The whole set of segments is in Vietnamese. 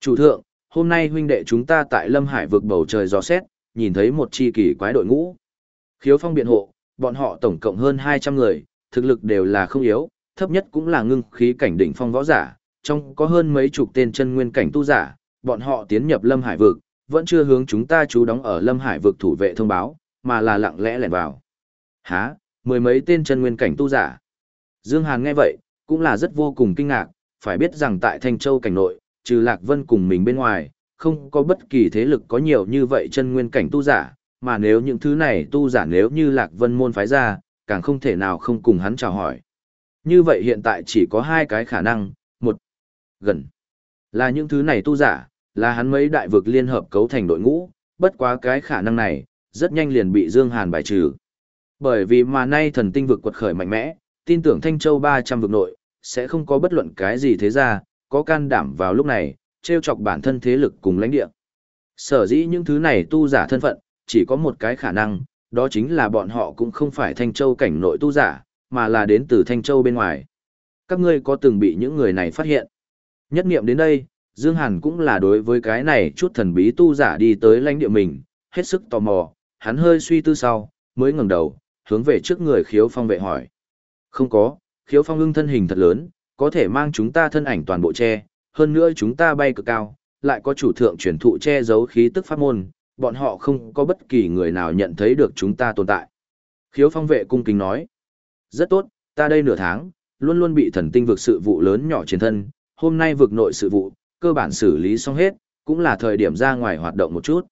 Chủ thượng, hôm nay huynh đệ chúng ta tại Lâm Hải vực bầu trời gió xét, nhìn thấy một chi kỳ quái đội ngũ. Khiếu phong biện hộ, bọn họ tổng cộng hơn 200 người, thực lực đều là không yếu, thấp nhất cũng là ngưng khí cảnh đỉnh phong võ giả, trong có hơn mấy chục tên chân nguyên cảnh tu giả, bọn họ tiến nhập Lâm Hải vực, vẫn chưa hướng chúng ta chú đóng ở Lâm Hải vực thủ vệ thông báo, mà là lặng lẽ lẻn vào. Hả, mười mấy tên chân nguyên cảnh tu giả. Dương Hàn nghe vậy, cũng là rất vô cùng kinh ngạc, phải biết rằng tại Thanh Châu cảnh nội, trừ Lạc Vân cùng mình bên ngoài, không có bất kỳ thế lực có nhiều như vậy chân nguyên cảnh tu giả, mà nếu những thứ này tu giả nếu như Lạc Vân môn phái ra, càng không thể nào không cùng hắn chào hỏi. Như vậy hiện tại chỉ có hai cái khả năng, một, gần, là những thứ này tu giả, là hắn mấy đại vực liên hợp cấu thành đội ngũ, bất quá cái khả năng này, rất nhanh liền bị Dương Hàn bài trừ. Bởi vì mà nay thần tinh vực quật khởi mạnh mẽ, tin tưởng Thanh Châu 300 vực nội, sẽ không có bất luận cái gì thế ra, có can đảm vào lúc này, treo chọc bản thân thế lực cùng lãnh địa. Sở dĩ những thứ này tu giả thân phận, chỉ có một cái khả năng, đó chính là bọn họ cũng không phải Thanh Châu cảnh nội tu giả, mà là đến từ Thanh Châu bên ngoài. Các ngươi có từng bị những người này phát hiện? Nhất nghiệm đến đây, Dương Hàn cũng là đối với cái này chút thần bí tu giả đi tới lãnh địa mình, hết sức tò mò, hắn hơi suy tư sau, mới ngẩng đầu, hướng về trước người khiếu phong vệ hỏi. Không có, khiếu phong ưng thân hình thật lớn, có thể mang chúng ta thân ảnh toàn bộ che, hơn nữa chúng ta bay cực cao, lại có chủ thượng truyền thụ che giấu khí tức pháp môn, bọn họ không có bất kỳ người nào nhận thấy được chúng ta tồn tại. Khiếu phong vệ cung kính nói. Rất tốt, ta đây nửa tháng, luôn luôn bị thần tinh vực sự vụ lớn nhỏ trên thân, hôm nay vực nội sự vụ, cơ bản xử lý xong hết, cũng là thời điểm ra ngoài hoạt động một chút.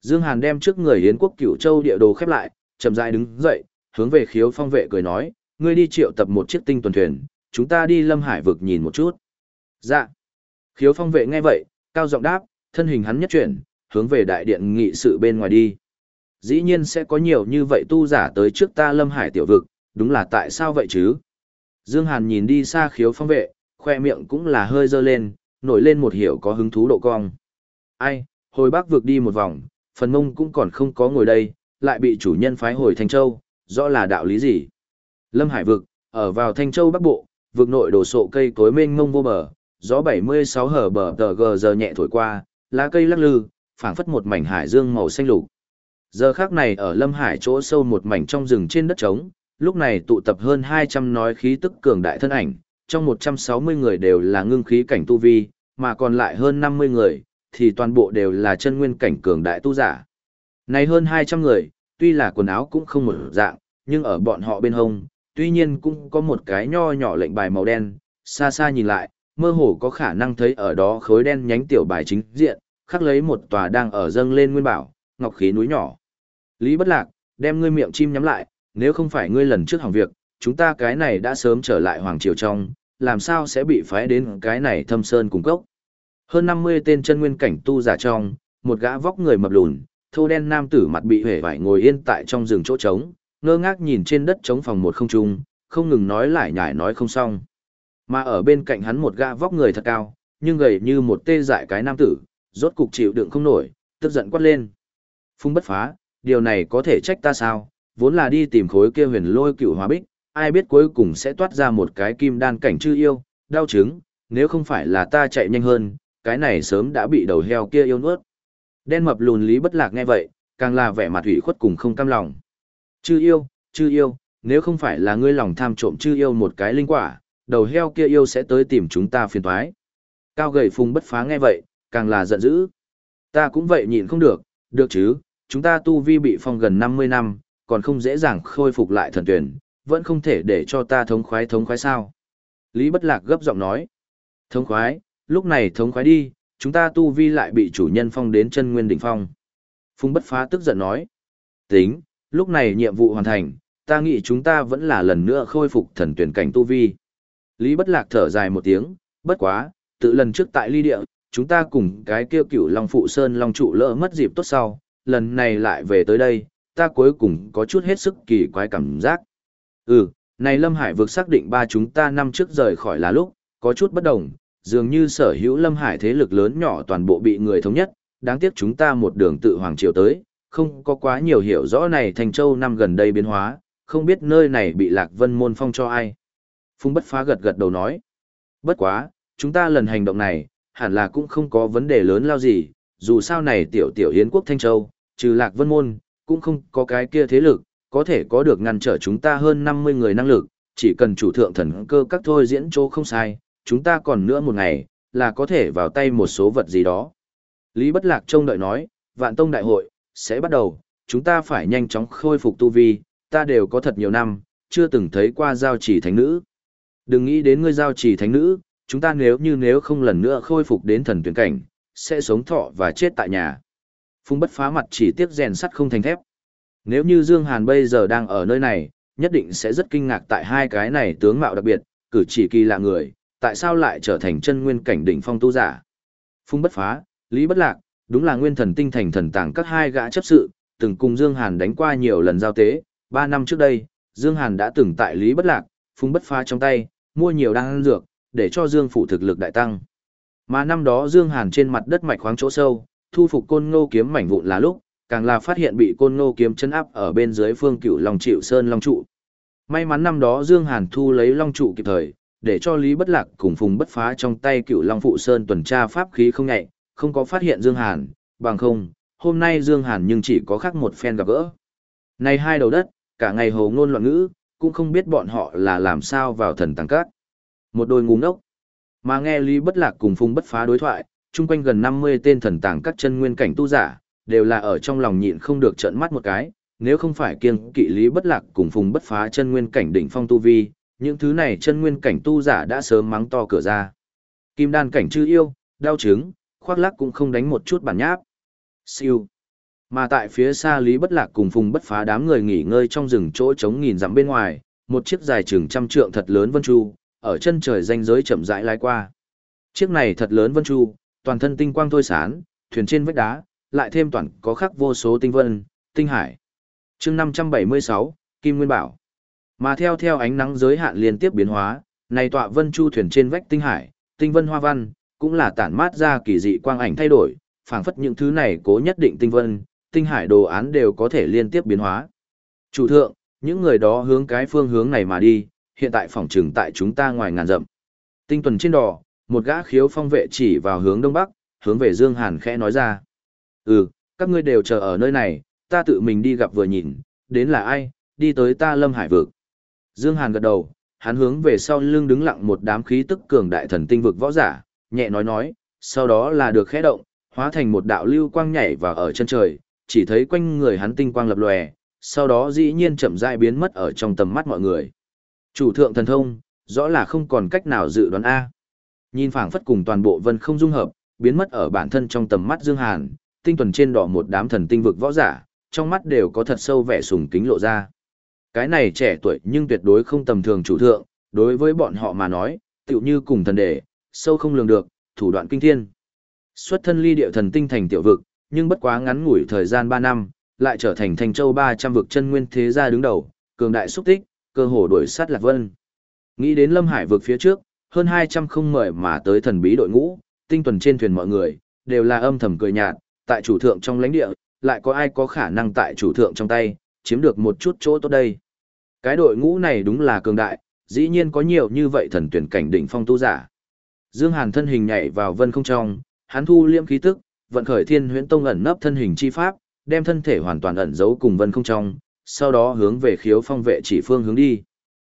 Dương Hàn đem trước người Yến quốc cửu châu địa đồ khép lại, chậm rãi đứng dậy, hướng về khiếu phong vệ cười nói, ngươi đi triệu tập một chiếc tinh tuần thuyền, chúng ta đi lâm hải vực nhìn một chút. Dạ. Khiếu phong vệ nghe vậy, cao giọng đáp, thân hình hắn nhất chuyển, hướng về đại điện nghị sự bên ngoài đi. Dĩ nhiên sẽ có nhiều như vậy tu giả tới trước ta lâm hải tiểu vực, đúng là tại sao vậy chứ? Dương Hàn nhìn đi xa khiếu phong vệ, khoe miệng cũng là hơi dơ lên, nổi lên một hiểu có hứng thú độ cong. Ai, hồi bác vực đi một vòng, phần mông cũng còn không có ngồi đây, lại bị chủ nhân phái hồi Thanh Châu, rõ là đạo lý gì? Lâm Hải vực, ở vào Thanh Châu Bắc Bộ, vực nội đổ sộ cây cối mênh mông vô bờ, gió 76 hở bờ tờ gờ giờ nhẹ thổi qua, lá cây lắc lư, phảng phất một mảnh hải dương màu xanh lục. Giờ khác này ở Lâm Hải chỗ sâu một mảnh trong rừng trên đất trống, lúc này tụ tập hơn 200 nói khí tức cường đại thân ảnh, trong 160 người đều là ngưng khí cảnh tu vi, mà còn lại hơn 50 người, thì toàn bộ đều là chân nguyên cảnh cường đại tu giả. Này hơn 200 người, tuy là quần áo cũng không một dạng, nhưng ở bọn họ bên hông, tuy nhiên cũng có một cái nho nhỏ lệnh bài màu đen, xa xa nhìn lại, mơ hồ có khả năng thấy ở đó khối đen nhánh tiểu bài chính diện, khắc lấy một tòa đang ở dâng lên nguyên bảo, ngọc khí núi nhỏ. Lý Bất Lạc, đem ngươi miệng chim nhắm lại, nếu không phải ngươi lần trước hỏng việc, chúng ta cái này đã sớm trở lại hoàng triều trong, làm sao sẽ bị phái đến cái này thâm sơn cung cốc. Hơn 50 tên chân nguyên cảnh tu giả trong, một gã vóc người mập lùn, thô đen nam tử mặt bị hể vải ngồi yên tại trong rừng chỗ trống, ngơ ngác nhìn trên đất trống phòng một không trung, không ngừng nói lại nhải nói không xong. Mà ở bên cạnh hắn một gã vóc người thật cao, nhưng gầy như một tê dại cái nam tử, rốt cục chịu đựng không nổi, tức giận quát lên. Phung bất phá, điều này có thể trách ta sao, vốn là đi tìm khối kia huyền lôi cựu hóa bích, ai biết cuối cùng sẽ toát ra một cái kim đan cảnh chư yêu, đau chứng, nếu không phải là ta chạy nhanh hơn, cái này sớm đã bị đầu heo kia yêu nuốt. Đen mập lùn lý bất lạc nghe vậy, càng là vẻ mặt ủy khuất cùng không cam lòng. Chư yêu, chư yêu, nếu không phải là ngươi lòng tham trộm chư yêu một cái linh quả, đầu heo kia yêu sẽ tới tìm chúng ta phiền toái. Cao gầy phùng bất phá nghe vậy, càng là giận dữ. Ta cũng vậy nhịn không được, được chứ, chúng ta tu vi bị phong gần 50 năm, còn không dễ dàng khôi phục lại thần tuyển, vẫn không thể để cho ta thống khoái thống khoái sao. Lý Bất Lạc gấp giọng nói. Thống khoái, lúc này thống khoái đi, chúng ta tu vi lại bị chủ nhân phong đến chân nguyên đỉnh phong. Phùng Bất Phá tức giận nói. Tính, lúc này nhiệm vụ hoàn thành, ta nghĩ chúng ta vẫn là lần nữa khôi phục thần tuyển cảnh tu vi. Lý Bất Lạc thở dài một tiếng, bất quá, tự lần trước tại ly địa, chúng ta cùng cái kêu cửu Long Phụ Sơn Long Trụ lỡ mất dịp tốt sau, lần này lại về tới đây, ta cuối cùng có chút hết sức kỳ quái cảm giác. Ừ, này Lâm Hải vực xác định ba chúng ta năm trước rời khỏi là lúc, có chút bất đồng, dường như sở hữu Lâm Hải thế lực lớn nhỏ toàn bộ bị người thống nhất, đáng tiếc chúng ta một đường tự hoàng triều tới, không có quá nhiều hiểu rõ này Thành Châu năm gần đây biến hóa, không biết nơi này bị Lạc Vân môn phong cho ai. Phung bất phá gật gật đầu nói. Bất quá, chúng ta lần hành động này, hẳn là cũng không có vấn đề lớn lao gì, dù sao này tiểu tiểu Yến quốc Thanh Châu, trừ Lạc Vân Môn, cũng không có cái kia thế lực, có thể có được ngăn trở chúng ta hơn 50 người năng lực, chỉ cần chủ thượng thần cơ các thôi diễn chỗ không sai, chúng ta còn nữa một ngày, là có thể vào tay một số vật gì đó. Lý Bất Lạc trông đợi nói, vạn tông đại hội, sẽ bắt đầu, chúng ta phải nhanh chóng khôi phục tu vi, ta đều có thật nhiều năm, chưa từng thấy qua giao chỉ thánh nữ. Đừng nghĩ đến ngươi giao chỉ thánh nữ, chúng ta nếu như nếu không lần nữa khôi phục đến thần tuyển cảnh, sẽ sống thọ và chết tại nhà. Phung bất phá mặt chỉ tiếc rèn sắt không thành thép. Nếu như Dương Hàn bây giờ đang ở nơi này, nhất định sẽ rất kinh ngạc tại hai cái này tướng mạo đặc biệt, cử chỉ kỳ lạ người, tại sao lại trở thành chân nguyên cảnh đỉnh phong tu giả. Phung bất phá, Lý bất lạc, đúng là nguyên thần tinh thành thần tàng các hai gã chấp sự, từng cùng Dương Hàn đánh qua nhiều lần giao tế, ba năm trước đây, Dương Hàn đã từng tại Lý bất lạc, Phung bất phá trong tay, mua nhiều đan dược, để cho Dương phủ thực lực đại tăng. Mà năm đó Dương Hàn trên mặt đất mạch khoáng chỗ sâu, thu phục côn ngô kiếm mảnh vụn là lúc, càng là phát hiện bị côn ngô kiếm chân áp ở bên dưới phương cửu long triệu sơn long trụ. May mắn năm đó Dương Hàn thu lấy long trụ kịp thời, để cho Lý Bất Lạc cùng Phùng Bất Phá trong tay cửu long phụ sơn tuần tra pháp khí không nhạy, không có phát hiện Dương Hàn, bằng không, hôm nay Dương Hàn nhưng chỉ có khác một phen gặp gỡ. Này hai đầu đất, cả ngày hồ ngôn loạn ngữ, cũng không biết bọn họ là làm sao vào thần tăng cát. Một đôi ngu ngốc. Mà nghe Lý Bất Lạc cùng Phùng Bất Phá đối thoại, chung quanh gần 50 tên thần tàng các chân nguyên cảnh tu giả, đều là ở trong lòng nhịn không được trợn mắt một cái, nếu không phải kiêng kỵ Lý Bất Lạc cùng Phùng Bất Phá chân nguyên cảnh đỉnh phong tu vi, những thứ này chân nguyên cảnh tu giả đã sớm mắng to cửa ra. Kim đan cảnh chư yêu, đau chứng, khoác lắc cũng không đánh một chút bản nháp. Siêu. Mà tại phía xa Lý Bất Lạc cùng Phùng Bất Phá đám người nghỉ ngơi trong rừng chỗ trống nghìn dặm bên ngoài, một chiếc dài chừng trăm trượng thật lớn vân chu, ở chân trời danh giới chậm rãi lái qua. Chiếc này thật lớn vân chu, toàn thân tinh quang thôi sán, thuyền trên vách đá, lại thêm toàn có khắc vô số tinh vân, tinh hải. chương 576, Kim Nguyên Bảo. Mà theo theo ánh nắng giới hạn liên tiếp biến hóa, này tọa vân chu thuyền trên vách tinh hải, tinh vân hoa văn, cũng là tản mát ra kỳ dị quang ảnh thay đổi, phảng phất những thứ này cố nhất định tinh vân, tinh hải đồ án đều có thể liên tiếp biến hóa. Chủ thượng, những người đó hướng cái phương hướng này mà đi, hiện tại phòng trừng tại chúng ta ngoài ngàn dặm. Tinh tuần trên đỏ, một gã khiếu phong vệ chỉ vào hướng đông bắc, hướng về Dương Hàn khẽ nói ra. Ừ, các ngươi đều chờ ở nơi này, ta tự mình đi gặp vừa nhìn, đến là ai, đi tới ta lâm hải vực. Dương Hàn gật đầu, hắn hướng về sau lưng đứng lặng một đám khí tức cường đại thần tinh vực võ giả, nhẹ nói nói, sau đó là được khẽ động, hóa thành một đạo lưu quang nhảy vào ở chân trời, chỉ thấy quanh người hắn tinh quang lập lòe, sau đó dĩ nhiên chậm rãi biến mất ở trong tầm mắt mọi người. Chủ thượng thần thông, rõ là không còn cách nào dự đoán A. Nhìn phảng phất cùng toàn bộ vân không dung hợp, biến mất ở bản thân trong tầm mắt Dương Hàn, tinh tuần trên đỏ một đám thần tinh vực võ giả, trong mắt đều có thật sâu vẻ sùng kính lộ ra. Cái này trẻ tuổi nhưng tuyệt đối không tầm thường chủ thượng, đối với bọn họ mà nói, tựu như cùng thần đệ, sâu không lường được, thủ đoạn kinh thiên. Xuất thân ly địa thần tinh thành tiểu vực, nhưng bất quá ngắn ngủi thời gian 3 năm, lại trở thành thành châu 300 vực chân nguyên thế gia đứng đầu, cường đại xúc tích, cơ hồ đuổi sát Lạc Vân. Nghĩ đến Lâm Hải vực phía trước, hơn 200 không mời mà tới thần bí đội ngũ, tinh tuần trên thuyền mọi người, đều là âm thầm cười nhạt, tại chủ thượng trong lãnh địa, lại có ai có khả năng tại chủ thượng trong tay, chiếm được một chút chỗ tốt đây. Cái đội ngũ này đúng là cường đại, dĩ nhiên có nhiều như vậy thần tuyển cảnh đỉnh phong tu giả. Dương Hàn thân hình nhảy vào vân không trong, hắn thu liêm khí tức, vận khởi thiên huyễn tông ẩn nấp thân hình chi pháp, đem thân thể hoàn toàn ẩn giấu cùng vân không trong, sau đó hướng về khiếu phong vệ chỉ phương hướng đi.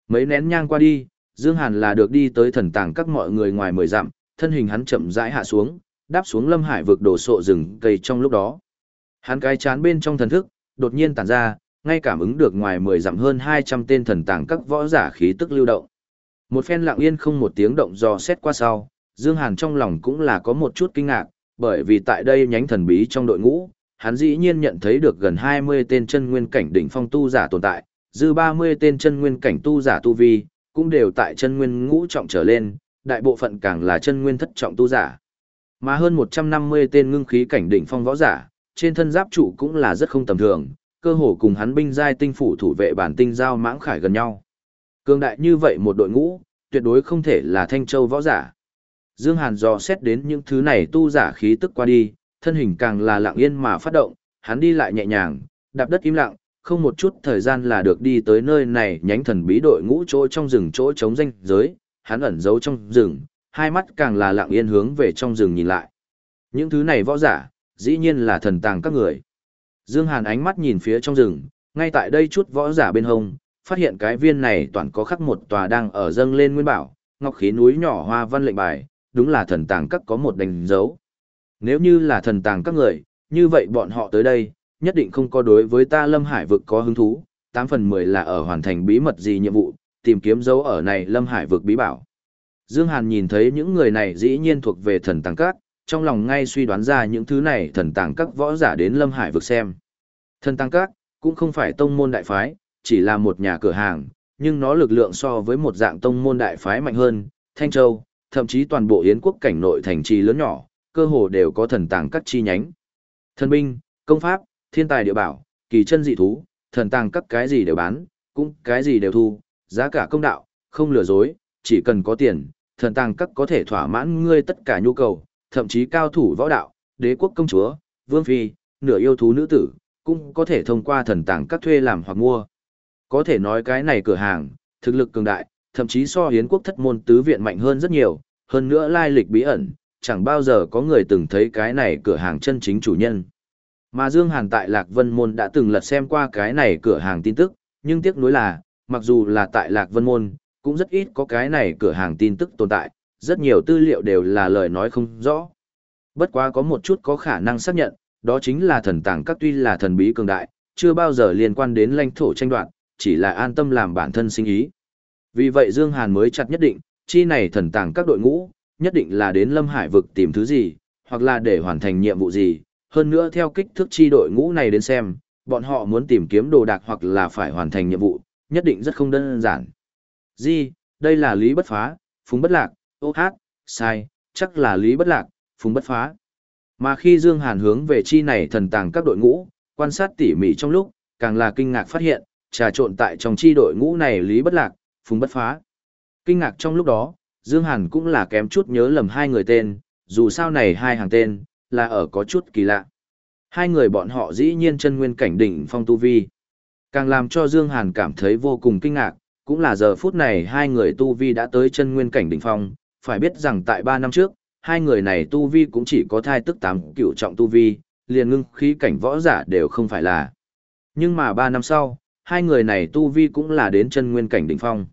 Mấy nén nhang qua đi, Dương Hàn là được đi tới thần tàng các mọi người ngoài mười dặm, thân hình hắn chậm rãi hạ xuống, đáp xuống lâm hải vực đổ sộ rừng cây trong lúc đó. Hắn cái chán bên trong thần thức, đột nhiên tản ra, ngay cảm ứng được ngoài mười dặm hơn 200 tên thần tàng các võ giả khí tức lưu động. Một phen lặng yên không một tiếng động dò xét qua sau, Dương Hàn trong lòng cũng là có một chút kinh ngạc, bởi vì tại đây nhánh thần bí trong đội ngũ, hắn dĩ nhiên nhận thấy được gần 20 tên chân nguyên cảnh đỉnh phong tu giả tồn tại, dư 30 tên chân nguyên cảnh tu giả tu vi, cũng đều tại chân nguyên ngũ trọng trở lên, đại bộ phận càng là chân nguyên thất trọng tu giả. Mà hơn 150 tên ngưng khí cảnh đỉnh phong võ giả, trên thân giáp trụ cũng là rất không tầm thường, cơ hồ cùng hắn binh giai tinh phủ thủ vệ bản tinh giao mãng khải gần nhau. Cường đại như vậy một đội ngũ, tuyệt đối không thể là thanh châu võ giả. Dương Hàn dò xét đến những thứ này tu giả khí tức qua đi, thân hình càng là lặng yên mà phát động, hắn đi lại nhẹ nhàng, đạp đất im lặng, không một chút thời gian là được đi tới nơi này nhánh thần bí đội ngũ chỗ trong rừng chỗ chống danh giới, hắn ẩn giấu trong rừng, hai mắt càng là lặng yên hướng về trong rừng nhìn lại. Những thứ này võ giả, dĩ nhiên là thần tàng các người. Dương Hàn ánh mắt nhìn phía trong rừng, ngay tại đây chút võ giả bên hông, phát hiện cái viên này toàn có khắc một tòa đang ở dâng lên nguyên bảo, ngọc khí núi nhỏ hoa văn lệnh bài, đúng là thần tàng các có một đánh dấu. Nếu như là thần tàng các người, như vậy bọn họ tới đây, nhất định không có đối với ta Lâm Hải vực có hứng thú, 8 phần 10 là ở hoàn thành bí mật gì nhiệm vụ, tìm kiếm dấu ở này Lâm Hải vực bí bảo. Dương Hàn nhìn thấy những người này dĩ nhiên thuộc về thần tàng các, trong lòng ngay suy đoán ra những thứ này thần tàng các võ giả đến Lâm Hải vực xem. Thần tàng các, cũng không phải tông môn đại phái, chỉ là một nhà cửa hàng, nhưng nó lực lượng so với một dạng tông môn đại phái mạnh hơn, Thanh Châu, thậm chí toàn bộ Yến quốc cảnh nội thành trì lớn nhỏ, cơ hồ đều có thần tàng các chi nhánh. Thần binh, công pháp, thiên tài địa bảo, kỳ chân dị thú, thần tàng các cái gì đều bán, cũng cái gì đều thu, giá cả công đạo, không lừa dối, chỉ cần có tiền, thần tàng các có thể thỏa mãn ngươi tất cả nhu cầu, thậm chí cao thủ võ đạo, đế quốc công chúa, vương phi, nửa yêu thú nữ tử, cũng có thể thông qua thần tàng các thuê làm hoặc mua. Có thể nói cái này cửa hàng, thực lực cường đại, thậm chí so hiến quốc thất môn tứ viện mạnh hơn rất nhiều, hơn nữa lai lịch bí ẩn, chẳng bao giờ có người từng thấy cái này cửa hàng chân chính chủ nhân. Mà Dương Hàn tại Lạc Vân Môn đã từng lật xem qua cái này cửa hàng tin tức, nhưng tiếc nuối là, mặc dù là tại Lạc Vân Môn, cũng rất ít có cái này cửa hàng tin tức tồn tại, rất nhiều tư liệu đều là lời nói không rõ. Bất quá có một chút có khả năng xác nhận, đó chính là thần tàng các tuy là thần bí cường đại, chưa bao giờ liên quan đến lãnh thổ tranh đoạt, chỉ là an tâm làm bản thân sinh ý. Vì vậy Dương Hàn mới chặt nhất định, chi này thần tàng các đội ngũ, nhất định là đến Lâm Hải vực tìm thứ gì, hoặc là để hoàn thành nhiệm vụ gì, hơn nữa theo kích thước chi đội ngũ này đến xem, bọn họ muốn tìm kiếm đồ đạc hoặc là phải hoàn thành nhiệm vụ, nhất định rất không đơn giản. Di, đây là Lý Bất Phá, Phùng Bất Lạc, ô hát, sai, chắc là Lý Bất Lạc, Phùng Bất Phá. Mà khi Dương Hàn hướng về chi này thần tàng các đội ngũ, quan sát tỉ mỉ trong lúc, càng là kinh ngạc phát hiện, trà trộn tại trong chi đội ngũ này Lý Bất Lạc, Phùng Bất Phá. Kinh ngạc trong lúc đó, Dương Hàn cũng là kém chút nhớ lầm hai người tên, dù sao này hai hàng tên, là ở có chút kỳ lạ. Hai người bọn họ dĩ nhiên chân nguyên cảnh đỉnh phong tu vi. Càng làm cho Dương Hàn cảm thấy vô cùng kinh ngạc, cũng là giờ phút này hai người tu vi đã tới chân nguyên cảnh đỉnh phong, phải biết rằng tại ba năm trước, hai người này tu vi cũng chỉ có thai tức tám cựu trọng tu vi, liền ngưng khí cảnh võ giả đều không phải là. Nhưng mà ba năm sau, hai người này tu vi cũng là đến chân nguyên cảnh đỉnh phong.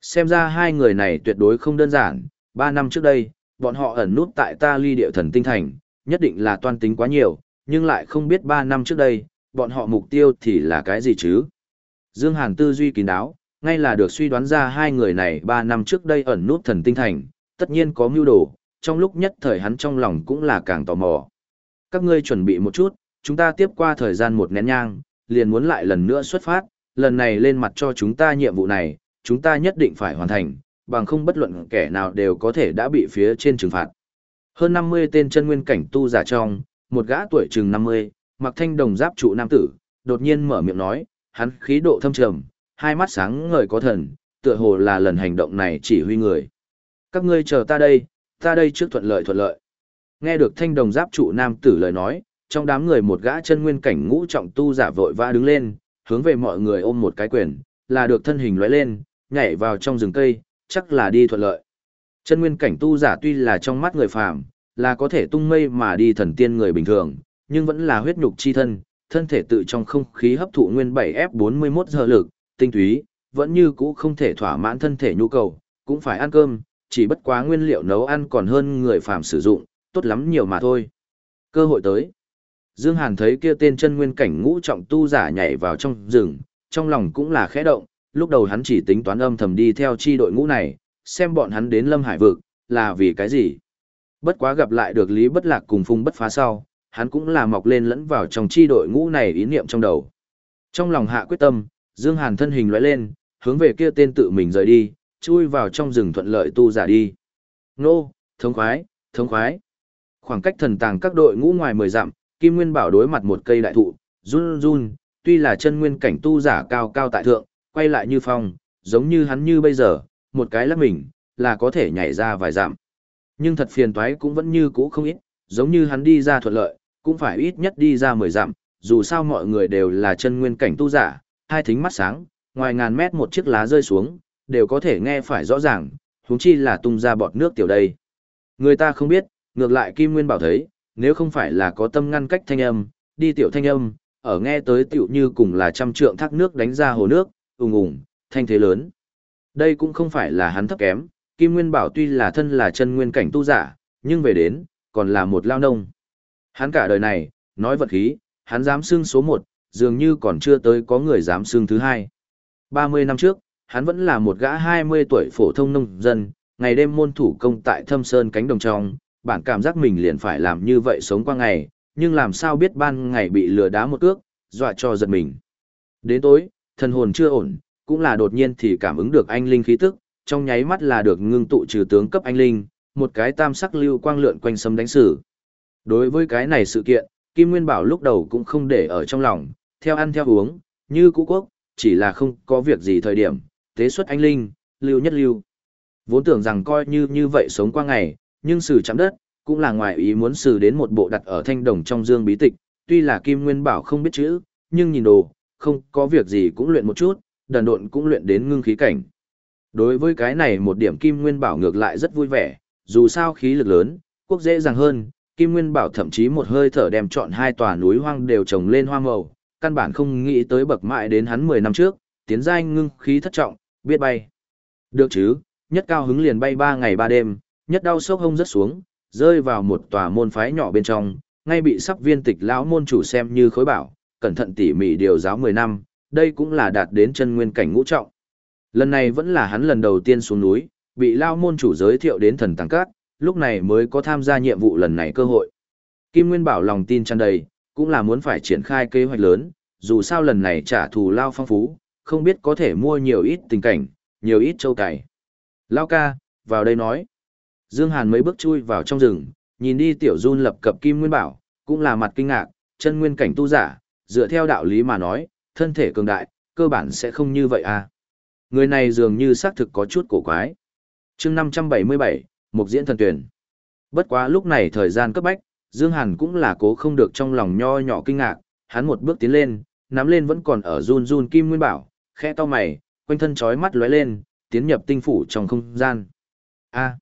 Xem ra hai người này tuyệt đối không đơn giản, ba năm trước đây, bọn họ ẩn nút tại ta ly địa thần tinh thành, nhất định là toan tính quá nhiều, nhưng lại không biết ba năm trước đây, bọn họ mục tiêu thì là cái gì chứ. Dương Hàn tư duy kín đáo, ngay là được suy đoán ra hai người này ba năm trước đây ẩn nút thần tinh thành, tất nhiên có mưu đồ, trong lúc nhất thời hắn trong lòng cũng là càng tò mò. Các ngươi chuẩn bị một chút, chúng ta tiếp qua thời gian một nén nhang, liền muốn lại lần nữa xuất phát, lần này lên mặt cho chúng ta nhiệm vụ này, chúng ta nhất định phải hoàn thành, bằng không bất luận kẻ nào đều có thể đã bị phía trên trừng phạt. Hơn 50 tên chân nguyên cảnh tu giả trong, một gã tuổi chừng 50, mặc thanh đồng giáp trụ nam tử, đột nhiên mở miệng nói, hắn khí độ thâm trầm, hai mắt sáng ngời có thần, tựa hồ là lần hành động này chỉ huy người. Các ngươi chờ ta đây, ta đây trước thuận lợi thuận lợi. Nghe được thanh đồng giáp trụ nam tử lời nói, trong đám người một gã chân nguyên cảnh ngũ trọng tu giả vội vã đứng lên, hướng về mọi người ôm một cái quyền, là được thân hình lóe lên, nhảy vào trong rừng cây, chắc là đi thuận lợi. Chân nguyên cảnh tu giả tuy là trong mắt người phàm, là có thể tung mây mà đi thần tiên người bình thường, nhưng vẫn là huyết nhục chi thân, thân thể tự trong không khí hấp thụ nguyên 7F41 giờ lực, tinh túy, vẫn như cũ không thể thỏa mãn thân thể nhu cầu, cũng phải ăn cơm, chỉ bất quá nguyên liệu nấu ăn còn hơn người phàm sử dụng, tốt lắm nhiều mà thôi. Cơ hội tới. Dương Hàn thấy kia tên chân nguyên cảnh ngũ trọng tu giả nhảy vào trong rừng, trong lòng cũng là khẽ động, lúc đầu hắn chỉ tính toán âm thầm đi theo chi đội ngũ này, xem bọn hắn đến Lâm Hải vực, là vì cái gì. Bất quá gặp lại được Lý Bất Lạc cùng Phung Bất Phá sau, hắn cũng là mọc lên lẫn vào trong chi đội ngũ này ý niệm trong đầu. Trong lòng hạ quyết tâm, Dương Hàn thân hình lóe lên, hướng về kia tên tự mình rời đi, chui vào trong rừng thuận lợi tu giả đi. Nô, thống khoái, thống khoái. Khoảng cách thần tàng các đội ngũ ngoài mười dặm, Kim Nguyên Bảo đối mặt một cây đại thụ, run run, tuy là chân nguyên cảnh tu giả cao cao tại thượng, quay lại như phong, giống như hắn như bây giờ, một cái lắc mình, là có thể nhảy ra vài dặm. Nhưng thật phiền toái cũng vẫn như cũ không ít, giống như hắn đi ra thuận lợi, cũng phải ít nhất đi ra mười dặm, dù sao mọi người đều là chân nguyên cảnh tu giả, hai thính mắt sáng, ngoài ngàn mét một chiếc lá rơi xuống, đều có thể nghe phải rõ ràng, huống chi là tung ra bọt nước tiểu đây. Người ta không biết, ngược lại Kim Nguyên Bảo thấy, nếu không phải là có tâm ngăn cách thanh âm, đi tiểu thanh âm, ở nghe tới tiểu như cùng là trăm trượng thác nước đánh ra hồ nước, ùng ùng, thanh thế lớn. Đây cũng không phải là hắn thấp kém, Kim Nguyên Bảo tuy là thân là chân nguyên cảnh tu giả, nhưng về đến, còn là một lao nông. Hắn cả đời này, nói vật khí, hắn dám xưng số một, dường như còn chưa tới có người dám xưng thứ hai. 30 năm trước, hắn vẫn là một gã 20 tuổi phổ thông nông dân, ngày đêm môn thủ công tại thâm sơn cánh đồng trong, bản cảm giác mình liền phải làm như vậy sống qua ngày, nhưng làm sao biết ban ngày bị lừa đá một cước, dọa cho giật mình. Đến tối, thần hồn chưa ổn, cũng là đột nhiên thì cảm ứng được anh linh khí tức, trong nháy mắt là được ngưng tụ trừ tướng cấp anh linh, một cái tam sắc lưu quang lượn quanh sấm đánh xử. Đối với cái này sự kiện, Kim Nguyên Bảo lúc đầu cũng không để ở trong lòng, theo ăn theo uống, như cũ quốc, chỉ là không có việc gì thời điểm, tế xuất anh linh, lưu nhất lưu. Vốn tưởng rằng coi như như vậy sống qua ngày, nhưng sử chạm đất, cũng là ngoài ý muốn sử đến một bộ đặt ở thanh đồng trong dương bí tịch, tuy là Kim Nguyên Bảo không biết chữ, nhưng nhìn đồ, không có việc gì cũng luyện một chút, đần độn cũng luyện đến ngưng khí cảnh. Đối với cái này một điểm Kim Nguyên Bảo ngược lại rất vui vẻ, dù sao khí lực lớn, quốc dễ dàng hơn, Kim Nguyên Bảo thậm chí một hơi thở đem chọn hai tòa núi hoang đều trồng lên hoa màu, căn bản không nghĩ tới bậc mại đến hắn 10 năm trước, tiến giai ngưng khí thất trọng, biết bay. Được chứ, nhất cao hứng liền bay 3 ngày 3 đêm, nhất đau sốc hông rất xuống, rơi vào một tòa môn phái nhỏ bên trong, ngay bị sắp viên tịch lão môn chủ xem như khối bảo, cẩn thận tỉ mỉ điều giáo 10 năm, đây cũng là đạt đến chân nguyên cảnh ngũ trọng. Lần này vẫn là hắn lần đầu tiên xuống núi, bị lao môn chủ giới thiệu đến thần tăng cát, lúc này mới có tham gia nhiệm vụ lần này cơ hội. Kim Nguyên Bảo lòng tin tràn đầy, cũng là muốn phải triển khai kế hoạch lớn, dù sao lần này trả thù lao phong phú, không biết có thể mua nhiều ít tình cảnh, nhiều ít châu cải. Lao ca, vào đây nói. Dương Hàn mấy bước chui vào trong rừng, nhìn đi tiểu run lập cập Kim Nguyên Bảo, cũng là mặt kinh ngạc, chân nguyên cảnh tu giả, dựa theo đạo lý mà nói, thân thể cường đại, cơ bản sẽ không như vậy à. Người này dường như xác thực có chút cổ quái. chương 577, Mục diễn thần tuyển. Bất quá lúc này thời gian cấp bách, Dương Hàn cũng là cố không được trong lòng nho nhỏ kinh ngạc, hắn một bước tiến lên, nắm lên vẫn còn ở run run kim nguyên bảo, khẽ to mày, quanh thân chói mắt lóe lên, tiến nhập tinh phủ trong không gian. A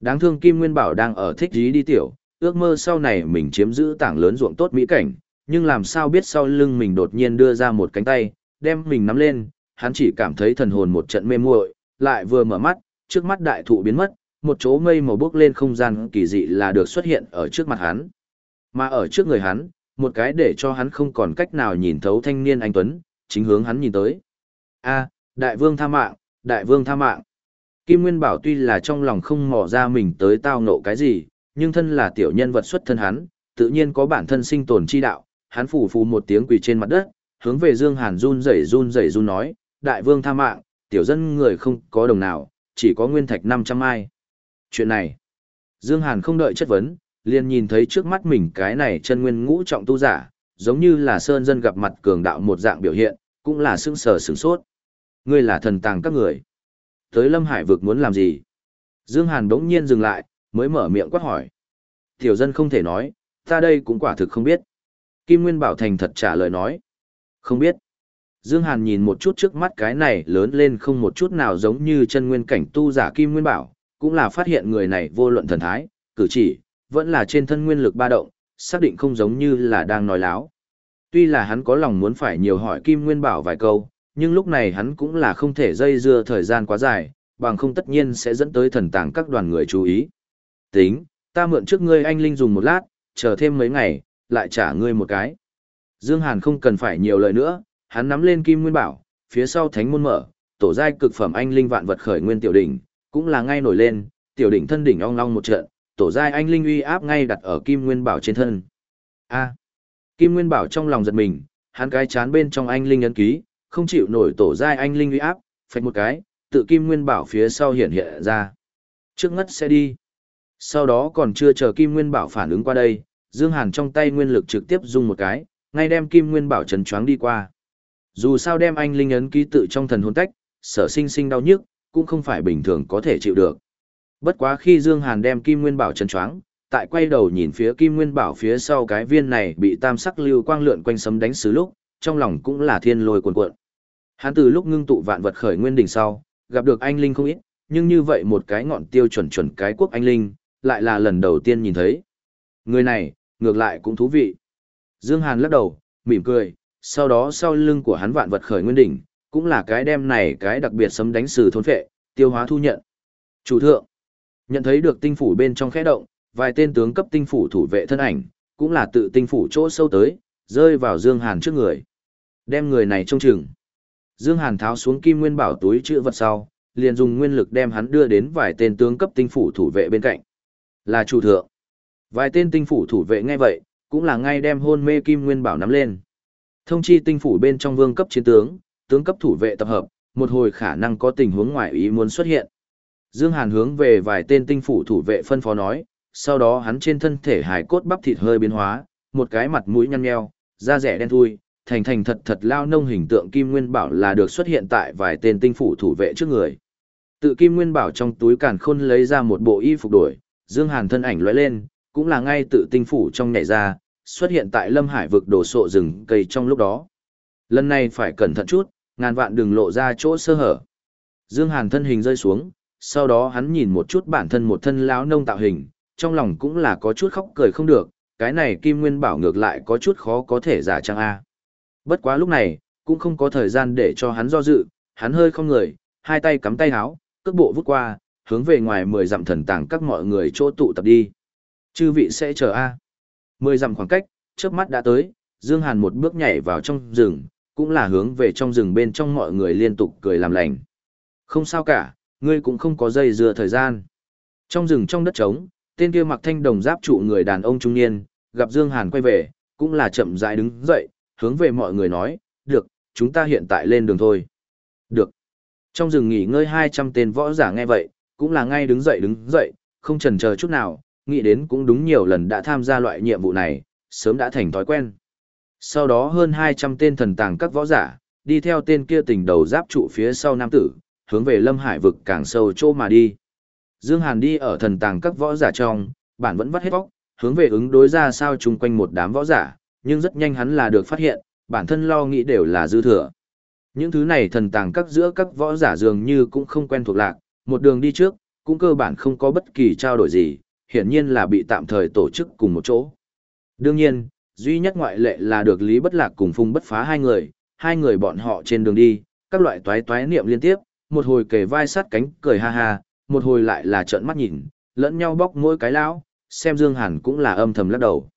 đáng thương kim nguyên bảo đang ở thích dí đi tiểu, ước mơ sau này mình chiếm giữ tảng lớn ruộng tốt mỹ cảnh, nhưng làm sao biết sau lưng mình đột nhiên đưa ra một cánh tay, đem mình nắm lên, hắn chỉ cảm thấy thần hồn một trận mê muội, lại vừa mở mắt, trước mắt đại thụ biến mất, một chỗ mây màu bước lên không gian kỳ dị là được xuất hiện ở trước mặt hắn. Mà ở trước người hắn, một cái để cho hắn không còn cách nào nhìn thấu thanh niên anh Tuấn, chính hướng hắn nhìn tới. A, đại vương tha mạng, đại vương tha mạng. Kim Nguyên Bảo tuy là trong lòng không mò ra mình tới tao nộ cái gì, nhưng thân là tiểu nhân vật xuất thân hắn, tự nhiên có bản thân sinh tồn chi đạo, hắn phủ phù một tiếng quỳ trên mặt đất, hướng về Dương Hàn run rẩy run rẩy run nói, đại vương tha mạng, tiểu dân người không có đồng nào, chỉ có nguyên thạch 500 ai. Chuyện này, Dương Hàn không đợi chất vấn, liền nhìn thấy trước mắt mình cái này chân nguyên ngũ trọng tu giả, giống như là sơn dân gặp mặt cường đạo một dạng biểu hiện, cũng là sững sờ sửng sốt. Ngươi là thần tàng các người. Tới Lâm Hải vực muốn làm gì? Dương Hàn đống nhiên dừng lại, mới mở miệng quát hỏi. Tiểu dân không thể nói, ta đây cũng quả thực không biết. Kim Nguyên Bảo Thành thật trả lời nói. Không biết. Dương Hàn nhìn một chút trước mắt cái này lớn lên không một chút nào giống như chân nguyên cảnh tu giả Kim Nguyên Bảo, cũng là phát hiện người này vô luận thần thái, cử chỉ, vẫn là trên thân nguyên lực ba động, xác định không giống như là đang nói láo. Tuy là hắn có lòng muốn phải nhiều hỏi Kim Nguyên Bảo vài câu, nhưng lúc này hắn cũng là không thể dây dưa thời gian quá dài, bằng không tất nhiên sẽ dẫn tới thần tàng các đoàn người chú ý. Tính, ta mượn trước ngươi anh Linh dùng một lát, chờ thêm mấy ngày, lại trả ngươi một cái. Dương Hàn không cần phải nhiều lời nữa, hắn nắm lên Kim Nguyên Bảo, phía sau thánh môn mở, tổ giai cực phẩm anh Linh vạn vật khởi nguyên tiểu đỉnh, cũng là ngay nổi lên, tiểu đỉnh thân đỉnh ong long một trận, tổ giai anh linh uy áp ngay đặt ở Kim Nguyên Bảo trên thân. A. Kim Nguyên Bảo trong lòng giật mình, hắn cái chán bên trong anh linh ấn ký, không chịu nổi tổ giai anh linh uy áp, phạch một cái, tự Kim Nguyên Bảo phía sau hiện hiện ra. Trước ngất sẽ đi. Sau đó còn chưa chờ Kim Nguyên Bảo phản ứng qua đây, Dương Hàn trong tay nguyên lực trực tiếp dùng một cái, ngay đem Kim Nguyên Bảo chấn choáng đi qua. Dù sao đem anh linh ấn ký tự trong thần hồn tách, sở sinh sinh đau nhức, cũng không phải bình thường có thể chịu được. Bất quá khi Dương Hàn đem Kim Nguyên Bảo trần choáng, tại quay đầu nhìn phía Kim Nguyên Bảo phía sau cái viên này bị tam sắc lưu quang lượn quanh sấm đánh xứ lúc, trong lòng cũng là thiên lôi cuồn cuộn. Hắn từ lúc ngưng tụ vạn vật khởi nguyên đỉnh sau, gặp được anh linh không ít, nhưng như vậy một cái ngọn tiêu chuẩn chuẩn cái quốc anh linh, lại là lần đầu tiên nhìn thấy. Người này, ngược lại cũng thú vị. Dương Hàn lắc đầu, mỉm cười, sau đó sau lưng của hắn vạn vật khởi nguyên đỉnh, cũng là cái đem này cái đặc biệt sấm đánh sử thôn phệ, tiêu hóa thu nhận. Chủ thượng, nhận thấy được tinh phủ bên trong khẽ động, vài tên tướng cấp tinh phủ thủ vệ thân ảnh, cũng là tự tinh phủ chỗ sâu tới, rơi vào Dương Hàn trước người. Đem người này trông chừng. Dương Hàn tháo xuống kim nguyên bảo túi chữ vật sau, liền dùng nguyên lực đem hắn đưa đến vài tên tướng cấp tinh phủ thủ vệ bên cạnh. Là chủ thượng. Vài tên tinh phủ thủ vệ nghe vậy, cũng là ngay đem hôn mê kim nguyên bảo nắm lên. Thông chi tinh phủ bên trong vương cấp chiến tướng, tướng cấp thủ vệ tập hợp, một hồi khả năng có tình huống ngoại ý muốn xuất hiện. Dương Hàn hướng về vài tên tinh phủ thủ vệ phân phó nói, sau đó hắn trên thân thể hài cốt bắp thịt hơi biến hóa, một cái mặt mũi nhăn nheo, da rẻ đen thui, thành thành thật thật lao nông hình tượng Kim Nguyên Bảo là được xuất hiện tại vài tên tinh phủ thủ vệ trước người. Tự Kim Nguyên Bảo trong túi càn khôn lấy ra một bộ y phục đổi, Dương Hàn thân ảnh lóe lên, cũng là ngay tự tinh phủ trong nhảy ra, xuất hiện tại Lâm Hải vực đổ sộ rừng cây trong lúc đó. Lần này phải cẩn thận chút, ngàn vạn đừng lộ ra chỗ sơ hở. Dương Hàn thân hình rơi xuống, sau đó hắn nhìn một chút bản thân một thân lão nông tạo hình, trong lòng cũng là có chút khóc cười không được, cái này Kim Nguyên Bảo ngược lại có chút khó có thể giả trang a. Bất quá lúc này, cũng không có thời gian để cho hắn do dự, hắn hơi không người, hai tay cắm tay áo, cước bộ vút qua, hướng về ngoài mười dặm thần tàng các mọi người chỗ tụ tập đi. Chư vị sẽ chờ a. Mười dặm khoảng cách, chớp mắt đã tới, Dương Hàn một bước nhảy vào trong rừng, cũng là hướng về trong rừng bên trong mọi người liên tục cười làm lành. Không sao cả, ngươi cũng không có dây dưa thời gian. Trong rừng trong đất trống, tên kia mặc thanh đồng giáp trụ người đàn ông trung niên, gặp Dương Hàn quay về, cũng là chậm rãi đứng dậy, hướng về mọi người nói, được, chúng ta hiện tại lên đường thôi. Được. Trong rừng nghỉ ngơi 200 tên võ giả nghe vậy, cũng là ngay đứng dậy đứng dậy, không chần chờ chút nào, nghĩ đến cũng đúng nhiều lần đã tham gia loại nhiệm vụ này, sớm đã thành thói quen. Sau đó hơn 200 tên thần tàng các võ giả, đi theo tên kia tỉnh đầu giáp trụ phía sau nam tử, hướng về lâm hải vực càng sâu chỗ mà đi. Dương Hàn đi ở thần tàng các võ giả trong, bản vẫn vắt hết vóc, hướng về ứng đối ra sao chung quanh một đám võ giả, nhưng rất nhanh hắn là được phát hiện, bản thân lo nghĩ đều là dư thừa. Những thứ này thần tàng các giữa các võ giả dường như cũng không quen thuộc lạc, một đường đi trước, cũng cơ bản không có bất kỳ trao đổi gì, hiển nhiên là bị tạm thời tổ chức cùng một chỗ. Đương nhiên, duy nhất ngoại lệ là được Lý Bất Lạc cùng Phung Bất Phá hai người, hai người bọn họ trên đường đi, các loại toái toái niệm liên tiếp, một hồi kề vai sát cánh cười ha ha, một hồi lại là trợn mắt nhìn, lẫn nhau bóc mỗi cái lão, xem Dương Hàn cũng là âm thầm lắc đầu.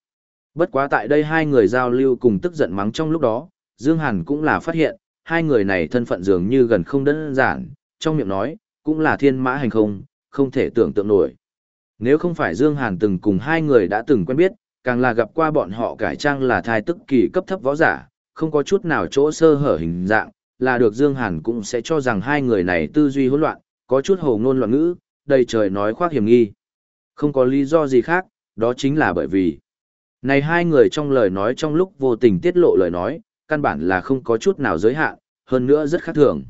Bất quá tại đây hai người giao lưu cùng tức giận mắng trong lúc đó, Dương Hàn cũng là phát hiện, hai người này thân phận dường như gần không đơn giản, trong miệng nói, cũng là thiên mã hành không, không thể tưởng tượng nổi. Nếu không phải Dương Hàn từng cùng hai người đã từng quen biết, càng là gặp qua bọn họ cải trang là thai tức kỳ cấp thấp võ giả, không có chút nào chỗ sơ hở hình dạng, là được Dương Hàn cũng sẽ cho rằng hai người này tư duy hỗn loạn, có chút hồ ngôn loạn ngữ, đầy trời nói khoác hiểm nghi. Không có lý do gì khác, đó chính là bởi vì này hai người trong lời nói trong lúc vô tình tiết lộ lời nói, căn bản là không có chút nào giới hạn, hơn nữa rất khác thường.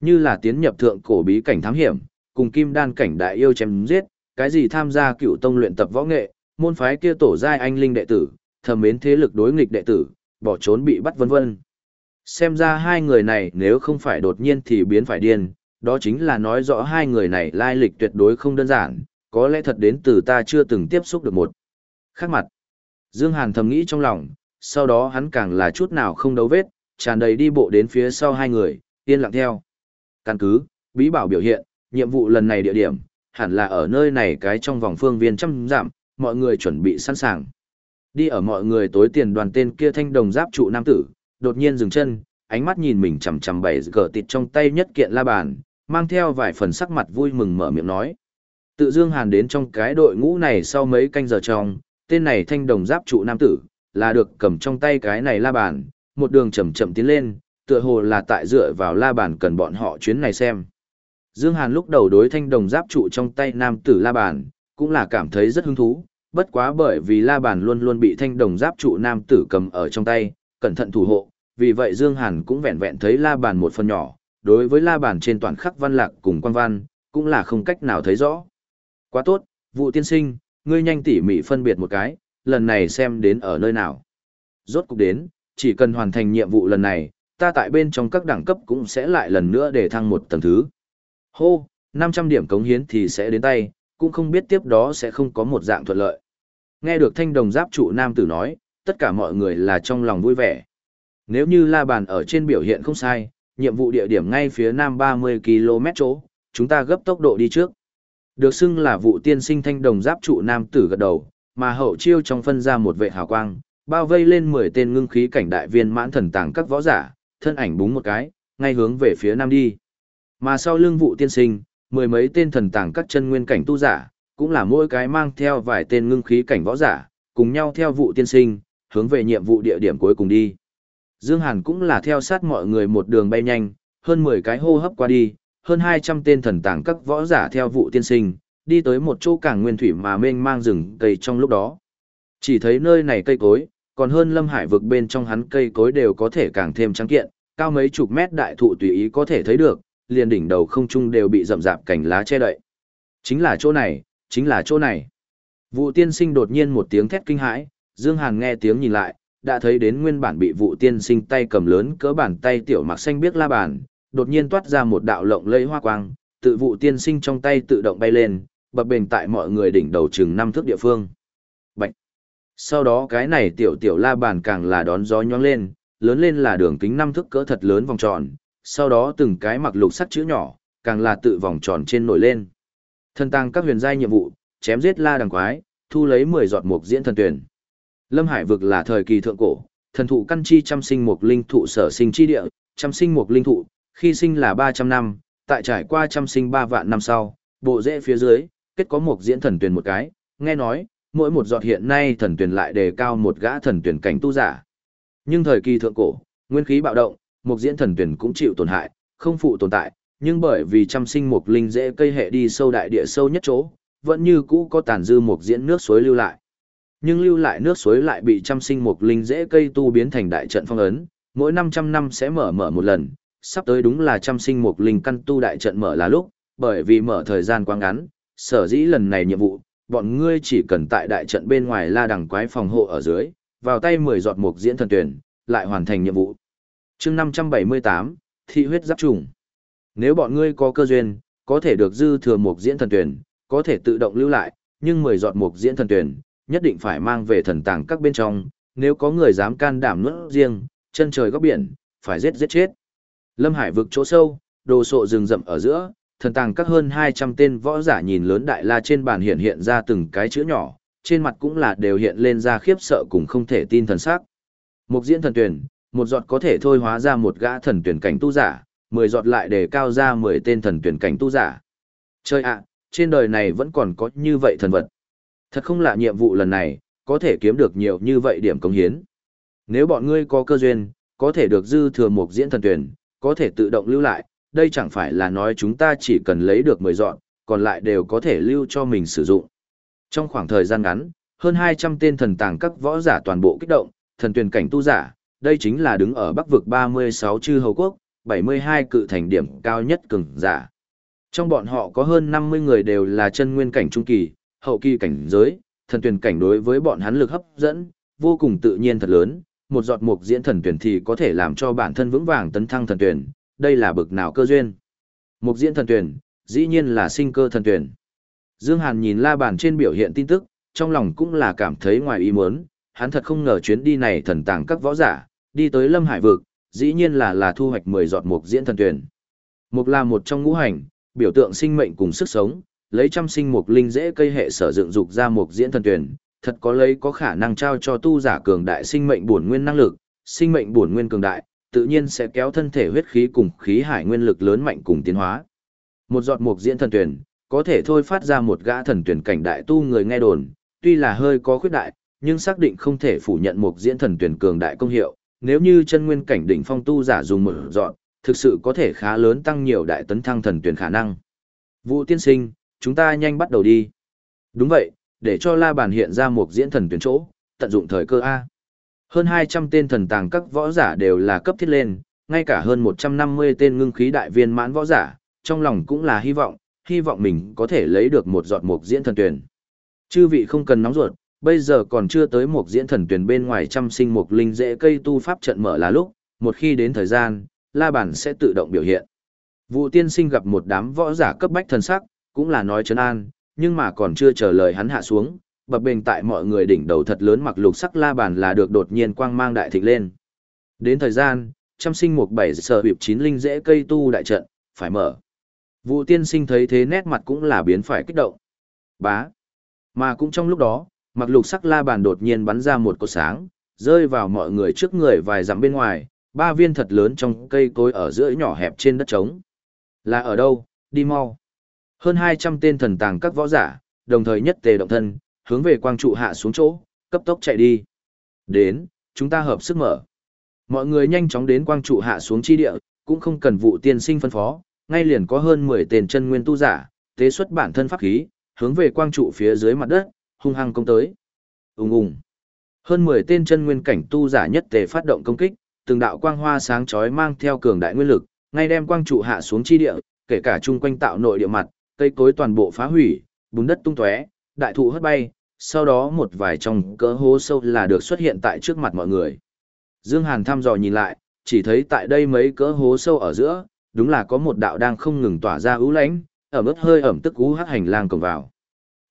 Như là tiến nhập thượng cổ bí cảnh thám hiểm, cùng kim đan cảnh đại yêu chém giết, cái gì tham gia cựu tông luyện tập võ nghệ, môn phái kia tổ giai anh linh đệ tử, thầm mến thế lực đối nghịch đệ tử, bỏ trốn bị bắt vân vân. Xem ra hai người này nếu không phải đột nhiên thì biến phải điên, đó chính là nói rõ hai người này lai lịch tuyệt đối không đơn giản, có lẽ thật đến từ ta chưa từng tiếp xúc được một. Khác mặt, Dương Hàn thầm nghĩ trong lòng, sau đó hắn càng là chút nào không đấu vết, tràn đầy đi bộ đến phía sau hai người, yên lặng theo. Căn cứ, bí bảo biểu hiện, nhiệm vụ lần này địa điểm, hẳn là ở nơi này cái trong vòng phương viên trăm giảm, mọi người chuẩn bị sẵn sàng. Đi ở mọi người tối tiền đoàn tên kia thanh đồng giáp trụ nam tử, đột nhiên dừng chân, ánh mắt nhìn mình chằm chằm bảy cờ tịt trong tay nhất kiện la bàn, mang theo vài phần sắc mặt vui mừng mở miệng nói. Tự Dương Hàn đến trong cái đội ngũ này sau mấy canh giờ trong, tên này thanh đồng giáp trụ nam tử, là được cầm trong tay cái này la bàn, một đường chậm chậm tiến lên, tựa hồ là tại dựa vào la bàn cần bọn họ chuyến này xem. Dương Hàn lúc đầu đối thanh đồng giáp trụ trong tay nam tử la bàn, cũng là cảm thấy rất hứng thú, bất quá bởi vì la bàn luôn luôn bị thanh đồng giáp trụ nam tử cầm ở trong tay, cẩn thận thủ hộ, vì vậy Dương Hàn cũng vẹn vẹn thấy la bàn một phần nhỏ, đối với la bàn trên toàn khắc văn lạc cùng quan văn, cũng là không cách nào thấy rõ. Quá tốt, vụ tiên sinh, ngươi nhanh tỉ mỉ phân biệt một cái, lần này xem đến ở nơi nào. Rốt cục đến, chỉ cần hoàn thành nhiệm vụ lần này, ta tại bên trong các đẳng cấp cũng sẽ lại lần nữa để thăng một tầng thứ. Hô, 500 điểm cống hiến thì sẽ đến tay, cũng không biết tiếp đó sẽ không có một dạng thuận lợi. Nghe được thanh đồng giáp trụ nam tử nói, tất cả mọi người là trong lòng vui vẻ. Nếu như la bàn ở trên biểu hiện không sai, nhiệm vụ địa điểm ngay phía nam 30 km chỗ, chúng ta gấp tốc độ đi trước. Được xưng là vụ tiên sinh thanh đồng giáp trụ nam tử gật đầu, mà hậu chiêu trong phân ra một vệ hào quang, bao vây lên 10 tên ngưng khí cảnh đại viên mãn thần tàng các võ giả, thân ảnh búng một cái, ngay hướng về phía nam đi. Mà sau lưng vụ tiên sinh, mười mấy tên thần tàng các chân nguyên cảnh tu giả, cũng là mỗi cái mang theo vài tên ngưng khí cảnh võ giả, cùng nhau theo vụ tiên sinh, hướng về nhiệm vụ địa điểm cuối cùng đi. Dương Hàn cũng là theo sát mọi người một đường bay nhanh, hơn 10 cái hô hấp qua đi, hơn 200 tên thần tàng các võ giả theo vụ tiên sinh, đi tới một chỗ cảng nguyên thủy mà mênh mang rừng cây trong lúc đó. Chỉ thấy nơi này cây cối, còn hơn lâm hải vực bên trong hắn cây cối đều có thể càng thêm trắng kiện, cao mấy chục mét đại thụ tùy ý có thể thấy được, liền đỉnh đầu không trung đều bị rậm rạp cành lá che đậy. Chính là chỗ này, chính là chỗ này. Vụ tiên sinh đột nhiên một tiếng thét kinh hãi, Dương Hàn nghe tiếng nhìn lại, đã thấy đến nguyên bản bị vụ tiên sinh tay cầm lớn cỡ bàn tay tiểu mặc xanh biết la bàn, đột nhiên toát ra một đạo lộng lẫy hoa quang, tự vụ tiên sinh trong tay tự động bay lên, bập bềnh tại mọi người đỉnh đầu chừng năm thước địa phương. Bạch! Sau đó cái này tiểu tiểu la bàn càng là đón gió nhoáng lên, lớn lên là đường kính năm thước cỡ thật lớn vòng tròn, sau đó từng cái mặc lục sắt chữ nhỏ, càng là tự vòng tròn trên nổi lên. Thân tăng các huyền giai nhiệm vụ, chém giết la đằng quái, thu lấy 10 giọt mục diễn thần tuyển. Lâm Hải vực là thời kỳ thượng cổ, thần thụ căn chi trăm sinh mục linh thụ sở sinh chi địa, trăm sinh mục linh thụ, khi sinh là 300 năm, tại trải qua trăm sinh 3 vạn năm sau, bộ rễ phía dưới, kết có một diễn thần tuyển một cái, nghe nói, mỗi một giọt hiện nay thần tuyển lại đề cao một gã thần tuyển cảnh tu giả. Nhưng thời kỳ thượng cổ, nguyên khí bạo động, một diễn thần tuyển cũng chịu tổn hại, không phụ tồn tại, nhưng bởi vì trăm sinh một linh dễ cây hệ đi sâu đại địa sâu nhất chỗ, vẫn như cũ có tàn dư một diễn nước suối lưu lại. Nhưng lưu lại nước suối lại bị trăm sinh một linh dễ cây tu biến thành đại trận phong ấn, mỗi 500 năm sẽ mở mở một lần, sắp tới đúng là trăm sinh một linh căn tu đại trận mở là lúc, bởi vì mở thời gian quá ngắn, sở dĩ lần này nhiệm vụ, bọn ngươi chỉ cần tại đại trận bên ngoài la đằng quái phòng hộ ở dưới, vào tay 10 giọt mục diễn thần tuyển, lại hoàn thành nhiệm vụ. chương 578, thị huyết giáp trùng. Nếu bọn ngươi có cơ duyên, có thể được dư thừa mục diễn thần tuyển, có thể tự động lưu lại, nhưng 10 giọt mục diễn thần tuyển, nhất định phải mang về thần tàng các bên trong, nếu có người dám can đảm nuốt riêng, chân trời góc biển, phải giết giết chết. Lâm Hải vực chỗ sâu, đồ sộ rừng rậm ở giữa, thần tàng các hơn 200 tên võ giả nhìn lớn đại la trên bàn hiện hiện ra từng cái chữ nhỏ, trên mặt cũng là đều hiện lên ra khiếp sợ cùng không thể tin thần sắc. Một diễn thần tuyển, một giọt có thể thôi hóa ra một gã thần tuyển cảnh tu giả, 10 giọt lại để cao ra 10 tên thần tuyển cảnh tu giả. Chơi ạ, trên đời này vẫn còn có như vậy thần vật. Thật không lạ nhiệm vụ lần này, có thể kiếm được nhiều như vậy điểm công hiến. Nếu bọn ngươi có cơ duyên, có thể được dư thừa một diễn thần tuyển, có thể tự động lưu lại, đây chẳng phải là nói chúng ta chỉ cần lấy được 10 dọn, còn lại đều có thể lưu cho mình sử dụng. Trong khoảng thời gian ngắn, hơn 200 tên thần tàng các võ giả toàn bộ kích động, thần tuyển cảnh tu giả, đây chính là đứng ở bắc vực 36 chư hầu quốc, 72 cự thành điểm cao nhất cường giả. Trong bọn họ có hơn 50 người đều là chân nguyên cảnh trung kỳ, hậu kỳ cảnh giới, thần tuyển cảnh đối với bọn hắn lực hấp dẫn, vô cùng tự nhiên thật lớn, một giọt mục diễn thần tuyển thì có thể làm cho bản thân vững vàng tấn thăng thần tuyển, đây là bực nào cơ duyên. Mục diễn thần tuyển, dĩ nhiên là sinh cơ thần tuyển. Dương Hàn nhìn la bàn trên biểu hiện tin tức, trong lòng cũng là cảm thấy ngoài ý muốn, hắn thật không ngờ chuyến đi này thần tàng các võ giả, đi tới Lâm Hải vực, dĩ nhiên là là thu hoạch 10 giọt mục diễn thần tuyển. Mục là một trong ngũ hành, biểu tượng sinh mệnh cùng sức sống, lấy trăm sinh mục linh dễ cây hệ sở dựng dục ra mục diễn thần tuyển, thật có lấy có khả năng trao cho tu giả cường đại sinh mệnh bổn nguyên năng lực, sinh mệnh bổn nguyên cường đại, tự nhiên sẽ kéo thân thể huyết khí cùng khí hải nguyên lực lớn mạnh cùng tiến hóa. Một giọt mục diễn thần tuyển, có thể thôi phát ra một gã thần tuyển cảnh đại tu người nghe đồn, tuy là hơi có khuyết đại, nhưng xác định không thể phủ nhận mục diễn thần tuyển cường đại công hiệu, nếu như chân nguyên cảnh đỉnh phong tu giả dùng một dọn, thực sự có thể khá lớn tăng nhiều đại tấn thăng thần tuyển khả năng. Vũ tiên sinh, chúng ta nhanh bắt đầu đi. Đúng vậy, để cho la bàn hiện ra một diễn thần tuyển chỗ, tận dụng thời cơ A. Hơn 200 tên thần tàng các võ giả đều là cấp thiết lên, ngay cả hơn 150 tên ngưng khí đại viên mãn võ giả, trong lòng cũng là hy vọng, hy vọng mình có thể lấy được một giọt mục diễn thần tuyển. Chư vị không cần nóng ruột, bây giờ còn chưa tới một diễn thần tuyển bên ngoài trăm sinh mục linh dễ cây tu pháp trận mở là lúc, một khi đến thời gian, la bản sẽ tự động biểu hiện. Vụ tiên sinh gặp một đám võ giả cấp bách thần sắc, cũng là nói chấn an, nhưng mà còn chưa chờ lời hắn hạ xuống, bập bềnh tại mọi người đỉnh đầu thật lớn mặc lục sắc la bàn là được đột nhiên quang mang đại thịnh lên. Đến thời gian, trăm sinh một bảy sở hiệp chín linh dễ cây tu đại trận, phải mở. Vụ tiên sinh thấy thế nét mặt cũng là biến phải kích động. Bá. Mà cũng trong lúc đó, mặc lục sắc la bàn đột nhiên bắn ra một cột sáng, rơi vào mọi người trước người vài dặm bên ngoài, ba viên thật lớn trong cây cối ở giữa nhỏ hẹp trên đất trống. Là ở đâu, đi mau. Hơn 200 tên thần tàng các võ giả, đồng thời nhất tề động thân, hướng về quang trụ hạ xuống chỗ, cấp tốc chạy đi. Đến, chúng ta hợp sức mở. Mọi người nhanh chóng đến quang trụ hạ xuống chi địa, cũng không cần vụ tiên sinh phân phó, ngay liền có hơn 10 tên chân nguyên tu giả, tế xuất bản thân pháp khí, hướng về quang trụ phía dưới mặt đất, hung hăng công tới. Ùng ùng. Hơn 10 tên chân nguyên cảnh tu giả nhất tề phát động công kích, từng đạo quang hoa sáng chói mang theo cường đại nguyên lực, ngay đem quang trụ hạ xuống chi địa, kể cả chung quanh tạo nội địa mặt, cây cối toàn bộ phá hủy, bùn đất tung tóe, đại thụ hất bay, sau đó một vài trong cỡ hố sâu là được xuất hiện tại trước mặt mọi người. Dương Hàn thăm dò nhìn lại, chỉ thấy tại đây mấy cỡ hố sâu ở giữa, đúng là có một đạo đang không ngừng tỏa ra ưu lãnh, ở mức hơi ẩm tức ú hắc hành lang cổng vào.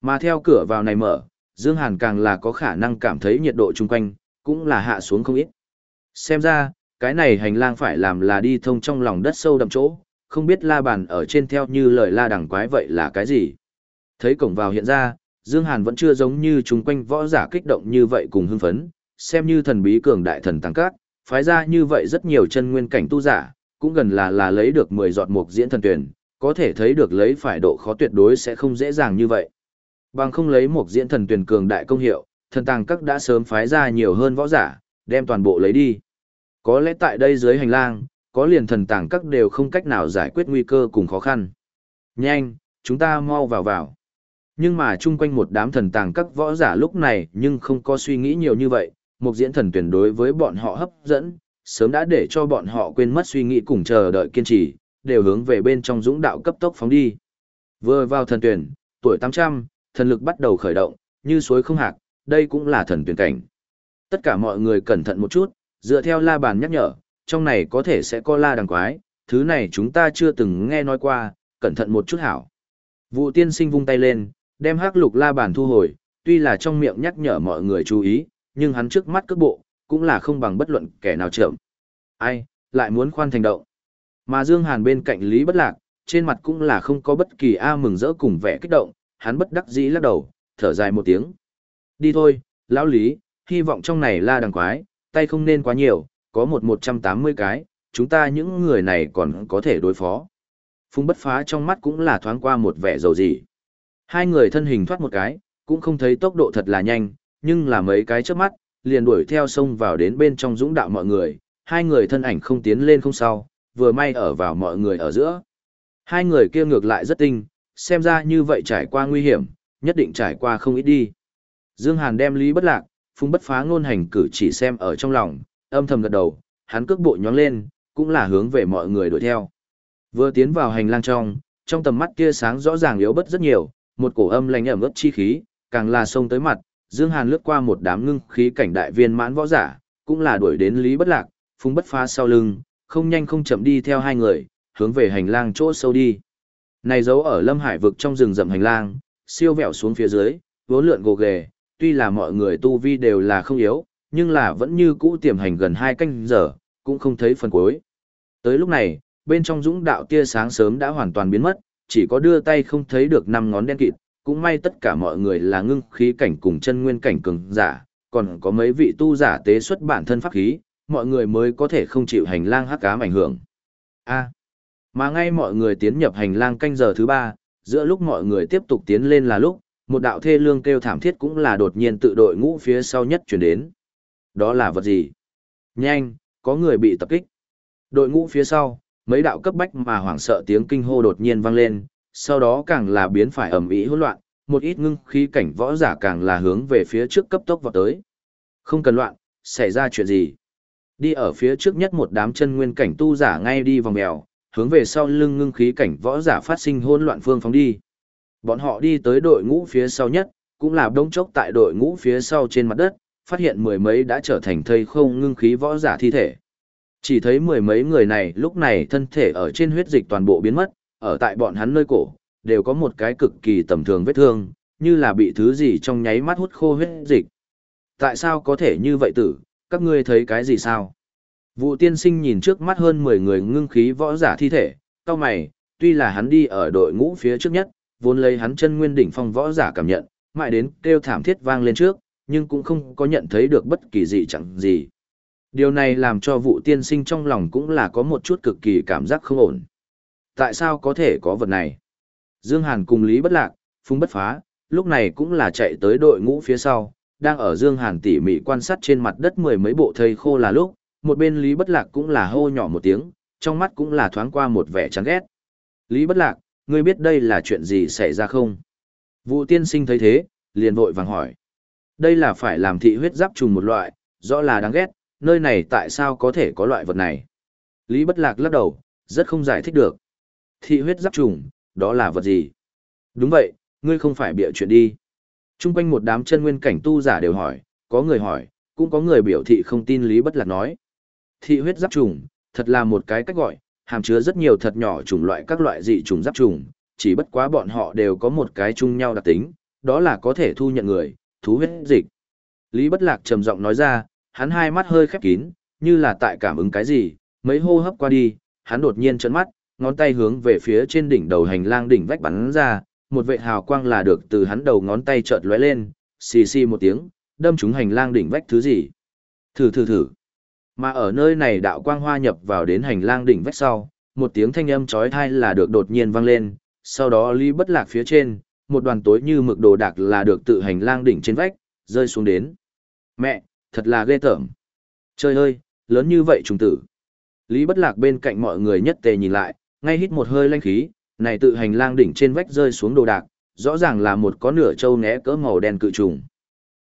Mà theo cửa vào này mở, Dương Hàn càng là có khả năng cảm thấy nhiệt độ chung quanh, cũng là hạ xuống không ít. Xem ra, cái này hành lang phải làm là đi thông trong lòng đất sâu đậm chỗ, không biết la bàn ở trên theo như lời la đằng quái vậy là cái gì. Thấy cổng vào hiện ra, Dương Hàn vẫn chưa giống như chúng quanh võ giả kích động như vậy cùng hưng phấn, xem như thần bí cường đại thần tăng cát, phái ra như vậy rất nhiều chân nguyên cảnh tu giả, cũng gần là là lấy được 10 giọt mục diễn thần tuyển, có thể thấy được lấy phải độ khó tuyệt đối sẽ không dễ dàng như vậy. Bằng không lấy một diễn thần tuyển cường đại công hiệu, thần tàng các đã sớm phái ra nhiều hơn võ giả, đem toàn bộ lấy đi. Có lẽ tại đây dưới hành lang, có liền thần tàng các đều không cách nào giải quyết nguy cơ cùng khó khăn. Nhanh, chúng ta mau vào vào. Nhưng mà chung quanh một đám thần tàng các võ giả lúc này nhưng không có suy nghĩ nhiều như vậy, một diễn thần tuyển đối với bọn họ hấp dẫn, sớm đã để cho bọn họ quên mất suy nghĩ cùng chờ đợi kiên trì, đều hướng về bên trong dũng đạo cấp tốc phóng đi. Vừa vào thần tuyển, tuổi 800, thần lực bắt đầu khởi động, như suối không hạc, đây cũng là thần tuyển cảnh. Tất cả mọi người cẩn thận một chút, dựa theo la bàn nhắc nhở, trong này có thể sẽ có la đằng quái, thứ này chúng ta chưa từng nghe nói qua, cẩn thận một chút hảo. Vụ tiên sinh vung tay lên, đem hắc lục la bàn thu hồi, tuy là trong miệng nhắc nhở mọi người chú ý, nhưng hắn trước mắt cước bộ, cũng là không bằng bất luận kẻ nào chậm. Ai, lại muốn khoan thành động. Mà Dương Hàn bên cạnh Lý Bất Lạc, trên mặt cũng là không có bất kỳ a mừng rỡ cùng vẻ kích động, hắn bất đắc dĩ lắc đầu, thở dài một tiếng. Đi thôi, lão Lý, hy vọng trong này la đằng quái, tay không nên quá nhiều, có một một trăm tám mươi cái, chúng ta những người này còn có thể đối phó. Phung bất phá trong mắt cũng là thoáng qua một vẻ dầu gì. Hai người thân hình thoát một cái, cũng không thấy tốc độ thật là nhanh, nhưng là mấy cái trước mắt, liền đuổi theo sông vào đến bên trong dũng đạo mọi người, hai người thân ảnh không tiến lên không sau, vừa may ở vào mọi người ở giữa. Hai người kia ngược lại rất tinh, xem ra như vậy trải qua nguy hiểm, nhất định trải qua không ít đi. Dương Hàn đem Lý Bất Lạc, Phung Bất Phá ngôn hành cử chỉ xem ở trong lòng, âm thầm gật đầu, hắn cước bộ nhón lên, cũng là hướng về mọi người đuổi theo. Vừa tiến vào hành lang trong, trong tầm mắt kia sáng rõ ràng yếu bất rất nhiều, một cổ âm lạnh ẩm ướt chi khí, càng là sông tới mặt, Dương Hàn lướt qua một đám ngưng khí cảnh đại viên mãn võ giả, cũng là đuổi đến Lý Bất Lạc, Phung Bất Phá sau lưng, không nhanh không chậm đi theo hai người, hướng về hành lang chỗ sâu đi. Này giấu ở Lâm Hải vực trong rừng rậm hành lang, siêu vẹo xuống phía dưới, vốn lượn gồ ghề, tuy là mọi người tu vi đều là không yếu, nhưng là vẫn như cũ tiềm hành gần hai canh giờ, cũng không thấy phần cuối. Tới lúc này, bên trong dũng đạo tia sáng sớm đã hoàn toàn biến mất, chỉ có đưa tay không thấy được năm ngón đen kịt, cũng may tất cả mọi người là ngưng khí cảnh cùng chân nguyên cảnh cường giả, còn có mấy vị tu giả tế xuất bản thân pháp khí, mọi người mới có thể không chịu hành lang hắc ám ảnh hưởng. A. mà ngay mọi người tiến nhập hành lang canh giờ thứ ba, giữa lúc mọi người tiếp tục tiến lên là lúc, một đạo thê lương kêu thảm thiết cũng là đột nhiên tự đội ngũ phía sau nhất chuyển đến. Đó là vật gì? Nhanh, có người bị tập kích. Đội ngũ phía sau, mấy đạo cấp bách mà hoảng sợ tiếng kinh hô đột nhiên vang lên, sau đó càng là biến phải ầm ĩ hỗn loạn, một ít ngưng khí cảnh võ giả càng là hướng về phía trước cấp tốc vào tới. Không cần loạn, xảy ra chuyện gì? Đi ở phía trước nhất một đám chân nguyên cảnh tu giả ngay đi vòng mèo, hướng về sau lưng ngưng khí cảnh võ giả phát sinh hỗn loạn phương phóng đi. Bọn họ đi tới đội ngũ phía sau nhất, cũng là đống chốc tại đội ngũ phía sau trên mặt đất, phát hiện mười mấy đã trở thành thây không ngưng khí võ giả thi thể. Chỉ thấy mười mấy người này lúc này thân thể ở trên huyết dịch toàn bộ biến mất, ở tại bọn hắn nơi cổ, đều có một cái cực kỳ tầm thường vết thương, như là bị thứ gì trong nháy mắt hút khô huyết dịch. Tại sao có thể như vậy tử, các ngươi thấy cái gì sao? Vụ tiên sinh nhìn trước mắt hơn 10 người ngưng khí võ giả thi thể, cao mày, tuy là hắn đi ở đội ngũ phía trước nhất, vốn lấy hắn chân nguyên đỉnh phong võ giả cảm nhận, mãi đến kêu thảm thiết vang lên trước, nhưng cũng không có nhận thấy được bất kỳ gì chẳng gì. Điều này làm cho vụ tiên sinh trong lòng cũng là có một chút cực kỳ cảm giác không ổn. Tại sao có thể có vật này? Dương Hàn cùng Lý Bất Lạc, Phung Bất Phá, lúc này cũng là chạy tới đội ngũ phía sau, đang ở Dương Hàn tỉ mỉ quan sát trên mặt đất mười mấy bộ thây khô là lúc, một bên Lý Bất Lạc cũng là hô nhỏ một tiếng, trong mắt cũng là thoáng qua một vẻ chán ghét. Lý Bất Lạc, ngươi biết đây là chuyện gì xảy ra không? Vụ tiên sinh thấy thế, liền vội vàng hỏi. Đây là phải làm thị huyết giáp trùng một loại, rõ là đáng ghét, nơi này tại sao có thể có loại vật này? Lý Bất Lạc lắc đầu, rất không giải thích được. Thị huyết giáp trùng, đó là vật gì? Đúng vậy, ngươi không phải bịa chuyện đi. Trung quanh một đám chân nguyên cảnh tu giả đều hỏi, có người hỏi, cũng có người biểu thị không tin Lý Bất Lạc nói. Thị huyết giáp trùng, thật là một cái cách gọi, hàm chứa rất nhiều thật nhỏ chủng loại các loại dị trùng giáp trùng, chỉ bất quá bọn họ đều có một cái chung nhau đặc tính, đó là có thể thu nhận người, thú huyết dịch. Lý Bất Lạc trầm giọng nói ra, hắn hai mắt hơi khép kín, như là tại cảm ứng cái gì, mấy hô hấp qua đi, hắn đột nhiên trợn mắt, ngón tay hướng về phía trên đỉnh đầu hành lang đỉnh vách bắn ra, một vệt hào quang là được từ hắn đầu ngón tay chợt lóe lên, xì xì một tiếng, đâm trúng hành lang đỉnh vách thứ gì. Thử thử thử. Mà ở nơi này đạo quang hoa nhập vào đến hành lang đỉnh vách sau, một tiếng thanh âm chói tai là được đột nhiên vang lên, sau đó Lý Bất Lạc phía trên, một đoàn tối như mực đồ đạc là được tự hành lang đỉnh trên vách, rơi xuống đến. Mẹ, thật là ghê tởm. Trời ơi, lớn như vậy trùng tử. Lý Bất Lạc bên cạnh mọi người nhất tề nhìn lại, ngay hít một hơi lanh khí, này tự hành lang đỉnh trên vách rơi xuống đồ đạc, rõ ràng là một có nửa trâu né cỡ màu đen cự trùng.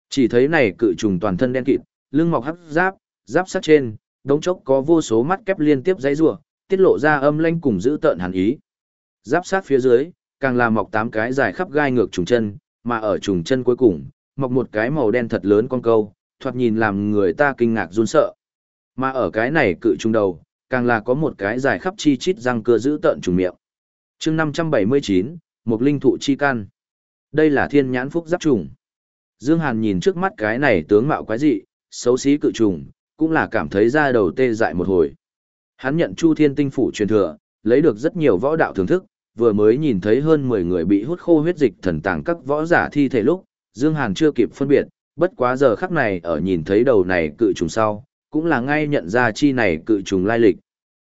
Chỉ thấy này cự trùng toàn thân đen kịt, lưng mọc hấp giáp, giáp sắt trên, đống chốc có vô số mắt kép liên tiếp dãy rủa, tiết lộ ra âm lanh cùng giữ tợn hàn ý. Giáp sát phía dưới, càng là mọc tám cái dài khắp gai ngược trùng chân, mà ở trùng chân cuối cùng, mọc một cái màu đen thật lớn con câu, thoạt nhìn làm người ta kinh ngạc run sợ. Mà ở cái này cự trùng đầu, càng là có một cái dài khắp chi chít răng cưa giữ tợn trùng miệng. chương 579, một linh thụ chi can. Đây là thiên nhãn phúc giáp trùng. Dương Hàn nhìn trước mắt cái này tướng mạo quái dị, xấu xí cự trùng, cũng là cảm thấy da đầu tê dại một hồi. Hắn nhận Chu Thiên Tinh phủ truyền thừa, lấy được rất nhiều võ đạo thưởng thức, vừa mới nhìn thấy hơn 10 người bị hút khô huyết dịch thần tàng các võ giả thi thể lúc, Dương Hàn chưa kịp phân biệt, bất quá giờ khắc này ở nhìn thấy đầu này cự trùng sau, cũng là ngay nhận ra chi này cự trùng lai lịch.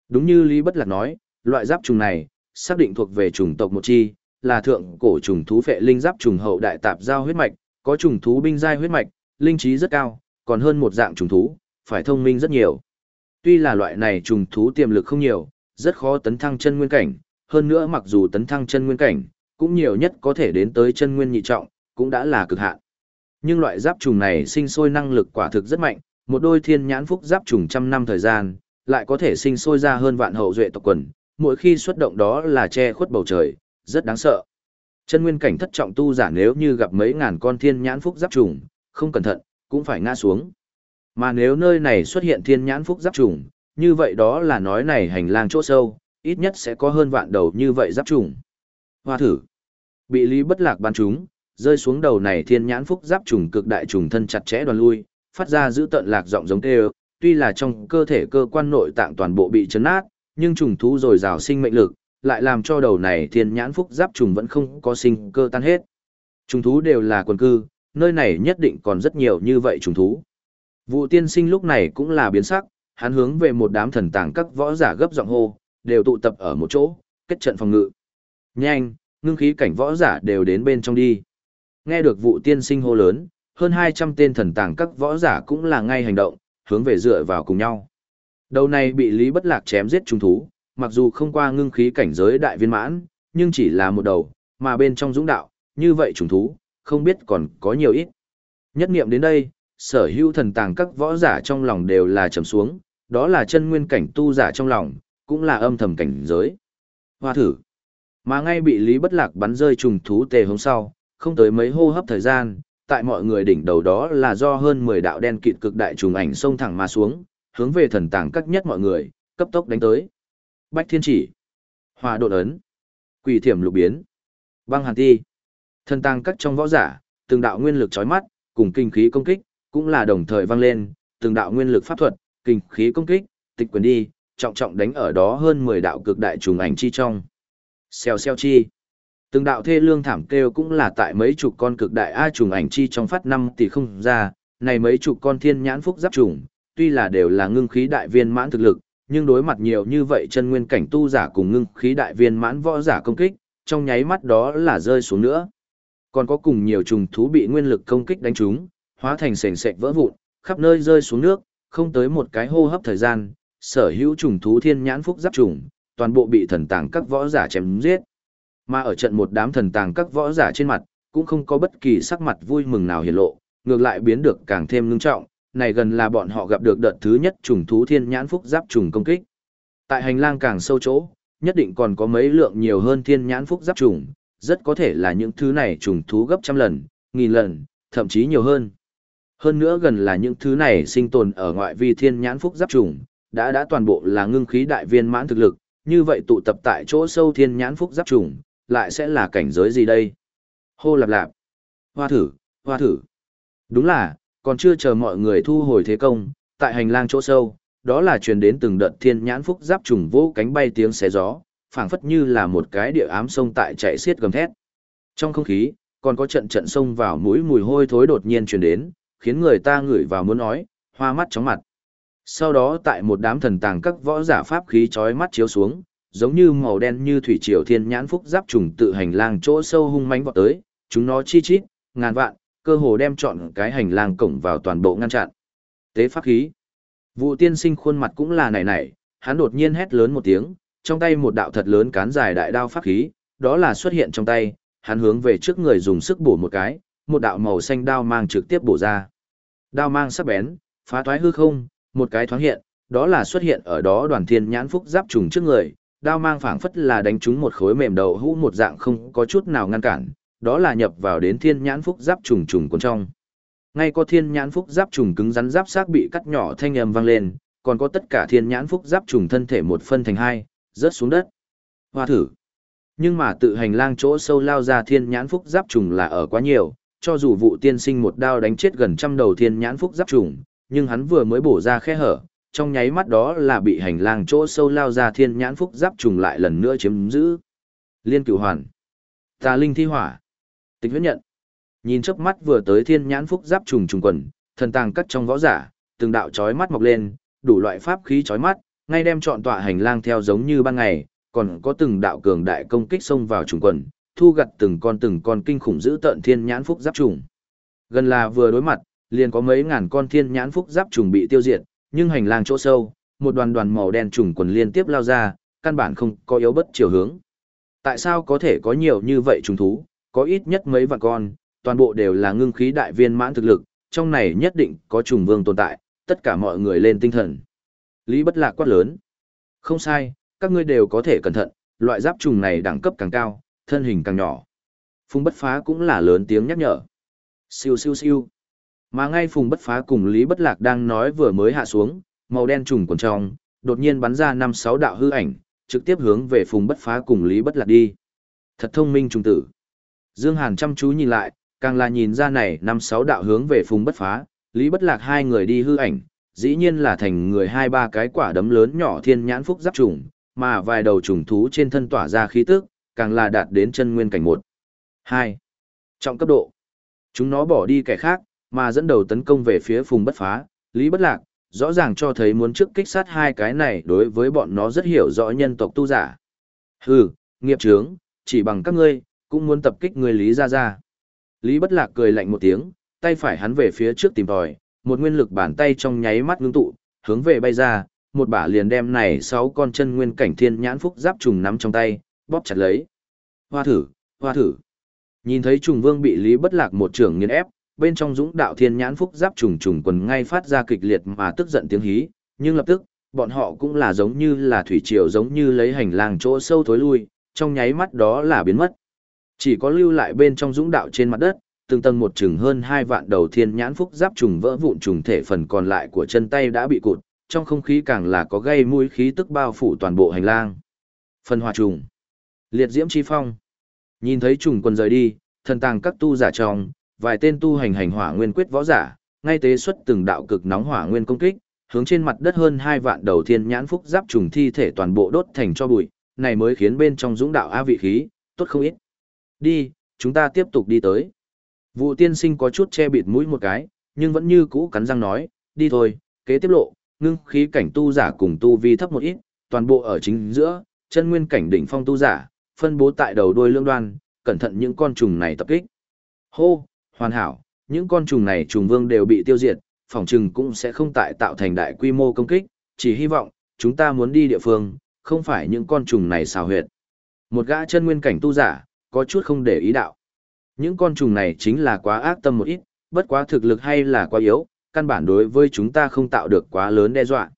Đúng như Lý Bất Lạc nói, loại giáp trùng này, xác định thuộc về trùng tộc một chi, là thượng cổ trùng thú phệ linh giáp trùng hậu đại tạp giao huyết mạch, có trùng thú binh giai huyết mạch, linh trí rất cao, còn hơn một dạng trùng thú, phải thông minh rất nhiều. Tuy là loại này trùng thú tiềm lực không nhiều, rất khó tấn thăng chân nguyên cảnh, hơn nữa mặc dù tấn thăng chân nguyên cảnh, cũng nhiều nhất có thể đến tới chân nguyên nhị trọng, cũng đã là cực hạn. Nhưng loại giáp trùng này sinh sôi năng lực quả thực rất mạnh, một đôi thiên nhãn phúc giáp trùng trăm năm thời gian, lại có thể sinh sôi ra hơn vạn hậu duệ tộc quần, mỗi khi xuất động đó là che khuất bầu trời, rất đáng sợ. Chân nguyên cảnh thất trọng tu giả nếu như gặp mấy ngàn con thiên nhãn phúc giáp trùng, không cẩn thận, cũng phải ngã xuống. Mà nếu nơi này xuất hiện thiên nhãn phúc giáp trùng, như vậy đó là nói này hành lang chỗ sâu, ít nhất sẽ có hơn vạn đầu như vậy giáp trùng. Hoa thử. Bị Lý Bất Lạc bắn trúng, rơi xuống đầu này thiên nhãn phúc giáp trùng cực đại trùng thân chặt chẽ đoàn lui, phát ra giữ tận lạc giọng giống kêu, tuy là trong cơ thể cơ quan nội tạng toàn bộ bị chấn nát, nhưng trùng thú rồi rào sinh mệnh lực, lại làm cho đầu này thiên nhãn phúc giáp trùng vẫn không có sinh cơ tan hết. Trùng thú đều là quần cư, nơi này nhất định còn rất nhiều như vậy trùng thú. Vụ tiên sinh lúc này cũng là biến sắc, hắn hướng về một đám thần tàng các võ giả gấp giọng hô, đều tụ tập ở một chỗ, kết trận phòng ngự. Nhanh, ngưng khí cảnh võ giả đều đến bên trong đi. Nghe được vụ tiên sinh hô lớn, hơn 200 tên thần tàng các võ giả cũng là ngay hành động, hướng về dựa vào cùng nhau. Đầu này bị Lý Bất Lạc chém giết trùng thú, mặc dù không qua ngưng khí cảnh giới đại viên mãn, nhưng chỉ là một đầu, mà bên trong dũng đạo, như vậy trùng thú, không biết còn có nhiều ít. Nhất niệm đến đây, sở hữu thần tàng các võ giả trong lòng đều là trầm xuống, đó là chân nguyên cảnh tu giả trong lòng, cũng là âm thầm cảnh giới. Hoa thử. Mà ngay bị Lý Bất Lạc bắn rơi trùng thú tề hôm sau, không tới mấy hô hấp thời gian, tại mọi người đỉnh đầu đó là do hơn 10 đạo đen kịt cực đại trùng ảnh xông thẳng mà xuống, hướng về thần tàng các nhất mọi người, cấp tốc đánh tới. Bách thiên chỉ, hòa đột ấn, quỷ thiểm lục biến, băng hàn ti. Thần tàng các trong võ giả, từng đạo nguyên lực chói mắt, cùng kinh khí công kích, cũng là đồng thời vang lên, từng đạo nguyên lực pháp thuật, kinh khí công kích, tịch quyền đi, trọng trọng đánh ở đó hơn 10 đạo cực đại trùng ảnh chi trong. Xèo xèo chi. Từng đạo thê lương thảm kêu cũng là tại mấy chục con cực đại a trùng ảnh chi trong phát năm tỷ không ra, này mấy chục con thiên nhãn phúc giáp trùng, tuy là đều là ngưng khí đại viên mãn thực lực, nhưng đối mặt nhiều như vậy chân nguyên cảnh tu giả cùng ngưng khí đại viên mãn võ giả công kích, trong nháy mắt đó là rơi xuống nữa. Còn có cùng nhiều trùng thú bị nguyên lực công kích đánh trúng, hóa thành sền sệt vỡ vụn, khắp nơi rơi xuống nước, không tới một cái hô hấp thời gian, sở hữu trùng thú thiên nhãn phúc giáp trùng, toàn bộ bị thần tàng các võ giả chém giết. Mà ở trận một đám thần tàng các võ giả trên mặt, cũng không có bất kỳ sắc mặt vui mừng nào hiển lộ, ngược lại biến được càng thêm ngưng trọng, này gần là bọn họ gặp được đợt thứ nhất trùng thú thiên nhãn phúc giáp trùng công kích. Tại hành lang càng sâu chỗ, nhất định còn có mấy lượng nhiều hơn thiên nhãn phúc giáp trùng, rất có thể là những thứ này trùng thú gấp trăm lần, nghìn lần, thậm chí nhiều hơn. Hơn nữa gần là những thứ này sinh tồn ở ngoại vi thiên nhãn phúc giáp trùng, đã đã toàn bộ là ngưng khí đại viên mãn thực lực, như vậy tụ tập tại chỗ sâu thiên nhãn phúc giáp trùng, lại sẽ là cảnh giới gì đây? Hô lạp lạp. Hoa thử, hoa thử. Đúng là, còn chưa chờ mọi người thu hồi thế công, tại hành lang chỗ sâu, đó là truyền đến từng đợt thiên nhãn phúc giáp trùng vô cánh bay tiếng xé gió, phảng phất như là một cái địa ám sông tại chạy xiết gầm thét. Trong không khí, còn có trận trận sông vào mũi mùi hôi thối đột nhiên truyền đến, khiến người ta ngửi vào muốn nói, hoa mắt chóng mặt. Sau đó tại một đám thần tàng các võ giả pháp khí chói mắt chiếu xuống, giống như màu đen như thủy triều thiên nhãn phúc giáp trùng tự hành lang chỗ sâu hung mãnh vọt tới, chúng nó chi chít, ngàn vạn, cơ hồ đem chọn cái hành lang cổng vào toàn bộ ngăn chặn. Tế pháp khí. Vụ tiên sinh khuôn mặt cũng là nảy nảy, hắn đột nhiên hét lớn một tiếng, trong tay một đạo thật lớn cán dài đại đao pháp khí, đó là xuất hiện trong tay, hắn hướng về trước người dùng sức bổ một cái, một đạo màu xanh đao mang trực tiếp bổ ra. Đao mang sắc bén, phá toái hư không, một cái thoáng hiện, đó là xuất hiện ở đó đoàn thiên nhãn phúc giáp trùng trước người, đao mang phảng phất là đánh trúng một khối mềm đầu hũ một dạng không có chút nào ngăn cản, đó là nhập vào đến thiên nhãn phúc giáp trùng trùng cuốn trong. Ngay có thiên nhãn phúc giáp trùng cứng rắn giáp xác bị cắt nhỏ thanh âm vang lên, còn có tất cả thiên nhãn phúc giáp trùng thân thể một phân thành hai, rớt xuống đất. Hoa thử. Nhưng mà tự hành lang chỗ sâu lao ra thiên nhãn phúc giáp trùng là ở quá nhiều, cho dù vụ tiên sinh một đao đánh chết gần trăm đầu thiên nhãn phúc giáp trùng, nhưng hắn vừa mới bổ ra khe hở, trong nháy mắt đó là bị hành lang chỗ sâu lao ra thiên nhãn phúc giáp trùng lại lần nữa chiếm giữ. Liên cửu hoàn. Tà linh thi hỏa. Tịch huyết nhận. Nhìn chớp mắt vừa tới thiên nhãn phúc giáp trùng trùng quần, thần tàng cắt trong võ giả, từng đạo chói mắt mọc lên, đủ loại pháp khí chói mắt, ngay đem chọn tọa hành lang theo giống như ban ngày, còn có từng đạo cường đại công kích xông vào trùng quần, thu gặt từng con từng con kinh khủng giữ tận thiên nhãn phúc giáp trùng. Gần là vừa đối mặt, liền có mấy ngàn con thiên nhãn phúc giáp trùng bị tiêu diệt, nhưng hành lang chỗ sâu, một đoàn đoàn màu đen trùng quần liên tiếp lao ra, căn bản không có yếu bất chiều hướng. Tại sao có thể có nhiều như vậy trùng thú, có ít nhất mấy vạn con, toàn bộ đều là ngưng khí đại viên mãn thực lực, trong này nhất định có trùng vương tồn tại, tất cả mọi người lên tinh thần. Lý bất lạc quát lớn. Không sai, các ngươi đều có thể cẩn thận, loại giáp trùng này đẳng cấp càng cao, thân hình càng nhỏ. phung bất phá cũng là lớn tiếng nhắc nhở. Siêu siêu siêu. Mà ngay Phùng bất phá cùng Lý bất lạc đang nói vừa mới hạ xuống, màu đen trùng quần trong, đột nhiên bắn ra năm sáu đạo hư ảnh, trực tiếp hướng về Phùng bất phá cùng Lý bất lạc đi. Thật thông minh trùng tử. Dương Hàn chăm chú nhìn lại, càng là nhìn ra này năm sáu đạo hướng về Phùng bất phá, Lý bất lạc hai người đi hư ảnh, dĩ nhiên là thành người hai ba cái quả đấm lớn nhỏ thiên nhãn phúc giáp trùng, mà vài đầu trùng thú trên thân tỏa ra khí tức, càng là đạt đến chân nguyên cảnh một. Hai. Trọng cấp độ. Chúng nó bỏ đi kẻ khác, mà dẫn đầu tấn công về phía Phùng Bất Phá, Lý Bất Lạc, rõ ràng cho thấy muốn trước kích sát hai cái này đối với bọn nó rất hiểu rõ nhân tộc tu giả. Hừ, nghiệp trướng, chỉ bằng các ngươi, cũng muốn tập kích người Lý ra ra. Lý Bất Lạc cười lạnh một tiếng, tay phải hắn về phía trước tìm tòi, một nguyên lực bàn tay trong nháy mắt ngưng tụ, hướng về bay ra, một bả liền đem này sáu con chân nguyên cảnh thiên nhãn phúc giáp trùng nắm trong tay, bóp chặt lấy. Hoa thử, hoa thử. Nhìn thấy trùng vương bị Lý Bất Lạc một trưởng nghiền ép, bên trong dũng đạo thiên nhãn phúc giáp trùng trùng quần ngay phát ra kịch liệt mà tức giận tiếng hí, nhưng lập tức, bọn họ cũng là giống như là thủy triều giống như lấy hành lang chỗ sâu thối lui, trong nháy mắt đó là biến mất. Chỉ có lưu lại bên trong dũng đạo trên mặt đất, từng tầng một chừng hơn hai vạn đầu thiên nhãn phúc giáp trùng vỡ vụn trùng thể phần còn lại của chân tay đã bị cụt, trong không khí càng là có gây mũi khí tức bao phủ toàn bộ hành lang. Phần hòa trùng. Liệt diễm chi phong. Nhìn thấy trùng quần rời đi, thần tàng các tu giả trong, vài tên tu hành hành hỏa nguyên quyết võ giả, ngay tế xuất từng đạo cực nóng hỏa nguyên công kích, hướng trên mặt đất hơn hai vạn đầu thiên nhãn phúc giáp trùng thi thể toàn bộ đốt thành cho bụi, này mới khiến bên trong dũng đạo a vị khí, tốt không ít. Đi, chúng ta tiếp tục đi tới. Vụ tiên sinh có chút che bịt mũi một cái, nhưng vẫn như cũ cắn răng nói, đi thôi, kế tiếp lộ, ngưng khí cảnh tu giả cùng tu vi thấp một ít, toàn bộ ở chính giữa, chân nguyên cảnh đỉnh phong tu giả, phân bố tại đầu đuôi lương đoan, cẩn thận những con trùng này tập kích. Hô, hoàn hảo, những con trùng này trùng vương đều bị tiêu diệt, phòng trừng cũng sẽ không tại tạo thành đại quy mô công kích, chỉ hy vọng, chúng ta muốn đi địa phương, không phải những con trùng này xào huyệt. Một gã chân nguyên cảnh tu giả, có chút không để ý đạo. Những con trùng này chính là quá ác tâm một ít, bất quá thực lực hay là quá yếu, căn bản đối với chúng ta không tạo được quá lớn đe dọa.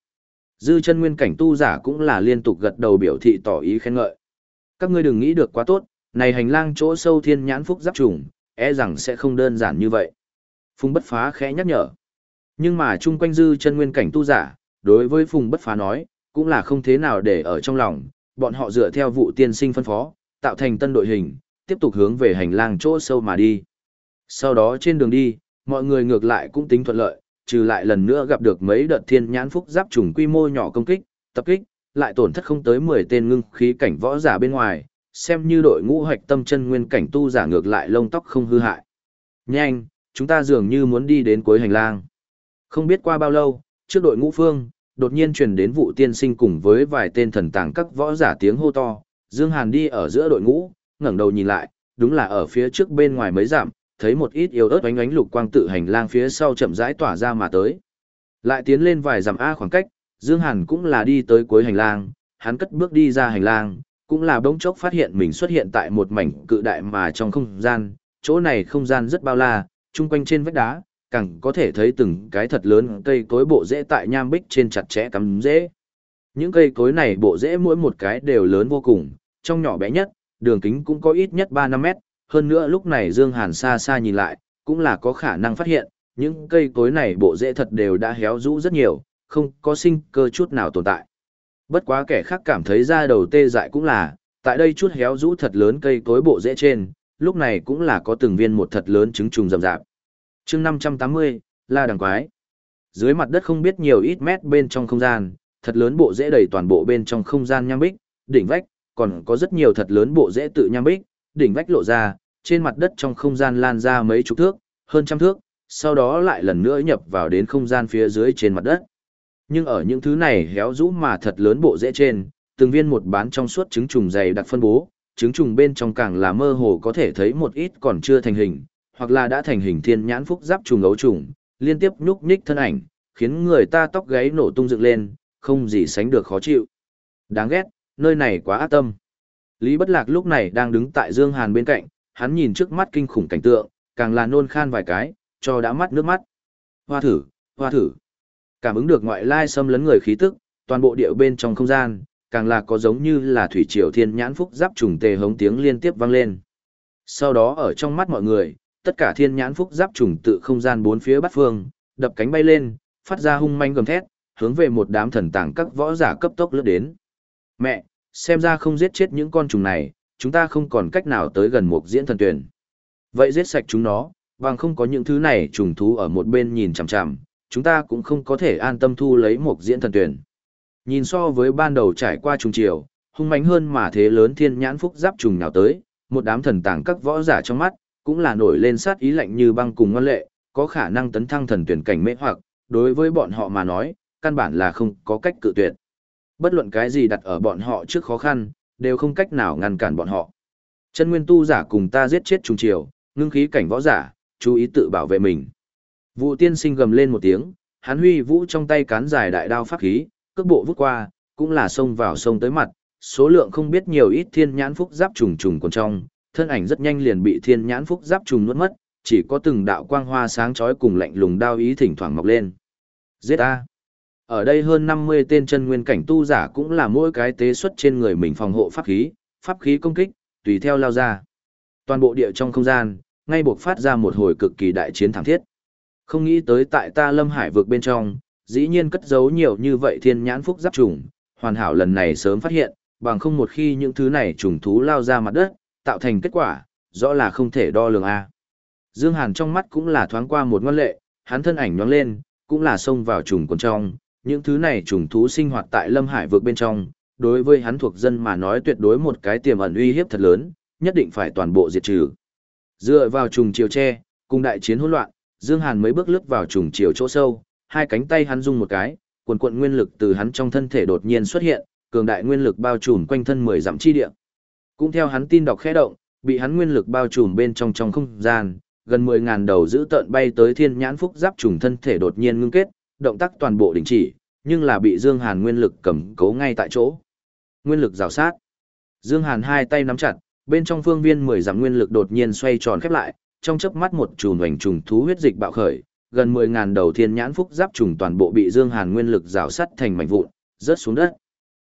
Dư chân nguyên cảnh tu giả cũng là liên tục gật đầu biểu thị tỏ ý khen ngợi. Các ngươi đừng nghĩ được quá tốt, này hành lang chỗ sâu thiên nhãn phúc giáp trùng, e rằng sẽ không đơn giản như vậy. Phùng bất phá khẽ nhắc nhở. Nhưng mà chung quanh dư chân nguyên cảnh tu giả, đối với Phùng bất phá nói, cũng là không thế nào để ở trong lòng, bọn họ dựa theo vụ tiên sinh phân phó, tạo thành tân đội hình, tiếp tục hướng về hành lang chỗ sâu mà đi. Sau đó trên đường đi, mọi người ngược lại cũng tính thuận lợi, trừ lại lần nữa gặp được mấy đợt thiên nhãn phúc giáp trùng quy mô nhỏ công kích, tập kích, lại tổn thất không tới 10 tên ngưng khí cảnh võ giả bên ngoài, xem như đội ngũ hoạch tâm chân nguyên cảnh tu giả ngược lại lông tóc không hư hại. Nhanh, chúng ta dường như muốn đi đến cuối hành lang. Không biết qua bao lâu, trước đội ngũ phương, đột nhiên truyền đến vụ tiên sinh cùng với vài tên thần tàng các võ giả tiếng hô to, Dương Hàn đi ở giữa đội ngũ, ngẩng đầu nhìn lại, đúng là ở phía trước bên ngoài mới giảm thấy một ít yếu ớt ánh ánh lục quang tự hành lang phía sau chậm rãi tỏa ra mà tới. Lại tiến lên vài dặm a khoảng cách, Dương Hàn cũng là đi tới cuối hành lang, hắn cất bước đi ra hành lang, cũng là bỗng chốc phát hiện mình xuất hiện tại một mảnh cự đại mà trong không gian, chỗ này không gian rất bao la, chung quanh trên vách đá, càng có thể thấy từng cái thật lớn cây cối bộ rễ tại nham bích trên chặt chẽ cắm rễ. Những cây cối này bộ rễ mỗi một cái đều lớn vô cùng, trong nhỏ bé nhất, đường kính cũng có ít nhất 3-5 mét, hơn nữa lúc này Dương Hàn xa xa nhìn lại, cũng là có khả năng phát hiện, những cây cối này bộ rễ thật đều đã héo rũ rất nhiều, không có sinh cơ chút nào tồn tại. Bất quá kẻ khác cảm thấy ra đầu tê dại cũng là, tại đây chút héo rũ thật lớn cây cối bộ rễ trên, lúc này cũng là có từng viên một thật lớn trứng trùng rậm rạp. Chương 580, La đằng quái. Dưới mặt đất không biết nhiều ít mét bên trong không gian, thật lớn bộ rễ đầy toàn bộ bên trong không gian nham bích, đỉnh vách, còn có rất nhiều thật lớn bộ rễ tự nham bích, đỉnh vách lộ ra, trên mặt đất trong không gian lan ra mấy chục thước, hơn trăm thước, sau đó lại lần nữa nhập vào đến không gian phía dưới trên mặt đất. Nhưng ở những thứ này héo rũ mà thật lớn bộ rễ trên, từng viên một bán trong suốt trứng trùng dày đặc phân bố, trứng trùng bên trong càng là mơ hồ có thể thấy một ít còn chưa thành hình, hoặc là đã thành hình thiên nhãn phúc giáp trùng ấu trùng, liên tiếp nhúc nhích thân ảnh, khiến người ta tóc gáy nổ tung dựng lên, không gì sánh được khó chịu. Đáng ghét, nơi này quá ác tâm. Lý Bất Lạc lúc này đang đứng tại Dương Hàn bên cạnh, hắn nhìn trước mắt kinh khủng cảnh tượng, càng là nôn khan vài cái, cho đã mắt nước mắt. Hoa thử, hoa thử. Cảm ứng được ngoại lai xâm lấn người khí tức, toàn bộ địa bên trong không gian, càng là có giống như là thủy triều thiên nhãn phúc giáp trùng tề hống tiếng liên tiếp vang lên. Sau đó ở trong mắt mọi người, tất cả thiên nhãn phúc giáp trùng tự không gian bốn phía bắt phương, đập cánh bay lên, phát ra hung manh gầm thét, hướng về một đám thần tàng các võ giả cấp tốc lướt đến. Mẹ, xem ra không giết chết những con trùng này, chúng ta không còn cách nào tới gần một diễn thần tuyển. Vậy giết sạch chúng nó, bằng không có những thứ này trùng thú ở một bên nhìn chằm chằm, chúng ta cũng không có thể an tâm thu lấy một diễn thần tuyển. Nhìn so với ban đầu trải qua trùng chiều, hung mãnh hơn mà thế lớn thiên nhãn phúc giáp trùng nào tới, một đám thần tàng các võ giả trong mắt, cũng là nổi lên sát ý lạnh như băng cùng ngoan lệ, có khả năng tấn thăng thần tuyển cảnh mê hoặc, đối với bọn họ mà nói, căn bản là không có cách cự tuyệt. Bất luận cái gì đặt ở bọn họ trước khó khăn, đều không cách nào ngăn cản bọn họ. Chân nguyên tu giả cùng ta giết chết trùng chiều, ngưng khí cảnh võ giả, chú ý tự bảo vệ mình. Vụ tiên sinh gầm lên một tiếng, hắn huy vũ trong tay cán dài đại đao pháp khí, cước bộ vút qua, cũng là xông vào sông tới mặt, số lượng không biết nhiều ít thiên nhãn phúc giáp trùng trùng còn trong, thân ảnh rất nhanh liền bị thiên nhãn phúc giáp trùng nuốt mất, chỉ có từng đạo quang hoa sáng chói cùng lạnh lùng đao ý thỉnh thoảng mọc lên. Giết a! Ở đây hơn 50 tên chân nguyên cảnh tu giả cũng là mỗi cái tế xuất trên người mình phòng hộ pháp khí, pháp khí công kích, tùy theo lao ra. Toàn bộ địa trong không gian, ngay buộc phát ra một hồi cực kỳ đại chiến thảm thiết. Không nghĩ tới tại ta lâm hải vượt bên trong, dĩ nhiên cất giấu nhiều như vậy thiên nhãn phúc giáp trùng, hoàn hảo lần này sớm phát hiện, bằng không một khi những thứ này trùng thú lao ra mặt đất, tạo thành kết quả, rõ là không thể đo lường a. Dương Hàn trong mắt cũng là thoáng qua một ngoan lệ, hắn thân ảnh nhoáng lên, cũng là xông vào trùng quần trong, những thứ này trùng thú sinh hoạt tại Lâm Hải vực bên trong, đối với hắn thuộc dân mà nói tuyệt đối một cái tiềm ẩn uy hiếp thật lớn, nhất định phải toàn bộ diệt trừ. Dựa vào trùng chiều tre, cùng đại chiến hỗn loạn, Dương Hàn mấy bước lướt vào trùng chiều chỗ sâu, hai cánh tay hắn rung một cái, cuồn cuộn nguyên lực từ hắn trong thân thể đột nhiên xuất hiện, cường đại nguyên lực bao trùm quanh thân mười dặm chi địa. Cũng theo hắn tin đọc khẽ động, bị hắn nguyên lực bao trùm bên trong trong không gian, gần mười ngàn đầu giữ tợn bay tới thiên nhãn phúc giáp trùng thân thể đột nhiên ngưng kết, động tác toàn bộ đình chỉ, nhưng là bị Dương Hàn nguyên lực cầm cố ngay tại chỗ. Nguyên lực rào sát. Dương Hàn hai tay nắm chặt, bên trong phương viên mười dặm nguyên lực đột nhiên xoay tròn khép lại, trong chớp mắt một chùm hoành trùng thú huyết dịch bạo khởi, gần mười ngàn đầu thiên nhãn phúc giáp trùng toàn bộ bị Dương Hàn nguyên lực rào sắt thành mảnh vụn, rớt xuống đất.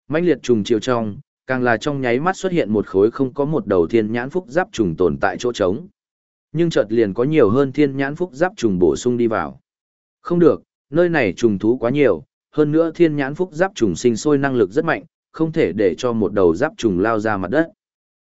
Mãnh liệt trùng chiều trong, càng là trong nháy mắt xuất hiện một khối không có một đầu thiên nhãn phúc giáp trùng tồn tại chỗ trống. Nhưng chợt liền có nhiều hơn thiên nhãn phúc giáp trùng bổ sung đi vào. Không được, nơi này trùng thú quá nhiều, hơn nữa thiên nhãn phúc giáp trùng sinh sôi năng lực rất mạnh, không thể để cho một đầu giáp trùng lao ra mặt đất.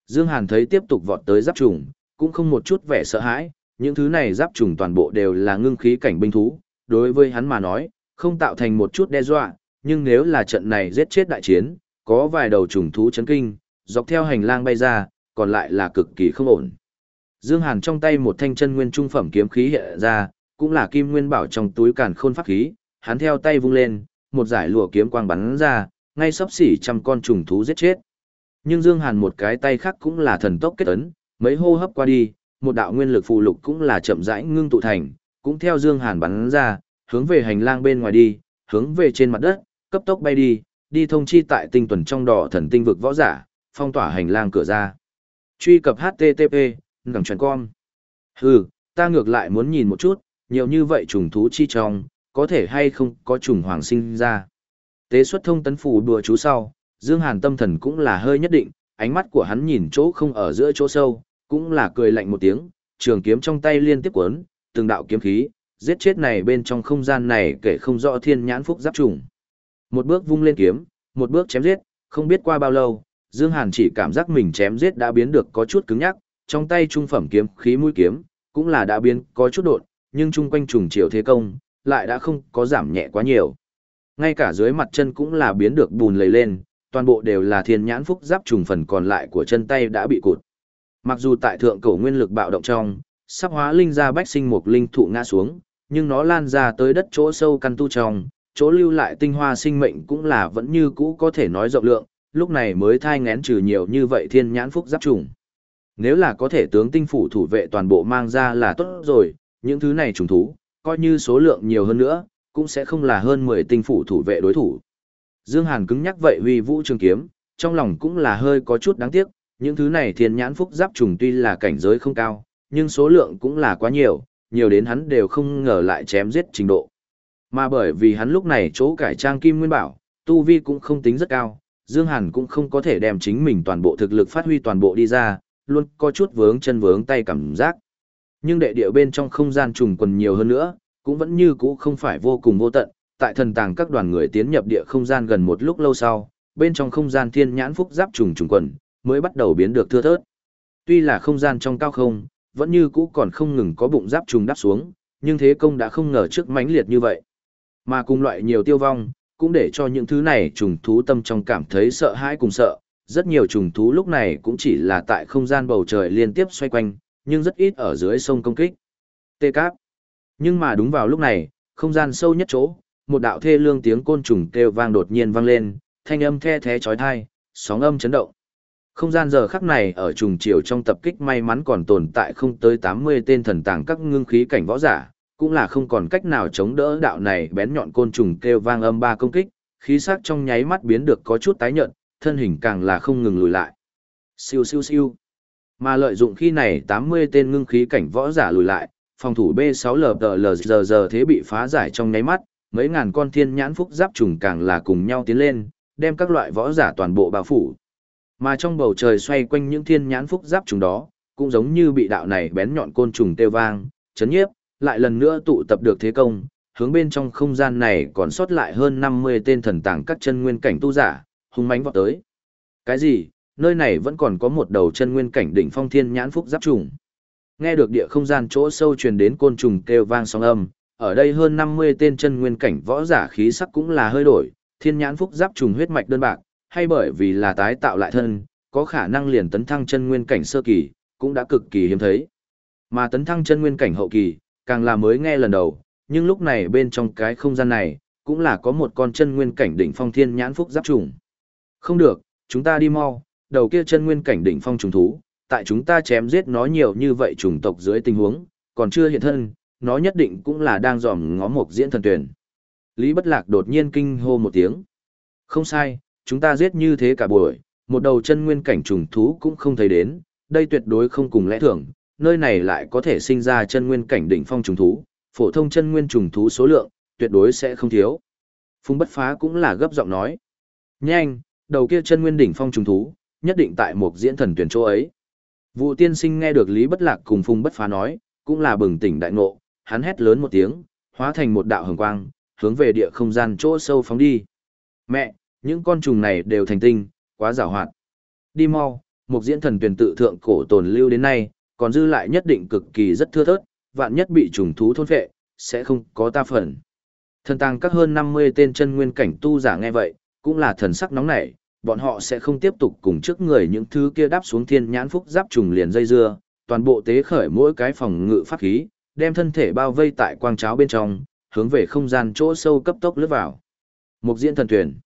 Dương Hàn thấy tiếp tục vọt tới giáp trùng, cũng không một chút vẻ sợ hãi, những thứ này giáp trùng toàn bộ đều là ngưng khí cảnh binh thú, đối với hắn mà nói, không tạo thành một chút đe dọa, nhưng nếu là trận này giết chết đại chiến, có vài đầu trùng thú chấn kinh, dọc theo hành lang bay ra, còn lại là cực kỳ không ổn. Dương Hàn trong tay một thanh chân nguyên trung phẩm kiếm khí hiện ra, cũng là kim nguyên bảo trong túi càn khôn pháp khí, hắn theo tay vung lên, một giải lụa kiếm quang bắn ra, ngay sắp xỉ trăm con trùng thú giết chết. Nhưng Dương Hàn một cái tay khác cũng là thần tốc kết ấn, mấy hô hấp qua đi, một đạo nguyên lực phù lục cũng là chậm rãi ngưng tụ thành, cũng theo Dương Hàn bắn ra, hướng về hành lang bên ngoài đi, hướng về trên mặt đất, cấp tốc bay đi, đi thông chi tại tinh tuần trong đỏ thần tinh vực võ giả, phong tỏa hành lang cửa ra. Truy cập HTTP, ngẳng chuẩn con. Hừ, ta ngược lại muốn nhìn một chút, nhiều như vậy trùng thú chi trong, có thể hay không có trùng hoàng sinh ra. Tế xuất thông tấn phủ đùa chú sau, Dương Hàn tâm thần cũng là hơi nhất định, ánh mắt của hắn nhìn chỗ không ở giữa chỗ sâu, cũng là cười lạnh một tiếng, trường kiếm trong tay liên tiếp cuốn, từng đạo kiếm khí, giết chết này bên trong không gian này kể không rõ thiên nhãn phúc giáp trùng. Một bước vung lên kiếm, một bước chém giết, không biết qua bao lâu, Dương Hàn chỉ cảm giác mình chém giết đã biến được có chút cứng nhắc, trong tay trung phẩm kiếm khí mũi kiếm, cũng là đã biến có chút đột, nhưng chung quanh trùng chiều thế công, lại đã không có giảm nhẹ quá nhiều. Ngay cả dưới mặt chân cũng là biến được bùn lầy lên, toàn bộ đều là thiên nhãn phúc giáp trùng phần còn lại của chân tay đã bị cụt. Mặc dù tại thượng cổ nguyên lực bạo động trong, sắp hóa linh ra bách sinh một linh thụ ngã xuống, nhưng nó lan ra tới đất chỗ sâu căn tu trong, chỗ lưu lại tinh hoa sinh mệnh cũng là vẫn như cũ có thể nói rộng lượng, lúc này mới thai ngén trừ nhiều như vậy thiên nhãn phúc giáp trùng. Nếu là có thể tướng tinh phủ thủ vệ toàn bộ mang ra là tốt rồi, những thứ này trùng thú, coi như số lượng nhiều hơn nữa, cũng sẽ không là hơn 10 tinh phủ thủ vệ đối thủ. Dương Hàn cứng nhắc vậy huy vũ trường kiếm, trong lòng cũng là hơi có chút đáng tiếc, những thứ này thiên nhãn phúc giáp trùng tuy là cảnh giới không cao, nhưng số lượng cũng là quá nhiều, nhiều đến hắn đều không ngờ lại chém giết trình độ. Mà bởi vì hắn lúc này chỗ cải trang kim nguyên bảo, tu vi cũng không tính rất cao, Dương Hàn cũng không có thể đem chính mình toàn bộ thực lực phát huy toàn bộ đi ra, luôn có chút vướng chân vướng tay cảm giác. Nhưng đệ địa bên trong không gian trùng quần nhiều hơn nữa, cũng vẫn như cũ không phải vô cùng vô tận, tại thần tàng các đoàn người tiến nhập địa không gian gần một lúc lâu sau, bên trong không gian thiên nhãn phúc giáp trùng trùng quần, mới bắt đầu biến được thưa thớt. Tuy là không gian trong cao không, vẫn như cũ còn không ngừng có bụng giáp trùng đáp xuống, nhưng thế công đã không ngờ trước mãnh liệt như vậy. Mà cùng loại nhiều tiêu vong, cũng để cho những thứ này trùng thú tâm trong cảm thấy sợ hãi cùng sợ. Rất nhiều trùng thú lúc này cũng chỉ là tại không gian bầu trời liên tiếp xoay quanh, nhưng rất ít ở dưới sông công kích. Tê cáp. Nhưng mà đúng vào lúc này, không gian sâu nhất chỗ, một đạo thê lương tiếng côn trùng kêu vang đột nhiên vang lên, thanh âm the thé chói tai, sóng âm chấn động. Không gian giờ khắc này ở trùng chiều trong tập kích may mắn còn tồn tại không tới 80 tên thần tàng các ngưng khí cảnh võ giả, cũng là không còn cách nào chống đỡ đạo này bén nhọn côn trùng kêu vang âm ba công kích, khí sắc trong nháy mắt biến được có chút tái nhợt, thân hình càng là không ngừng lùi lại. Siêu siêu siêu. Mà lợi dụng khi này 80 tên ngưng khí cảnh võ giả lùi lại, phòng thủ B6LTLZZ thế bị phá giải trong nháy mắt, mấy ngàn con thiên nhãn phúc giáp trùng càng là cùng nhau tiến lên, đem các loại võ giả toàn bộ bao phủ. Mà trong bầu trời xoay quanh những thiên nhãn phúc giáp trùng đó, cũng giống như bị đạo này bén nhọn côn trùng tiêu vang, chấn nhiếp, lại lần nữa tụ tập được thế công, hướng bên trong không gian này còn sót lại hơn 50 tên thần tàng các chân nguyên cảnh tu giả, hung mãnh vọt tới. Cái gì? Nơi này vẫn còn có một đầu chân nguyên cảnh đỉnh phong thiên nhãn phúc giáp trùng. Nghe được địa không gian chỗ sâu truyền đến côn trùng kêu vang sóng âm, ở đây hơn 50 tên chân nguyên cảnh võ giả khí sắc cũng là hơi đổi, thiên nhãn phúc giáp trùng huyết mạch đơn bạc, hay bởi vì là tái tạo lại thân, có khả năng liền tấn thăng chân nguyên cảnh sơ kỳ, cũng đã cực kỳ hiếm thấy. Mà tấn thăng chân nguyên cảnh hậu kỳ, càng là mới nghe lần đầu, nhưng lúc này bên trong cái không gian này, cũng là có một con chân nguyên cảnh đỉnh phong thiên nhãn phúc giáp trùng. Không được, chúng ta đi mau, đầu kia chân nguyên cảnh đỉnh phong trùng thú, tại chúng ta chém giết nó nhiều như vậy chủng tộc dưới tình huống, còn chưa hiện thân, nó nhất định cũng là đang dòm ngó một diễn thần tuyển. Lý Bất Lạc đột nhiên kinh hô một tiếng. Không sai, chúng ta giết như thế cả buổi, một đầu chân nguyên cảnh trùng thú cũng không thấy đến, đây tuyệt đối không cùng lẽ thường, nơi này lại có thể sinh ra chân nguyên cảnh đỉnh phong trùng thú, phổ thông chân nguyên trùng thú số lượng, tuyệt đối sẽ không thiếu. Phùng bất phá cũng là gấp giọng nói. Nhanh, đầu kia chân nguyên đỉnh phong trùng thú, nhất định tại một diễn thần tuyển chỗ ấy. Vụ tiên sinh nghe được Lý Bất Lạc cùng Phùng bất phá nói, cũng là bừng tỉnh đại ngộ, hắn hét lớn một tiếng, hóa thành một đạo hồng quang, hướng về địa không gian chỗ sâu phóng đi. Mẹ, những con trùng này đều thành tinh, quá giả hoạt. Đi mau, một diễn thần tuyển tự thượng cổ tồn lưu đến nay, còn dư lại nhất định cực kỳ rất thưa thớt, vạn nhất bị trùng thú thôn phệ, sẽ không có ta phần. Thần tàng các hơn 50 tên chân nguyên cảnh tu giả nghe vậy, cũng là thần sắc nóng nảy, bọn họ sẽ không tiếp tục cùng trước người những thứ kia đáp xuống thiên nhãn phúc giáp trùng liền dây dưa, toàn bộ tế khởi mỗi cái phòng ngự pháp khí, đem thân thể bao vây tại quang cháo bên trong, hướng về không gian chỗ sâu cấp tốc lướt vào. Mục diễn thần tuyển.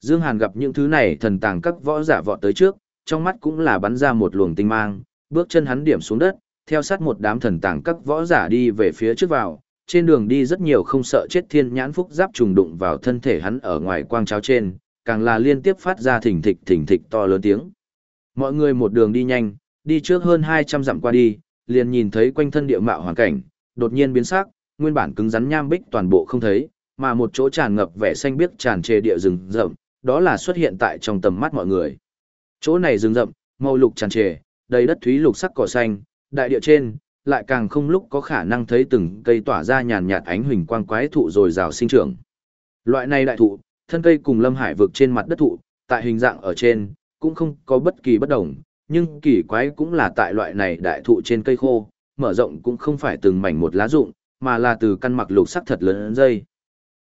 Dương Hàn gặp những thứ này thần tàng các võ giả vọt tới trước, trong mắt cũng là bắn ra một luồng tinh mang, bước chân hắn điểm xuống đất, theo sát một đám thần tàng các võ giả đi về phía trước vào, trên đường đi rất nhiều không sợ chết thiên nhãn phúc giáp trùng đụng vào thân thể hắn ở ngoài quang cháo trên, càng là liên tiếp phát ra thỉnh thịch thỉnh thịch to lớn tiếng. Mọi người một đường đi nhanh, đi trước hơn 200 dặm qua đi, liền nhìn thấy quanh thân địa mạo hoàn cảnh, đột nhiên biến sắc, nguyên bản cứng rắn nham bích toàn bộ không thấy, mà một chỗ tràn ngập vẻ xanh biếc tràn trề địa rừng rậm, đó là xuất hiện tại trong tầm mắt mọi người. Chỗ này rừng rậm, màu lục tràn trề, đầy đất thúy lục sắc cỏ xanh, đại địa trên, lại càng không lúc có khả năng thấy từng cây tỏa ra nhàn nhạt ánh huỳnh quang quái thụ rồi rào sinh trưởng. Loại này đại thụ, thân cây cùng lâm hải vực trên mặt đất thụ, tại hình dạng ở trên, cũng không có bất kỳ bất đồng, nhưng kỳ quái cũng là tại loại này đại thụ trên cây khô, mở rộng cũng không phải từng mảnh một lá rụng, mà là từ căn mặc lục sắc thật lớn dây.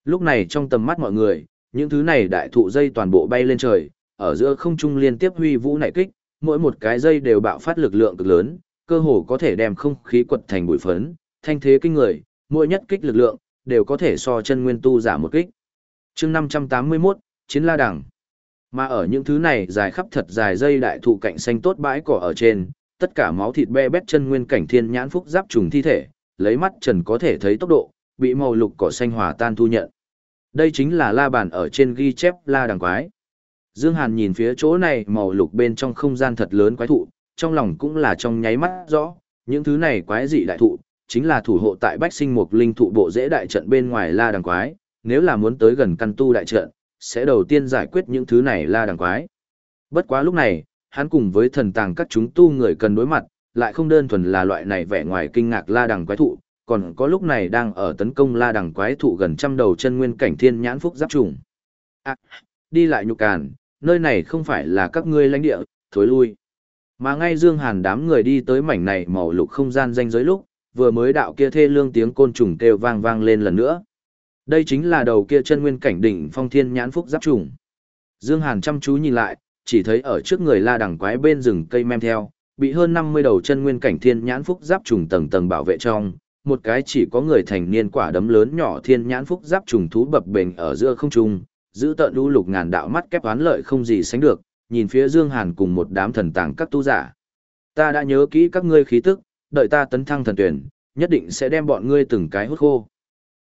Lúc này trong tầm mắt mọi người, những thứ này đại thụ dây toàn bộ bay lên trời, ở giữa không trung liên tiếp huy vũ nảy kích, mỗi một cái dây đều bạo phát lực lượng cực lớn, cơ hồ có thể đem không khí quật thành bụi phấn, thanh thế kinh người, mỗi nhất kích lực lượng đều có thể so chân nguyên tu giảm một kích. Chương 581, Chiến La Đằng. Mà ở những thứ này dài khắp thật dài dây đại thụ cạnh xanh tốt bãi cỏ ở trên, tất cả máu thịt be bét chân nguyên cảnh thiên nhãn phúc giáp trùng thi thể, lấy mắt trần có thể thấy tốc độ, bị màu lục cỏ xanh hòa tan thu nhận. Đây chính là la bàn ở trên ghi chép la đằng quái. Dương Hàn nhìn phía chỗ này màu lục bên trong không gian thật lớn quái thụ, trong lòng cũng là trong nháy mắt rõ, những thứ này quái dị đại thụ, chính là thủ hộ tại bách sinh mục linh thụ bộ dễ đại trận bên ngoài la đằng quái, nếu là muốn tới gần căn tu đại trận, sẽ đầu tiên giải quyết những thứ này la đằng quái. Bất quá lúc này, hắn cùng với thần tàng các chúng tu người cần đối mặt, lại không đơn thuần là loại này vẻ ngoài kinh ngạc la đằng quái thụ, còn có lúc này đang ở tấn công la đằng quái thụ gần trăm đầu chân nguyên cảnh thiên nhãn phúc giáp trùng. À, đi lại nhục càn, nơi này không phải là các ngươi lãnh địa, thối lui. Mà ngay Dương Hàn đám người đi tới mảnh này màu lục không gian danh giới lúc, vừa mới đạo kia thê lương tiếng côn trùng kêu vang vang lên lần nữa. Đây chính là đầu kia chân nguyên cảnh đỉnh phong thiên nhãn phúc giáp trùng. Dương Hàn chăm chú nhìn lại, chỉ thấy ở trước người la đằng quái bên rừng cây mem theo, bị hơn 50 đầu chân nguyên cảnh thiên nhãn phúc giáp trùng tầng tầng bảo vệ trong, một cái chỉ có người thành niên quả đấm lớn nhỏ thiên nhãn phúc giáp trùng thú bập bềnh ở giữa không trung, giữ tợn đu lục ngàn đạo mắt kép oán lợi không gì sánh được, nhìn phía Dương Hàn cùng một đám thần tàng các tu giả. Ta đã nhớ kỹ các ngươi khí tức, đợi ta tấn thăng thần tuyển, nhất định sẽ đem bọn ngươi từng cái hút khô.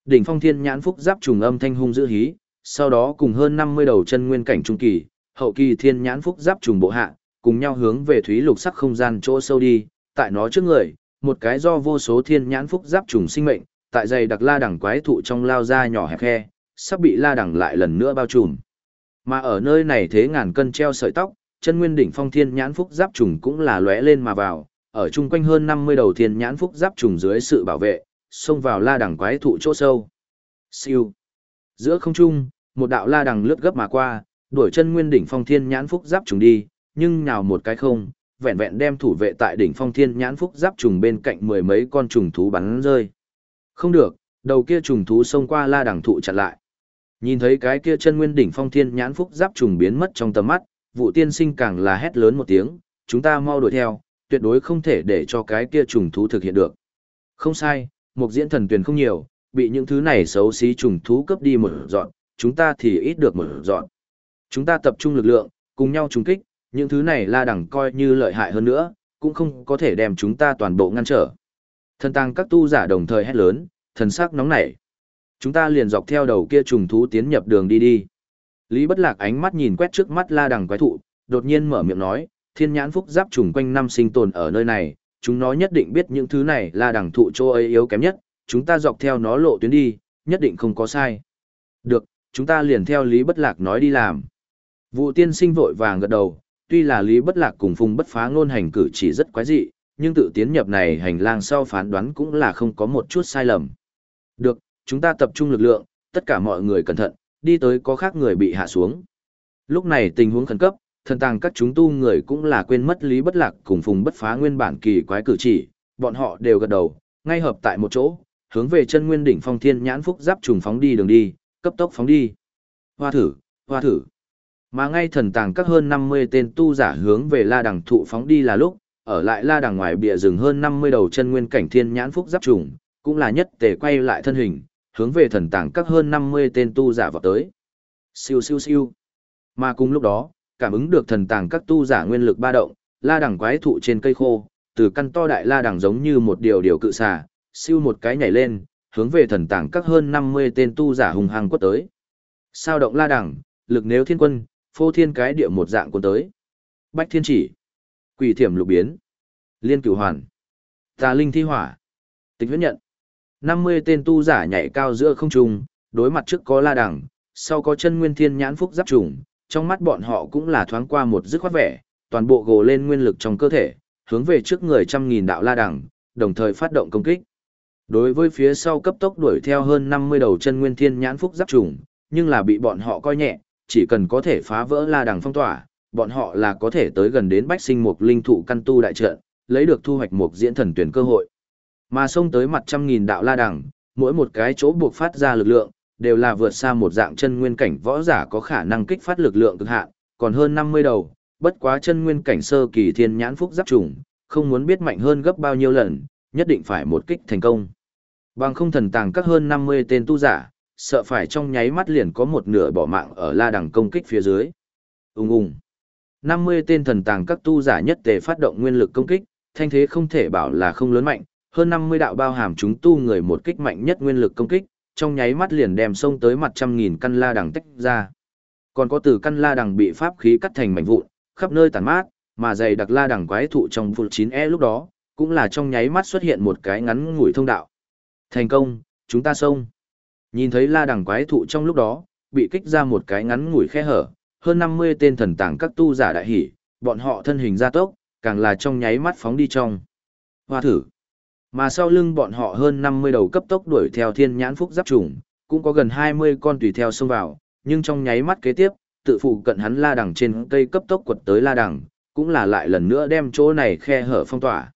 Đỉnh phong thiên nhãn phúc giáp trùng âm thanh hung dữ hí, sau đó cùng hơn 50 đầu chân nguyên cảnh trung kỳ, hậu kỳ thiên nhãn phúc giáp trùng bộ hạ, cùng nhau hướng về thúy lục sắc không gian chỗ sâu đi, tại nó trước người, một cái do vô số thiên nhãn phúc giáp trùng sinh mệnh, tại dày đặc la đẳng quái thụ trong lao ra nhỏ hẹp khe, sắp bị la đẳng lại lần nữa bao trùm. Mà ở nơi này thế ngàn cân treo sợi tóc, chân nguyên đỉnh phong thiên nhãn phúc giáp trùng cũng là lóe lên mà vào, ở chung quanh hơn 50 đầu thiên nhãn phúc giáp trùng dưới sự bảo vệ, xông vào la đẳng quái thụ chỗ sâu. Siêu. Giữa không trung, một đạo la đằng lướt gấp mà qua, đuổi chân nguyên đỉnh phong thiên nhãn phúc giáp trùng đi, nhưng nào một cái không, vẹn vẹn đem thủ vệ tại đỉnh phong thiên nhãn phúc giáp trùng bên cạnh mười mấy con trùng thú bắn rơi. Không được, đầu kia trùng thú xông qua la đằng thụ chặn lại. Nhìn thấy cái kia chân nguyên đỉnh phong thiên nhãn phúc giáp trùng biến mất trong tầm mắt, vụ tiên sinh càng là hét lớn một tiếng, chúng ta mau đuổi theo, tuyệt đối không thể để cho cái kia trùng thú thực hiện được. Không sai, một diễn thần tuyển không nhiều, bị những thứ này xấu xí trùng thú cướp đi một dọn, chúng ta thì ít được một dọn. Chúng ta tập trung lực lượng, cùng nhau trùng kích, những thứ này la đẳng coi như lợi hại hơn nữa, cũng không có thể đem chúng ta toàn bộ ngăn trở. Thần tăng các tu giả đồng thời hét lớn, thần sắc nóng nảy. Chúng ta liền dọc theo đầu kia trùng thú tiến nhập đường đi đi. Lý Bất Lạc ánh mắt nhìn quét trước mắt la đằng quái thụ, đột nhiên mở miệng nói, thiên nhãn phúc giáp trùng quanh năm sinh tồn ở nơi này, chúng nó nhất định biết những thứ này là đằng thụ chỗ ấy yếu kém nhất, chúng ta dọc theo nó lộ tuyến đi, nhất định không có sai. Được, chúng ta liền theo Lý Bất Lạc nói đi làm. Vụ tiên sinh vội vàng gật đầu, tuy là Lý Bất Lạc cùng Phùng Bất Phá ngôn hành cử chỉ rất quái dị, nhưng tự tiến nhập này hành lang sau phán đoán cũng là không có một chút sai lầm. Được, chúng ta tập trung lực lượng, tất cả mọi người cẩn thận, đi tới có khác người bị hạ xuống. Lúc này tình huống khẩn cấp, thần tàng các chúng tu người cũng là quên mất lý bất lạc cùng phùng bất phá nguyên bản kỳ quái cử chỉ, bọn họ đều gật đầu, ngay hợp tại một chỗ, hướng về chân nguyên đỉnh phong thiên nhãn phúc giáp trùng phóng đi đường đi, cấp tốc phóng đi. Hoa thử, hoa thử. Mà ngay thần tàng các hơn 50 tên tu giả hướng về la đằng thụ phóng đi là lúc, ở lại la đằng ngoài bìa rừng hơn 50 đầu chân nguyên cảnh thiên nhãn phúc giáp trùng, cũng là nhất tề quay lại thân hình, hướng về thần tàng các hơn 50 tên tu giả vào tới. Siêu siêu siêu. Mà cùng lúc đó, cảm ứng được thần tàng các tu giả nguyên lực ba động, la đằng quái thụ trên cây khô, từ căn to đại la đằng giống như một điều điều cự xà, siêu một cái nhảy lên, hướng về thần tàng các hơn 50 tên tu giả hùng hăng quất tới. Sao động la đằng, lực nếu thiên quân, phô thiên cái địa một dạng cuốn tới. Bách thiên chỉ, quỷ thiểm lục biến, liên cửu hoàn, tà linh thi hỏa, tịch huyết nhận. 50 tên tu giả nhảy cao giữa không trung, đối mặt trước có la đằng, sau có chân nguyên thiên nhãn phúc giáp trùng, trong mắt bọn họ cũng là thoáng qua một dứt khoát vẻ, toàn bộ gồ lên nguyên lực trong cơ thể, hướng về trước người trăm nghìn đạo la đằng, đồng thời phát động công kích. Đối với phía sau cấp tốc đuổi theo hơn 50 đầu chân nguyên thiên nhãn phúc giáp trùng, nhưng là bị bọn họ coi nhẹ, chỉ cần có thể phá vỡ la đằng phong tỏa, bọn họ là có thể tới gần đến bách sinh mục linh thụ căn tu đại trận, lấy được thu hoạch mục diễn thần tuyển cơ hội. Mà xông tới mặt trăm nghìn đạo la đằng, mỗi một cái chỗ buộc phát ra lực lượng, đều là vượt xa một dạng chân nguyên cảnh võ giả có khả năng kích phát lực lượng cực hạn, còn hơn 50 đầu, bất quá chân nguyên cảnh sơ kỳ thiên nhãn phúc giáp trùng, không muốn biết mạnh hơn gấp bao nhiêu lần, nhất định phải một kích thành công. Bằng không thần tàng các hơn 50 tên tu giả, sợ phải trong nháy mắt liền có một nửa bỏ mạng ở la đằng công kích phía dưới. Ung ung. 50 tên thần tàng các tu giả nhất tề phát động nguyên lực công kích, thanh thế không thể bảo là không lớn mạnh, hơn 50 đạo bao hàm chúng tu người một kích mạnh nhất nguyên lực công kích, trong nháy mắt liền đem sông tới mặt trăm nghìn căn la đằng tách ra. Còn có từ căn la đằng bị pháp khí cắt thành mảnh vụn, khắp nơi tàn mát, mà dày đặc la đằng quái thụ trong vụ 9E lúc đó, cũng là trong nháy mắt xuất hiện một cái ngắn ngủi thông đạo. Thành công, chúng ta xông. Nhìn thấy la đằng quái thụ trong lúc đó, bị kích ra một cái ngắn ngủi khe hở, hơn 50 tên thần tàng các tu giả đại hỉ, bọn họ thân hình ra tốc, càng là trong nháy mắt phóng đi trong. Hoa thử. Mà sau lưng bọn họ hơn 50 đầu cấp tốc đuổi theo thiên nhãn phúc giáp trùng, cũng có gần 20 con tùy theo xông vào, nhưng trong nháy mắt kế tiếp, tự phụ cận hắn la đằng trên cây cấp tốc quật tới la đằng, cũng là lại lần nữa đem chỗ này khe hở phong tỏa.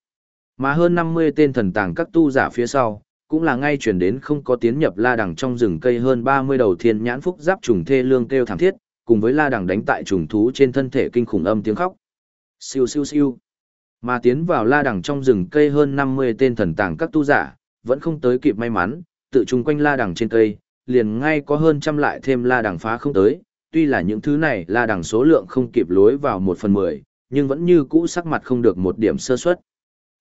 Mà hơn 50 tên thần tàng các tu giả phía sau, cũng là ngay chuyển đến không có tiến nhập la đằng trong rừng cây hơn 30 đầu thiên nhãn phúc giáp trùng thê lương kêu thảm thiết, cùng với la đằng đánh tại trùng thú trên thân thể kinh khủng âm tiếng khóc. Siêu siêu siêu. Mà tiến vào la đằng trong rừng cây hơn 50 tên thần tàng các tu giả, vẫn không tới kịp may mắn, tự trùng quanh la đằng trên cây, liền ngay có hơn trăm lại thêm la đằng phá không tới, tuy là những thứ này la đằng số lượng không kịp lối vào một phần mười, nhưng vẫn như cũ sắc mặt không được một điểm sơ suất.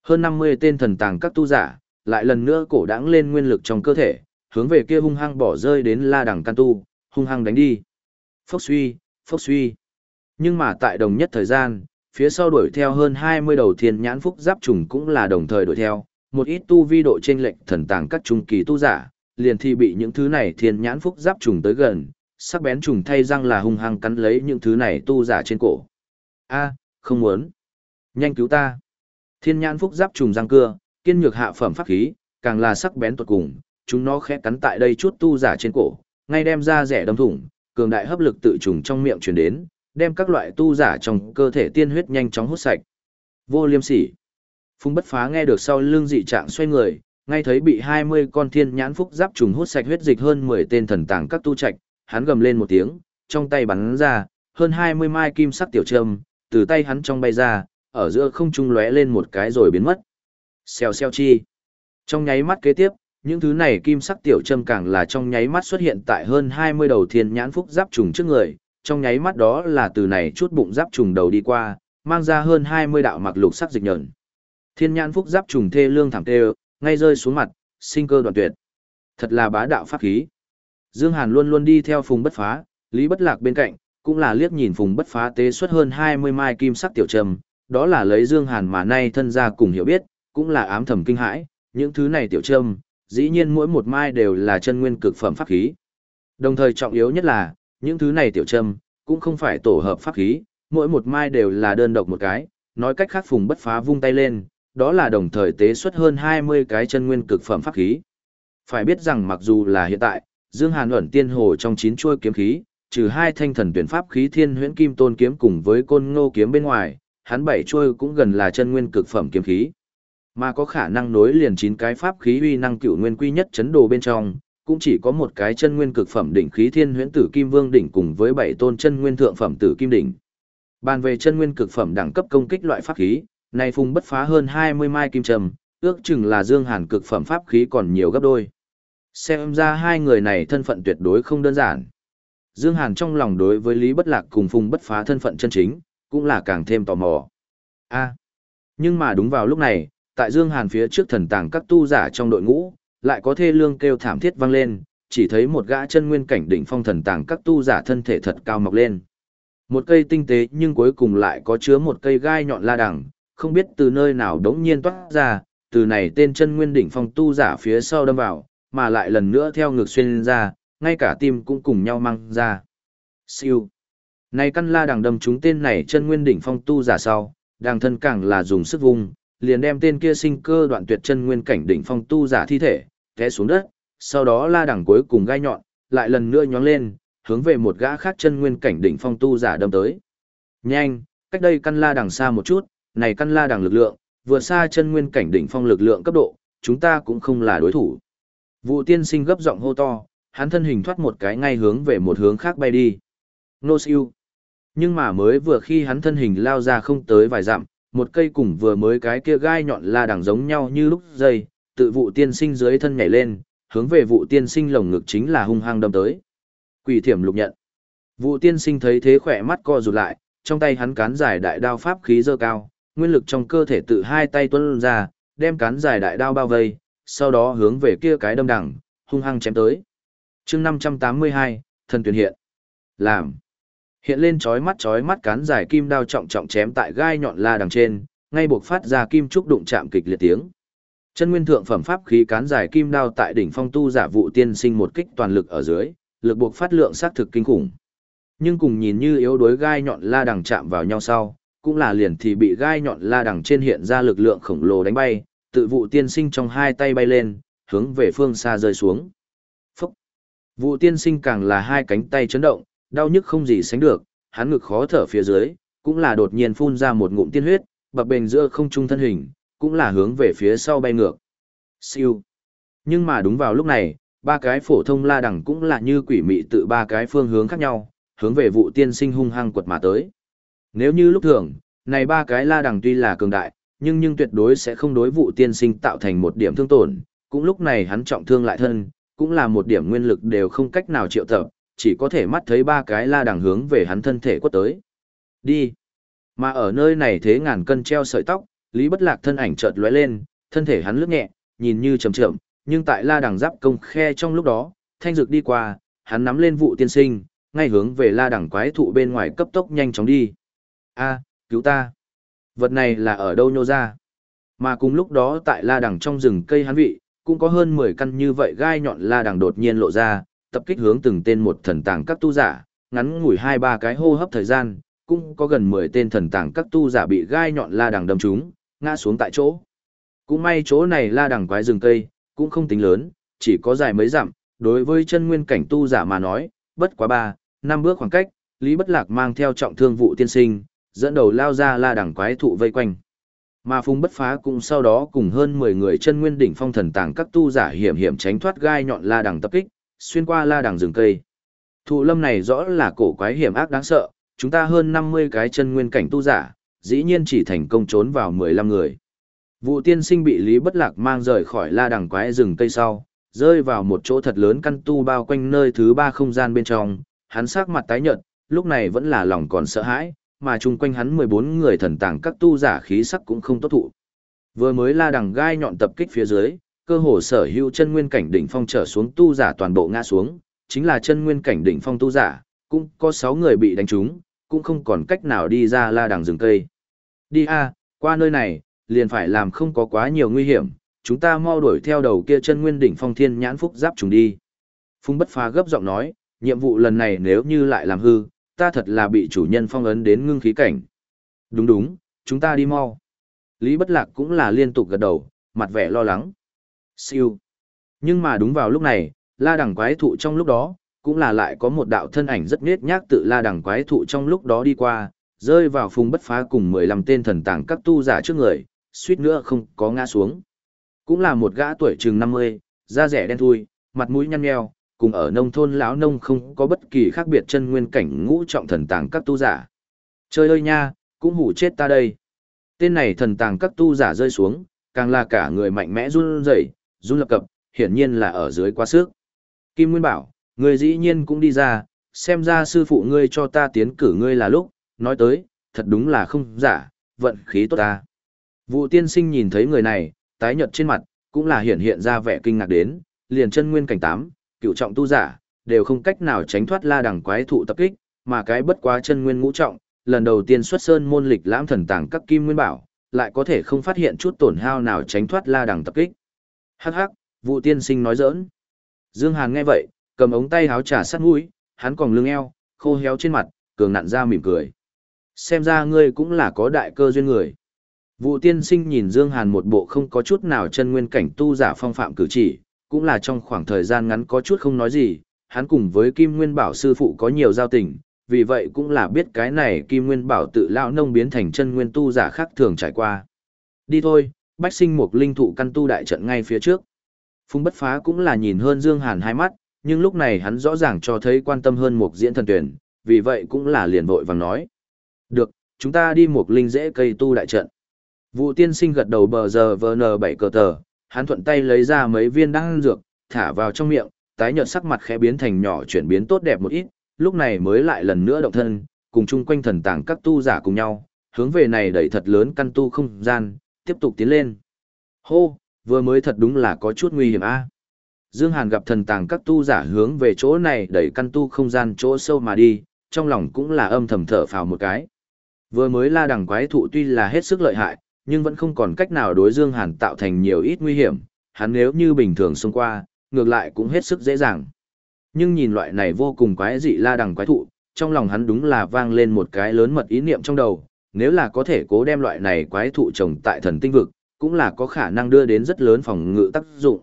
Hơn 50 tên thần tàng các tu giả, lại lần nữa cổ đãng lên nguyên lực trong cơ thể, hướng về kia hung hăng bỏ rơi đến la đằng can tu, hung hăng đánh đi. Phốc suy, phốc suy. Nhưng mà tại đồng nhất thời gian, phía sau đuổi theo hơn 20 đầu thiên nhãn phúc giáp trùng cũng là đồng thời đuổi theo, một ít tu vi độ trên lệnh thần tàng các trung kỳ tu giả, liền thì bị những thứ này thiên nhãn phúc giáp trùng tới gần, sắc bén trùng thay răng là hung hăng cắn lấy những thứ này tu giả trên cổ. A, không muốn. Nhanh cứu ta. Thiên nhãn phúc giáp trùng răng cưa, kiên nhược hạ phẩm pháp khí, càng là sắc bén tuột cùng, chúng nó khẽ cắn tại đây chút tu giả trên cổ, ngay đem ra rẻ đâm thủng, cường đại hấp lực tự trùng trong miệng truyền đến, đem các loại tu giả trong cơ thể tiên huyết nhanh chóng hút sạch. Vô liêm sỉ. Phùng bất phá nghe được sau lưng dị trạng xoay người, ngay thấy bị 20 con thiên nhãn phúc giáp trùng hút sạch huyết dịch hơn 10 tên thần tàng các tu trạch, hắn gầm lên một tiếng, trong tay bắn ra, hơn 20 mai kim sắc tiểu trâm, từ tay hắn trong bay ra, ở giữa không trung lóe lên một cái rồi biến mất. Xèo xèo chi. Trong nháy mắt kế tiếp, những thứ này kim sắc tiểu châm càng là trong nháy mắt xuất hiện tại hơn 20 đầu thiên nhãn phúc giáp trùng trước người, trong nháy mắt đó là từ này chút bụng giáp trùng đầu đi qua, mang ra hơn 20 đạo mặc lục sắc dịch nhẫn. Thiên nhãn phúc giáp trùng thê lương thảm tê, ngay rơi xuống mặt, sinh cơ đoạn tuyệt. Thật là bá đạo pháp khí. Dương Hàn luôn luôn đi theo Phùng Bất Phá, Lý Bất Lạc bên cạnh, cũng là liếc nhìn Phùng Bất Phá tế xuất hơn 20 mai kim sắc tiểu trầm, đó là lấy Dương Hàn mà nay thân gia cùng hiểu biết, cũng là ám thầm kinh hãi, những thứ này tiểu trâm, dĩ nhiên mỗi một mai đều là chân nguyên cực phẩm pháp khí. Đồng thời trọng yếu nhất là, những thứ này tiểu trâm, cũng không phải tổ hợp pháp khí, mỗi một mai đều là đơn độc một cái, nói cách khác Phùng Bất Phá vung tay lên, đó là đồng thời tế xuất hơn 20 cái chân nguyên cực phẩm pháp khí. Phải biết rằng mặc dù là hiện tại, Dương Hàn ẩn tiên hồ trong chín chuôi kiếm khí, trừ hai thanh thần tuyển pháp khí thiên huyễn kim tôn kiếm cùng với côn ngô kiếm bên ngoài, hắn bảy chuôi cũng gần là chân nguyên cực phẩm kiếm khí. Mà có khả năng nối liền chín cái pháp khí uy năng cựu nguyên quy nhất chấn đồ bên trong, cũng chỉ có một cái chân nguyên cực phẩm đỉnh khí thiên huyễn tử kim vương đỉnh cùng với bảy tôn chân nguyên thượng phẩm tử kim đỉnh. Bàn về chân nguyên cực phẩm đẳng cấp công kích loại pháp khí, này phùng bất phá hơn 20 mai kim trầm, ước chừng là Dương Hàn cực phẩm pháp khí còn nhiều gấp đôi. Xem ra hai người này thân phận tuyệt đối không đơn giản. Dương Hàn trong lòng đối với Lý Bất Lạc cùng Phùng Bất Phá thân phận chân chính, cũng là càng thêm tò mò. A. nhưng mà đúng vào lúc này, tại Dương Hàn phía trước thần tàng các tu giả trong đội ngũ, lại có thê lương kêu thảm thiết vang lên, chỉ thấy một gã chân nguyên cảnh đỉnh phong thần tàng các tu giả thân thể thật cao mọc lên. Một cây tinh tế nhưng cuối cùng lại có chứa một cây gai nhọn la đằng, không biết từ nơi nào đống nhiên toát ra, từ này tên chân nguyên đỉnh phong tu giả phía sau đâm vào, mà lại lần nữa theo ngực xuyên ra, ngay cả tim cũng cùng nhau mang ra. Siêu. Này căn la đằng đâm chúng tên này chân nguyên đỉnh phong tu giả sau, đằng thân càng là dùng sức vung, liền đem tên kia sinh cơ đoạn tuyệt chân nguyên cảnh đỉnh phong tu giả thi thể, té xuống đất, sau đó la đằng cuối cùng gai nhọn, lại lần nữa nhóng lên, hướng về một gã khác chân nguyên cảnh đỉnh phong tu giả đâm tới. Nhanh, cách đây căn la đằng xa một chút, này căn la đằng lực lượng, vừa xa chân nguyên cảnh đỉnh phong lực lượng cấp độ, chúng ta cũng không là đối thủ. Vụ tiên sinh gấp giọng hô to, hắn thân hình thoát một cái ngay hướng về một hướng khác bay đi. Nô siêu. Nhưng mà mới vừa khi hắn thân hình lao ra không tới vài dặm, một cây cùng vừa mới cái kia gai nhọn la đằng giống nhau như lúc dây, tự vụ tiên sinh dưới thân nhảy lên, hướng về vụ tiên sinh lồng ngực chính là hung hăng đâm tới. Quỷ thiểm lục nhận. Vụ tiên sinh thấy thế khỏe mắt co rụt lại, trong tay hắn cán dài đại đao pháp khí dơ cao, nguyên lực trong cơ thể tự hai tay tuôn ra, đem cán dài đại đao bao vây, sau đó hướng về kia cái đâm đằng, hung hăng chém tới. chương 582, thần tuyển hiện. Làm. Hiện lên chói mắt chói mắt cán dài kim đao trọng trọng chém tại gai nhọn la đằng trên, ngay buộc phát ra kim trúc đụng chạm kịch liệt tiếng. Chân nguyên thượng phẩm pháp khí cán dài kim đao tại đỉnh phong tu giả vụ tiên sinh một kích toàn lực ở dưới, lực buộc phát lượng sát thực kinh khủng. Nhưng cùng nhìn như yếu đuối gai nhọn la đằng chạm vào nhau sau, cũng là liền thì bị gai nhọn la đằng trên hiện ra lực lượng khổng lồ đánh bay, tự vụ tiên sinh trong hai tay bay lên, hướng về phương xa rơi xuống. Phúc! Vụ tiên sinh càng là hai cánh tay chấn động, đau nhức không gì sánh được, hắn ngực khó thở phía dưới, cũng là đột nhiên phun ra một ngụm tiên huyết, bập bềnh giữa không trung thân hình, cũng là hướng về phía sau bay ngược. Siêu! Nhưng mà đúng vào lúc này, ba cái phổ thông la đằng cũng là như quỷ mị tự ba cái phương hướng khác nhau, hướng về vụ tiên sinh hung hăng quật mà tới. Nếu như lúc thường, này ba cái la đằng tuy là cường đại, nhưng nhưng tuyệt đối sẽ không đối vụ tiên sinh tạo thành một điểm thương tổn, cũng lúc này hắn trọng thương lại thân, cũng là một điểm nguyên lực đều không cách nào triệu tập, chỉ có thể mắt thấy ba cái la đằng hướng về hắn thân thể quất tới. Đi! Mà ở nơi này thế ngàn cân treo sợi tóc, Lý Bất Lạc thân ảnh chợt lóe lên, thân thể hắn lướt nhẹ, nhìn như chậm chậm, nhưng tại la đằng giáp công khe trong lúc đó, thanh dược đi qua, hắn nắm lên vụ tiên sinh, ngay hướng về la đằng quái thụ bên ngoài cấp tốc nhanh chóng đi a cứu ta vật này là ở đâu nhô ra mà cùng lúc đó tại la đằng trong rừng cây hắn vị cũng có hơn mười căn như vậy gai nhọn la đằng đột nhiên lộ ra tập kích hướng từng tên một thần tàng các tu giả ngắn ngủi hai ba cái hô hấp thời gian cũng có gần mười tên thần tàng các tu giả bị gai nhọn la đằng đâm trúng ngã xuống tại chỗ cũng may chỗ này la đằng quái rừng cây cũng không tính lớn chỉ có dài mấy dặm, đối với chân nguyên cảnh tu giả mà nói, bất quá ba, năm bước khoảng cách, Lý Bất Lạc mang theo trọng thương vụ tiên sinh, dẫn đầu lao ra la đằng quái thụ vây quanh. Mà Phùng Bất Phá cũng sau đó cùng hơn 10 người chân nguyên đỉnh phong thần tàng các tu giả hiểm hiểm tránh thoát gai nhọn la đằng tập kích, xuyên qua la Đằng rừng cây. Thụ lâm này rõ là cổ quái hiểm ác đáng sợ, chúng ta hơn 50 cái chân nguyên cảnh tu giả, dĩ nhiên chỉ thành công trốn vào 15 người. Vụ tiên sinh bị Lý Bất Lạc mang rời khỏi la đằng quái rừng cây sau, rơi vào một chỗ thật lớn căn tu bao quanh nơi thứ ba không gian bên trong, hắn sắc mặt tái nhợt, lúc này vẫn là lòng còn sợ hãi, mà chung quanh hắn 14 người thần tàng các tu giả khí sắc cũng không tốt thụ. Vừa mới la đằng gai nhọn tập kích phía dưới, cơ hồ sở hữu chân nguyên cảnh đỉnh phong trở xuống tu giả toàn bộ ngã xuống, chính là chân nguyên cảnh đỉnh phong tu giả, cũng có 6 người bị đánh trúng, cũng không còn cách nào đi ra la đằng rừng cây. Đi a, qua nơi này, liền phải làm không có quá nhiều nguy hiểm, chúng ta mau đuổi theo đầu kia chân nguyên đỉnh phong thiên nhãn phúc giáp chúng đi. Phung bất phá gấp giọng nói, nhiệm vụ lần này nếu như lại làm hư, ta thật là bị chủ nhân phong ấn đến ngưng khí cảnh. Đúng đúng, chúng ta đi mau. Lý bất lạc cũng là liên tục gật đầu, mặt vẻ lo lắng. Siêu. Nhưng mà đúng vào lúc này, la đằng quái thụ trong lúc đó, cũng là lại có một đạo thân ảnh rất nết nhác tự la đằng quái thụ trong lúc đó đi qua, rơi vào phùng bất phá cùng 15 tên thần tàng các tu giả trước người, suýt nữa không có ngã xuống. Cũng là một gã tuổi chừng 50, da rẻ đen thui, mặt mũi nhăn nheo, cùng ở nông thôn lão nông không có bất kỳ khác biệt chân nguyên cảnh ngũ trọng thần tàng các tu giả. Chơi ơi nha, cũng hủ chết ta đây. Tên này thần tàng các tu giả rơi xuống, càng là cả người mạnh mẽ run rẩy, run lập cập, hiển nhiên là ở dưới quá sức. Kim Nguyên bảo, người dĩ nhiên cũng đi ra, xem ra sư phụ ngươi cho ta tiến cử ngươi là lúc, nói tới, thật đúng là không giả, vận khí tốt ta. Vụ tiên sinh nhìn thấy người này, tái nhợt trên mặt, cũng là hiện hiện ra vẻ kinh ngạc đến, liền chân nguyên cảnh tám, cựu trọng tu giả, đều không cách nào tránh thoát la đằng quái thụ tập kích, mà cái bất quá chân nguyên ngũ trọng, lần đầu tiên xuất sơn môn lịch lãm thần tàng các kim nguyên bảo, lại có thể không phát hiện chút tổn hao nào tránh thoát la đằng tập kích. Hắc hắc, vụ tiên sinh nói giỡn. Dương Hàn nghe vậy, cầm ống tay háo trà sát mũi, hắn còn lưng eo, khô héo trên mặt, cường nặn ra mỉm cười. Xem ra ngươi cũng là có đại cơ duyên người. Vụ tiên sinh nhìn Dương Hàn một bộ không có chút nào chân nguyên cảnh tu giả phong phạm cử chỉ, cũng là trong khoảng thời gian ngắn có chút không nói gì, hắn cùng với Kim Nguyên Bảo sư phụ có nhiều giao tình, vì vậy cũng là biết cái này Kim Nguyên Bảo tự lão nông biến thành chân nguyên tu giả khác thường trải qua. Đi thôi, bách sinh một linh thụ căn tu đại trận ngay phía trước. Phùng bất phá cũng là nhìn hơn Dương Hàn hai mắt, nhưng lúc này hắn rõ ràng cho thấy quan tâm hơn một diễn thần tuyển, vì vậy cũng là liền vội vàng nói. Được, chúng ta đi một linh dễ cây tu đại trận. Vụ tiên sinh gật đầu bờ giờ vn bảy cờ tờ, hắn thuận tay lấy ra mấy viên đan dược, thả vào trong miệng, tái nhợt sắc mặt khẽ biến thành nhỏ chuyển biến tốt đẹp một ít, lúc này mới lại lần nữa động thân, cùng chung quanh thần tàng các tu giả cùng nhau, hướng về này đẩy thật lớn căn tu không gian, tiếp tục tiến lên. Hô, vừa mới thật đúng là có chút nguy hiểm a. Dương Hàn gặp thần tàng các tu giả hướng về chỗ này đẩy căn tu không gian chỗ sâu mà đi, trong lòng cũng là âm thầm thở phào một cái. Vừa mới la đằng quái thụ tuy là hết sức lợi hại, nhưng vẫn không còn cách nào đối Dương Hàn tạo thành nhiều ít nguy hiểm, hắn nếu như bình thường xông qua, ngược lại cũng hết sức dễ dàng. Nhưng nhìn loại này vô cùng quái dị la đằng quái thụ, trong lòng hắn đúng là vang lên một cái lớn mật ý niệm trong đầu, nếu là có thể cố đem loại này quái thụ trồng tại thần tinh vực, cũng là có khả năng đưa đến rất lớn phòng ngự tác dụng.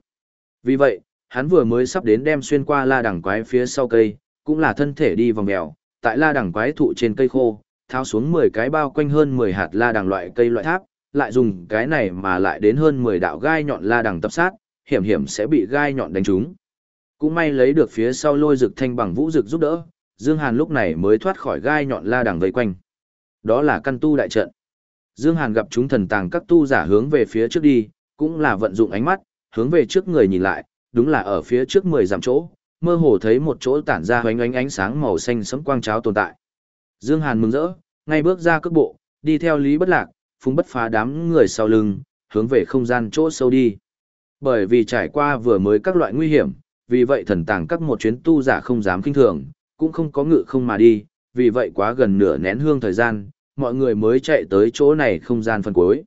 Vì vậy, hắn vừa mới sắp đến đem xuyên qua la đằng quái phía sau cây, cũng là thân thể đi vòng mèo, tại la đằng quái thụ trên cây khô, tháo xuống 10 cái bao quanh hơn 10 hạt la đằng loại cây loại tháp, lại dùng cái này mà lại đến hơn 10 đạo gai nhọn la đằng tập sát, hiểm hiểm sẽ bị gai nhọn đánh trúng. Cũng may lấy được phía sau lôi rực thanh bằng vũ rực giúp đỡ, Dương Hàn lúc này mới thoát khỏi gai nhọn la đằng vây quanh. Đó là căn tu đại trận. Dương Hàn gặp chúng thần tàng các tu giả hướng về phía trước đi, cũng là vận dụng ánh mắt, hướng về trước người nhìn lại, đúng là ở phía trước 10 dặm chỗ, mơ hồ thấy một chỗ tản ra hoánh ánh ánh sáng màu xanh sẫm quang cháo tồn tại. Dương Hàn mừng rỡ, ngay bước ra cước bộ, đi theo Lý Bất Lạc, phúng bất phá đám người sau lưng, hướng về không gian chỗ sâu đi. Bởi vì trải qua vừa mới các loại nguy hiểm, vì vậy thần tàng các một chuyến tu giả không dám kinh thường, cũng không có ngự không mà đi, vì vậy quá gần nửa nén hương thời gian, mọi người mới chạy tới chỗ này không gian phân cuối.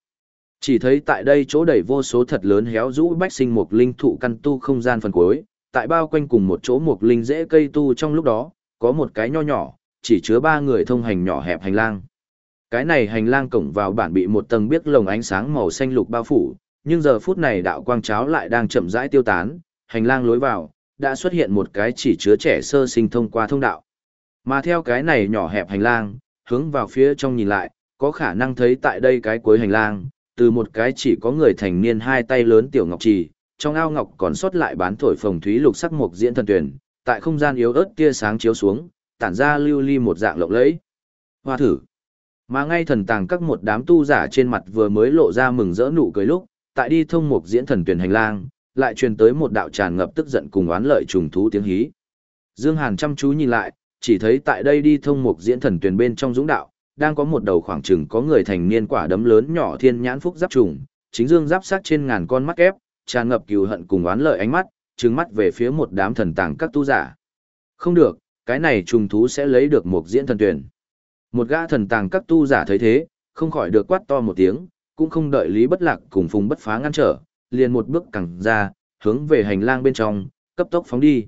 Chỉ thấy tại đây chỗ đầy vô số thật lớn héo rũ bách sinh một linh thụ căn tu không gian phần cuối, tại bao quanh cùng một chỗ một linh dễ cây tu trong lúc đó, có một cái nho nhỏ, chỉ chứa ba người thông hành nhỏ hẹp hành lang. Cái này hành lang cổng vào bản bị một tầng biếc lồng ánh sáng màu xanh lục bao phủ, nhưng giờ phút này đạo quang cháo lại đang chậm rãi tiêu tán, hành lang lối vào, đã xuất hiện một cái chỉ chứa trẻ sơ sinh thông qua thông đạo. Mà theo cái này nhỏ hẹp hành lang, hướng vào phía trong nhìn lại, có khả năng thấy tại đây cái cuối hành lang, từ một cái chỉ có người thành niên hai tay lớn tiểu ngọc trì, trong ao ngọc còn sót lại bán thổi phồng thúy lục sắc mục diễn thần tuyển, tại không gian yếu ớt tia sáng chiếu xuống, tản ra lưu ly một dạng lộng lẫy. Hoa thử. Mà ngay thần tàng các một đám tu giả trên mặt vừa mới lộ ra mừng rỡ nụ cười lúc, tại đi thông mục diễn thần tuyển hành lang, lại truyền tới một đạo tràn ngập tức giận cùng oán lợi trùng thú tiếng hí. Dương Hàn chăm chú nhìn lại, chỉ thấy tại đây đi thông mục diễn thần tuyển bên trong dũng đạo, đang có một đầu khoảng chừng có người thành niên quả đấm lớn nhỏ thiên nhãn phúc giáp trùng, chính dương giáp sát trên ngàn con mắt ép, tràn ngập cừu hận cùng oán lợi ánh mắt, trừng mắt về phía một đám thần tàng các tu giả. Không được, cái này trùng thú sẽ lấy được một diễn thần tuyển. Một gã thần tàng các tu giả thấy thế, không khỏi được quát to một tiếng, cũng không đợi Lý Bất Lạc cùng Phùng Bất Phá ngăn trở, liền một bước cẳng ra, hướng về hành lang bên trong, cấp tốc phóng đi.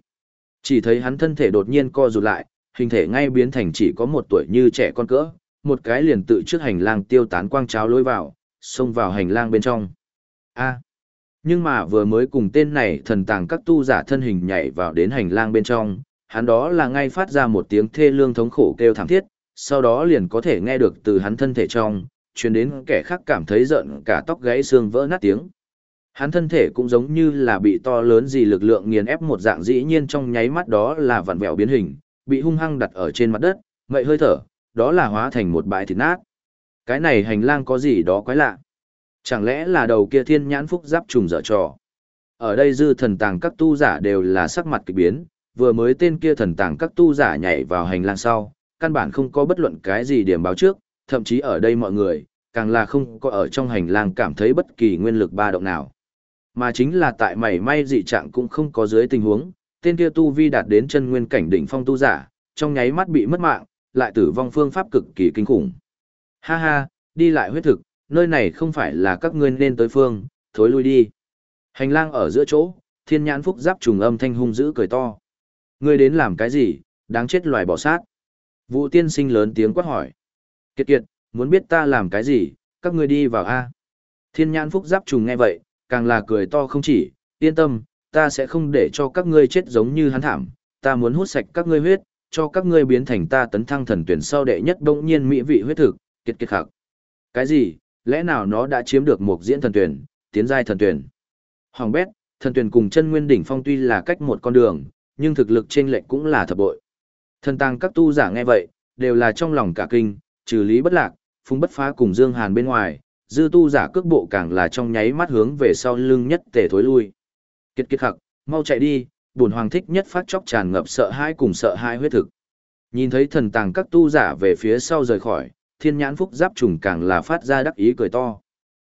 Chỉ thấy hắn thân thể đột nhiên co rụt lại, hình thể ngay biến thành chỉ có một tuổi như trẻ con cỡ, một cái liền tự trước hành lang tiêu tán quang cháo lối vào, xông vào hành lang bên trong. A. nhưng mà vừa mới cùng tên này thần tàng các tu giả thân hình nhảy vào đến hành lang bên trong, hắn đó là ngay phát ra một tiếng thê lương thống khổ kêu thảm thiết, sau đó liền có thể nghe được từ hắn thân thể trong, truyền đến kẻ khác cảm thấy giận cả tóc gãy xương vỡ nát tiếng. Hắn thân thể cũng giống như là bị to lớn gì lực lượng nghiền ép một dạng dĩ nhiên trong nháy mắt đó là vặn vẹo biến hình, bị hung hăng đặt ở trên mặt đất, mậy hơi thở, đó là hóa thành một bãi thịt nát. Cái này hành lang có gì đó quái lạ. Chẳng lẽ là đầu kia thiên nhãn phúc giáp trùng dở trò. Ở đây dư thần tàng các tu giả đều là sắc mặt kỳ biến, vừa mới tên kia thần tàng các tu giả nhảy vào hành lang sau, căn bản không có bất luận cái gì điểm báo trước, thậm chí ở đây mọi người, càng là không có ở trong hành lang cảm thấy bất kỳ nguyên lực ba động nào. Mà chính là tại mảy may dị trạng cũng không có dưới tình huống, tên kia tu vi đạt đến chân nguyên cảnh đỉnh phong tu giả, trong nháy mắt bị mất mạng, lại tử vong phương pháp cực kỳ kinh khủng. Ha ha, đi lại huyết thực, nơi này không phải là các ngươi nên tới phương, thối lui đi. Hành lang ở giữa chỗ, thiên nhãn phúc giáp trùng âm thanh hung dữ cười to. Ngươi đến làm cái gì, đáng chết loài bỏ sát. Vụ tiên sinh lớn tiếng quát hỏi. Kiệt kiệt, muốn biết ta làm cái gì, các ngươi đi vào A. Thiên nhãn phúc giáp trùng nghe vậy, càng là cười to không chỉ, yên tâm, ta sẽ không để cho các ngươi chết giống như hắn thảm, ta muốn hút sạch các ngươi huyết, cho các ngươi biến thành ta tấn thăng thần tuyển sau đệ nhất bỗng nhiên mỹ vị huyết thực, kiệt kiệt khắc. Cái gì, lẽ nào nó đã chiếm được một diễn thần tuyển, tiến giai thần tuyển? Hoàng bét, thần tuyển cùng chân nguyên đỉnh phong tuy là cách một con đường, nhưng thực lực trên lệnh cũng là thập bội. Thần tăng các tu giả nghe vậy, đều là trong lòng cả kinh, trừ lý bất lạc, phung bất phá cùng Dương Hàn bên ngoài, dư tu giả cước bộ càng là trong nháy mắt hướng về sau lưng nhất tề thối lui. Kiệt kiệt khắc, mau chạy đi, bổn hoàng thích nhất phát chóc tràn ngập sợ hãi cùng sợ hãi huyết thực. Nhìn thấy thần tàng các tu giả về phía sau rời khỏi, thiên nhãn phúc giáp trùng càng là phát ra đắc ý cười to.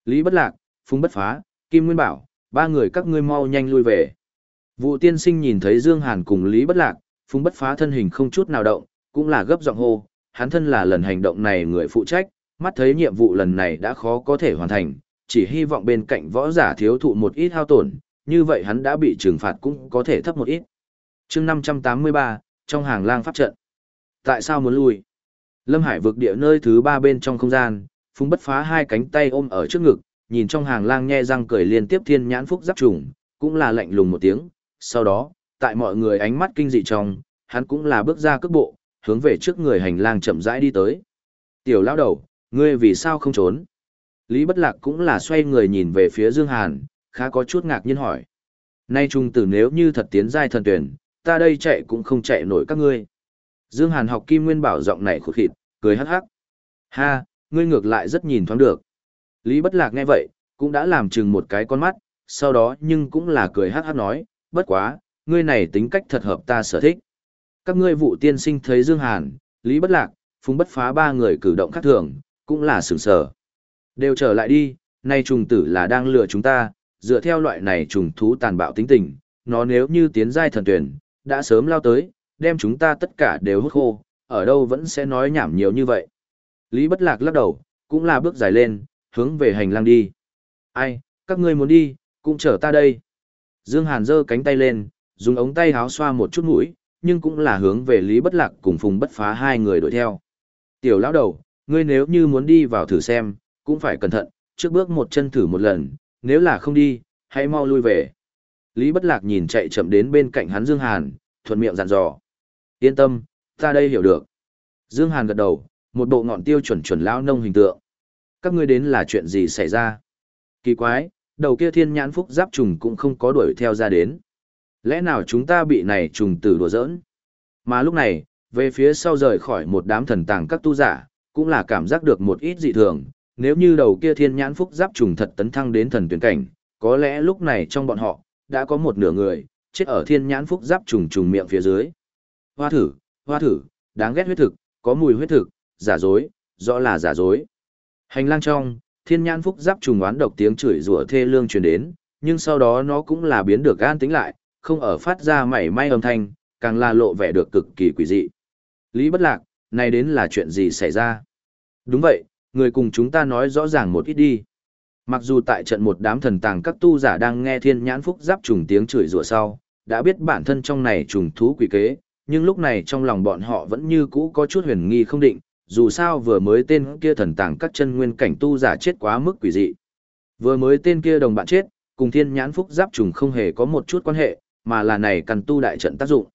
Lý bất lạc, phung bất phá, kim nguyên bảo, ba người các ngươi mau nhanh lui về. Vụ tiên sinh nhìn thấy Dương Hàn cùng Lý bất lạc, phung bất phá thân hình không chút nào động, cũng là gấp giọng hô, hắn thân là lần hành động này người phụ trách, mắt thấy nhiệm vụ lần này đã khó có thể hoàn thành, chỉ hy vọng bên cạnh võ giả thiếu thụ một ít hao tổn, như vậy hắn đã bị trừng phạt cũng có thể thấp một ít. chương 583, trong hàng lang pháp trận. Tại sao muốn lui? Lâm Hải vực địa nơi thứ ba bên trong không gian, phung bất phá hai cánh tay ôm ở trước ngực, nhìn trong hàng lang nhe răng cười liên tiếp thiên nhãn phúc giáp trùng, cũng là lạnh lùng một tiếng. Sau đó, tại mọi người ánh mắt kinh dị trong, hắn cũng là bước ra cước bộ, hướng về trước người hành lang chậm rãi đi tới. Tiểu lão đầu, ngươi vì sao không trốn? Lý Bất Lạc cũng là xoay người nhìn về phía Dương Hàn, khá có chút ngạc nhiên hỏi. Nay trung tử nếu như thật tiến giai thần tuyển, ta đây chạy cũng không chạy nổi các ngươi. Dương Hàn học kim nguyên bảo giọng này khụt khịt, cười hắc hắc. Ha, ngươi ngược lại rất nhìn thoáng được. Lý Bất Lạc nghe vậy, cũng đã làm chừng một cái con mắt, sau đó nhưng cũng là cười hắc hắc nói, bất quá, ngươi này tính cách thật hợp ta sở thích. Các ngươi vụ tiên sinh thấy Dương Hàn, Lý Bất Lạc, Phùng Bất Phá ba người cử động khác thường, cũng là sửng sở. Đều trở lại đi, nay trùng tử là đang lừa chúng ta, dựa theo loại này trùng thú tàn bạo tính tình, nó nếu như tiến giai thần tuyển, đã sớm lao tới, đem chúng ta tất cả đều hút khô, ở đâu vẫn sẽ nói nhảm nhiều như vậy. Lý Bất Lạc lắc đầu, cũng là bước dài lên, hướng về hành lang đi. Ai, các ngươi muốn đi, cũng chở ta đây. Dương Hàn giơ cánh tay lên, dùng ống tay háo xoa một chút mũi, nhưng cũng là hướng về Lý Bất Lạc cùng Phùng Bất Phá hai người đuổi theo. Tiểu lão đầu, ngươi nếu như muốn đi vào thử xem, cũng phải cẩn thận, trước bước một chân thử một lần, nếu là không đi, hãy mau lui về. Lý Bất Lạc nhìn chạy chậm đến bên cạnh hắn Dương Hàn, thuận miệng dặn dò. Yên tâm, ta đây hiểu được. Dương Hàn gật đầu, một bộ ngọn tiêu chuẩn chuẩn lão nông hình tượng. Các ngươi đến là chuyện gì xảy ra? Kỳ quái, đầu kia thiên nhãn phúc giáp trùng cũng không có đuổi theo ra đến. Lẽ nào chúng ta bị này trùng tử đùa giỡn? Mà lúc này, về phía sau rời khỏi một đám thần tàng các tu giả, cũng là cảm giác được một ít dị thường. Nếu như đầu kia thiên nhãn phúc giáp trùng thật tấn thăng đến thần tuyển cảnh, có lẽ lúc này trong bọn họ, đã có một nửa người, chết ở thiên nhãn phúc giáp trùng trùng miệng phía dưới. Hoa thử, hoa thử, đáng ghét huyết thực, có mùi huyết thực, giả dối, rõ là giả dối. Hành lang trong, thiên nhãn phúc giáp trùng oán độc tiếng chửi rủa thê lương truyền đến, nhưng sau đó nó cũng là biến được an tĩnh lại, không ở phát ra mảy may âm thanh, càng là lộ vẻ được cực kỳ quỷ dị. Lý bất lạc, này đến là chuyện gì xảy ra? Đúng vậy, người cùng chúng ta nói rõ ràng một ít đi. Mặc dù tại trận một đám thần tàng các tu giả đang nghe thiên nhãn phúc giáp trùng tiếng chửi rủa sau, đã biết bản thân trong này trùng thú quỷ kế, nhưng lúc này trong lòng bọn họ vẫn như cũ có chút huyền nghi không định, dù sao vừa mới tên kia thần tàng các chân nguyên cảnh tu giả chết quá mức quỷ dị. Vừa mới tên kia đồng bạn chết, cùng thiên nhãn phúc giáp trùng không hề có một chút quan hệ, mà là này căn tu đại trận tác dụng.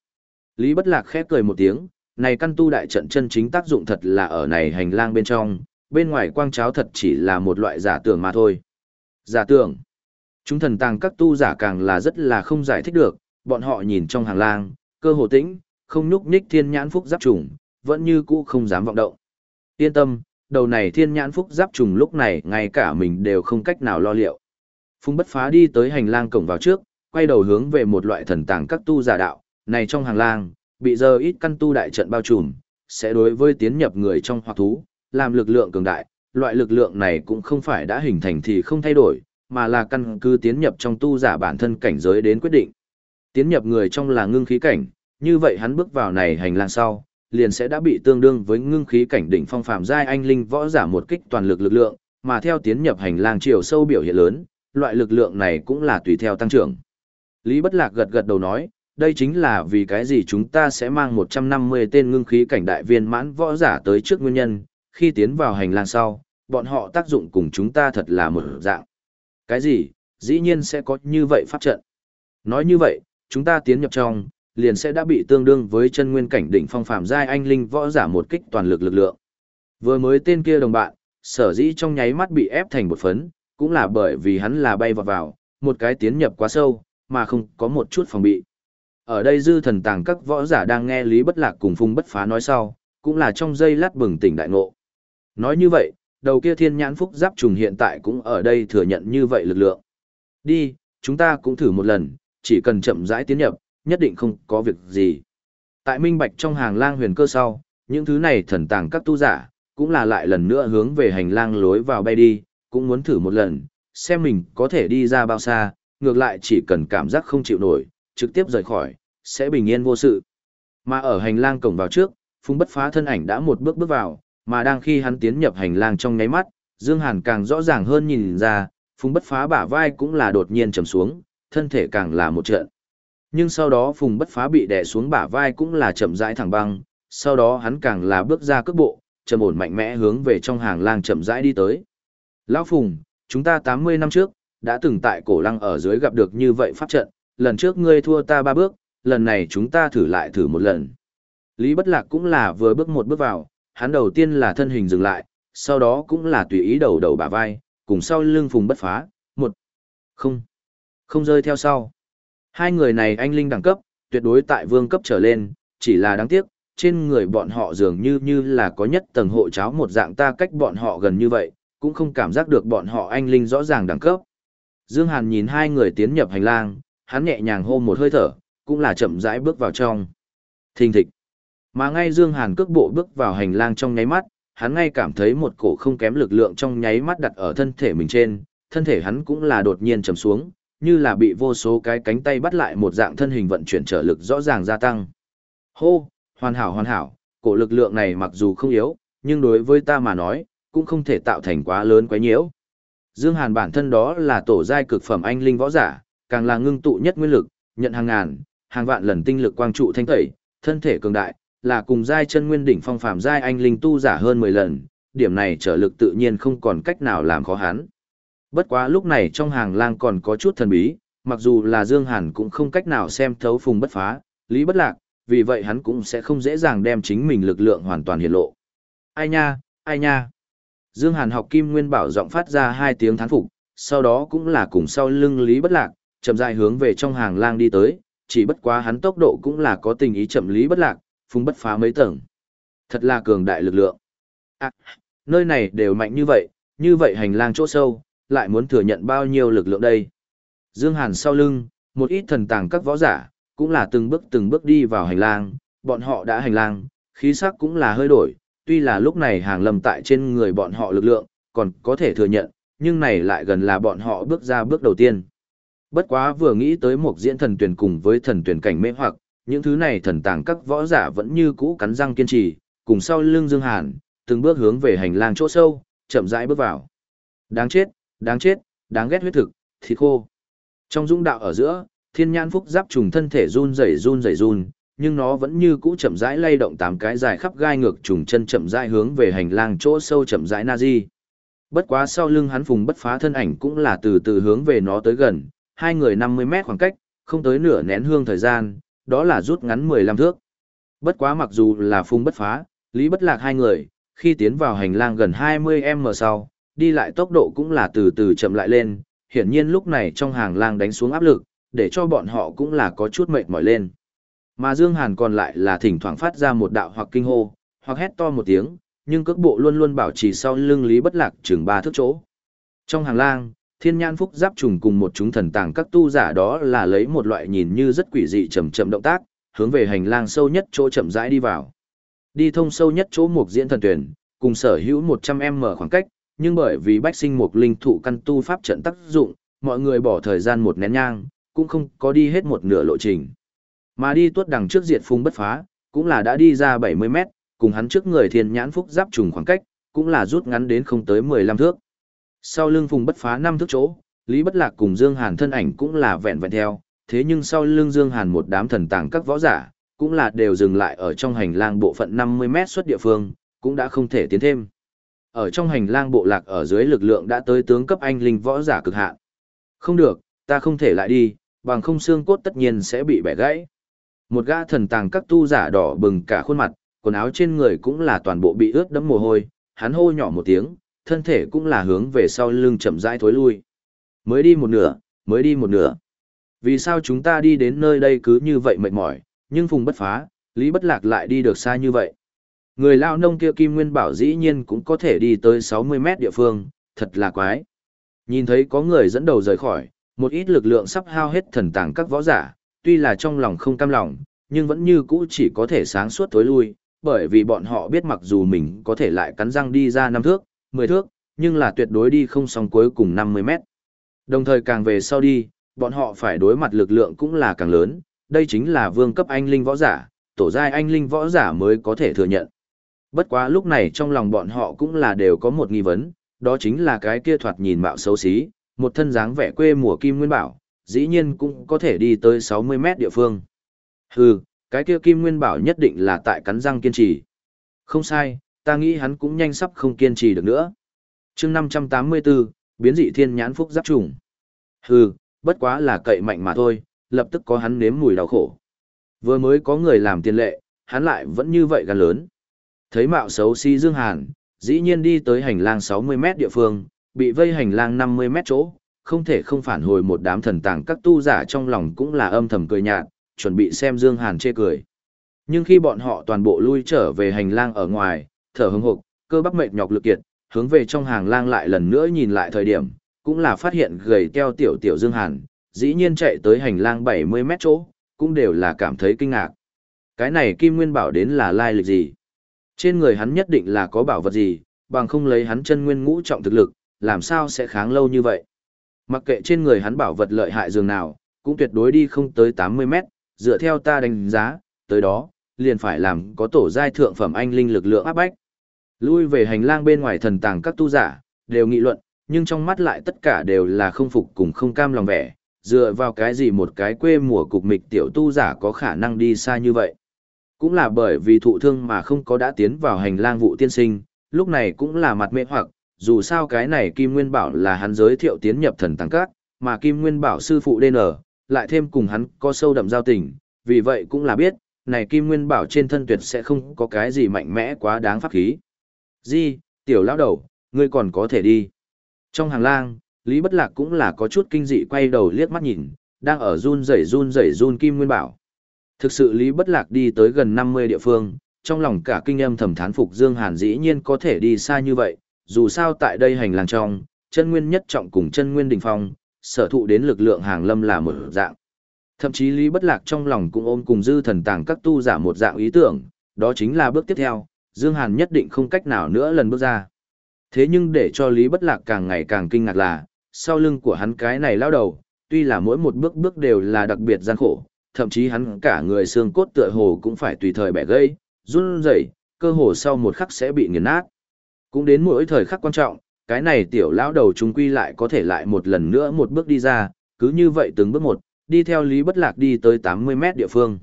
Lý Bất Lạc khép cười một tiếng, này căn tu đại trận chân chính tác dụng thật là ở này hành lang bên trong, bên ngoài quang cháo thật chỉ là một loại giả tưởng mà thôi. Giả tưởng. Chúng thần tàng các tu giả càng là rất là không giải thích được, bọn họ nhìn trong hàng lang, cơ hồ tĩnh, không nhúc nhích thiên nhãn phúc giáp trùng, vẫn như cũ không dám vọng động. Yên tâm, đầu này thiên nhãn phúc giáp trùng lúc này ngay cả mình đều không cách nào lo liệu. phung bất phá đi tới hành lang cổng vào trước, quay đầu hướng về một loại thần tàng các tu giả đạo, này trong hàng lang, bị giờ ít căn tu đại trận bao trùm, sẽ đối với tiến nhập người trong hoặc thú, làm lực lượng cường đại, loại lực lượng này cũng không phải đã hình thành thì không thay đổi, mà là căn cứ tiến nhập trong tu giả bản thân cảnh giới đến quyết định. Tiến nhập người trong là ngưng khí cảnh, như vậy hắn bước vào này hành lang sau, liền sẽ đã bị tương đương với ngưng khí cảnh đỉnh phong phàm giai anh linh võ giả một kích toàn lực lực lượng, mà theo tiến nhập hành lang chiều sâu biểu hiện lớn, loại lực lượng này cũng là tùy theo tăng trưởng. Lý Bất Lạc gật gật đầu nói, đây chính là vì cái gì chúng ta sẽ mang 150 tên ngưng khí cảnh đại viên mãn võ giả tới trước nguyên nhân, khi tiến vào hành lang sau, bọn họ tác dụng cùng chúng ta thật là một dạng. Cái gì, dĩ nhiên sẽ có như vậy pháp trận. Nói như vậy, chúng ta tiến nhập trong, liền sẽ đã bị tương đương với chân nguyên cảnh đỉnh phong phạm giai anh linh võ giả một kích toàn lực lực lượng. Vừa mới tên kia đồng bạn, sở dĩ trong nháy mắt bị ép thành một phấn, cũng là bởi vì hắn là bay vào vào, một cái tiến nhập quá sâu, mà không có một chút phòng bị. Ở đây dư thần tàng các võ giả đang nghe Lý Bất Lạc cùng Phung Bất Phá nói sau, cũng là trong giây lát bừng tỉnh đại ngộ. Nói như vậy, đầu kia thiên nhãn phúc giáp trùng hiện tại cũng ở đây thừa nhận như vậy lực lượng. Đi, chúng ta cũng thử một lần, chỉ cần chậm rãi tiến nhập, nhất định không có việc gì. Tại minh bạch trong hàng lang huyền cơ sau, những thứ này thần tàng các tu giả, cũng là lại lần nữa hướng về hành lang lối vào bay đi, cũng muốn thử một lần, xem mình có thể đi ra bao xa, ngược lại chỉ cần cảm giác không chịu nổi, trực tiếp rời khỏi, sẽ bình yên vô sự. Mà ở hành lang cổng vào trước, Phung Bất Phá thân ảnh đã một bước bước vào, mà đang khi hắn tiến nhập hành lang trong nháy mắt, Dương Hàn càng rõ ràng hơn nhìn ra, Phùng Bất Phá bả vai cũng là đột nhiên trầm xuống, thân thể càng là một trận. Nhưng sau đó Phùng Bất Phá bị đè xuống bả vai cũng là chậm rãi thẳng băng, sau đó hắn càng là bước ra cước bộ, trầm ổn mạnh mẽ hướng về trong hàng lang chậm rãi đi tới. Lão Phùng, chúng ta 80 năm trước, đã từng tại cổ lăng ở dưới gặp được như vậy pháp trận, lần trước ngươi thua ta ba bước, lần này chúng ta thử lại thử một lần. Lý Bất Lạc cũng là vừa bước một bước vào, hắn đầu tiên là thân hình dừng lại, sau đó cũng là tùy ý đầu đầu bả vai, cùng sau lưng phùng bất phá, một, không, không rơi theo sau. Hai người này anh linh đẳng cấp, tuyệt đối tại vương cấp trở lên, chỉ là đáng tiếc, trên người bọn họ dường như như là có nhất tầng hộ cháo một dạng ta cách bọn họ gần như vậy, cũng không cảm giác được bọn họ anh linh rõ ràng đẳng cấp. Dương Hàn nhìn hai người tiến nhập hành lang, hắn nhẹ nhàng hô một hơi thở, cũng là chậm rãi bước vào trong. Thình thịch. Mà ngay Dương Hàn cước bộ bước vào hành lang trong nháy mắt, hắn ngay cảm thấy một cổ không kém lực lượng trong nháy mắt đặt ở thân thể mình trên, thân thể hắn cũng là đột nhiên trầm xuống, như là bị vô số cái cánh tay bắt lại một dạng thân hình vận chuyển trở lực rõ ràng gia tăng. Hô, hoàn hảo hoàn hảo, cổ lực lượng này mặc dù không yếu, nhưng đối với ta mà nói, cũng không thể tạo thành quá lớn quá nhiễu. Dương Hàn bản thân đó là tổ giai cực phẩm anh linh võ giả, càng là ngưng tụ nhất nguyên lực, nhận hàng ngàn, hàng vạn lần tinh lực quang trụ thanh tẩy, thân thể cường đại, là cùng giai chân nguyên đỉnh phong phàm giai anh linh tu giả hơn 10 lần, điểm này trở lực tự nhiên không còn cách nào làm khó hắn. Bất quá lúc này trong hàng lang còn có chút thần bí, mặc dù là Dương Hàn cũng không cách nào xem thấu phùng bất phá, lý bất lạc, vì vậy hắn cũng sẽ không dễ dàng đem chính mình lực lượng hoàn toàn hiện lộ. Ai nha, ai nha. Dương Hàn học Kim Nguyên Bảo giọng phát ra hai tiếng thán phục, sau đó cũng là cùng sau lưng Lý Bất Lạc, chậm rãi hướng về trong hàng lang đi tới, chỉ bất quá hắn tốc độ cũng là có tình ý chậm Lý Bất Lạc, phung bất phá mấy tầng. Thật là cường đại lực lượng. À, nơi này đều mạnh như vậy, như vậy hành lang chỗ sâu, lại muốn thừa nhận bao nhiêu lực lượng đây. Dương Hàn sau lưng, một ít thần tàng các võ giả, cũng là từng bước từng bước đi vào hành lang, bọn họ đã hành lang, khí sắc cũng là hơi đổi, tuy là lúc này hàng lầm tại trên người bọn họ lực lượng, còn có thể thừa nhận, nhưng này lại gần là bọn họ bước ra bước đầu tiên. Bất quá vừa nghĩ tới một diễn thần tuyển cùng với thần tuyển cảnh mê hoặc, những thứ này thần tàng các võ giả vẫn như cũ cắn răng kiên trì, cùng sau lưng Dương Hàn, từng bước hướng về hành lang chỗ sâu, chậm rãi bước vào. Đáng chết, đáng chết, đáng ghét huyết thực, thịt khô. Trong dũng đạo ở giữa, thiên nhãn phúc giáp trùng thân thể run rẩy run rẩy run, nhưng nó vẫn như cũ chậm rãi lay động tám cái dài khắp gai ngược trùng chân chậm rãi hướng về hành lang chỗ sâu chậm rãi na di. Bất quá sau lưng hắn phùng bất phá thân ảnh cũng là từ từ hướng về nó tới gần, hai người 50 mét khoảng cách, không tới nửa nén hương thời gian, đó là rút ngắn 15 thước. Bất quá mặc dù là phung bất phá, lý bất lạc hai người, khi tiến vào hành lang gần 20m sau, đi lại tốc độ cũng là từ từ chậm lại lên, hiển nhiên lúc này trong hàng lang đánh xuống áp lực, để cho bọn họ cũng là có chút mệt mỏi lên. Mà Dương Hàn còn lại là thỉnh thoảng phát ra một đạo hoặc kinh hô, hoặc hét to một tiếng, nhưng cước bộ luôn luôn bảo trì sau lưng Lý Bất Lạc chừng ba thước chỗ. Trong hàng lang, Thiên Nhan Phúc giáp trùng cùng một chúng thần tàng các tu giả đó là lấy một loại nhìn như rất quỷ dị chậm chậm động tác, hướng về hành lang sâu nhất chỗ chậm rãi đi vào. Đi thông sâu nhất chỗ mục diễn thần tuyển, cùng sở hữu 100m khoảng cách, nhưng bởi vì bách sinh mục linh thụ căn tu pháp trận tác dụng, mọi người bỏ thời gian một nén nhang, cũng không có đi hết một nửa lộ trình. Mà đi tuốt đằng trước diệt phung bất phá, cũng là đã đi ra 70 mét, cùng hắn trước người thiên nhãn phúc giáp trùng khoảng cách, cũng là rút ngắn đến không tới 15 thước. Sau lưng phùng bất phá năm thước chỗ, Lý Bất Lạc cùng Dương Hàn thân ảnh cũng là vẹn vẹn theo, thế nhưng sau lưng Dương Hàn một đám thần tàng các võ giả, cũng là đều dừng lại ở trong hành lang bộ phận 50 mét xuất địa phương, cũng đã không thể tiến thêm. Ở trong hành lang bộ lạc ở dưới lực lượng đã tới tướng cấp anh linh võ giả cực hạn. Không được, ta không thể lại đi, bằng không xương cốt tất nhiên sẽ bị bẻ gãy. Một gã thần tàng các tu giả đỏ bừng cả khuôn mặt, quần áo trên người cũng là toàn bộ bị ướt đẫm mồ hôi, hắn hô nhỏ một tiếng, thân thể cũng là hướng về sau lưng chậm rãi thối lui. Mới đi một nửa, mới đi một nửa. Vì sao chúng ta đi đến nơi đây cứ như vậy mệt mỏi, nhưng phùng bất phá, lý bất lạc lại đi được xa như vậy. Người lao nông kia Kim Nguyên Bảo dĩ nhiên cũng có thể đi tới 60 mét địa phương, thật là quái. Nhìn thấy có người dẫn đầu rời khỏi, một ít lực lượng sắp hao hết thần tàng các võ giả, tuy là trong lòng không cam lòng, nhưng vẫn như cũ chỉ có thể sáng suốt tối lui, bởi vì bọn họ biết mặc dù mình có thể lại cắn răng đi ra năm thước, 10 thước, nhưng là tuyệt đối đi không xong cuối cùng 50 mét. Đồng thời càng về sau đi, bọn họ phải đối mặt lực lượng cũng là càng lớn, đây chính là vương cấp anh linh võ giả, tổ giai anh linh võ giả mới có thể thừa nhận. Bất quá lúc này trong lòng bọn họ cũng là đều có một nghi vấn, đó chính là cái kia thoạt nhìn mạo xấu xí, một thân dáng vẻ quê mùa kim nguyên bảo, dĩ nhiên cũng có thể đi tới 60 mét địa phương. Hừ, cái kia kim nguyên bảo nhất định là tại cắn răng kiên trì. Không sai, ta nghĩ hắn cũng nhanh sắp không kiên trì được nữa. chương 584, biến dị thiên nhãn phúc giáp trùng. Hừ, bất quá là cậy mạnh mà thôi, lập tức có hắn nếm mùi đau khổ. Vừa mới có người làm tiền lệ, hắn lại vẫn như vậy gan lớn. Thấy mạo xấu si Dương Hàn, dĩ nhiên đi tới hành lang 60 mét địa phương, bị vây hành lang 50 mét chỗ, không thể không phản hồi một đám thần tàng các tu giả trong lòng cũng là âm thầm cười nhạt, chuẩn bị xem Dương Hàn chê cười. Nhưng khi bọn họ toàn bộ lui trở về hành lang ở ngoài, thở hững hộc, cơ bắp mệt nhọc lực kiệt, hướng về trong hàng lang lại lần nữa nhìn lại thời điểm, cũng là phát hiện gầy teo tiểu tiểu Dương Hàn, dĩ nhiên chạy tới hành lang 70 mét chỗ, cũng đều là cảm thấy kinh ngạc. Cái này Kim Nguyên bảo đến là lai lịch gì? Trên người hắn nhất định là có bảo vật gì, bằng không lấy hắn chân nguyên ngũ trọng thực lực, làm sao sẽ kháng lâu như vậy? Mặc kệ trên người hắn bảo vật lợi hại dường nào, cũng tuyệt đối đi không tới 80 mét, dựa theo ta đánh giá, tới đó, liền phải làm có tổ giai thượng phẩm anh linh lực lượng áp bách. Lui về hành lang bên ngoài thần tàng các tu giả, đều nghị luận, nhưng trong mắt lại tất cả đều là không phục cùng không cam lòng vẻ, dựa vào cái gì một cái quê mùa cục mịch tiểu tu giả có khả năng đi xa như vậy. Cũng là bởi vì thụ thương mà không có đã tiến vào hành lang vụ tiên sinh, lúc này cũng là mặt mê hoặc, dù sao cái này Kim Nguyên Bảo là hắn giới thiệu tiến nhập thần tăng các, mà Kim Nguyên Bảo sư phụ DN, lại thêm cùng hắn có sâu đậm giao tình, vì vậy cũng là biết, này Kim Nguyên Bảo trên thân tuyệt sẽ không có cái gì mạnh mẽ quá đáng pháp khí. Di, tiểu lão đầu, ngươi còn có thể đi. Trong hàng lang, Lý Bất Lạc cũng là có chút kinh dị quay đầu liếc mắt nhìn, đang ở run rẩy run rẩy run Kim Nguyên Bảo. Thực sự Lý Bất Lạc đi tới gần 50 địa phương, trong lòng cả kinh âm thầm thán phục Dương Hàn dĩ nhiên có thể đi xa như vậy, dù sao tại đây hành lang trong, chân nguyên nhất trọng cùng chân nguyên đỉnh phong, sở thụ đến lực lượng hàng lâm là một dạng. Thậm chí Lý Bất Lạc trong lòng cũng ôm cùng dư thần tàng các tu giả một dạng ý tưởng, đó chính là bước tiếp theo, Dương Hàn nhất định không cách nào nữa lần bước ra. Thế nhưng để cho Lý Bất Lạc càng ngày càng kinh ngạc là, sau lưng của hắn cái này lao đầu, tuy là mỗi một bước bước đều là đặc biệt gian khổ, thậm chí hắn cả người xương cốt tựa hồ cũng phải tùy thời bẻ gãy, run rẩy, cơ hồ sau một khắc sẽ bị nghiền nát. Cũng đến mỗi thời khắc quan trọng, cái này tiểu lão đầu chúng quy lại có thể lại một lần nữa một bước đi ra, cứ như vậy từng bước một, đi theo Lý Bất Lạc đi tới 80 mét địa phương.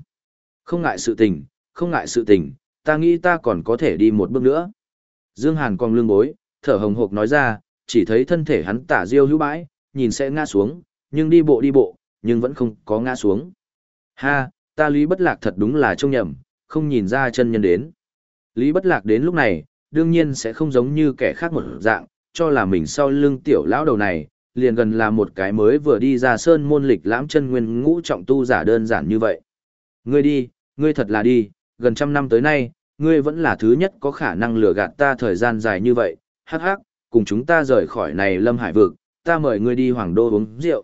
Không ngại sự tình, không ngại sự tình, ta nghĩ ta còn có thể đi một bước nữa. Dương Hàn cong lưng bối, thở hồng hộc nói ra, chỉ thấy thân thể hắn tả diêu hữu bãi, nhìn sẽ ngã xuống, nhưng đi bộ đi bộ, nhưng vẫn không có ngã xuống. Ha, ta Lý Bất Lạc thật đúng là trông nhầm, không nhìn ra chân nhân đến. Lý Bất Lạc đến lúc này, đương nhiên sẽ không giống như kẻ khác một dạng, cho là mình sau lưng tiểu lão đầu này, liền gần là một cái mới vừa đi ra sơn môn lịch lãm chân nguyên ngũ trọng tu giả đơn giản như vậy. Ngươi đi, ngươi thật là đi, gần trăm năm tới nay, ngươi vẫn là thứ nhất có khả năng lừa gạt ta thời gian dài như vậy, hắc hắc, cùng chúng ta rời khỏi này lâm hải vực, ta mời ngươi đi hoàng đô uống rượu.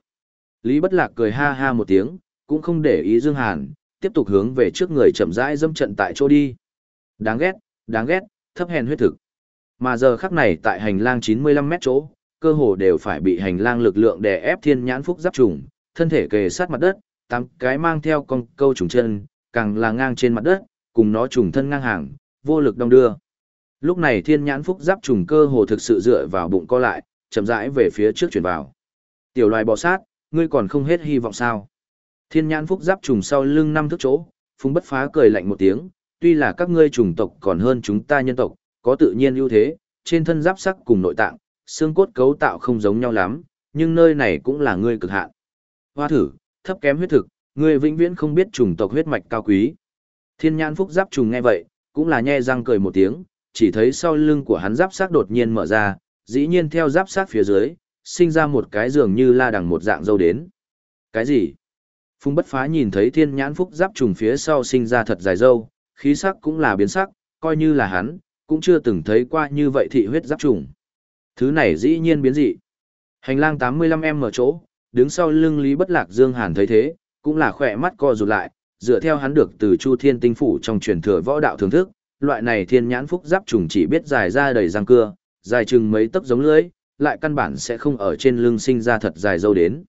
Lý Bất Lạc cười ha ha một tiếng, cũng không để ý Dương Hàn, tiếp tục hướng về trước người chậm rãi dâm trận tại chỗ đi. Đáng ghét, đáng ghét, thấp hèn huyết thực. Mà giờ khắc này tại hành lang 95 mét chỗ, cơ hồ đều phải bị hành lang lực lượng đè ép thiên nhãn phúc giáp trùng, thân thể kề sát mặt đất, tám cái mang theo con câu trùng chân, càng là ngang trên mặt đất, cùng nó trùng thân ngang hàng, vô lực đong đưa. Lúc này thiên nhãn phúc giáp trùng cơ hồ thực sự dựa vào bụng co lại, chậm rãi về phía trước chuyển vào. Tiểu loài bò sát, ngươi còn không hết hy vọng sao? Thiên nhãn phúc giáp trùng sau lưng năm thước chỗ, phung bất phá cười lạnh một tiếng, tuy là các ngươi trùng tộc còn hơn chúng ta nhân tộc, có tự nhiên ưu thế, trên thân giáp sắc cùng nội tạng, xương cốt cấu tạo không giống nhau lắm, nhưng nơi này cũng là ngươi cực hạn. Hoa thử, thấp kém huyết thực, ngươi vĩnh viễn không biết trùng tộc huyết mạch cao quý. Thiên nhãn phúc giáp trùng nghe vậy, cũng là nhe răng cười một tiếng, chỉ thấy sau lưng của hắn giáp xác đột nhiên mở ra, dĩ nhiên theo giáp xác phía dưới, sinh ra một cái dường như la đằng một dạng dâu đến. Cái gì? Phùng bất phá nhìn thấy thiên nhãn phúc giáp trùng phía sau sinh ra thật dài dâu, khí sắc cũng là biến sắc, coi như là hắn, cũng chưa từng thấy qua như vậy thị huyết giáp trùng. Thứ này dĩ nhiên biến dị. Hành lang 85M ở chỗ, đứng sau lưng Lý Bất Lạc Dương Hàn thấy thế, cũng là khỏe mắt co rụt lại, dựa theo hắn được từ Chu Thiên Tinh Phủ trong truyền thừa võ đạo thưởng thức, loại này thiên nhãn phúc giáp trùng chỉ biết dài ra đầy răng cưa, dài chừng mấy tấc giống lưỡi, lại căn bản sẽ không ở trên lưng sinh ra thật dài dâu đến.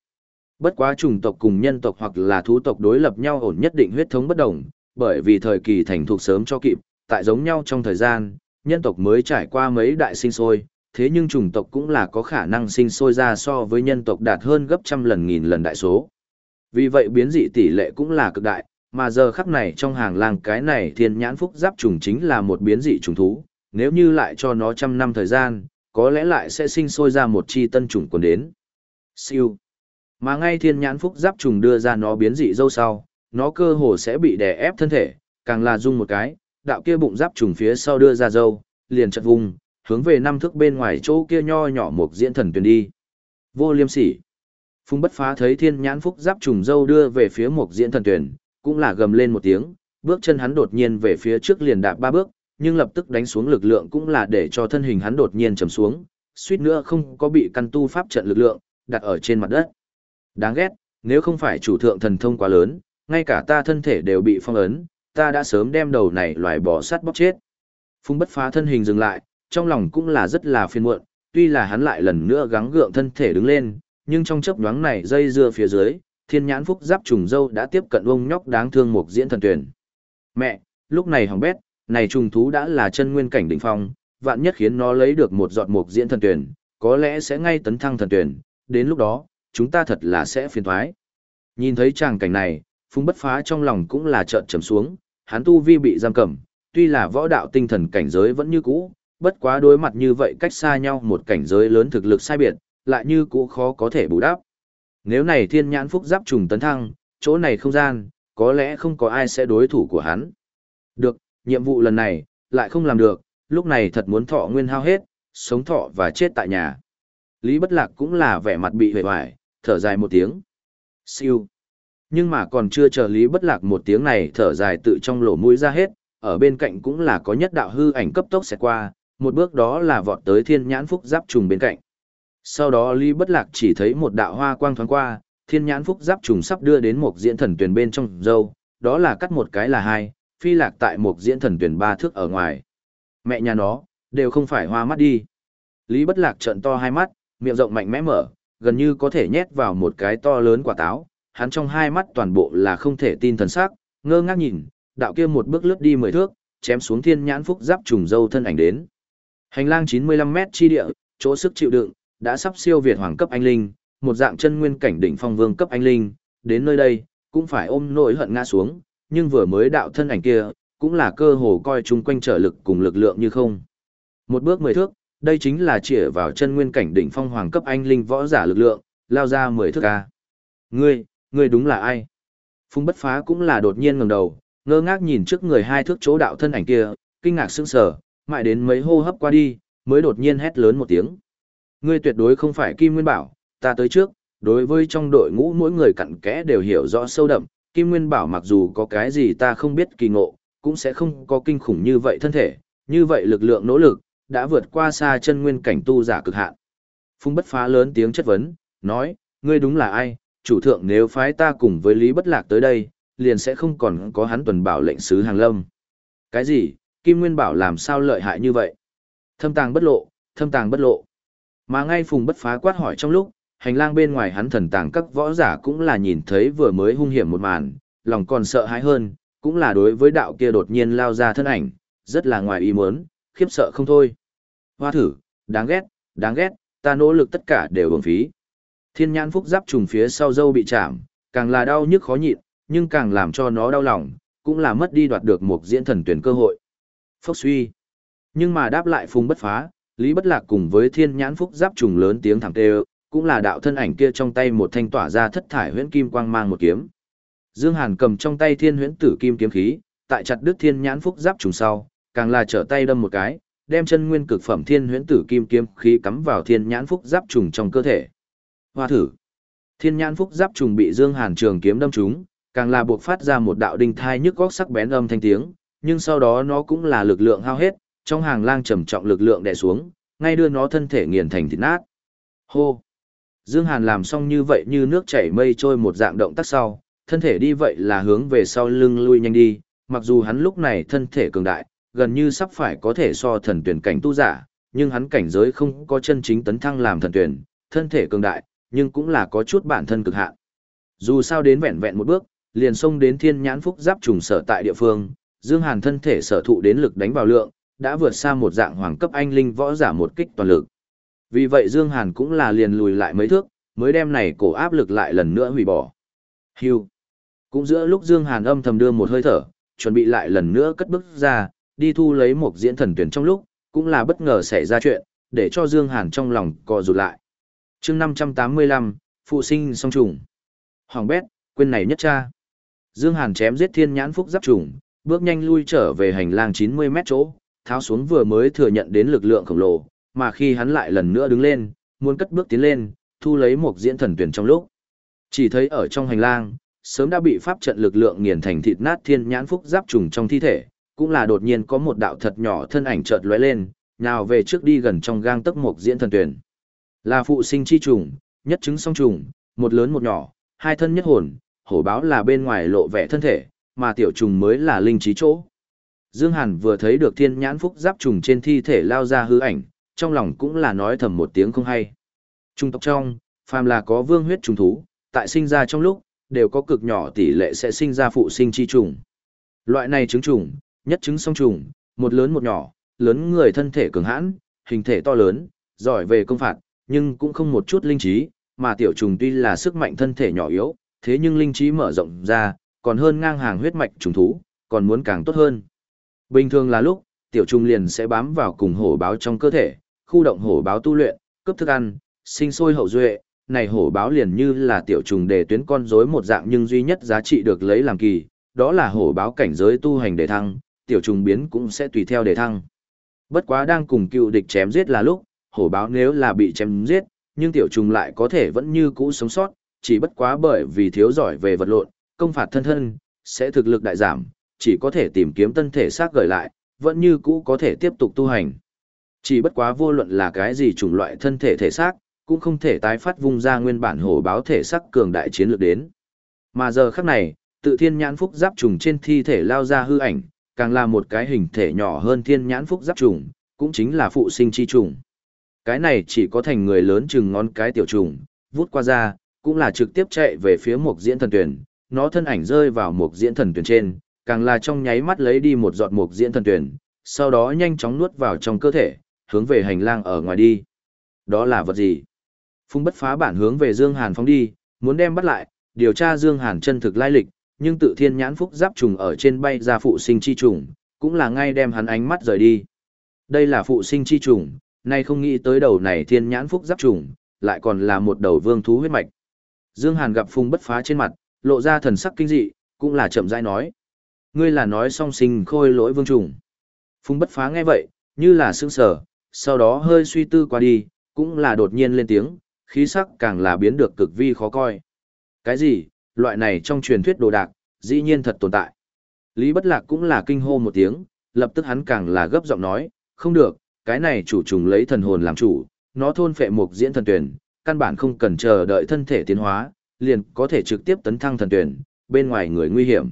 Bất quá chủng tộc cùng nhân tộc hoặc là thú tộc đối lập nhau ổn nhất định huyết thống bất đồng, bởi vì thời kỳ thành thuộc sớm cho kịp, tại giống nhau trong thời gian, nhân tộc mới trải qua mấy đại sinh sôi, thế nhưng chủng tộc cũng là có khả năng sinh sôi ra so với nhân tộc đạt hơn gấp trăm lần nghìn lần đại số. Vì vậy biến dị tỷ lệ cũng là cực đại, mà giờ khắc này trong hàng làng cái này thiên nhãn phúc giáp trùng chính là một biến dị trùng thú, nếu như lại cho nó trăm năm thời gian, có lẽ lại sẽ sinh sôi ra một chi tân trùng quần đến. Siêu. Mà ngay thiên nhãn phúc giáp trùng đưa ra nó biến dị dâu sau, nó cơ hồ sẽ bị đè ép thân thể, càng là dung một cái, đạo kia bụng giáp trùng phía sau đưa ra dâu, liền chật vùng, hướng về năm thước bên ngoài chỗ kia nho nhỏ một diễn thần tuyển đi. Vô liêm sỉ. Phùng bất phá thấy thiên nhãn phúc giáp trùng dâu đưa về phía một diễn thần tuyển, cũng là gầm lên một tiếng, bước chân hắn đột nhiên về phía trước liền đạp ba bước, nhưng lập tức đánh xuống lực lượng cũng là để cho thân hình hắn đột nhiên trầm xuống, suýt nữa không có bị căn tu pháp trận lực lượng, đặt ở trên mặt đất. Đáng ghét, nếu không phải chủ thượng thần thông quá lớn, ngay cả ta thân thể đều bị phong ấn, ta đã sớm đem đầu này loài bỏ sắt bóc chết. Phung bất phá thân hình dừng lại, trong lòng cũng là rất là phiền muộn, tuy là hắn lại lần nữa gắng gượng thân thể đứng lên, nhưng trong chớp nhoáng này dây dưa phía dưới, thiên nhãn phúc giáp trùng dâu đã tiếp cận ông nhóc đáng thương một diễn thần tuyển. Mẹ, lúc này hỏng bét, này trùng thú đã là chân nguyên cảnh đỉnh phong, vạn nhất khiến nó lấy được một giọt mục diễn thần tuyển, có lẽ sẽ ngay tấn thăng thần tuyển, đến lúc đó, chúng ta thật là sẽ phiền thoái. Nhìn thấy tràng cảnh này, phung Bất Phá trong lòng cũng là trợn trầm xuống, hắn tu vi bị giam cầm, tuy là võ đạo tinh thần cảnh giới vẫn như cũ, bất quá đối mặt như vậy cách xa nhau một cảnh giới lớn thực lực sai biệt, lại như cũ khó có thể bù đắp. Nếu này thiên nhãn phúc giáp trùng tấn thăng, chỗ này không gian, có lẽ không có ai sẽ đối thủ của hắn. Được, nhiệm vụ lần này, lại không làm được, lúc này thật muốn thọ nguyên hao hết, sống thọ và chết tại nhà. Lý Bất Lạc cũng là vẻ mặt bị hề hoài, thở dài một tiếng. Siêu. Nhưng mà còn chưa chờ Lý Bất Lạc một tiếng này thở dài tự trong lỗ mũi ra hết, ở bên cạnh cũng là có nhất đạo hư ảnh cấp tốc sẽ qua, một bước đó là vọt tới thiên nhãn phúc giáp trùng bên cạnh. Sau đó Lý Bất Lạc chỉ thấy một đạo hoa quang thoáng qua, thiên nhãn phúc giáp trùng sắp đưa đến một diễn thần tuyển bên trong dâu, đó là cắt một cái là hai, phi lạc tại một diễn thần tuyển ba thước ở ngoài. Mẹ nhà nó, đều không phải hoa mắt đi. Lý Bất Lạc trợn to hai mắt, miệng rộng mạnh mẽ mở, gần như có thể nhét vào một cái to lớn quả táo, hắn trong hai mắt toàn bộ là không thể tin thần sắc, ngơ ngác nhìn, đạo kia một bước lướt đi mười thước, chém xuống thiên nhãn phúc giáp trùng dâu thân ảnh đến. Hành lang 95 mét chi địa, chỗ sức chịu đựng, đã sắp siêu việt hoàng cấp anh linh, một dạng chân nguyên cảnh đỉnh phong vương cấp anh linh, đến nơi đây, cũng phải ôm nỗi hận ngã xuống, nhưng vừa mới đạo thân ảnh kia, cũng là cơ hồ coi chung quanh trở lực cùng lực lượng như không. Một bước mười thước, đây chính là chĩa vào chân nguyên cảnh đỉnh phong hoàng cấp anh linh võ giả lực lượng, lao ra mười thước ca. Ngươi, ngươi đúng là ai? Phùng bất phá cũng là đột nhiên ngẩng đầu, ngơ ngác nhìn trước người hai thước chỗ đạo thân ảnh kia, kinh ngạc sững sờ, mãi đến mấy hô hấp qua đi, mới đột nhiên hét lớn một tiếng. Ngươi tuyệt đối không phải Kim Nguyên Bảo, ta tới trước, đối với trong đội ngũ mỗi người cặn kẽ đều hiểu rõ sâu đậm, Kim Nguyên Bảo mặc dù có cái gì ta không biết kỳ ngộ, cũng sẽ không có kinh khủng như vậy thân thể, như vậy lực lượng nỗ lực, đã vượt qua xa chân nguyên cảnh tu giả cực hạn. Phung bất phá lớn tiếng chất vấn, nói, ngươi đúng là ai, chủ thượng nếu phái ta cùng với Lý Bất Lạc tới đây, liền sẽ không còn có hắn tuần bảo lệnh sứ hàng lâm. Cái gì, Kim Nguyên Bảo làm sao lợi hại như vậy? Thâm tàng bất lộ, thâm tàng bất lộ. Mà ngay phùng bất phá quát hỏi trong lúc, hành lang bên ngoài hắn thần tàng các võ giả cũng là nhìn thấy vừa mới hung hiểm một màn, lòng còn sợ hãi hơn, cũng là đối với đạo kia đột nhiên lao ra thân ảnh, rất là ngoài ý muốn, khiếp sợ không thôi. Hoa thử, đáng ghét, đáng ghét, ta nỗ lực tất cả đều uổng phí. Thiên nhãn phúc giáp trùng phía sau dâu bị chạm, càng là đau nhức khó nhịn, nhưng càng làm cho nó đau lòng, cũng là mất đi đoạt được một diễn thần tuyển cơ hội. Phốc suy. Nhưng mà đáp lại phùng bất phá, Lý Bất Lạc cùng với thiên nhãn phúc giáp trùng lớn tiếng thẳng tê cũng là đạo thân ảnh kia trong tay một thanh tỏa ra thất thải huyễn kim quang mang một kiếm. Dương Hàn cầm trong tay thiên huyễn tử kim kiếm khí, tại chặt đứt thiên nhãn phúc giáp trùng sau, càng là trở tay đâm một cái, đem chân nguyên cực phẩm thiên huyễn tử kim kiếm khí cắm vào thiên nhãn phúc giáp trùng trong cơ thể. Hoa thử. Thiên nhãn phúc giáp trùng bị Dương Hàn trường kiếm đâm trúng, càng là buộc phát ra một đạo đinh thai nhức góc sắc bén âm thanh tiếng, nhưng sau đó nó cũng là lực lượng hao hết, trong hàng lang trầm trọng lực lượng đè xuống, ngay đưa nó thân thể nghiền thành thịt nát. Hô! Dương Hàn làm xong như vậy như nước chảy mây trôi một dạng động tác sau, thân thể đi vậy là hướng về sau lưng lui nhanh đi, mặc dù hắn lúc này thân thể cường đại, gần như sắp phải có thể so thần tuyển cảnh tu giả, nhưng hắn cảnh giới không có chân chính tấn thăng làm thần tuyển, thân thể cường đại, nhưng cũng là có chút bản thân cực hạn. Dù sao đến vẹn vẹn một bước, liền xông đến thiên nhãn phúc giáp trùng sở tại địa phương, Dương Hàn thân thể sở thụ đến lực đánh vào lượng, đã vượt xa một dạng hoàng cấp anh linh võ giả một kích toàn lực. Vì vậy Dương Hàn cũng là liền lùi lại mấy thước, mới đem này cổ áp lực lại lần nữa hủy bỏ. Hưu. Cũng giữa lúc Dương Hàn âm thầm đưa một hơi thở, chuẩn bị lại lần nữa cất bước ra, đi thu lấy một diễn thần tuyển trong lúc, cũng là bất ngờ xảy ra chuyện, để cho Dương Hàn trong lòng co rụt lại. Chương 585, phụ sinh song trùng. Hoàng bét, quên này nhất cha. Dương Hàn chém giết thiên nhãn phúc giáp trùng, bước nhanh lui trở về hành lang 90 mét chỗ, tháo xuống vừa mới thừa nhận đến lực lượng khổng lồ, mà khi hắn lại lần nữa đứng lên, muốn cất bước tiến lên, thu lấy một diễn thần tuyển trong lúc. Chỉ thấy ở trong hành lang, sớm đã bị pháp trận lực lượng nghiền thành thịt nát thiên nhãn phúc giáp trùng trong thi thể, cũng là đột nhiên có một đạo thật nhỏ thân ảnh chợt lóe lên, nào về trước đi gần trong gang tấc một diễn thần tuyển. Là phụ sinh chi trùng, nhất chứng song trùng, một lớn một nhỏ, hai thân nhất hồn, hổ báo là bên ngoài lộ vẻ thân thể, mà tiểu trùng mới là linh trí chỗ. Dương Hàn vừa thấy được thiên nhãn phúc giáp trùng trên thi thể lao ra hư ảnh, trong lòng cũng là nói thầm một tiếng không hay. Trung tộc trong, phàm là có vương huyết trùng thú, tại sinh ra trong lúc, đều có cực nhỏ tỷ lệ sẽ sinh ra phụ sinh chi trùng. Loại này trứng trùng, nhất trứng song trùng, một lớn một nhỏ, lớn người thân thể cường hãn, hình thể to lớn, giỏi về công phạt, nhưng cũng không một chút linh trí, mà tiểu trùng tuy là sức mạnh thân thể nhỏ yếu, thế nhưng linh trí mở rộng ra, còn hơn ngang hàng huyết mạch trùng thú, còn muốn càng tốt hơn. Bình thường là lúc, tiểu trùng liền sẽ bám vào cùng hổ báo trong cơ thể, khu động hổ báo tu luyện, cấp thức ăn, sinh sôi hậu duệ, này hổ báo liền như là tiểu trùng để tuyến con rối một dạng nhưng duy nhất giá trị được lấy làm kỳ, đó là hổ báo cảnh giới tu hành để thăng, tiểu trùng biến cũng sẽ tùy theo để thăng. Bất quá đang cùng cựu địch chém giết là lúc, hổ báo nếu là bị chém giết, nhưng tiểu trùng lại có thể vẫn như cũ sống sót, chỉ bất quá bởi vì thiếu giỏi về vật lộn, công phạt thân thân, sẽ thực lực đại giảm, chỉ có thể tìm kiếm tân thể xác gửi lại, vẫn như cũ có thể tiếp tục tu hành. Chỉ bất quá vô luận là cái gì chủng loại thân thể thể xác, cũng không thể tái phát vung ra nguyên bản hổ báo thể xác cường đại chiến lược đến. Mà giờ khắc này, tự thiên nhãn phúc giáp trùng trên thi thể lao ra hư ảnh, càng là một cái hình thể nhỏ hơn thiên nhãn phúc giáp trùng, cũng chính là phụ sinh chi trùng. Cái này chỉ có thành người lớn chừng ngón cái tiểu trùng, vút qua ra, cũng là trực tiếp chạy về phía một diễn thần tuyển, nó thân ảnh rơi vào một diễn thần tuyển trên, càng là trong nháy mắt lấy đi một giọt một diễn thần tuyển, sau đó nhanh chóng nuốt vào trong cơ thể, hướng về hành lang ở ngoài đi. Đó là vật gì? Phung bất phá bản hướng về Dương Hàn phóng đi, muốn đem bắt lại, điều tra Dương Hàn chân thực lai lịch, nhưng tự thiên nhãn phúc giáp trùng ở trên bay ra phụ sinh chi trùng, cũng là ngay đem hắn ánh mắt rời đi. Đây là phụ sinh chi trùng, nay không nghĩ tới đầu này thiên nhãn phúc giáp trùng, lại còn là một đầu vương thú huyết mạch. Dương Hàn gặp Phung bất phá trên mặt, lộ ra thần sắc kinh dị, cũng là chậm rãi nói. Ngươi là nói song sinh khôi lỗi vương trùng. Phung bất phá nghe vậy, như là sững sờ, sau đó hơi suy tư qua đi, cũng là đột nhiên lên tiếng, khí sắc càng là biến được cực vi khó coi. Cái gì, loại này trong truyền thuyết đồ đạc, dĩ nhiên thật tồn tại. Lý Bất Lạc cũng là kinh hô một tiếng, lập tức hắn càng là gấp giọng nói, không được, cái này chủ trùng lấy thần hồn làm chủ, nó thôn phệ mục diễn thần tuyển, căn bản không cần chờ đợi thân thể tiến hóa, liền có thể trực tiếp tấn thăng thần tuyển, bên ngoài người nguy hiểm.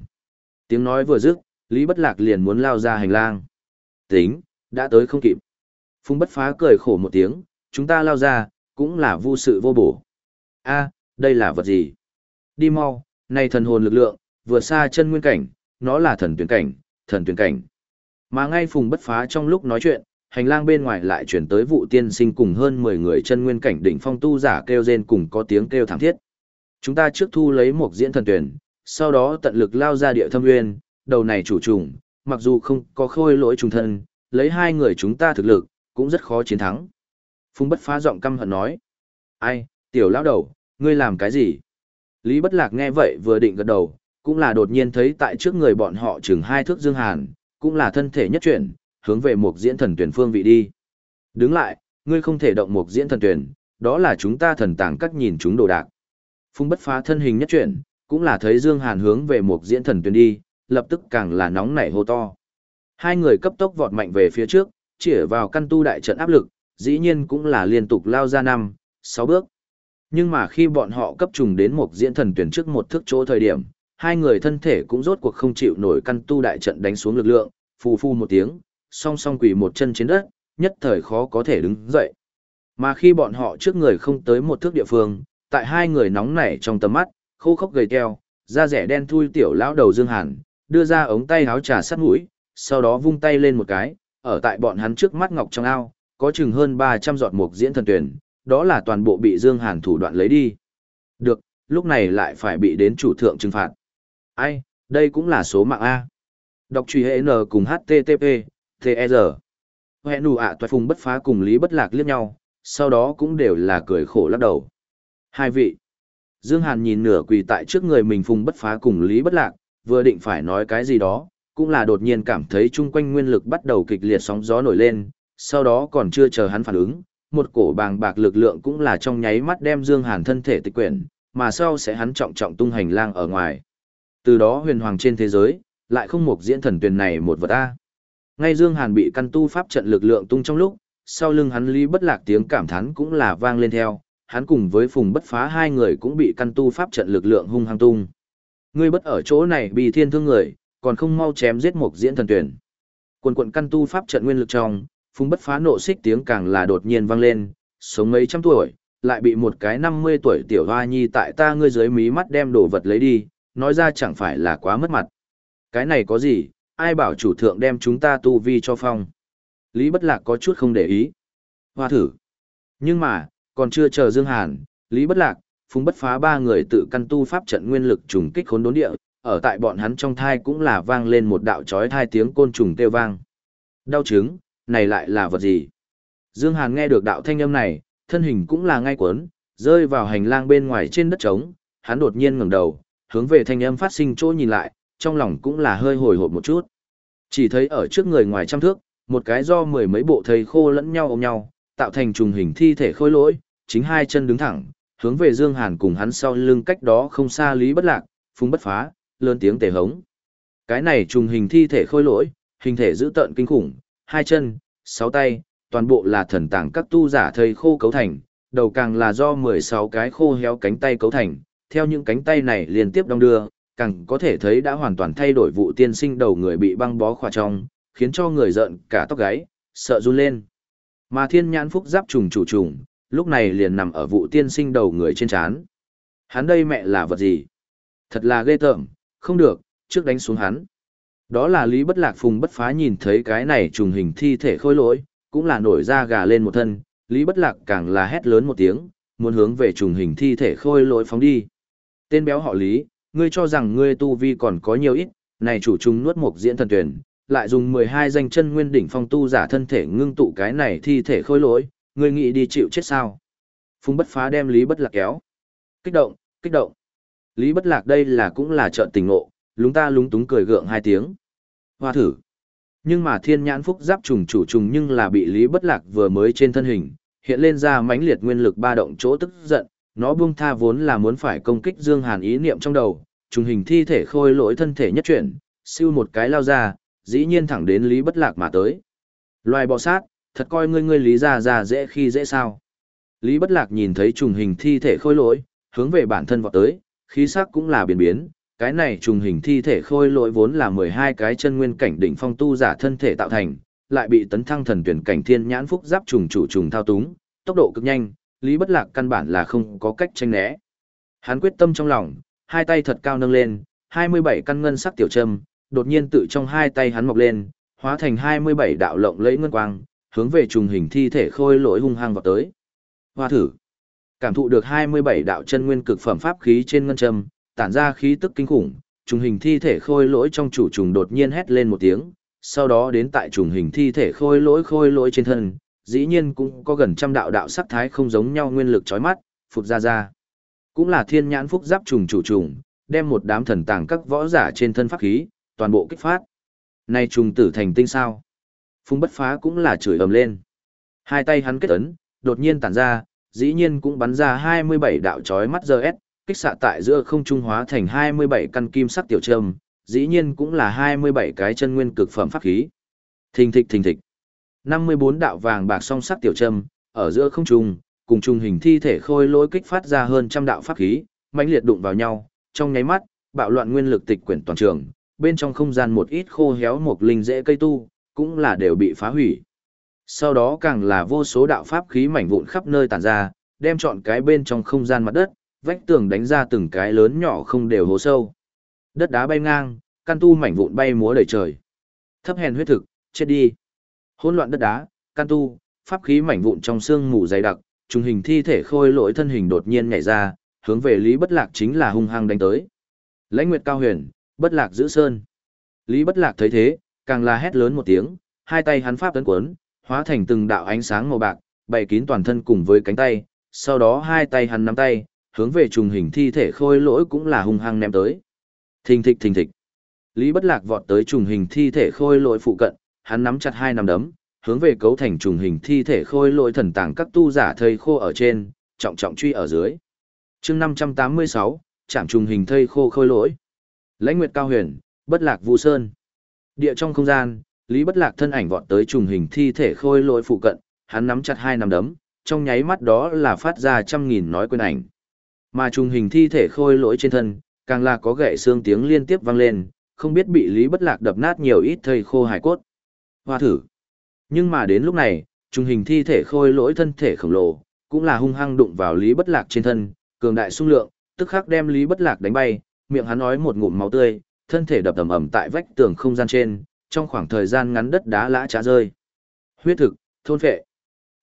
Tiếng nói vừa dứt, Lý Bất Lạc liền muốn lao ra hành lang. Tính, đã tới không kịp. Phung Bất Phá cười khổ một tiếng, chúng ta lao ra, cũng là vô sự vô bổ. A, đây là vật gì? Đi mau, này thần hồn lực lượng, vừa xa chân nguyên cảnh, nó là thần tuyển cảnh, thần tuyển cảnh. Mà ngay phùng bất phá trong lúc nói chuyện, hành lang bên ngoài lại chuyển tới vụ tiên sinh cùng hơn 10 người chân nguyên cảnh đỉnh phong tu giả kêu rên cùng có tiếng kêu thảm thiết. Chúng ta trước thu lấy một diễn thần tuyển, sau đó tận lực lao ra địa thâm nguyên, đầu này chủ trùng, mặc dù không có khôi lỗi trùng thân, lấy hai người chúng ta thực lực, cũng rất khó chiến thắng. Phung bất phá giọng căm hận nói. Ai, tiểu lão đầu, ngươi làm cái gì? Lý bất lạc nghe vậy vừa định gật đầu, cũng là đột nhiên thấy tại trước người bọn họ chừng hai thước dương hàn, cũng là thân thể nhất chuyển, hướng về một diễn thần tuyển phương vị đi. Đứng lại, ngươi không thể động một diễn thần tuyển, đó là chúng ta thần tàng các nhìn chúng đồ đạc. Phung bất phá thân hình nhất chuyển, cũng là thấy Dương Hàn hướng về một diễn thần tuyến đi, lập tức càng là nóng nảy hô to. Hai người cấp tốc vọt mạnh về phía trước, chỉ vào căn tu đại trận áp lực, dĩ nhiên cũng là liên tục lao ra năm, sáu bước. Nhưng mà khi bọn họ cấp trùng đến một diễn thần tuyển trước một thước chỗ thời điểm, hai người thân thể cũng rốt cuộc không chịu nổi căn tu đại trận đánh xuống lực lượng, phù phu một tiếng, song song quỳ một chân trên đất, nhất thời khó có thể đứng dậy. Mà khi bọn họ trước người không tới một thước địa phương, tại hai người nóng nảy trong tầm mắt, khô khốc gầy teo, da rẻ đen thui tiểu lão đầu Dương Hàn, đưa ra ống tay áo trà sát mũi, sau đó vung tay lên một cái, ở tại bọn hắn trước mắt ngọc trong ao, có chừng hơn 300 giọt mục diễn thần tuyển, đó là toàn bộ bị Dương Hàn thủ đoạn lấy đi. Được, lúc này lại phải bị đến chủ thượng trừng phạt. Ai, đây cũng là số mạng A. Đọc truy hệ N cùng HTTP, TR. Hệ nụ ạ toại phùng bất phá cùng Lý bất lạc liếc nhau, sau đó cũng đều là cười khổ lắc đầu. Hai vị. Dương Hàn nhìn nửa quỳ tại trước người mình phùng bất phá cùng Lý bất lạc, vừa định phải nói cái gì đó, cũng là đột nhiên cảm thấy chung quanh nguyên lực bắt đầu kịch liệt sóng gió nổi lên, sau đó còn chưa chờ hắn phản ứng, một cổ bàng bạc lực lượng cũng là trong nháy mắt đem Dương Hàn thân thể tịch quyển, mà sau sẽ hắn trọng trọng tung hành lang ở ngoài. Từ đó huyền hoàng trên thế giới, lại không một diễn thần tuyển này một vật a. Ngay Dương Hàn bị căn tu pháp trận lực lượng tung trong lúc, sau lưng hắn lý bất lạc tiếng cảm thán cũng là vang lên theo, hắn cùng với phùng bất phá hai người cũng bị căn tu pháp trận lực lượng hung hăng tung. Ngươi bất ở chỗ này bị thiên thương người, còn không mau chém giết một diễn thần tuyển. Quần quận căn tu pháp trận nguyên lực trong, phùng bất phá nộ xích tiếng càng là đột nhiên vang lên, sống mấy trăm tuổi, lại bị một cái năm mươi tuổi tiểu hoa nhi tại ta ngươi dưới mí mắt đem đồ vật lấy đi, nói ra chẳng phải là quá mất mặt. Cái này có gì, ai bảo chủ thượng đem chúng ta tu vi cho phong. Lý bất lạc có chút không để ý. Hoa thử. Nhưng mà, còn chưa chờ Dương Hàn, Lý bất lạc, phùng bất phá ba người tự căn tu pháp trận nguyên lực trùng kích khốn đốn địa, ở tại bọn hắn trong thai cũng là vang lên một đạo chói thai tiếng côn trùng kêu vang. Đau chứng, này lại là vật gì? Dương Hàn nghe được đạo thanh âm này, thân hình cũng là ngay quấn, rơi vào hành lang bên ngoài trên đất trống, hắn đột nhiên ngẩng đầu, hướng về thanh âm phát sinh chỗ nhìn lại, trong lòng cũng là hơi hồi hộp một chút. Chỉ thấy ở trước người ngoài trăm thước, một cái do mười mấy bộ thầy khô lẫn nhau ôm nhau, tạo thành trùng hình thi thể khôi lỗi, chính hai chân đứng thẳng, hướng về Dương Hàn cùng hắn sau lưng cách đó không xa Lý Bất Lạc, phung bất phá, lớn tiếng tề hống. Cái này trùng hình thi thể khôi lỗi, hình thể dữ tợn kinh khủng, hai chân, sáu tay, toàn bộ là thần tàng các tu giả thầy khô cấu thành, đầu càng là do 16 cái khô héo cánh tay cấu thành, theo những cánh tay này liên tiếp đong đưa, càng có thể thấy đã hoàn toàn thay đổi vụ tiên sinh đầu người bị băng bó khỏa trong, khiến cho người giận cả tóc gáy, sợ run lên. Mà thiên nhãn phúc giáp trùng chủ trùng, lúc này liền nằm ở vụ tiên sinh đầu người trên chán. Hắn đây mẹ là vật gì? Thật là ghê tởm, không được, trước đánh xuống hắn. Đó là Lý Bất Lạc Phùng bất phá nhìn thấy cái này trùng hình thi thể khôi lỗi, cũng là nổi da gà lên một thân, Lý Bất Lạc càng là hét lớn một tiếng, muốn hướng về trùng hình thi thể khôi lỗi phóng đi. Tên béo họ Lý, ngươi cho rằng ngươi tu vi còn có nhiều ít, này chủ trùng nuốt một diễn thần tuyển, lại dùng 12 danh chân nguyên đỉnh phong tu giả thân thể ngưng tụ cái này thi thể khôi lỗi, ngươi nghĩ đi chịu chết sao? Phùng bất phá đem Lý bất lạc kéo. Kích động, kích động. Lý bất lạc đây là cũng là trợn tình ngộ, lúng ta lúng túng cười gượng hai tiếng. Hoa thử. Nhưng mà thiên nhãn phúc giáp trùng chủ trùng nhưng là bị Lý bất lạc vừa mới trên thân hình, hiện lên ra mãnh liệt nguyên lực ba động chỗ tức giận, nó buông tha vốn là muốn phải công kích Dương Hàn ý niệm trong đầu, trùng hình thi thể khôi lỗi thân thể nhất chuyển, siêu một cái lao ra, dĩ nhiên thẳng đến Lý Bất Lạc mà tới. Loài bò sát, thật coi ngươi ngươi Lý ra ra dễ khi dễ sao. Lý Bất Lạc nhìn thấy trùng hình thi thể khôi lỗi, hướng về bản thân vọt tới, khí sắc cũng là biến biến, cái này trùng hình thi thể khôi lỗi vốn là 12 cái chân nguyên cảnh đỉnh phong tu giả thân thể tạo thành, lại bị tấn thăng thần tuyển cảnh thiên nhãn phúc giáp trùng chủ trùng thao túng, tốc độ cực nhanh, Lý Bất Lạc căn bản là không có cách tranh né. Hắn quyết tâm trong lòng, hai tay thật cao nâng lên, 27 căn ngân sắc tiểu châm, đột nhiên tự trong hai tay hắn mọc lên, hóa thành 27 đạo lộng lẫy ngân quang, hướng về trùng hình thi thể khôi lỗi hung hăng vào tới. Hoa thử. Cảm thụ được 27 đạo chân nguyên cực phẩm pháp khí trên ngân châm, tản ra khí tức kinh khủng, trùng hình thi thể khôi lỗi trong chủ trùng đột nhiên hét lên một tiếng, sau đó đến tại trùng hình thi thể khôi lỗi khôi lỗi trên thân, dĩ nhiên cũng có gần trăm đạo đạo sắc thái không giống nhau nguyên lực chói mắt, phụt ra ra. Cũng là thiên nhãn phúc giáp trùng chủ trùng, đem một đám thần tàng các võ giả trên thân pháp khí, toàn bộ kích phát. Này trùng tử thành tinh sao? Phùng bất phá cũng là chửi ầm lên. Hai tay hắn kết ấn, đột nhiên tản ra, dĩ nhiên cũng bắn ra 27 đạo chói mắt giờ S, kích xạ tại giữa không trung hóa thành 27 căn kim sắc tiểu trâm, dĩ nhiên cũng là 27 cái chân nguyên cực phẩm pháp khí. Thình thịch thình thịch. 54 đạo vàng bạc song sắc tiểu trâm, ở giữa không trung, cùng trung hình thi thể khôi lỗi kích phát ra hơn trăm đạo pháp khí, mãnh liệt đụng vào nhau, trong nháy mắt, bạo loạn nguyên lực tịch quyển toàn trường, bên trong không gian một ít khô héo một linh dễ cây tu, cũng là đều bị phá hủy. Sau đó càng là vô số đạo pháp khí mảnh vụn khắp nơi tản ra, đem chọn cái bên trong không gian mặt đất, vách tường đánh ra từng cái lớn nhỏ không đều hố sâu. Đất đá bay ngang, căn tu mảnh vụn bay múa đầy trời. Thấp hèn huyết thực, chết đi. Hỗn loạn đất đá, căn tu, pháp khí mảnh vụn trong xương mù dày đặc, trùng hình thi thể khôi lỗi thân hình đột nhiên nhảy ra, hướng về Lý Bất Lạc chính là hung hăng đánh tới. Lãnh Nguyệt Cao Huyền, Bất Lạc giữ sơn. Lý Bất Lạc thấy thế, càng là hét lớn một tiếng, hai tay hắn pháp tấn cuốn, hóa thành từng đạo ánh sáng màu bạc, bày kín toàn thân cùng với cánh tay, sau đó hai tay hắn nắm tay, hướng về trùng hình thi thể khôi lỗi cũng là hung hăng ném tới. Thình thịch thình thịch. Lý Bất Lạc vọt tới trùng hình thi thể khôi lỗi phụ cận, hắn nắm chặt hai nắm đấm, hướng về cấu thành trùng hình thi thể khôi lỗi thần tàng các tu giả thây khô ở trên, trọng trọng truy ở dưới. chương 586, chạm trùng hình thây khô khôi lỗi. Lãnh Nguyệt Cao Huyền, Bất Lạc Vu Sơn. Địa trong không gian, Lý Bất Lạc thân ảnh vọt tới trùng hình thi thể khôi lỗi phụ cận, hắn nắm chặt hai nắm đấm, trong nháy mắt đó là phát ra trăm nghìn nói quên ảnh. Mà trùng hình thi thể khôi lỗi trên thân, càng là có gậy xương tiếng liên tiếp vang lên, không biết bị Lý Bất Lạc đập nát nhiều ít thây khô hải cốt. Hoa thử. Nhưng mà đến lúc này, trùng hình thi thể khôi lỗi thân thể khổng lồ, cũng là hung hăng đụng vào Lý Bất Lạc trên thân, cường đại xung lượng, tức khắc đem Lý Bất Lạc đánh bay, miệng hắn nói một ngụm máu tươi, thân thể đập ầm ầm tại vách tường không gian trên, trong khoảng thời gian ngắn đất đá lã chả rơi. Huyết thực, thôn phệ.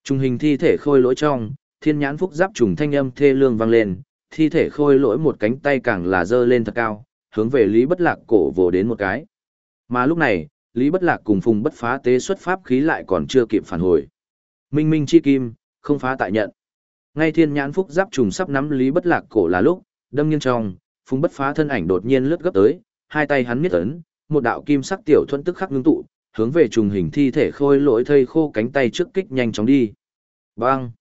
Trùng hình thi thể khôi lỗi trong, thiên nhãn phúc giáp trùng thanh âm thê lương vang lên, thi thể khôi lỗi một cánh tay càng là dơ lên thật cao, hướng về Lý Bất Lạc cổ vồ đến một cái. Mà lúc này, Lý Bất Lạc cùng Phùng Bất Phá tế xuất pháp khí lại còn chưa kịp phản hồi. Minh Minh chi kim, không phá tại nhận. Ngay thiên nhãn phúc giáp trùng sắp nắm Lý Bất Lạc cổ là lúc, đâm nghiêng trong, phùng bất phá thân ảnh đột nhiên lướt gấp tới, hai tay hắn miết ấn, một đạo kim sắc tiểu thuẫn tức khắc ngưng tụ, hướng về trùng hình thi thể khôi lỗi thây khô cánh tay trước kích nhanh chóng đi. Bang!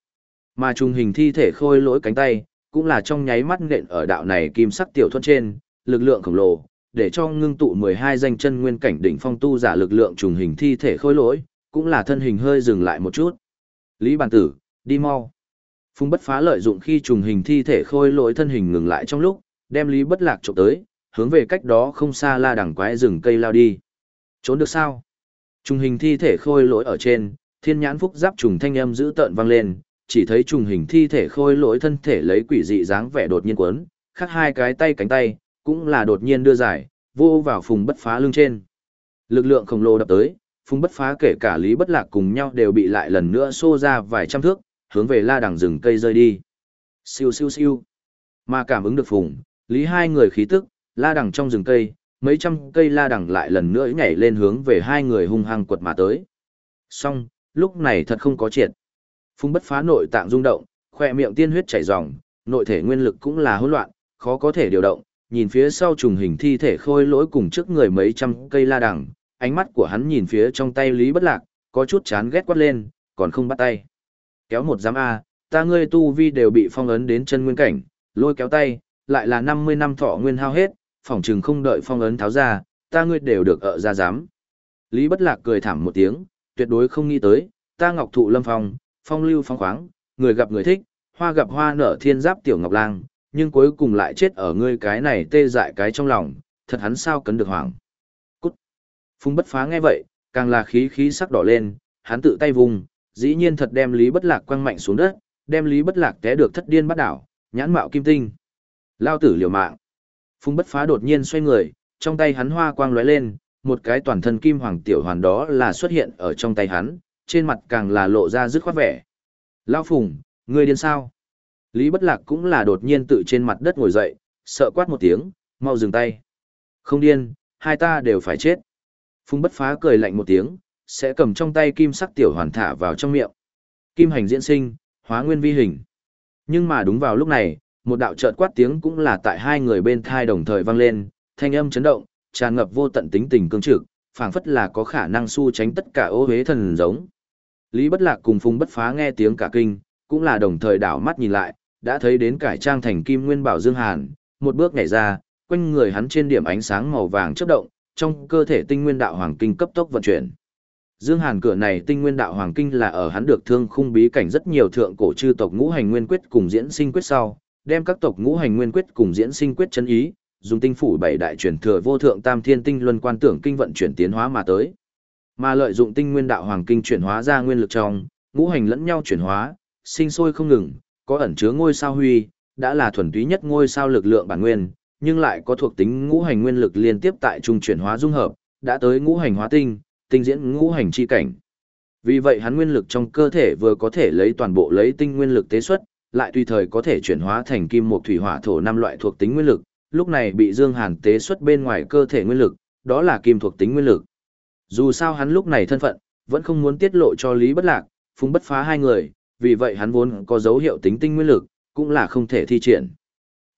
Mà trùng hình thi thể khôi lỗi cánh tay, cũng là trong nháy mắt nện ở đạo này kim sắc tiểu thuẫn trên, lực lượng khổng lồ, để cho ngưng tụ 12 danh chân nguyên cảnh đỉnh phong tu giả lực lượng trùng hình thi thể khôi lỗi, cũng là thân hình hơi dừng lại một chút. Lý bản tử, đi mau. Phung bất phá lợi dụng khi trùng hình thi thể khôi lỗi thân hình ngừng lại trong lúc, đem Lý bất lạc trộm tới, hướng về cách đó không xa la đằng quái rừng cây lao đi. Trốn được sao? Trùng hình thi thể khôi lỗi ở trên, thiên nhãn phúc giáp trùng thanh âm giữ tợn vang lên, chỉ thấy trùng hình thi thể khôi lỗi thân thể lấy quỷ dị dáng vẻ đột nhiên quấn, khắc hai cái tay cánh tay, cũng là đột nhiên đưa giải, vô vào phùng bất phá lưng trên. Lực lượng khổng lồ đập tới, phùng bất phá kể cả lý bất lạc cùng nhau đều bị lại lần nữa xô ra vài trăm thước, hướng về la đằng rừng cây rơi đi. Siêu siêu siêu. Mà cảm ứng được phùng, lý hai người khí tức, la đằng trong rừng cây, mấy trăm cây la đằng lại lần nữa nhảy lên hướng về hai người hung hăng quật mà tới. Xong, lúc này thật không có triệt. Phung bất phá nội tạng rung động, khỏe miệng tiên huyết chảy ròng, nội thể nguyên lực cũng là hỗn loạn, khó có thể điều động, nhìn phía sau trùng hình thi thể khôi lỗi cùng trước người mấy trăm cây la đằng, ánh mắt của hắn nhìn phía trong tay Lý Bất Lạc, có chút chán ghét quát lên, còn không bắt tay. Kéo một giám A, ta ngươi tu vi đều bị phong ấn đến chân nguyên cảnh, lôi kéo tay, lại là 50 năm thọ nguyên hao hết, phỏng chừng không đợi phong ấn tháo ra, ta ngươi đều được ở ra dám. Lý Bất Lạc cười thảm một tiếng, tuyệt đối không nghĩ tới, ta ngọc thụ lâm phong, phong lưu phong khoáng, người gặp người thích, hoa gặp hoa nở thiên giáp tiểu ngọc lang, nhưng cuối cùng lại chết ở ngươi cái này tê dại cái trong lòng, thật hắn sao cấn được hoảng. Cút. Phung bất phá nghe vậy, càng là khí khí sắc đỏ lên, hắn tự tay vùng, dĩ nhiên thật đem Lý Bất Lạc quăng mạnh xuống đất, đem Lý Bất Lạc té được thất điên bắt đảo, nhãn mạo kim tinh. Lao tử liều mạng. Phung bất phá đột nhiên xoay người, trong tay hắn hoa quang lóe lên, một cái toàn thân kim hoàng tiểu hoàn đó là xuất hiện ở trong tay hắn, trên mặt càng là lộ ra dứt khoát vẻ. Lao Phùng, ngươi điên sao? Lý Bất Lạc cũng là đột nhiên tự trên mặt đất ngồi dậy, sợ quát một tiếng, mau dừng tay. Không điên, hai ta đều phải chết. Phùng Bất Phá cười lạnh một tiếng, sẽ cầm trong tay kim sắc tiểu hoàn thả vào trong miệng. Kim hành diễn sinh, hóa nguyên vi hình. Nhưng mà đúng vào lúc này, một đạo chợt quát tiếng cũng là tại hai người bên thai đồng thời vang lên, thanh âm chấn động, tràn ngập vô tận tính tình cương trực, phảng phất là có khả năng su tránh tất cả ô hế thần giống. Lý Bất Lạc cùng Phùng Bất Phá nghe tiếng cả kinh, cũng là đồng thời đảo mắt nhìn lại, đã thấy đến cải trang thành kim nguyên bảo Dương Hàn, một bước nhảy ra, quanh người hắn trên điểm ánh sáng màu vàng chớp động, trong cơ thể tinh nguyên đạo hoàng kinh cấp tốc vận chuyển. Dương Hàn cửa này tinh nguyên đạo hoàng kinh là ở hắn được thương khung bí cảnh rất nhiều thượng cổ chư tộc ngũ hành nguyên quyết cùng diễn sinh quyết sau, đem các tộc ngũ hành nguyên quyết cùng diễn sinh quyết chân ý, dùng tinh phủ bảy đại truyền thừa vô thượng tam thiên tinh luân quan tưởng kinh vận chuyển tiến hóa mà tới. Mà lợi dụng tinh nguyên đạo hoàng kinh chuyển hóa ra nguyên lực trong, ngũ hành lẫn nhau chuyển hóa, sinh sôi không ngừng, có ẩn chứa ngôi sao huy, đã là thuần túy nhất ngôi sao lực lượng bản nguyên, nhưng lại có thuộc tính ngũ hành nguyên lực liên tiếp tại trung chuyển hóa dung hợp, đã tới ngũ hành hóa tinh, tinh diễn ngũ hành chi cảnh. Vì vậy hắn nguyên lực trong cơ thể vừa có thể lấy toàn bộ lấy tinh nguyên lực tế xuất, lại tùy thời có thể chuyển hóa thành kim một thủy hỏa thổ năm loại thuộc tính nguyên lực, lúc này bị Dương Hàn tế xuất bên ngoài cơ thể nguyên lực, đó là kim thuộc tính nguyên lực. Dù sao hắn lúc này thân phận, vẫn không muốn tiết lộ cho Lý Bất Lạc, Phùng Bất Phá hai người, vì vậy hắn vốn có dấu hiệu tính tinh nguyên lực, cũng là không thể thi triển.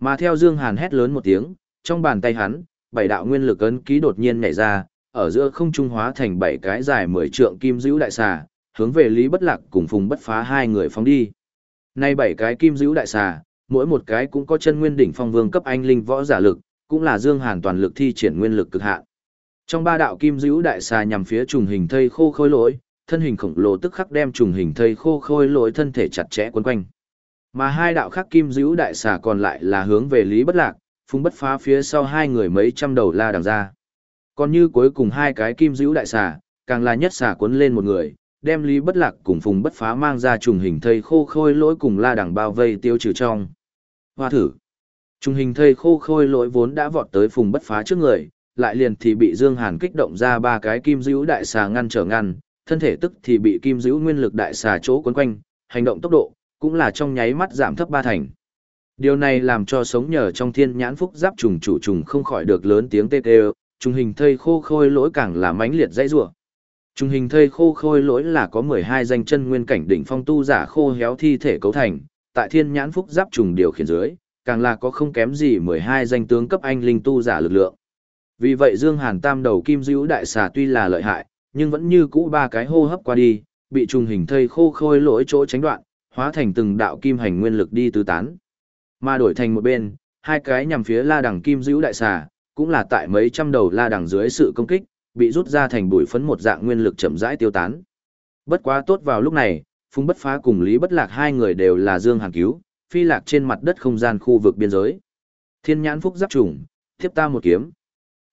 Mà theo Dương Hàn hét lớn một tiếng, trong bàn tay hắn, bảy đạo nguyên lực ấn ký đột nhiên nhảy ra, ở giữa không trung hóa thành bảy cái dài mười trượng kim dữ đại xà, hướng về Lý Bất Lạc cùng Phùng Bất Phá hai người phóng đi. Nay bảy cái kim dữ đại xà, mỗi một cái cũng có chân nguyên đỉnh phong vương cấp anh linh võ giả lực, cũng là Dương Hàn toàn lực thi triển nguyên lực cực hạn. Trong ba đạo kim dữ đại xà nhằm phía trùng hình thây khô khôi lỗi, thân hình khổng lồ tức khắc đem trùng hình thây khô khôi lỗi thân thể chặt chẽ quấn quanh. Mà hai đạo khác kim dữ đại xà còn lại là hướng về Lý Bất Lạc, phung bất phá phía sau hai người mấy trăm đầu la đằng ra. Còn như cuối cùng hai cái kim dữ đại xà, càng là nhất xà cuốn lên một người, đem Lý Bất Lạc cùng phùng bất phá mang ra trùng hình thây khô khôi lỗi cùng la đằng bao vây tiêu trừ trong. Hoa thử. Trùng hình thây khô khôi lỗi vốn đã vọt tới phùng bất phá trước người, lại liền thì bị Dương Hàn kích động ra ba cái kim dữ đại xà ngăn trở ngăn, thân thể tức thì bị kim dữ nguyên lực đại xà chỗ quấn quanh, hành động tốc độ, cũng là trong nháy mắt giảm thấp ba thành. Điều này làm cho sống nhờ trong thiên nhãn phúc giáp trùng chủ trùng không khỏi được lớn tiếng tê tê, trùng hình thây khô khôi lỗi càng là mãnh liệt dãy rủa. Trung hình thây khô khôi lỗi là có 12 danh chân nguyên cảnh đỉnh phong tu giả khô héo thi thể cấu thành, tại thiên nhãn phúc giáp trùng điều khiển dưới, càng là có không kém gì 12 danh tướng cấp anh linh tu giả lực lượng. Vì vậy Dương Hàn tam đầu kim dữ đại xà tuy là lợi hại, nhưng vẫn như cũ ba cái hô hấp qua đi, bị trùng hình thây khô khôi lỗi chỗ tránh đoạn, hóa thành từng đạo kim hành nguyên lực đi tứ tán. Mà đổi thành một bên, hai cái nhằm phía la đằng kim dữ đại xà, cũng là tại mấy trăm đầu la đằng dưới sự công kích, bị rút ra thành bụi phấn một dạng nguyên lực chậm rãi tiêu tán. Bất quá tốt vào lúc này, Phùng Bất Phá cùng Lý Bất Lạc hai người đều là Dương Hàn cứu, phi lạc trên mặt đất không gian khu vực biên giới. Thiên nhãn phúc giáp trùng, tiếp ta một kiếm.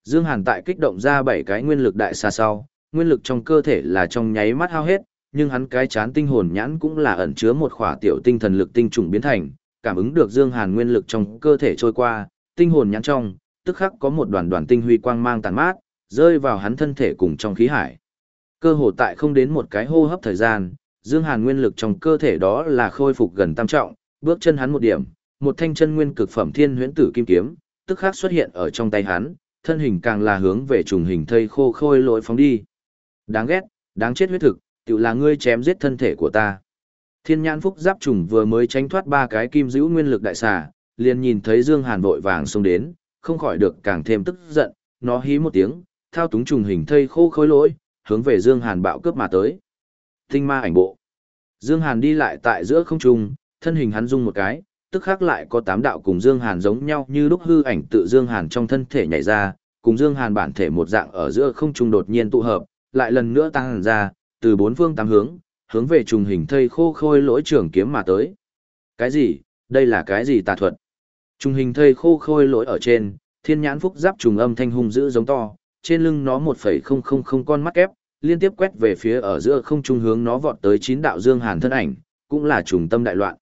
Dương Hàn tại kích động ra bảy cái nguyên lực đại xa sau, nguyên lực trong cơ thể là trong nháy mắt hao hết, nhưng hắn cái chán tinh hồn nhãn cũng là ẩn chứa một khỏa tiểu tinh thần lực tinh trùng biến thành, cảm ứng được Dương Hàn nguyên lực trong cơ thể trôi qua, tinh hồn nhãn trong, tức khắc có một đoàn đoàn tinh huy quang mang tàn mát, rơi vào hắn thân thể cùng trong khí hải. Cơ hồ tại không đến một cái hô hấp thời gian, Dương Hàn nguyên lực trong cơ thể đó là khôi phục gần tam trọng, bước chân hắn một điểm, một thanh chân nguyên cực phẩm thiên huyễn tử kim kiếm, tức khắc xuất hiện ở trong tay hắn, thân hình càng là hướng về trùng hình thây khô khôi lỗi phóng đi. Đáng ghét, đáng chết huyết thực, tự là ngươi chém giết thân thể của ta. Thiên nhãn phúc giáp trùng vừa mới tránh thoát ba cái kim giữ nguyên lực đại xà, liền nhìn thấy Dương Hàn vội vàng xông đến, không khỏi được càng thêm tức giận, nó hí một tiếng, thao túng trùng hình thây khô khôi lỗi, hướng về Dương Hàn bạo cướp mà tới. Tinh ma ảnh bộ. Dương Hàn đi lại tại giữa không trung, thân hình hắn rung một cái, tức khắc lại có tám đạo cùng Dương Hàn giống nhau như lúc hư ảnh tự Dương Hàn trong thân thể nhảy ra, cùng Dương Hàn bản thể một dạng ở giữa không trung đột nhiên tụ hợp, lại lần nữa tăng hàn ra, từ bốn phương tám hướng, hướng về trùng hình thây khô khôi lỗi trưởng kiếm mà tới. Cái gì? Đây là cái gì tà thuật? Trùng hình thây khô khôi lỗi ở trên, thiên nhãn phúc giáp trùng âm thanh hung dữ giống to, trên lưng nó 1,000 con mắt kép liên tiếp quét về phía ở giữa không trung hướng nó vọt tới chín đạo Dương Hàn thân ảnh, cũng là trùng tâm đại loạn.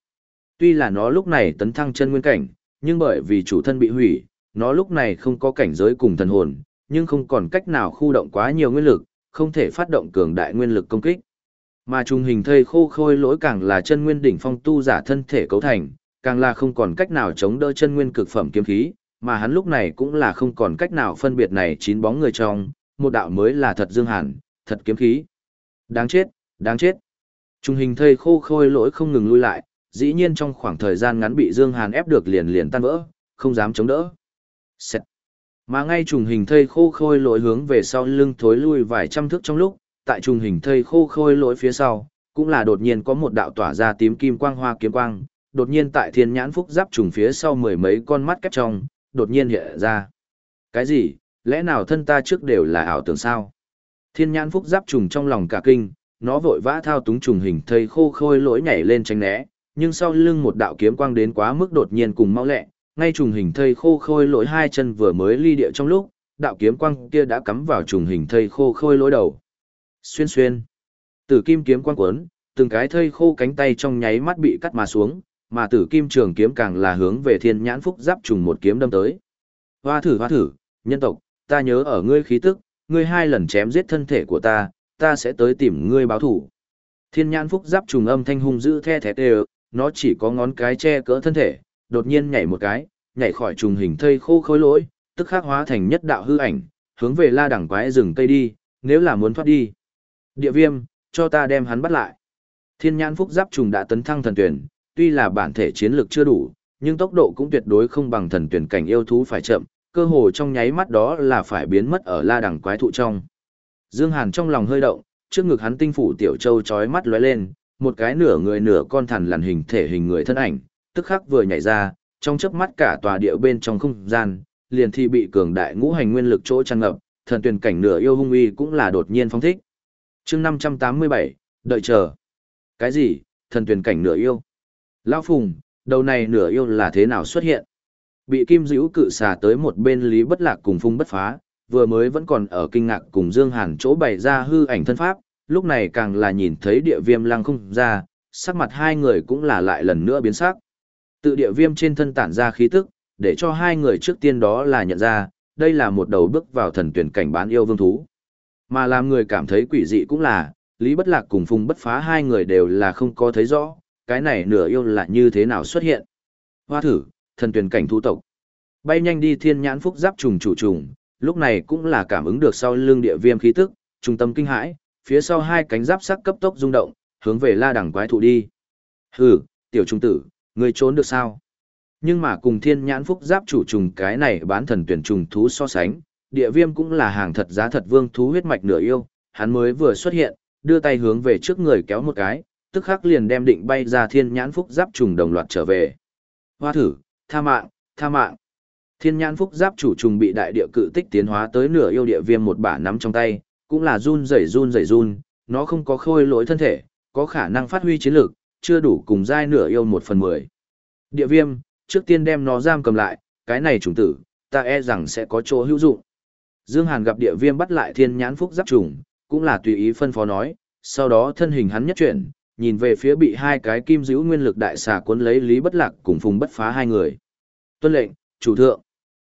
Tuy là nó lúc này tấn thăng chân nguyên cảnh, nhưng bởi vì chủ thân bị hủy, nó lúc này không có cảnh giới cùng thần hồn, nhưng không còn cách nào khu động quá nhiều nguyên lực, không thể phát động cường đại nguyên lực công kích. Mà trùng hình thây khô khôi lỗi càng là chân nguyên đỉnh phong tu giả thân thể cấu thành, càng là không còn cách nào chống đỡ chân nguyên cực phẩm kiếm khí, mà hắn lúc này cũng là không còn cách nào phân biệt này chín bóng người trong, một đạo mới là thật dương hàn, thật kiếm khí. Đáng chết, đáng chết. Trùng hình thây khô khôi lỗi không ngừng lui lại, dĩ nhiên trong khoảng thời gian ngắn bị Dương Hàn ép được liền liền tan vỡ, không dám chống đỡ. Xẹt. Mà ngay trùng hình thây khô khôi lỗi hướng về sau lưng thối lui vài trăm thước trong lúc, tại trùng hình thây khô khôi lỗi phía sau, cũng là đột nhiên có một đạo tỏa ra tím kim quang hoa kiếm quang, đột nhiên tại thiên nhãn phúc giáp trùng phía sau mười mấy con mắt kép trong, đột nhiên hiện ra. Cái gì, lẽ nào thân ta trước đều là ảo tưởng sao? Thiên nhãn phúc giáp trùng trong lòng cả kinh, nó vội vã thao túng trùng hình thây khô khôi lỗi nhảy lên tránh né, nhưng sau lưng một đạo kiếm quang đến quá mức đột nhiên cùng mau lẹ, ngay trùng hình thây khô khôi lỗi hai chân vừa mới ly địa trong lúc, đạo kiếm quang kia đã cắm vào trùng hình thây khô khôi lỗi đầu. Xuyên xuyên. Tử kim kiếm quang cuốn, từng cái thây khô cánh tay trong nháy mắt bị cắt mà xuống, mà tử kim trường kiếm càng là hướng về thiên nhãn phúc giáp trùng một kiếm đâm tới. Hoa thử hoa thử, nhân tộc, ta nhớ ở ngươi khí tức, ngươi hai lần chém giết thân thể của ta, ta sẽ tới tìm ngươi báo thủ. Thiên nhãn phúc giáp trùng âm thanh hung dữ the thét đều, nó chỉ có ngón cái che cỡ thân thể, đột nhiên nhảy một cái, nhảy khỏi trùng hình thây khô khối lỗi, tức khắc hóa thành nhất đạo hư ảnh, hướng về la đẳng quái rừng cây đi, nếu là muốn thoát đi. Địa viêm, cho ta đem hắn bắt lại. Thiên nhãn phúc giáp trùng đã tấn thăng thần tuyển, tuy là bản thể chiến lực chưa đủ, nhưng tốc độ cũng tuyệt đối không bằng thần tuyển cảnh yêu thú phải chậm, cơ hồ trong nháy mắt đó là phải biến mất ở la đằng quái thụ trong. Dương Hàn trong lòng hơi động, trước ngực hắn tinh phủ tiểu châu chói mắt lóe lên, một cái nửa người nửa con thằn lằn hình thể hình người thân ảnh, tức khắc vừa nhảy ra, trong chớp mắt cả tòa địa bên trong không gian, liền thì bị cường đại ngũ hành nguyên lực chỗ tràn ngập, thần tuyển cảnh nửa yêu hung uy cũng là đột nhiên phóng thích. Chương 587, đợi chờ. Cái gì? Thần tuyển cảnh nửa yêu? Lão Phùng, đầu này nửa yêu là thế nào xuất hiện? Bị Kim dữ cự xà tới một bên Lý Bất Lạc cùng Phung Bất Phá, vừa mới vẫn còn ở kinh ngạc cùng Dương Hàn chỗ bày ra hư ảnh thân pháp, lúc này càng là nhìn thấy địa viêm lăng không ra, sắc mặt hai người cũng là lại lần nữa biến sắc. Tự địa viêm trên thân tản ra khí tức, để cho hai người trước tiên đó là nhận ra, đây là một đầu bước vào thần tuyển cảnh bán yêu vương thú. Mà làm người cảm thấy quỷ dị cũng là, Lý Bất Lạc cùng Phùng Bất Phá hai người đều là không có thấy rõ, cái này nửa yêu là như thế nào xuất hiện. Hoa thử, thần tuyển cảnh thu tộc. Bay nhanh đi thiên nhãn phúc giáp trùng chủ trùng, lúc này cũng là cảm ứng được sau lưng địa viêm khí tức, trung tâm kinh hãi, phía sau hai cánh giáp sắc cấp tốc rung động, hướng về la đẳng quái thụ đi. Hừ, tiểu trung tử, Ngươi trốn được sao? Nhưng mà cùng thiên nhãn phúc giáp chủ trùng cái này bán thần tuyển trùng thú so sánh, địa viêm cũng là hàng thật giá thật vương thú huyết mạch nửa yêu, hắn mới vừa xuất hiện, đưa tay hướng về trước người kéo một cái, tức khắc liền đem định bay ra thiên nhãn phúc giáp trùng đồng loạt trở về. Hoa thử, tha mạng, tha mạng. Thiên nhãn phúc giáp chủ trùng bị đại địa cự tích tiến hóa tới nửa yêu địa viêm một bả nắm trong tay, cũng là run rẩy run rẩy run, nó không có khôi lỗi thân thể, có khả năng phát huy chiến lược, chưa đủ cùng giai nửa yêu một phần mười. Địa viêm, trước tiên đem nó giam cầm lại, cái này trùng tử, ta e rằng sẽ có chỗ hữu dụng. Dương Hàn gặp địa viêm bắt lại thiên nhãn phúc giáp trùng, cũng là tùy ý phân phó nói, sau đó thân hình hắn nhất chuyển, nhìn về phía bị hai cái kim giữ nguyên lực đại xà cuốn lấy Lý Bất Lạc cùng Phùng Bất Phá hai người. Tuân lệnh, chủ thượng.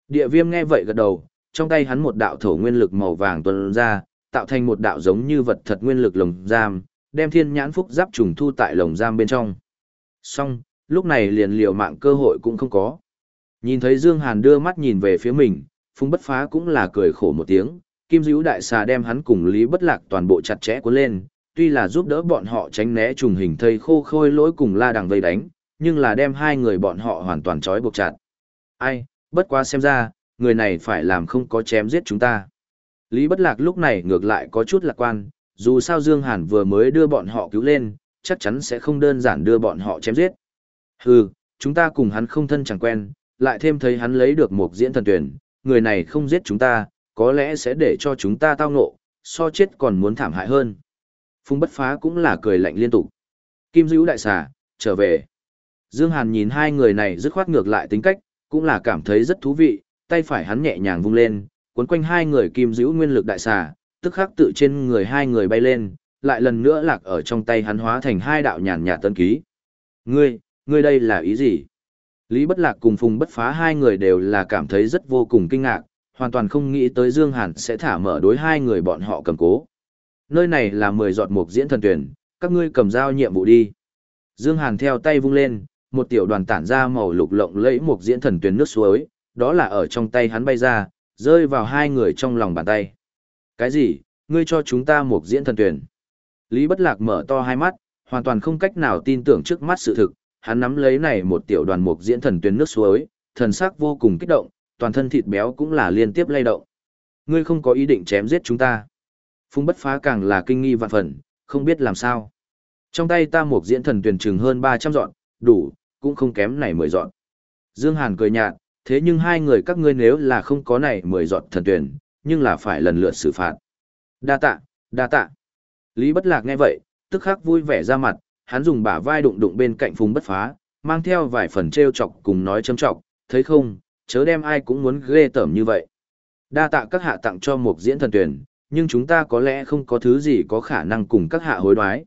Địa viêm nghe vậy gật đầu, trong tay hắn một đạo thổ nguyên lực màu vàng tuôn ra, tạo thành một đạo giống như vật thật nguyên lực lồng giam, đem thiên nhãn phúc giáp trùng thu tại lồng giam bên trong. Xong, lúc này liền liều mạng cơ hội cũng không có. Nhìn thấy Dương Hàn đưa mắt nhìn về phía mình, Phùng Bất Phá cũng là cười khổ một tiếng, Kim Dữu đại xà đem hắn cùng Lý Bất Lạc toàn bộ chặt chẽ cuốn lên, tuy là giúp đỡ bọn họ tránh né trùng hình thây khô khôi lỗi cùng La Đằng vây đánh, nhưng là đem hai người bọn họ hoàn toàn trói buộc chặt. Ai, bất quá xem ra, người này phải làm không có chém giết chúng ta. Lý Bất Lạc lúc này ngược lại có chút lạc quan, dù sao Dương Hàn vừa mới đưa bọn họ cứu lên, chắc chắn sẽ không đơn giản đưa bọn họ chém giết. Hừ, chúng ta cùng hắn không thân chẳng quen, lại thêm thấy hắn lấy được một diễn thần tuyển, người này không giết chúng ta, có lẽ sẽ để cho chúng ta tao ngộ, so chết còn muốn thảm hại hơn. Phùng bất phá cũng là cười lạnh liên tục. Kim dữ đại xà, trở về. Dương Hàn nhìn hai người này dứt khoát ngược lại tính cách, cũng là cảm thấy rất thú vị, tay phải hắn nhẹ nhàng vung lên, cuốn quanh hai người kim dữ nguyên lực đại xà, tức khắc tự trên người hai người bay lên, lại lần nữa lạc ở trong tay hắn hóa thành hai đạo nhàn nhạt tân ký. Ngươi, ngươi đây là ý gì? Lý Bất Lạc cùng Phùng Bất Phá hai người đều là cảm thấy rất vô cùng kinh ngạc, hoàn toàn không nghĩ tới Dương Hàn sẽ thả mở đối hai người bọn họ cầm cố. Nơi này là 10 giọt mục diễn thần tuyển, các ngươi cầm dao nhiệm vụ đi. Dương Hàn theo tay vung lên, một tiểu đoàn tản ra màu lục lộng lẫy mục diễn thần tuyển nước suối, đó là ở trong tay hắn bay ra, rơi vào hai người trong lòng bàn tay. Cái gì, ngươi cho chúng ta mục diễn thần tuyển? Lý Bất Lạc mở to hai mắt, hoàn toàn không cách nào tin tưởng trước mắt sự thực, hắn nắm lấy này một tiểu đoàn mục diễn thần tuyển nước suối, thần sắc vô cùng kích động, toàn thân thịt béo cũng là liên tiếp lay động. Ngươi không có ý định chém giết chúng ta. Phung bất phá càng là kinh nghi vạn phần, không biết làm sao. Trong tay ta một diễn thần tuyển trừng hơn 300 dọn, đủ, cũng không kém này 10 dọn. Dương Hàn cười nhạt, thế nhưng hai người các ngươi nếu là không có này 10 dọn thần tuyển, nhưng là phải lần lượt xử phạt. Đa tạ, đa tạ. Lý bất lạc nghe vậy, tức khắc vui vẻ ra mặt, hắn dùng bả vai đụng đụng bên cạnh phùng bất phá, mang theo vài phần treo chọc cùng nói châm trọng, thấy không, chớ đem ai cũng muốn ghê tởm như vậy. Đa tạ các hạ tặng cho một diễn thần tuyển, nhưng chúng ta có lẽ không có thứ gì có khả năng cùng các hạ hối đoái.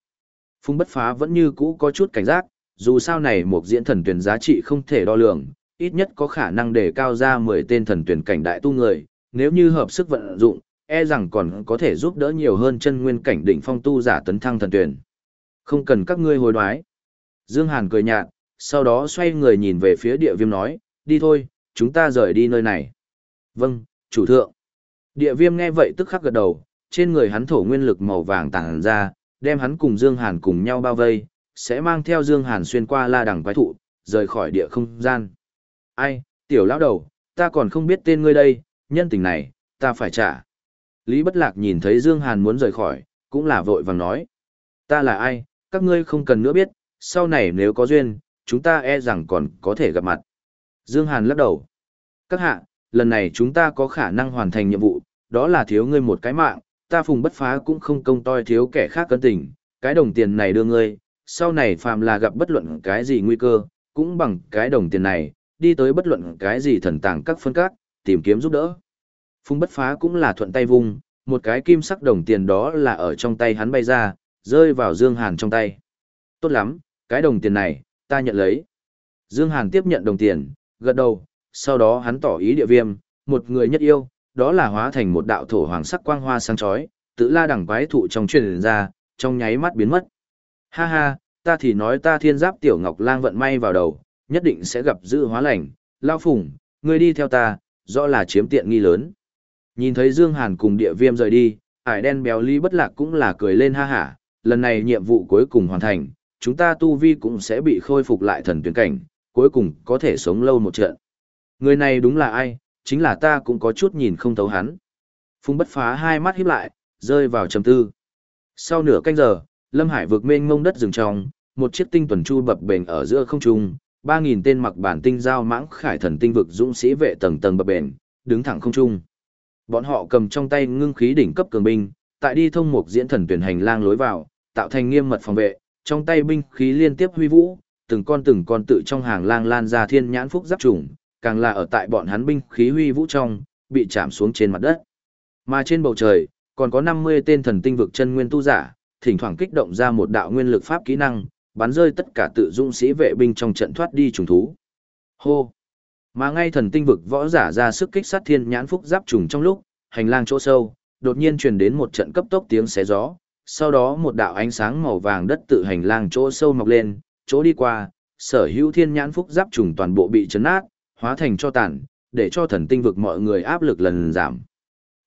phung bất phá vẫn như cũ có chút cảnh giác, dù sao này một diễn thần tuyển giá trị không thể đo lường, ít nhất có khả năng để cao ra 10 tên thần tuyển cảnh đại tu người, nếu như hợp sức vận dụng, e rằng còn có thể giúp đỡ nhiều hơn chân nguyên cảnh đỉnh phong tu giả tấn thăng thần tuyển. Không cần các ngươi hối đoái. Dương Hàn cười nhạt, sau đó xoay người nhìn về phía địa viêm nói, đi thôi, chúng ta rời đi nơi này. Vâng, chủ thượng. Địa viêm nghe vậy tức khắc gật đầu, trên người hắn thổ nguyên lực màu vàng tàng ra, đem hắn cùng Dương Hàn cùng nhau bao vây, sẽ mang theo Dương Hàn xuyên qua la đằng quái thụ, rời khỏi địa không gian. Ai, tiểu lão đầu, ta còn không biết tên ngươi đây, nhân tình này, ta phải trả. Lý Bất Lạc nhìn thấy Dương Hàn muốn rời khỏi, cũng là vội vàng nói. Ta là ai, các ngươi không cần nữa biết, sau này nếu có duyên, chúng ta e rằng còn có thể gặp mặt. Dương Hàn lắc đầu. Các hạ, lần này chúng ta có khả năng hoàn thành nhiệm vụ, đó là thiếu ngươi một cái mạng, ta phùng bất phá cũng không công toi thiếu kẻ khác cân tình, cái đồng tiền này đưa ngươi, sau này phàm là gặp bất luận cái gì nguy cơ, cũng bằng cái đồng tiền này, đi tới bất luận cái gì thần tàng các phân các, tìm kiếm giúp đỡ. Phùng bất phá cũng là thuận tay vung, một cái kim sắc đồng tiền đó là ở trong tay hắn bay ra, rơi vào Dương Hàn trong tay. Tốt lắm, cái đồng tiền này, ta nhận lấy. Dương Hàn tiếp nhận đồng tiền, gật đầu, sau đó hắn tỏ ý địa viêm, một người nhất yêu, đó là hóa thành một đạo thổ hoàng sắc quang hoa sáng chói, tự la đẳng quái thụ trong truyền ra, trong nháy mắt biến mất. Ha ha, ta thì nói ta thiên giáp tiểu ngọc lang vận may vào đầu, nhất định sẽ gặp dự hóa lành, lao phùng, ngươi đi theo ta, rõ là chiếm tiện nghi lớn. Nhìn thấy Dương Hàn cùng địa viêm rời đi, ải đen béo ly bất lạc cũng là cười lên ha hả, lần này nhiệm vụ cuối cùng hoàn thành, chúng ta tu vi cũng sẽ bị khôi phục lại thần tuyến cảnh, cuối cùng có thể sống lâu một trận. Người này đúng là ai, chính là ta cũng có chút nhìn không thấu hắn. Phùng bất phá hai mắt híp lại, rơi vào trầm tư. Sau nửa canh giờ, Lâm Hải vượt mênh mông đất rừng trong, một chiếc tinh tuần chu bập bềnh ở giữa không trung, 3000 tên mặc bản tinh giao mãng khải thần tinh vực dũng sĩ vệ tầng tầng bập bềnh, đứng thẳng không trung. Bọn họ cầm trong tay ngưng khí đỉnh cấp cường binh, tại đi thông mục diễn thần tuyển hành lang lối vào, tạo thành nghiêm mật phòng vệ, trong tay binh khí liên tiếp huy vũ, từng con từng con tự trong hàng lang lan ra thiên nhãn phúc giáp trùng, càng là ở tại bọn hắn binh khí huy vũ trong, bị chạm xuống trên mặt đất. Mà trên bầu trời, còn có 50 tên thần tinh vực chân nguyên tu giả, thỉnh thoảng kích động ra một đạo nguyên lực pháp kỹ năng, bắn rơi tất cả tự dũng sĩ vệ binh trong trận thoát đi trùng thú. Hô! Mà ngay thần tinh vực võ giả ra sức kích sát thiên nhãn phúc giáp trùng trong lúc, hành lang chỗ sâu, đột nhiên truyền đến một trận cấp tốc tiếng xé gió, sau đó một đạo ánh sáng màu vàng đất tự hành lang chỗ sâu mọc lên, chỗ đi qua, sở hữu thiên nhãn phúc giáp trùng toàn bộ bị chấn nát, hóa thành cho tàn, để cho thần tinh vực mọi người áp lực lần giảm.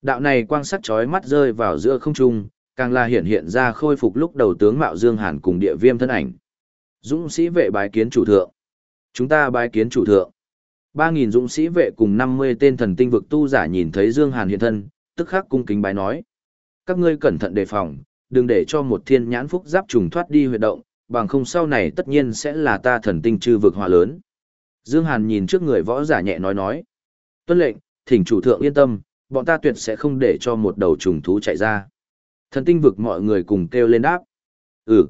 Đạo này quang sắc chói mắt rơi vào giữa không trung, càng là hiện hiện ra khôi phục lúc đầu tướng Mạo Dương Hàn cùng địa viêm thân ảnh. Dũng sĩ vệ bái kiến chủ thượng. Chúng ta bái kiến chủ thượng. 3.000 dũng sĩ vệ cùng 50 tên thần tinh vực tu giả nhìn thấy Dương Hàn hiện thân, tức khắc cung kính bái nói. Các ngươi cẩn thận đề phòng, đừng để cho một thiên nhãn phúc giáp trùng thoát đi huyệt động, bằng không sau này tất nhiên sẽ là ta thần tinh chư vực hỏa lớn. Dương Hàn nhìn trước người võ giả nhẹ nói nói. Tuân lệnh, thỉnh chủ thượng yên tâm, bọn ta tuyệt sẽ không để cho một đầu trùng thú chạy ra. Thần tinh vực mọi người cùng kêu lên đáp. Ừ.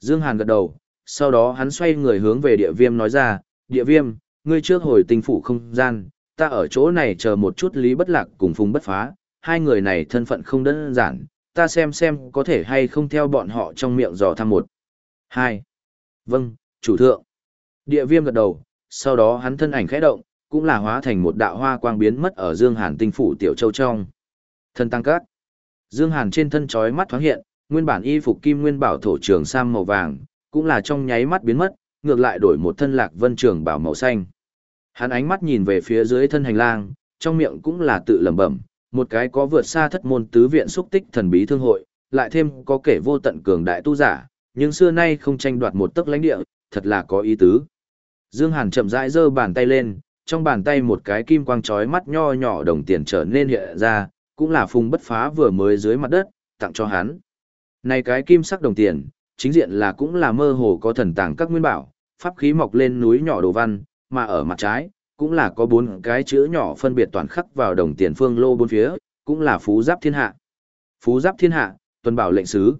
Dương Hàn gật đầu, sau đó hắn xoay người hướng về địa viêm nói ra, địa viêm, ngươi trước hồi tinh phủ không gian, ta ở chỗ này chờ một chút lý bất lạc cùng phùng bất phá, hai người này thân phận không đơn giản, ta xem xem có thể hay không theo bọn họ trong miệng dò thăm một. Hai. Vâng, chủ thượng. Địa viêm gật đầu, sau đó hắn thân ảnh khẽ động, cũng là hóa thành một đạo hoa quang biến mất ở Dương Hàn tinh phủ tiểu châu trong. Thân tăng cát. Dương Hàn trên thân chói mắt thoáng hiện, nguyên bản y phục kim nguyên bảo thổ trường sam màu vàng, cũng là trong nháy mắt biến mất, ngược lại đổi một thân lạc vân trường bảo màu xanh. Hắn ánh mắt nhìn về phía dưới thân hành lang, trong miệng cũng là tự lẩm bẩm, một cái có vượt xa thất môn tứ viện xúc tích thần bí thương hội, lại thêm có kể vô tận cường đại tu giả, nhưng xưa nay không tranh đoạt một tấc lãnh địa, thật là có ý tứ. Dương Hàn chậm rãi giơ bàn tay lên, trong bàn tay một cái kim quang chói mắt nho nhỏ đồng tiền trở nên hiện ra, cũng là phùng bất phá vừa mới dưới mặt đất, tặng cho hắn. Này cái kim sắc đồng tiền, chính diện là cũng là mơ hồ có thần tàng các nguyên bảo, pháp khí mọc lên núi nhỏ đồ văn, mà ở mặt trái, cũng là có bốn cái chữ nhỏ phân biệt toàn khắc vào đồng tiền phương lô bốn phía, cũng là phú giáp thiên hạ. Phú giáp thiên hạ, tuần bảo lệnh sứ.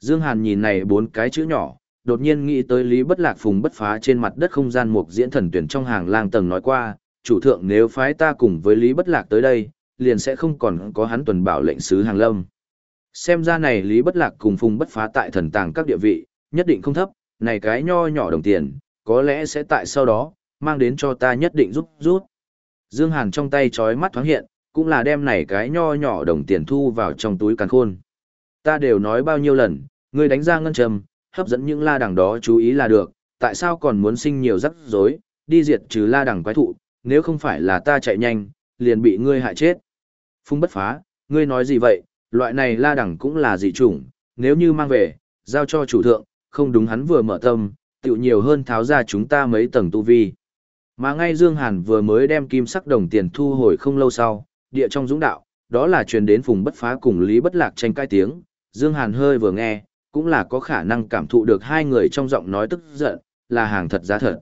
Dương Hàn nhìn này bốn cái chữ nhỏ, đột nhiên nghĩ tới Lý Bất Lạc Phùng bất phá trên mặt đất không gian mục diễn thần tuyển trong hàng lang tầng nói qua, chủ thượng nếu phái ta cùng với Lý Bất Lạc tới đây, liền sẽ không còn có hắn tuần bảo lệnh sứ hàng lâm. Xem ra này Lý Bất Lạc cùng Phùng bất phá tại thần tàng các địa vị, nhất định không thấp, này cái nho nhỏ đồng tiền, có lẽ sẽ tại sau đó, mang đến cho ta nhất định rút rút. Dương Hàn trong tay chói mắt thoáng hiện, cũng là đem này cái nho nhỏ đồng tiền thu vào trong túi càn khôn. Ta đều nói bao nhiêu lần, ngươi đánh ra ngân trầm, hấp dẫn những la đằng đó chú ý là được, tại sao còn muốn sinh nhiều rắc rối, đi diệt trừ la đằng quái thụ, nếu không phải là ta chạy nhanh, liền bị ngươi hại chết. Phung bất phá, ngươi nói gì vậy, loại này la đằng cũng là dị chủng, nếu như mang về, giao cho chủ thượng, không đúng hắn vừa mở tâm, tiểu nhiều hơn tháo ra chúng ta mấy tầng tu vi. Mà ngay Dương Hàn vừa mới đem kim sắc đồng tiền thu hồi không lâu sau, địa trong dũng đạo, đó là truyền đến phùng bất phá cùng Lý bất lạc tranh cai tiếng, Dương Hàn hơi vừa nghe, cũng là có khả năng cảm thụ được hai người trong giọng nói tức giận, là hàng thật giá thật.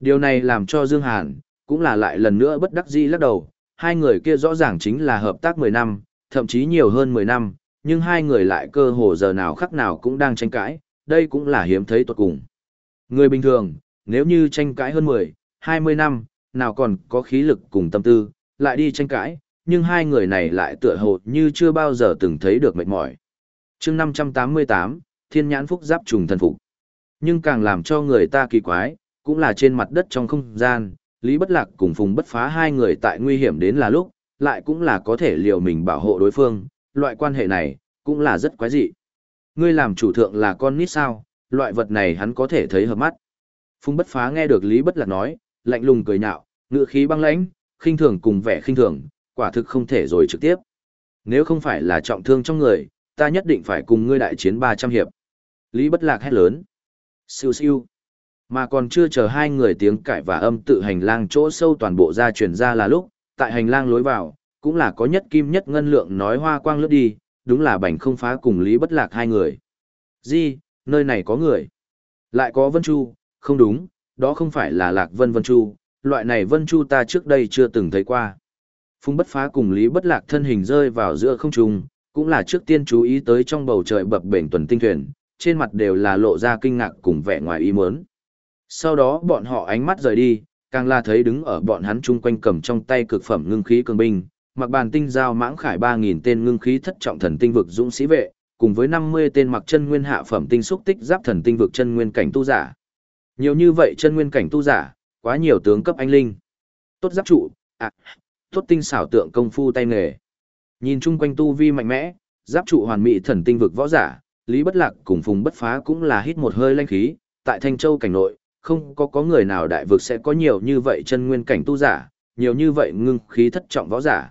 Điều này làm cho Dương Hàn, cũng là lại lần nữa bất đắc dĩ lắc đầu, hai người kia rõ ràng chính là hợp tác 10 năm, thậm chí nhiều hơn 10 năm, nhưng hai người lại cơ hồ giờ nào khắc nào cũng đang tranh cãi, đây cũng là hiếm thấy tuột cùng. Người bình thường, nếu như tranh cãi hơn 10, 20 năm, nào còn có khí lực cùng tâm tư, lại đi tranh cãi, nhưng hai người này lại tựa hồ như chưa bao giờ từng thấy được mệt mỏi chương 588, Thiên Nhãn Phúc Giáp Trùng Thần Phục. Nhưng càng làm cho người ta kỳ quái, cũng là trên mặt đất trong không gian, Lý Bất Lạc cùng Phùng Bất Phá hai người tại nguy hiểm đến là lúc, lại cũng là có thể liều mình bảo hộ đối phương, loại quan hệ này, cũng là rất quái dị. Ngươi làm chủ thượng là con nít sao, loại vật này hắn có thể thấy hợp mắt. Phùng Bất Phá nghe được Lý Bất Lạc nói, lạnh lùng cười nhạo, ngựa khí băng lãnh, khinh thường cùng vẻ khinh thường, quả thực không thể rồi trực tiếp. Nếu không phải là trọng thương trong người, ta nhất định phải cùng ngươi đại chiến 300 hiệp. Lý Bất Lạc hét lớn. Siêu siêu. Mà còn chưa chờ hai người tiếng cãi và âm tự hành lang chỗ sâu toàn bộ ra truyền ra là lúc, tại hành lang lối vào, cũng là có nhất kim nhất ngân lượng nói hoa quang lướt đi, đúng là bảnh không phá cùng Lý Bất Lạc hai người. Di, nơi này có người. Lại có Vân Chu, không đúng, đó không phải là Lạc Vân Vân Chu, loại này Vân Chu ta trước đây chưa từng thấy qua. Phung bất phá cùng Lý Bất Lạc thân hình rơi vào giữa không trung, cũng là trước tiên chú ý tới trong bầu trời bập bềnh tuần tinh thuyền, trên mặt đều là lộ ra kinh ngạc cùng vẻ ngoài ý muốn. Sau đó bọn họ ánh mắt rời đi, càng là thấy đứng ở bọn hắn chung quanh cầm trong tay cực phẩm ngưng khí cường binh, mặc bàn tinh giao mãng khải 3000 tên ngưng khí thất trọng thần tinh vực dũng sĩ vệ, cùng với 50 tên mặc chân nguyên hạ phẩm tinh xúc tích giáp thần tinh vực chân nguyên cảnh tu giả. Nhiều như vậy chân nguyên cảnh tu giả, quá nhiều tướng cấp anh linh. Tốt giáp trụ, à, tốt tinh xảo tượng công phu tay nghề. Nhìn chung quanh tu vi mạnh mẽ, giáp trụ hoàn mỹ thần tinh vực võ giả, Lý Bất Lạc cùng Phùng Bất Phá cũng là hít một hơi lanh khí, tại Thanh Châu cảnh nội, không có có người nào đại vực sẽ có nhiều như vậy chân nguyên cảnh tu giả, nhiều như vậy ngưng khí thất trọng võ giả.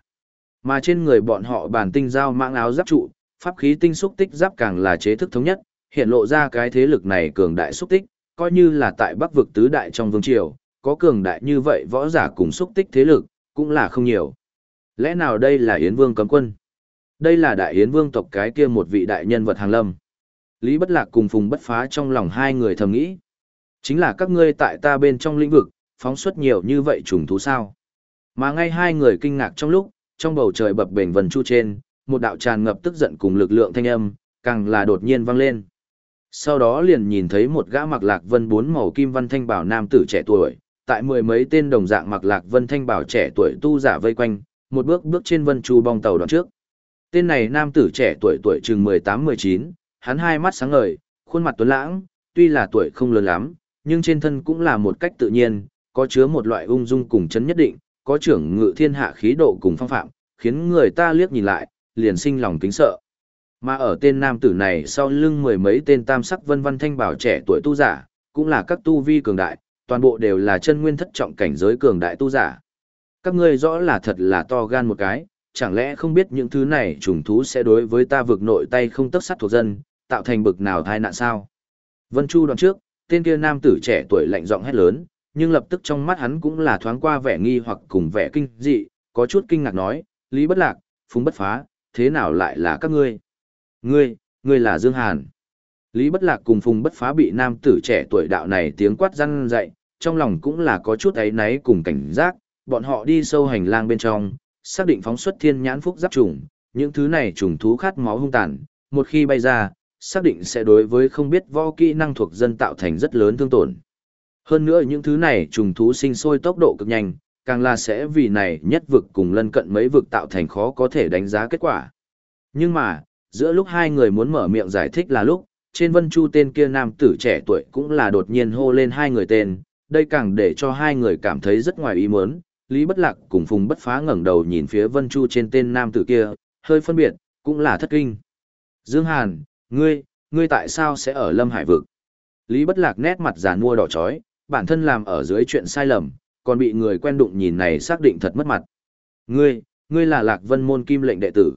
Mà trên người bọn họ bản tinh giao mạng áo giáp trụ, pháp khí tinh xúc tích giáp càng là chế thức thống nhất, hiện lộ ra cái thế lực này cường đại xúc tích, coi như là tại Bắc vực tứ đại trong vương triều, có cường đại như vậy võ giả cùng xúc tích thế lực, cũng là không nhiều. Lẽ nào đây là Yến Vương cấm quân? Đây là đại Yến Vương tộc cái kia một vị đại nhân vật hàng lâm. Lý Bất Lạc cùng Phùng Bất Phá trong lòng hai người thầm nghĩ. Chính là các ngươi tại ta bên trong lĩnh vực, phóng xuất nhiều như vậy trùng thú sao. Mà ngay hai người kinh ngạc trong lúc, trong bầu trời bập bềnh vần chu trên, một đạo tràn ngập tức giận cùng lực lượng thanh âm, càng là đột nhiên vang lên. Sau đó liền nhìn thấy một gã mặc lạc vân bốn màu kim văn thanh bảo nam tử trẻ tuổi, tại mười mấy tên đồng dạng mặc lạc vân thanh bảo trẻ tuổi tu giả vây quanh, một bước bước trên vân chu bong tàu đoạn trước. Tên này nam tử trẻ tuổi tuổi chừng 18-19, hắn hai mắt sáng ngời, khuôn mặt tuấn lãng, tuy là tuổi không lớn lắm, nhưng trên thân cũng là một cách tự nhiên, có chứa một loại ung dung cùng chấn nhất định, có trưởng ngự thiên hạ khí độ cùng phong phạm, khiến người ta liếc nhìn lại, liền sinh lòng kính sợ. Mà ở tên nam tử này sau lưng mười mấy tên tam sắc vân vân thanh bảo trẻ tuổi tu giả, cũng là các tu vi cường đại, toàn bộ đều là chân nguyên thất trọng cảnh giới cường đại tu giả. Các ngươi rõ là thật là to gan một cái, chẳng lẽ không biết những thứ này trùng thú sẽ đối với ta vực nội tay không tất sát thuộc dân, tạo thành bực nào thai nạn sao? Vân Chu đoạn trước, tên kia nam tử trẻ tuổi lạnh giọng hét lớn, nhưng lập tức trong mắt hắn cũng là thoáng qua vẻ nghi hoặc cùng vẻ kinh dị, có chút kinh ngạc nói, Lý Bất Lạc, Phùng Bất Phá, thế nào lại là các ngươi? Ngươi, ngươi là Dương Hàn. Lý Bất Lạc cùng Phùng Bất Phá bị nam tử trẻ tuổi đạo này tiếng quát răn dậy, trong lòng cũng là có chút ấy náy cùng cảnh giác, bọn họ đi sâu hành lang bên trong, xác định phóng xuất thiên nhãn phúc giáp trùng, những thứ này trùng thú khát máu hung tàn, một khi bay ra, xác định sẽ đối với không biết võ kỹ năng thuộc dân tạo thành rất lớn thương tổn. Hơn nữa những thứ này trùng thú sinh sôi tốc độ cực nhanh, càng là sẽ vì này nhất vực cùng lân cận mấy vực tạo thành khó có thể đánh giá kết quả. Nhưng mà, giữa lúc hai người muốn mở miệng giải thích là lúc, trên vân chu tên kia nam tử trẻ tuổi cũng là đột nhiên hô lên hai người tên, đây càng để cho hai người cảm thấy rất ngoài ý muốn. Lý Bất Lạc cùng Phùng Bất Phá ngẩng đầu nhìn phía vân chu trên tên nam tử kia, hơi phân biệt, cũng là thất kinh. Dương Hàn, ngươi, ngươi tại sao sẽ ở Lâm Hải vực? Lý Bất Lạc nét mặt giàn mua đỏ chói, bản thân làm ở dưới chuyện sai lầm, còn bị người quen đụng nhìn này xác định thật mất mặt. Ngươi, ngươi là Lạc Vân môn kim lệnh đệ tử.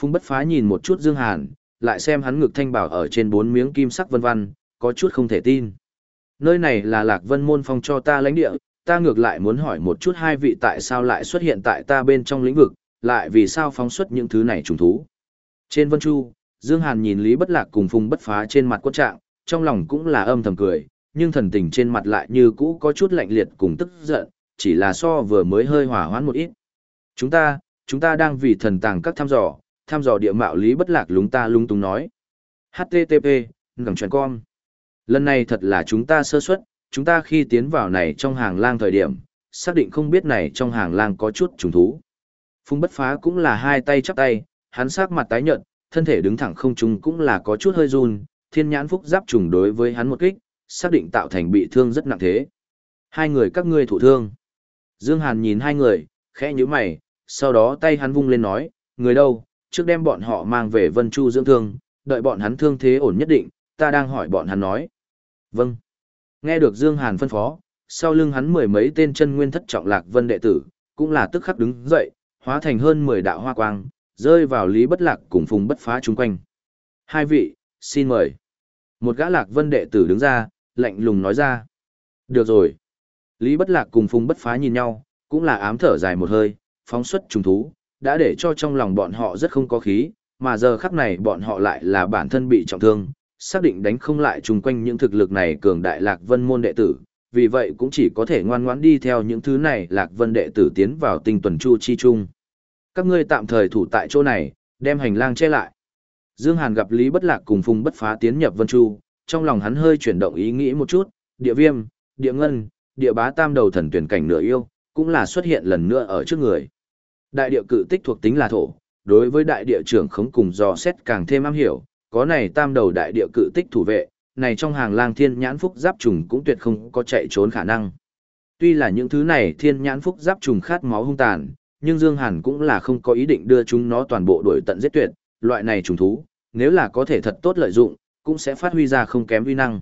Phùng Bất Phá nhìn một chút Dương Hàn, lại xem hắn ngực thanh bảo ở trên bốn miếng kim sắc vân vân, có chút không thể tin. Nơi này là Lạc Vân môn phong cho ta lãnh địa, ta ngược lại muốn hỏi một chút hai vị tại sao lại xuất hiện tại ta bên trong lĩnh vực, lại vì sao phóng xuất những thứ này trùng thú. Trên Vân Chu, Dương Hàn nhìn Lý Bất Lạc cùng Phùng Bất Phá trên mặt quất trạng, trong lòng cũng là âm thầm cười, nhưng thần tình trên mặt lại như cũ có chút lạnh liệt cùng tức giận, chỉ là so vừa mới hơi hỏa hoãn một ít. Chúng ta, chúng ta đang vì thần tàng các thăm dò, thăm dò địa mạo Lý Bất Lạc lúng ta lung tung nói. HTTP, ngẳng chuyện con. Lần này thật là chúng ta sơ suất, chúng ta khi tiến vào này trong hàng lang thời điểm, xác định không biết này trong hàng lang có chút trùng thú. phung bất phá cũng là hai tay chắp tay, hắn sắc mặt tái nhợt, thân thể đứng thẳng không trung cũng là có chút hơi run, thiên nhãn phúc giáp trùng đối với hắn một kích, xác định tạo thành bị thương rất nặng thế. Hai người các ngươi thụ thương. Dương Hàn nhìn hai người, khẽ nhíu mày, sau đó tay hắn vung lên nói, người đâu, trước đem bọn họ mang về Vân Chu dưỡng thương, đợi bọn hắn thương thế ổn nhất định, ta đang hỏi bọn hắn nói. Vâng. Nghe được Dương Hàn phân phó, sau lưng hắn mười mấy tên chân nguyên thất trọng lạc vân đệ tử, cũng là tức khắc đứng dậy, hóa thành hơn 10 đạo hoa quang, rơi vào Lý Bất Lạc cùng Phùng Bất Phá chung quanh. Hai vị, xin mời. Một gã lạc vân đệ tử đứng ra, lạnh lùng nói ra. Được rồi. Lý Bất Lạc cùng Phùng Bất Phá nhìn nhau, cũng là ám thở dài một hơi, phóng xuất trùng thú, đã để cho trong lòng bọn họ rất không có khí, mà giờ khắc này bọn họ lại là bản thân bị trọng thương, xác định đánh không lại chung quanh những thực lực này cường đại lạc vân môn đệ tử, vì vậy cũng chỉ có thể ngoan ngoãn đi theo những thứ này lạc vân đệ tử tiến vào tinh tuần chu chi chung. Các ngươi tạm thời thủ tại chỗ này, đem hành lang che lại. Dương Hàn gặp Lý Bất Lạc cùng Phùng Bất Phá tiến nhập Vân Chu, trong lòng hắn hơi chuyển động ý nghĩ một chút, địa viêm, địa ngân, địa bá tam đầu thần tuyển cảnh nửa yêu, cũng là xuất hiện lần nữa ở trước người. Đại địa cự tích thuộc tính là thổ, đối với đại địa trưởng khống cùng dò xét càng thêm am hiểu, có này tam đầu đại địa cự tích thủ vệ, này trong hàng lang thiên nhãn phúc giáp trùng cũng tuyệt không có chạy trốn khả năng. Tuy là những thứ này thiên nhãn phúc giáp trùng khát máu hung tàn, nhưng Dương Hàn cũng là không có ý định đưa chúng nó toàn bộ đuổi tận giết tuyệt, loại này trùng thú, nếu là có thể thật tốt lợi dụng, cũng sẽ phát huy ra không kém uy năng.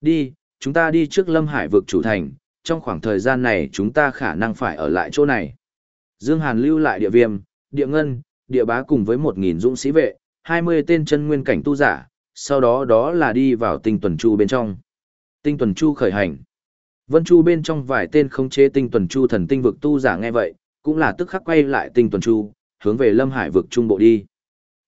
Đi, chúng ta đi trước Lâm Hải vực chủ thành, trong khoảng thời gian này chúng ta khả năng phải ở lại chỗ này. Dương Hàn lưu lại địa viêm, địa ngân, địa bá cùng với 1.000 dũng sĩ vệ, 20 tên chân nguyên cảnh tu giả, sau đó đó là đi vào tinh tuần chu bên trong. Tinh tuần chu khởi hành. Vân chu bên trong vài tên không chế tinh tuần chu thần tinh vực tu giả nghe vậy, cũng là tức khắc quay lại tinh tuần chu, hướng về lâm hải vực trung bộ đi.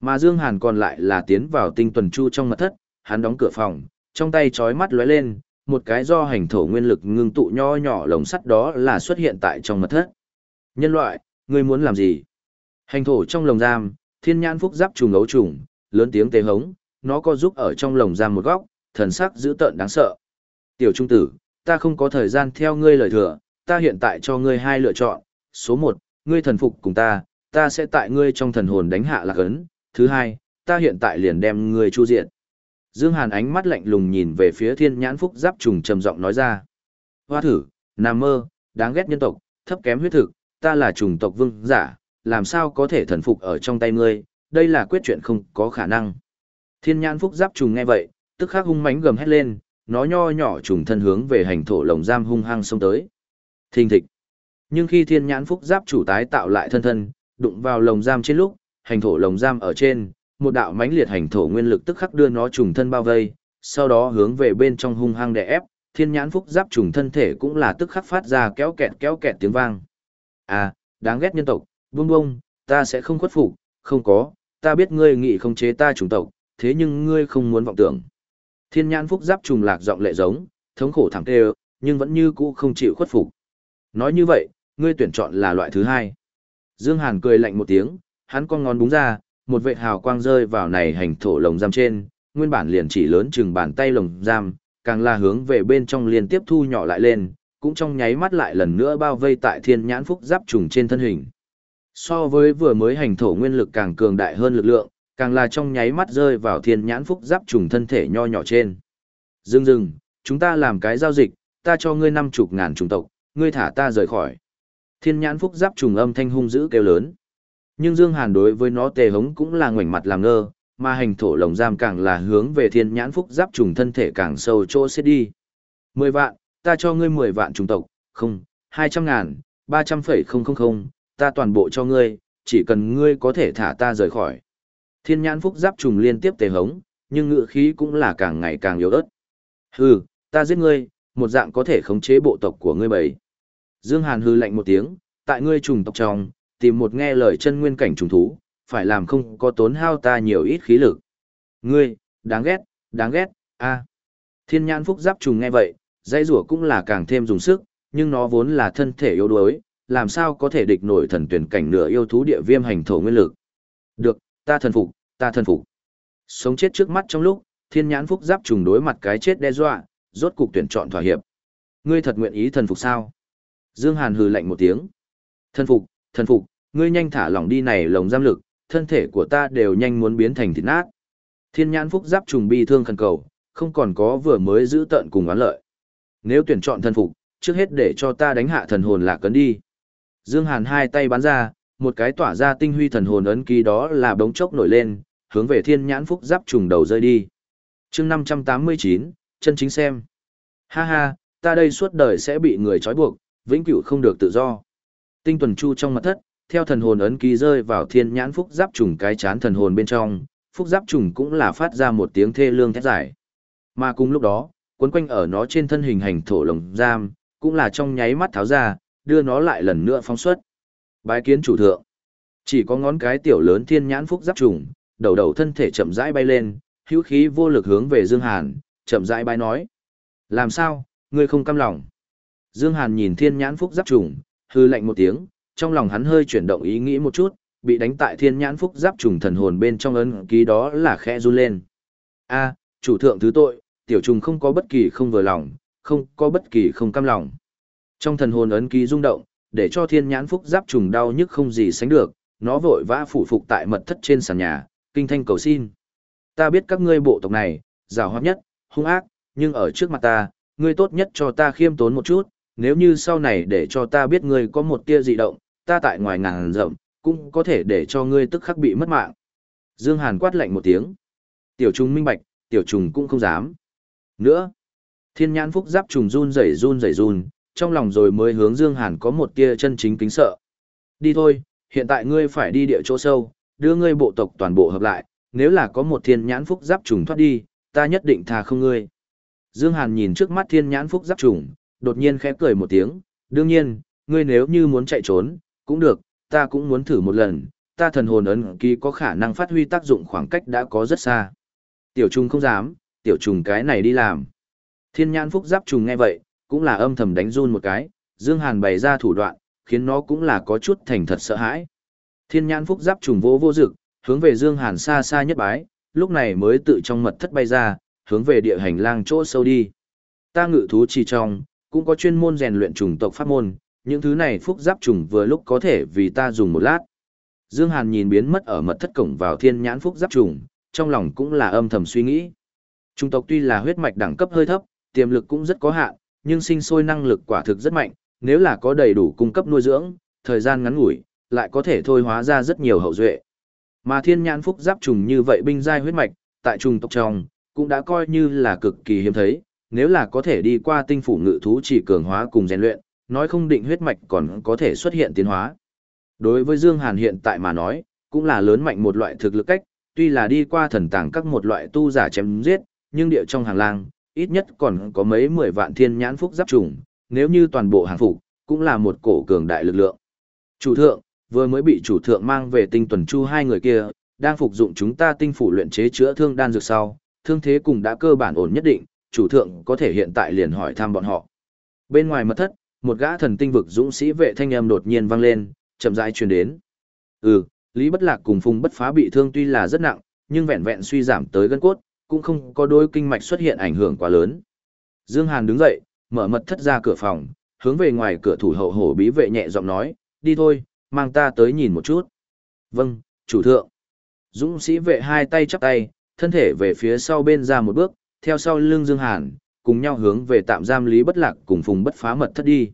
Mà Dương Hàn còn lại là tiến vào tinh tuần chu trong mật thất, hắn đóng cửa phòng, trong tay chói mắt lóe lên, một cái do hành thổ nguyên lực ngưng tụ nho nhỏ lồng sắt đó là xuất hiện tại trong mật thất. Nhân loại, ngươi muốn làm gì? Hành thổ trong lồng giam, thiên nhãn phúc giáp trùng ấu trùng, lớn tiếng tê hống, nó có giúp ở trong lồng giam một góc, thần sắc dữ tợn đáng sợ. Tiểu trung tử, ta không có thời gian theo ngươi lời thừa, ta hiện tại cho ngươi hai lựa chọn. Số một, ngươi thần phục cùng ta, ta sẽ tại ngươi trong thần hồn đánh hạ lạc ấn. Thứ hai, ta hiện tại liền đem ngươi chu diện. Dương Hàn ánh mắt lạnh lùng nhìn về phía thiên nhãn phúc giáp trùng trầm giọng nói ra. Hoa thử, nằm mơ, đáng ghét nhân tộc, thấp kém huyết thực, ta là trùng tộc vương giả, làm sao có thể thần phục ở trong tay ngươi, đây là quyết chuyện không có khả năng. Thiên nhãn phúc giáp trùng nghe vậy, tức khắc hung mãnh gầm hét lên, nó nho nhỏ trùng thân hướng về hành thổ lồng giam hung hăng xông tới. Thình thịch. Nhưng khi thiên nhãn phúc giáp chủ tái tạo lại thân thân, đụng vào lồng giam trên lúc, hành thổ lồng giam ở trên, một đạo mãnh liệt hành thổ nguyên lực tức khắc đưa nó trùng thân bao vây, sau đó hướng về bên trong hung hăng đè ép, thiên nhãn phúc giáp trùng thân thể cũng là tức khắc phát ra kéo kẹt kéo kẹt tiếng vang. À, đáng ghét nhân tộc, buông buông, ta sẽ không khuất phục, không có, ta biết ngươi nghị không chế ta chủng tộc, thế nhưng ngươi không muốn vọng tưởng. Thiên nhãn phúc giáp trùng lạc giọng lệ giống, thống khổ thẳng tê nhưng vẫn như cũ không chịu khuất phục. Nói như vậy, ngươi tuyển chọn là loại thứ hai. Dương Hàn cười lạnh một tiếng, hắn con ngón búng ra, một vệt hào quang rơi vào này hành thổ lồng giam trên, nguyên bản liền chỉ lớn chừng bàn tay lồng giam, càng là hướng về bên trong liên tiếp thu nhỏ lại lên, cũng trong nháy mắt lại lần nữa bao vây tại thiên nhãn phúc giáp trùng trên thân hình. So với vừa mới hành thổ nguyên lực càng cường đại hơn lực lượng, càng là trong nháy mắt rơi vào thiên nhãn phúc giáp trùng thân thể nho nhỏ trên. Dừng dừng, chúng ta làm cái giao dịch, ta cho ngươi năm chục ngàn trùng tộc, ngươi thả ta rời khỏi. Thiên nhãn phúc giáp trùng âm thanh hung dữ kêu lớn. Nhưng Dương Hàn đối với nó tề hống cũng là ngoảnh mặt làm ngơ, mà hành thổ lồng giam càng là hướng về thiên nhãn phúc giáp trùng thân thể càng sâu chỗ xếp đi. Mười vạn, ta cho ngươi mười vạn trùng tộc, không, hai trăm ngàn, ba trăm phẩy không không không, ta toàn bộ cho ngươi, chỉ cần ngươi có thể thả ta rời khỏi. Thiên nhãn phúc giáp trùng liên tiếp tề hống, nhưng ngựa khí cũng là càng ngày càng yếu ớt. Hừ, ta giết ngươi, một dạng có thể khống chế bộ tộc của ngươi bấy. Dương Hàn hừ lạnh một tiếng, tại ngươi trùng tộc trong, tìm một nghe lời chân nguyên cảnh trùng thú, phải làm không có tốn hao ta nhiều ít khí lực. Ngươi, đáng ghét, đáng ghét, a. Thiên nhãn phúc giáp trùng nghe vậy, dây rủa cũng là càng thêm dùng sức, nhưng nó vốn là thân thể yếu đuối, làm sao có thể địch nổi thần tuyển cảnh nửa yêu thú địa viêm hành thổ nguyên lực. Được, ta thần phục, ta thần phục. Sống chết trước mắt trong lúc, thiên nhãn phúc giáp trùng đối mặt cái chết đe dọa, rốt cục tuyển chọn thỏa hiệp. Ngươi thật nguyện ý thần phục sao? Dương Hàn hừ lạnh một tiếng. Thần phục, thần phục, ngươi nhanh thả lỏng đi này lồng giam lực, thân thể của ta đều nhanh muốn biến thành thịt nát. Thiên nhãn phúc giáp trùng bi thương khẩn cầu, không còn có vừa mới giữ tận cùng oán lợi. Nếu tuyển chọn thần phục, trước hết để cho ta đánh hạ thần hồn lạc cấn đi. Dương Hàn hai tay bắn ra, một cái tỏa ra tinh huy thần hồn ấn ký đó là bóng chốc nổi lên, hướng về thiên nhãn phúc giáp trùng đầu rơi đi. chương 589, chân chính xem. Ha ha, ta đây suốt đời sẽ bị người trói buộc, vĩnh cửu không được tự do. Tinh tuần chu trong mặt thất, theo thần hồn ấn ký rơi vào thiên nhãn phúc giáp trùng cái chán thần hồn bên trong, phúc giáp trùng cũng là phát ra một tiếng thê lương thét giải. Mà cùng lúc đó, cuốn quanh ở nó trên thân hình hành thổ lồng giam, cũng là trong nháy mắt tháo ra, đưa nó lại lần nữa phóng xuất. Bái kiến chủ thượng. Chỉ có ngón cái tiểu lớn thiên nhãn phúc giáp trùng, đầu đầu thân thể chậm rãi bay lên, hữu khí vô lực hướng về Dương Hàn, chậm rãi bái nói. Làm sao, ngươi không cam lòng? Dương Hàn nhìn thiên nhãn phúc giáp trùng, hư lạnh một tiếng, trong lòng hắn hơi chuyển động ý nghĩ một chút, bị đánh tại thiên nhãn phúc giáp trùng thần hồn bên trong ấn ký đó là khẽ run lên. A, chủ thượng thứ tội, tiểu trùng không có bất kỳ không vừa lòng, không có bất kỳ không cam lòng. Trong thần hồn ấn ký rung động, để cho thiên nhãn phúc giáp trùng đau nhức không gì sánh được, nó vội vã phủ phục tại mật thất trên sàn nhà, kinh thanh cầu xin. Ta biết các ngươi bộ tộc này, rào hoạt nhất, hung ác, nhưng ở trước mặt ta, ngươi tốt nhất cho ta khiêm tốn một chút, nếu như sau này để cho ta biết ngươi có một tia dị động, ta tại ngoài ngàn rộng, cũng có thể để cho ngươi tức khắc bị mất mạng. Dương Hàn quát lạnh một tiếng. Tiểu trùng minh bạch, tiểu trùng cũng không dám. Nữa, thiên nhãn phúc giáp trùng run rẩy run rẩy run, trong lòng rồi mới hướng Dương Hàn có một tia chân chính kính sợ. Đi thôi, hiện tại ngươi phải đi địa chỗ sâu, đưa ngươi bộ tộc toàn bộ hợp lại, nếu là có một thiên nhãn phúc giáp trùng thoát đi, ta nhất định tha không ngươi. Dương Hàn nhìn trước mắt thiên nhãn phúc giáp trùng, đột nhiên khẽ cười một tiếng, đương nhiên, ngươi nếu như muốn chạy trốn, cũng được, ta cũng muốn thử một lần, ta thần hồn ấn ký có khả năng phát huy tác dụng khoảng cách đã có rất xa. Tiểu trùng không dám, tiểu trùng cái này đi làm. Thiên nhãn phúc giáp trùng nghe vậy, cũng là âm thầm đánh run một cái, Dương Hàn bày ra thủ đoạn, khiến nó cũng là có chút thành thật sợ hãi. Thiên nhãn phúc giáp trùng vô vô dực, hướng về Dương Hàn xa xa nhất bái, lúc này mới tự trong mật thất bay ra, hướng về địa hành lang chỗ sâu đi. Ta ngự thú chỉ trong, cũng có chuyên môn rèn luyện trùng tộc pháp môn, những thứ này phúc giáp trùng vừa lúc có thể vì ta dùng một lát. Dương Hàn nhìn biến mất ở mật thất cổng vào thiên nhãn phúc giáp trùng, trong lòng cũng là âm thầm suy nghĩ. Trung tộc tuy là huyết mạch đẳng cấp hơi thấp, tiềm lực cũng rất có hạn, nhưng sinh sôi năng lực quả thực rất mạnh, nếu là có đầy đủ cung cấp nuôi dưỡng, thời gian ngắn ngủi, lại có thể thôi hóa ra rất nhiều hậu duệ. Mà thiên nhãn phúc giáp trùng như vậy binh giai huyết mạch, tại trùng tộc trong, cũng đã coi như là cực kỳ hiếm thấy, nếu là có thể đi qua tinh phủ ngự thú chỉ cường hóa cùng rèn luyện, nói không định huyết mạch còn có thể xuất hiện tiến hóa. Đối với Dương Hàn hiện tại mà nói, cũng là lớn mạnh một loại thực lực cách, tuy là đi qua thần tàng các một loại tu giả chém giết, nhưng địa trong hàng lang, ít nhất còn có mấy mười vạn thiên nhãn phúc giáp trùng, nếu như toàn bộ hàng phục, cũng là một cổ cường đại lực lượng. Chủ thượng, vừa mới bị chủ thượng mang về tinh tuần chu hai người kia, đang phục dụng chúng ta tinh phủ luyện chế chữa thương đan dược sau, thương thế cùng đã cơ bản ổn nhất định, chủ thượng có thể hiện tại liền hỏi thăm bọn họ. Bên ngoài mật thất, một gã thần tinh vực dũng sĩ vệ thanh âm đột nhiên vang lên, chậm rãi truyền đến. Ừ, Lý Bất Lạc cùng Phùng Bất Phá bị thương tuy là rất nặng, nhưng vẹn vẹn suy giảm tới gân cốt, cũng không có đôi kinh mạch xuất hiện ảnh hưởng quá lớn. Dương Hàn đứng dậy, mở mật thất ra cửa phòng, hướng về ngoài cửa thủ hậu hổ bí vệ nhẹ giọng nói, đi thôi, mang ta tới nhìn một chút. Vâng, chủ thượng. Dũng sĩ vệ hai tay chắp tay, thân thể về phía sau bên ra một bước, theo sau lưng Dương Hàn, cùng nhau hướng về tạm giam Lý Bất Lạc cùng Phùng Bất Phá mật thất đi.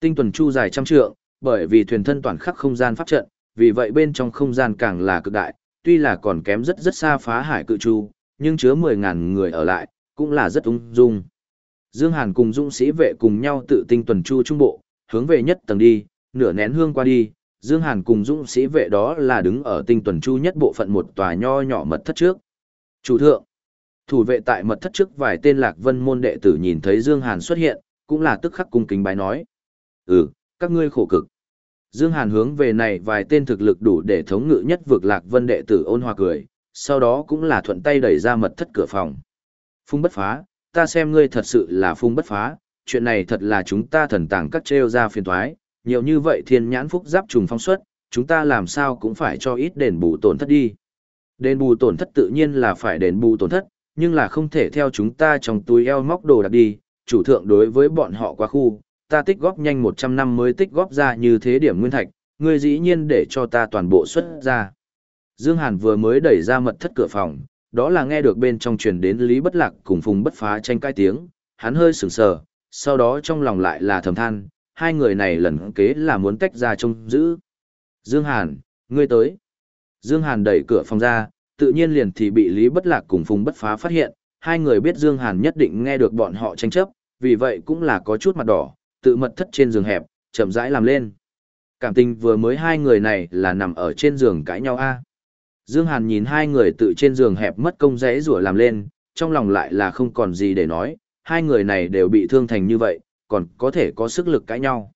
Tinh tuần chu dài trăm trượng, bởi vì thuyền thân toàn khắc không gian pháp trận, vì vậy bên trong không gian càng là cực đại, tuy là còn kém rất rất xa phá hải cự chu, nhưng chứa 10.000 người ở lại, cũng là rất ung dung. Dương Hàn cùng dũng sĩ vệ cùng nhau tự tinh tuần chu trung bộ, hướng về nhất tầng đi, nửa nén hương qua đi, Dương Hàn cùng dũng sĩ vệ đó là đứng ở tinh tuần chu nhất bộ phận một tòa nho nhỏ mật thất trước. Chủ thượng, thủ vệ tại mật thất trước vài tên lạc vân môn đệ tử nhìn thấy Dương Hàn xuất hiện, cũng là tức khắc cung kính bái nói. Ừ, các ngươi khổ cực. Dương Hàn hướng về này vài tên thực lực đủ để thống ngự nhất vực lạc vân đệ tử ôn hòa cười, sau đó cũng là thuận tay đẩy ra mật thất cửa phòng. Phung bất phá, ta xem ngươi thật sự là phung bất phá, chuyện này thật là chúng ta thần tàng cắt treo ra phiền toái, nhiều như vậy thiên nhãn phúc giáp trùng phong suất, chúng ta làm sao cũng phải cho ít đền bù tổn thất đi. Đền bù tổn thất tự nhiên là phải đền bù tổn thất, nhưng là không thể theo chúng ta trong túi eo móc đồ đặt đi, chủ thượng đối với bọn họ quá khu, ta tích góp nhanh 100 năm mới tích góp ra như thế điểm nguyên thạch, ngươi dĩ nhiên để cho ta toàn bộ xuất ra. Dương Hàn vừa mới đẩy ra mật thất cửa phòng, đó là nghe được bên trong truyền đến Lý Bất Lạc cùng Phùng Bất Phá tranh cãi tiếng, hắn hơi sửng sờ, sau đó trong lòng lại là thầm than, hai người này lần kế là muốn tách ra trông giữ. Dương Hàn, ngươi tới. Dương Hàn đẩy cửa phòng ra, tự nhiên liền thì bị Lý Bất Lạc cùng Phùng Bất Phá phát hiện, hai người biết Dương Hàn nhất định nghe được bọn họ tranh chấp, vì vậy cũng là có chút mặt đỏ, tự mật thất trên giường hẹp, chậm rãi làm lên. Cảm tình vừa mới hai người này là nằm ở trên giường cãi nhau a. Dương Hàn nhìn hai người tự trên giường hẹp mất công rẽ rủa làm lên, trong lòng lại là không còn gì để nói, hai người này đều bị thương thành như vậy, còn có thể có sức lực cãi nhau.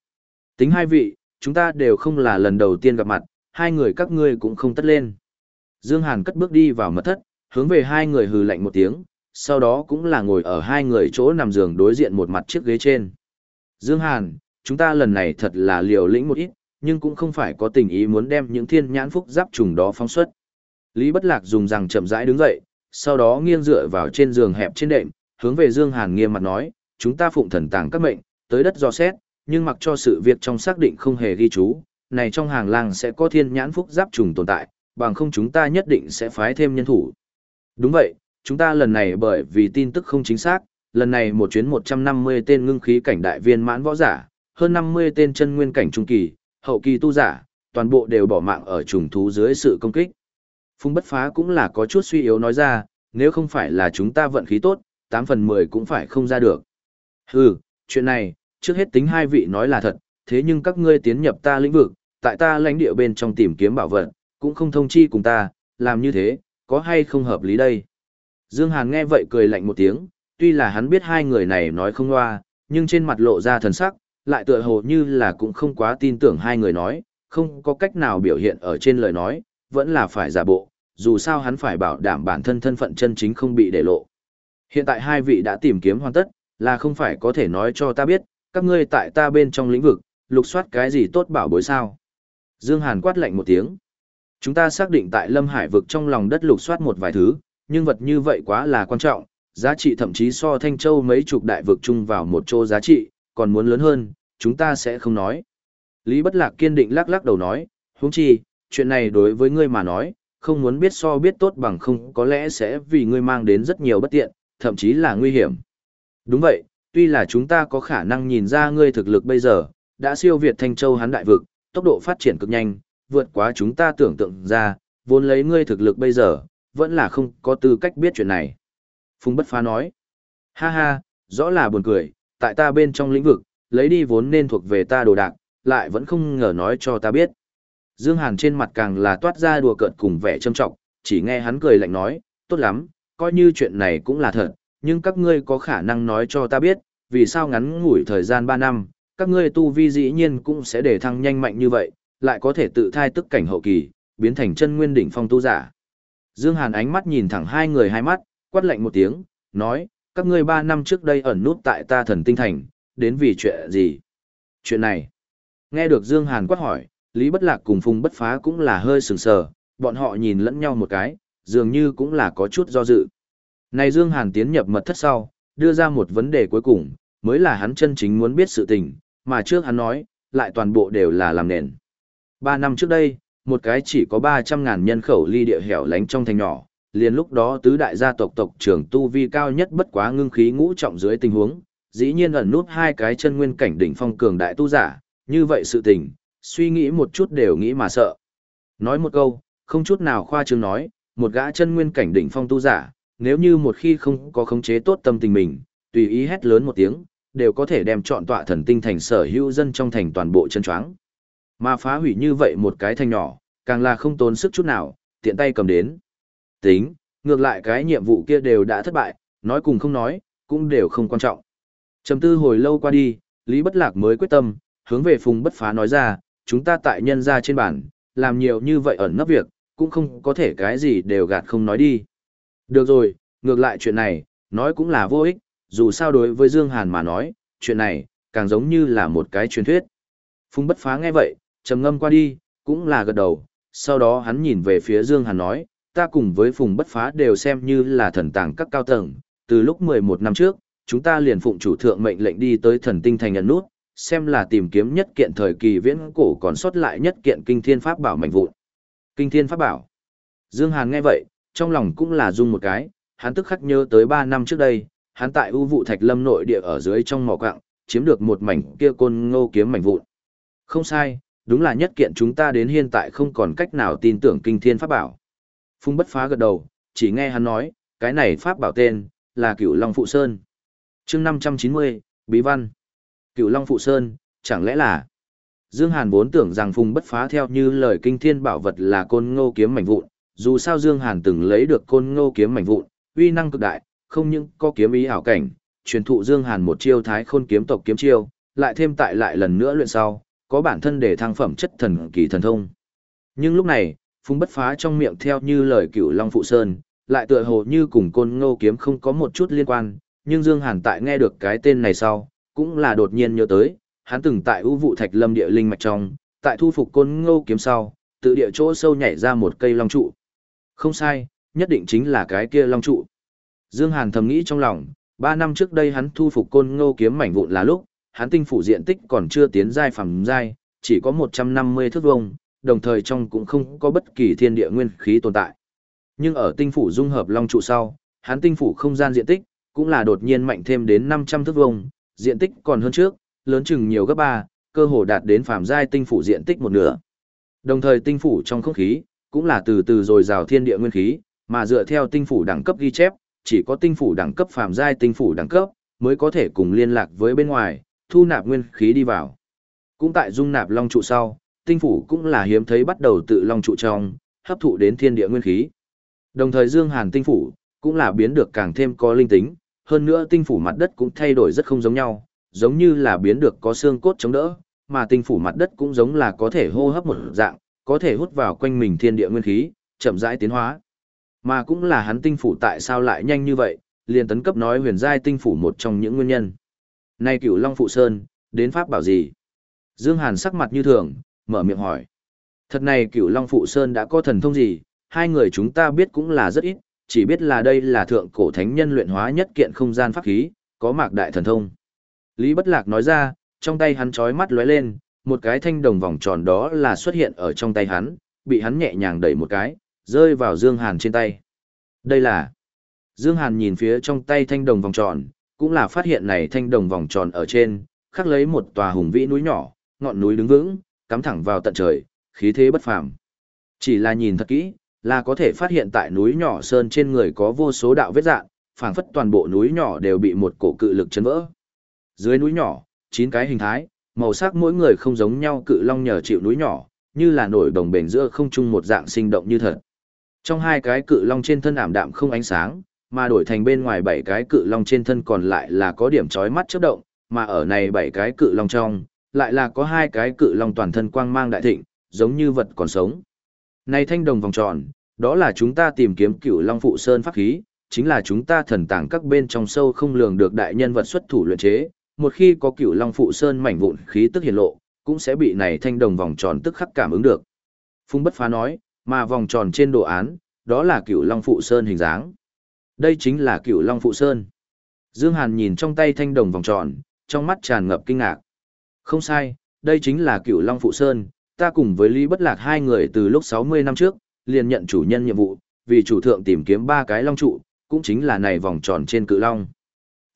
Tính hai vị, chúng ta đều không là lần đầu tiên gặp mặt, hai người các ngươi cũng không tất lên. Dương Hàn cất bước đi vào mật thất, hướng về hai người hừ lạnh một tiếng, sau đó cũng là ngồi ở hai người chỗ nằm giường đối diện một mặt chiếc ghế trên. Dương Hàn, chúng ta lần này thật là liều lĩnh một ít, nhưng cũng không phải có tình ý muốn đem những thiên nhãn phúc giáp trùng đó phóng xuất. Lý Bất Lạc dùng rằng chậm rãi đứng dậy, sau đó nghiêng dựa vào trên giường hẹp trên đệm, hướng về Dương Hàn nghiêm mặt nói, chúng ta phụng thần tàng các mệnh, tới đất do xét, nhưng mặc cho sự việc trong xác định không hề ghi chú, này trong hàng lang sẽ có thiên nhãn phúc giáp trùng tồn tại, bằng không chúng ta nhất định sẽ phái thêm nhân thủ. Đúng vậy, chúng ta lần này bởi vì tin tức không chính xác, lần này một chuyến 150 tên ngưng khí cảnh đại viên mãn võ giả, hơn 50 tên chân nguyên cảnh trung kỳ, hậu kỳ tu giả, toàn bộ đều bỏ mạng ở trùng thú dưới sự công kích. Phung bất phá cũng là có chút suy yếu nói ra, nếu không phải là chúng ta vận khí tốt, 8 phần 10 cũng phải không ra được. Hừ, chuyện này, trước hết tính hai vị nói là thật, thế nhưng các ngươi tiến nhập ta lĩnh vực, tại ta lãnh địa bên trong tìm kiếm bảo vật, cũng không thông chi cùng ta, làm như thế, có hay không hợp lý đây? Dương Hàn nghe vậy cười lạnh một tiếng, tuy là hắn biết hai người này nói không loa, nhưng trên mặt lộ ra thần sắc, lại tựa hồ như là cũng không quá tin tưởng hai người nói, không có cách nào biểu hiện ở trên lời nói, vẫn là phải giả bộ, dù sao hắn phải bảo đảm bản thân thân phận chân chính không bị để lộ. Hiện tại hai vị đã tìm kiếm hoàn tất, là không phải có thể nói cho ta biết, các ngươi tại ta bên trong lĩnh vực, lục soát cái gì tốt bảo bối sao. Dương Hàn quát lạnh một tiếng. Chúng ta xác định tại Lâm Hải vực trong lòng đất lục soát một vài thứ, nhưng vật như vậy quá là quan trọng, giá trị thậm chí so Thanh Châu mấy chục đại vực chung vào một chỗ giá trị, còn muốn lớn hơn, chúng ta sẽ không nói. Lý Bất Lạc kiên định lắc lắc đầu nói, huống chi, chuyện này đối với ngươi mà nói, không muốn biết so biết tốt bằng không có lẽ sẽ vì ngươi mang đến rất nhiều bất tiện, thậm chí là nguy hiểm. Đúng vậy, tuy là chúng ta có khả năng nhìn ra ngươi thực lực bây giờ, đã siêu việt Thanh Châu hắn đại vực, tốc độ phát triển cực nhanh, vượt quá chúng ta tưởng tượng ra, vốn lấy ngươi thực lực bây giờ, vẫn là không có tư cách biết chuyện này. Phùng Bất Phá nói, ha ha, rõ là buồn cười, tại ta bên trong lĩnh vực, lấy đi vốn nên thuộc về ta đồ đạc, lại vẫn không ngờ nói cho ta biết. Dương Hàn trên mặt càng là toát ra đùa cợt cùng vẻ châm trọng, chỉ nghe hắn cười lạnh nói, tốt lắm, coi như chuyện này cũng là thật, nhưng các ngươi có khả năng nói cho ta biết, vì sao ngắn ngủi thời gian 3 năm, các ngươi tu vi dĩ nhiên cũng sẽ để thăng nhanh mạnh như vậy, lại có thể tự thai tức cảnh hậu kỳ, biến thành chân nguyên đỉnh phong tu giả. Dương Hàn ánh mắt nhìn thẳng hai người hai mắt, quát lạnh một tiếng, nói, các ngươi 3 năm trước đây ẩn nút tại ta thần tinh thành, đến vì chuyện gì? Chuyện này. Nghe được Dương Hàn quát hỏi, Lý Bất Lạc cùng Phùng Bất Phá cũng là hơi sừng sờ, bọn họ nhìn lẫn nhau một cái, dường như cũng là có chút do dự. Này Dương Hàn tiến nhập mật thất sau, đưa ra một vấn đề cuối cùng, mới là hắn chân chính muốn biết sự tình, mà trước hắn nói, lại toàn bộ đều là làm nền. Ba năm trước đây, một cái chỉ có 300.000 nhân khẩu ly địa hẻo lánh trong thành nhỏ, liền lúc đó tứ đại gia tộc tộc trưởng tu vi cao nhất bất quá ngưng khí ngũ trọng dưới tình huống, dĩ nhiên ẩn nút hai cái chân nguyên cảnh đỉnh phong cường đại tu giả, như vậy sự tình, suy nghĩ một chút đều nghĩ mà sợ. Nói một câu, không chút nào khoa trương nói, một gã chân nguyên cảnh đỉnh phong tu giả, nếu như một khi không có khống chế tốt tâm tình mình, tùy ý hét lớn một tiếng, đều có thể đem chọn tọa thần tinh thành sở hữu dân trong thành toàn bộ chân choáng. Mà phá hủy như vậy một cái thành nhỏ, càng là không tốn sức chút nào, tiện tay cầm đến. Tính, ngược lại cái nhiệm vụ kia đều đã thất bại, nói cùng không nói, cũng đều không quan trọng. Trầm tư hồi lâu qua đi, Lý Bất Lạc mới quyết tâm, hướng về Phùng Bất Phá nói ra, chúng ta tại nhân gia trên bản, làm nhiều như vậy ẩn nấp việc, cũng không có thể cái gì đều gạt không nói đi. Được rồi, ngược lại chuyện này, nói cũng là vô ích, dù sao đối với Dương Hàn mà nói, chuyện này, càng giống như là một cái truyền thuyết. Phùng Bất Phá nghe vậy, trầm ngâm qua đi, cũng là gật đầu, sau đó hắn nhìn về phía Dương Hàn nói, ta cùng với Phùng Bất Phá đều xem như là thần tàng các cao tầng, từ lúc 11 năm trước, chúng ta liền phụng chủ thượng mệnh lệnh đi tới thần tinh thành nhận nút, xem là tìm kiếm nhất kiện thời kỳ viễn cổ còn sót lại nhất kiện kinh thiên pháp bảo mạnh vụn. Kinh thiên pháp bảo. Dương Hàn nghe vậy, trong lòng cũng là rung một cái, hắn tức khắc nhớ tới 3 năm trước đây, hắn tại ưu vụ thạch lâm nội địa ở dưới trong mỏ quạng, chiếm được một mảnh kia côn ngô kiếm mảnh vụn. Không sai, đúng là nhất kiện chúng ta đến hiện tại không còn cách nào tin tưởng kinh thiên pháp bảo. Phung bất phá gật đầu, chỉ nghe hắn nói, cái này pháp bảo tên, là cửu Long Phụ Sơn. chương 590, Bí Văn. Cửu Long Phụ Sơn, chẳng lẽ là... Dương Hàn vốn tưởng rằng Phùng bất phá theo như lời kinh thiên bảo vật là côn ngô kiếm mảnh vụn, dù sao Dương Hàn từng lấy được côn ngô kiếm mảnh vụn, uy năng cực đại, không những có kiếm ý ảo cảnh, truyền thụ Dương Hàn một chiêu thái khôn kiếm tộc kiếm chiêu, lại thêm tại lại lần nữa luyện sau, có bản thân để thăng phẩm chất thần kỳ thần thông. Nhưng lúc này, Phùng Bất Phá trong miệng theo như lời cửu Long Phụ Sơn, lại tựa hồ như cùng côn ngô kiếm không có một chút liên quan, nhưng Dương Hàn tại nghe được cái tên này sau, cũng là đột nhiên nhớ tới, hắn từng tại ưu vụ thạch lâm địa linh mạch trong, tại thu phục côn ngô kiếm sau, tự địa chỗ sâu nhảy ra một cây long trụ. Không sai, nhất định chính là cái kia long trụ. Dương Hàn thầm nghĩ trong lòng, ba năm trước đây hắn thu phục côn ngô kiếm mảnh vụn là lúc, hắn tinh phủ diện tích còn chưa tiến giai phẩm giai, chỉ có 150 thước vuông, đồng thời trong cũng không có bất kỳ thiên địa nguyên khí tồn tại. Nhưng ở tinh phủ dung hợp long trụ sau, hắn tinh phủ không gian diện tích cũng là đột nhiên mạnh thêm đến 500 thước vuông, diện tích còn hơn trước, lớn chừng nhiều gấp 3, cơ hồ đạt đến phàm giai tinh phủ diện tích một nửa. Đồng thời tinh phủ trong không khí cũng là từ từ rồi rào thiên địa nguyên khí, mà dựa theo tinh phủ đẳng cấp ghi chép, chỉ có tinh phủ đẳng cấp phàm giai tinh phủ đẳng cấp mới có thể cùng liên lạc với bên ngoài, thu nạp nguyên khí đi vào. Cũng tại dung nạp long trụ sau, tinh phủ cũng là hiếm thấy bắt đầu tự long trụ trong, hấp thụ đến thiên địa nguyên khí. Đồng thời Dương Hàn tinh phủ cũng là biến được càng thêm có linh tính, hơn nữa tinh phủ mặt đất cũng thay đổi rất không giống nhau, giống như là biến được có xương cốt chống đỡ, mà tinh phủ mặt đất cũng giống là có thể hô hấp một dạng, có thể hút vào quanh mình thiên địa nguyên khí, chậm rãi tiến hóa. Mà cũng là hắn tinh phủ tại sao lại nhanh như vậy, liền tấn cấp nói huyền giai tinh phủ một trong những nguyên nhân. Nay cửu Long Phụ Sơn, đến pháp bảo gì? Dương Hàn sắc mặt như thường, mở miệng hỏi. Thật này cửu Long Phụ Sơn đã có thần thông gì, hai người chúng ta biết cũng là rất ít, chỉ biết là đây là thượng cổ thánh nhân luyện hóa nhất kiện không gian pháp khí, có mạc đại thần thông. Lý Bất Lạc nói ra, trong tay hắn chói mắt lóe lên, một cái thanh đồng vòng tròn đó là xuất hiện ở trong tay hắn, bị hắn nhẹ nhàng đẩy một cái, rơi vào Dương Hàn trên tay. Đây là... Dương Hàn nhìn phía trong tay thanh đồng vòng tròn, cũng là phát hiện này thanh đồng vòng tròn ở trên, khắc lấy một tòa hùng vĩ núi nhỏ, ngọn núi đứng vững, cắm thẳng vào tận trời, khí thế bất phàm. Chỉ là nhìn thật kỹ, là có thể phát hiện tại núi nhỏ sơn trên người có vô số đạo vết dạn, phảng phất toàn bộ núi nhỏ đều bị một cổ cự lực chấn vỡ. Dưới núi nhỏ, chín cái hình thái, màu sắc mỗi người không giống nhau cự long nhờ chịu núi nhỏ, như là nổi đồng bền giữa không trung một dạng sinh động như thật. Trong hai cái cự long trên thân ảm đạm không ánh sáng, mà đổi thành bên ngoài bảy cái cự long trên thân còn lại là có điểm chói mắt chớp động, mà ở này bảy cái cự long trong, lại là có hai cái cự long toàn thân quang mang đại thịnh, giống như vật còn sống. Này thanh đồng vòng tròn, đó là chúng ta tìm kiếm cựu long phụ sơn pháp khí, chính là chúng ta thần tàng các bên trong sâu không lường được đại nhân vật xuất thủ luyện chế, một khi có cựu long phụ sơn mảnh vụn khí tức hiện lộ, cũng sẽ bị này thanh đồng vòng tròn tức khắc cảm ứng được. Phung bất phá nói, mà vòng tròn trên đồ án, đó là cựu long phụ sơn hình dáng. Đây chính là cựu long phụ sơn. Dương Hàn nhìn trong tay thanh đồng vòng tròn, trong mắt tràn ngập kinh ngạc. Không sai, đây chính là cựu long phụ sơn, ta cùng với Lý Bất Lạc hai người từ lúc 60 năm trước, liền nhận chủ nhân nhiệm vụ, vì chủ thượng tìm kiếm ba cái long trụ, cũng chính là này vòng tròn trên cự long.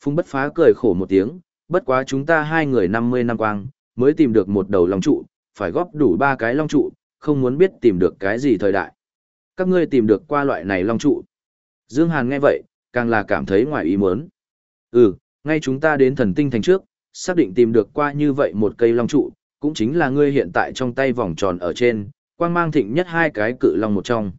Phung bất phá cười khổ một tiếng, bất quá chúng ta hai người 50 năm quang, mới tìm được một đầu long trụ, phải góp đủ ba cái long trụ, không muốn biết tìm được cái gì thời đại. Các ngươi tìm được qua loại này long trụ. Dương Hàn nghe vậy, càng là cảm thấy ngoài ý muốn. Ừ, ngay chúng ta đến thần tinh thành trước, xác định tìm được qua như vậy một cây long trụ, cũng chính là ngươi hiện tại trong tay vòng tròn ở trên, quang mang thịnh nhất hai cái cự long một trong.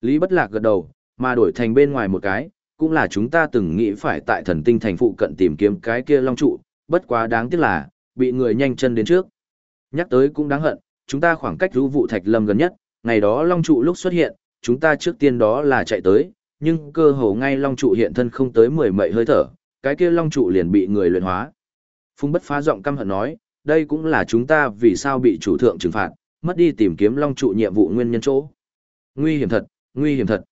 Lý Bất Lạc gật đầu, mà đổi thành bên ngoài một cái, cũng là chúng ta từng nghĩ phải tại thần tinh thành phụ cận tìm kiếm cái kia long trụ, bất quá đáng tiếc là, bị người nhanh chân đến trước. Nhắc tới cũng đáng hận, chúng ta khoảng cách rú vụ thạch lâm gần nhất, ngày đó long trụ lúc xuất hiện, chúng ta trước tiên đó là chạy tới, nhưng cơ hồ ngay long trụ hiện thân không tới mười mậy hơi thở, cái kia long trụ liền bị người luyện hóa. Phung bất phá giọng căm hận nói, đây cũng là chúng ta vì sao bị chủ thượng trừng phạt, mất đi tìm kiếm long trụ nhiệm vụ nguyên nhân chỗ. Nguy hiểm thật, nguy hiểm thật.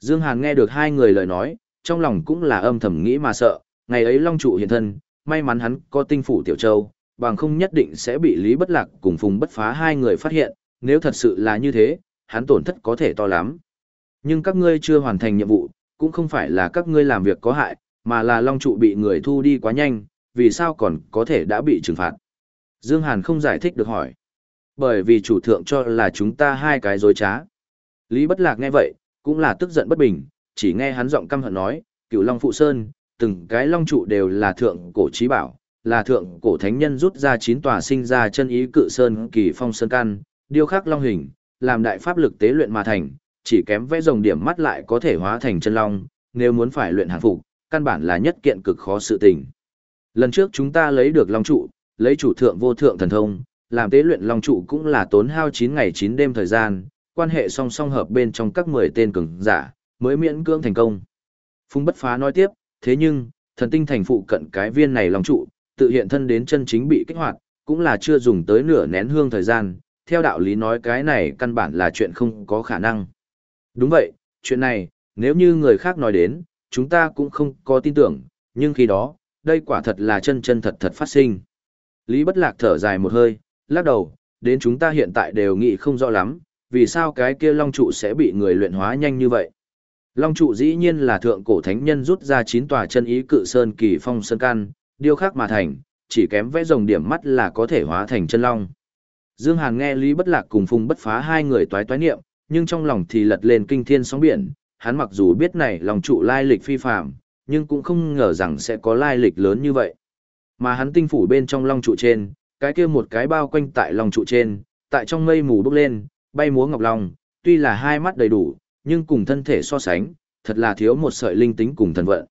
Dương Hàn nghe được hai người lời nói, trong lòng cũng là âm thầm nghĩ mà sợ, ngày ấy long trụ hiện thân, may mắn hắn có tinh phủ tiểu châu, bằng không nhất định sẽ bị Lý Bất Lạc cùng Phùng Bất Phá hai người phát hiện, nếu thật sự là như thế, hắn tổn thất có thể to lắm. Nhưng các ngươi chưa hoàn thành nhiệm vụ, cũng không phải là các ngươi làm việc có hại, mà là long trụ bị người thu đi quá nhanh, vì sao còn có thể đã bị trừng phạt. Dương Hàn không giải thích được hỏi. Bởi vì chủ thượng cho là chúng ta hai cái dối trá. Lý Bất Lạc nghe vậy, cũng là tức giận bất bình, chỉ nghe hắn giọng căm hận nói, cựu Long Phụ Sơn, từng cái long trụ đều là thượng cổ trí bảo, là thượng cổ thánh nhân rút ra chín tòa sinh ra chân ý cự sơn kỳ phong sơn căn, điêu khắc long hình, làm đại pháp lực tế luyện mà thành, chỉ kém vẽ rồng điểm mắt lại có thể hóa thành chân long, nếu muốn phải luyện hàng phục, căn bản là nhất kiện cực khó sự tình. Lần trước chúng ta lấy được long trụ, lấy chủ thượng vô thượng thần thông, làm tế luyện long trụ cũng là tốn hao 9 ngày 9 đêm thời gian, quan hệ song song hợp bên trong các 10 tên cường giả, mới miễn cưỡng thành công. Phùng bất phá nói tiếp, thế nhưng, thần tinh thành phụ cận cái viên này long trụ, tự hiện thân đến chân chính bị kích hoạt, cũng là chưa dùng tới nửa nén hương thời gian, theo đạo lý nói cái này căn bản là chuyện không có khả năng. Đúng vậy, chuyện này, nếu như người khác nói đến, chúng ta cũng không có tin tưởng, nhưng khi đó, đây quả thật là chân chân thật thật phát sinh. Lý Bất Lạc thở dài một hơi, lắc đầu, đến chúng ta hiện tại đều nghĩ không rõ lắm, vì sao cái kia long trụ sẽ bị người luyện hóa nhanh như vậy. Long trụ dĩ nhiên là thượng cổ thánh nhân rút ra chín tòa chân ý cự sơn kỳ phong sơn căn, điêu khắc mà thành, chỉ kém vẽ rồng điểm mắt là có thể hóa thành chân long. Dương Hàn nghe Lý Bất Lạc cùng Phùng Bất Phá hai người toái toái niệm, nhưng trong lòng thì lật lên kinh thiên sóng biển, hắn mặc dù biết này lòng trụ lai lịch phi phàm, nhưng cũng không ngờ rằng sẽ có lai lịch lớn như vậy. Mà hắn tinh phủ bên trong long trụ trên, cái kia một cái bao quanh tại long trụ trên, tại trong mây mù bốc lên, bay múa ngọc long, tuy là hai mắt đầy đủ, nhưng cùng thân thể so sánh, thật là thiếu một sợi linh tính cùng thần vận.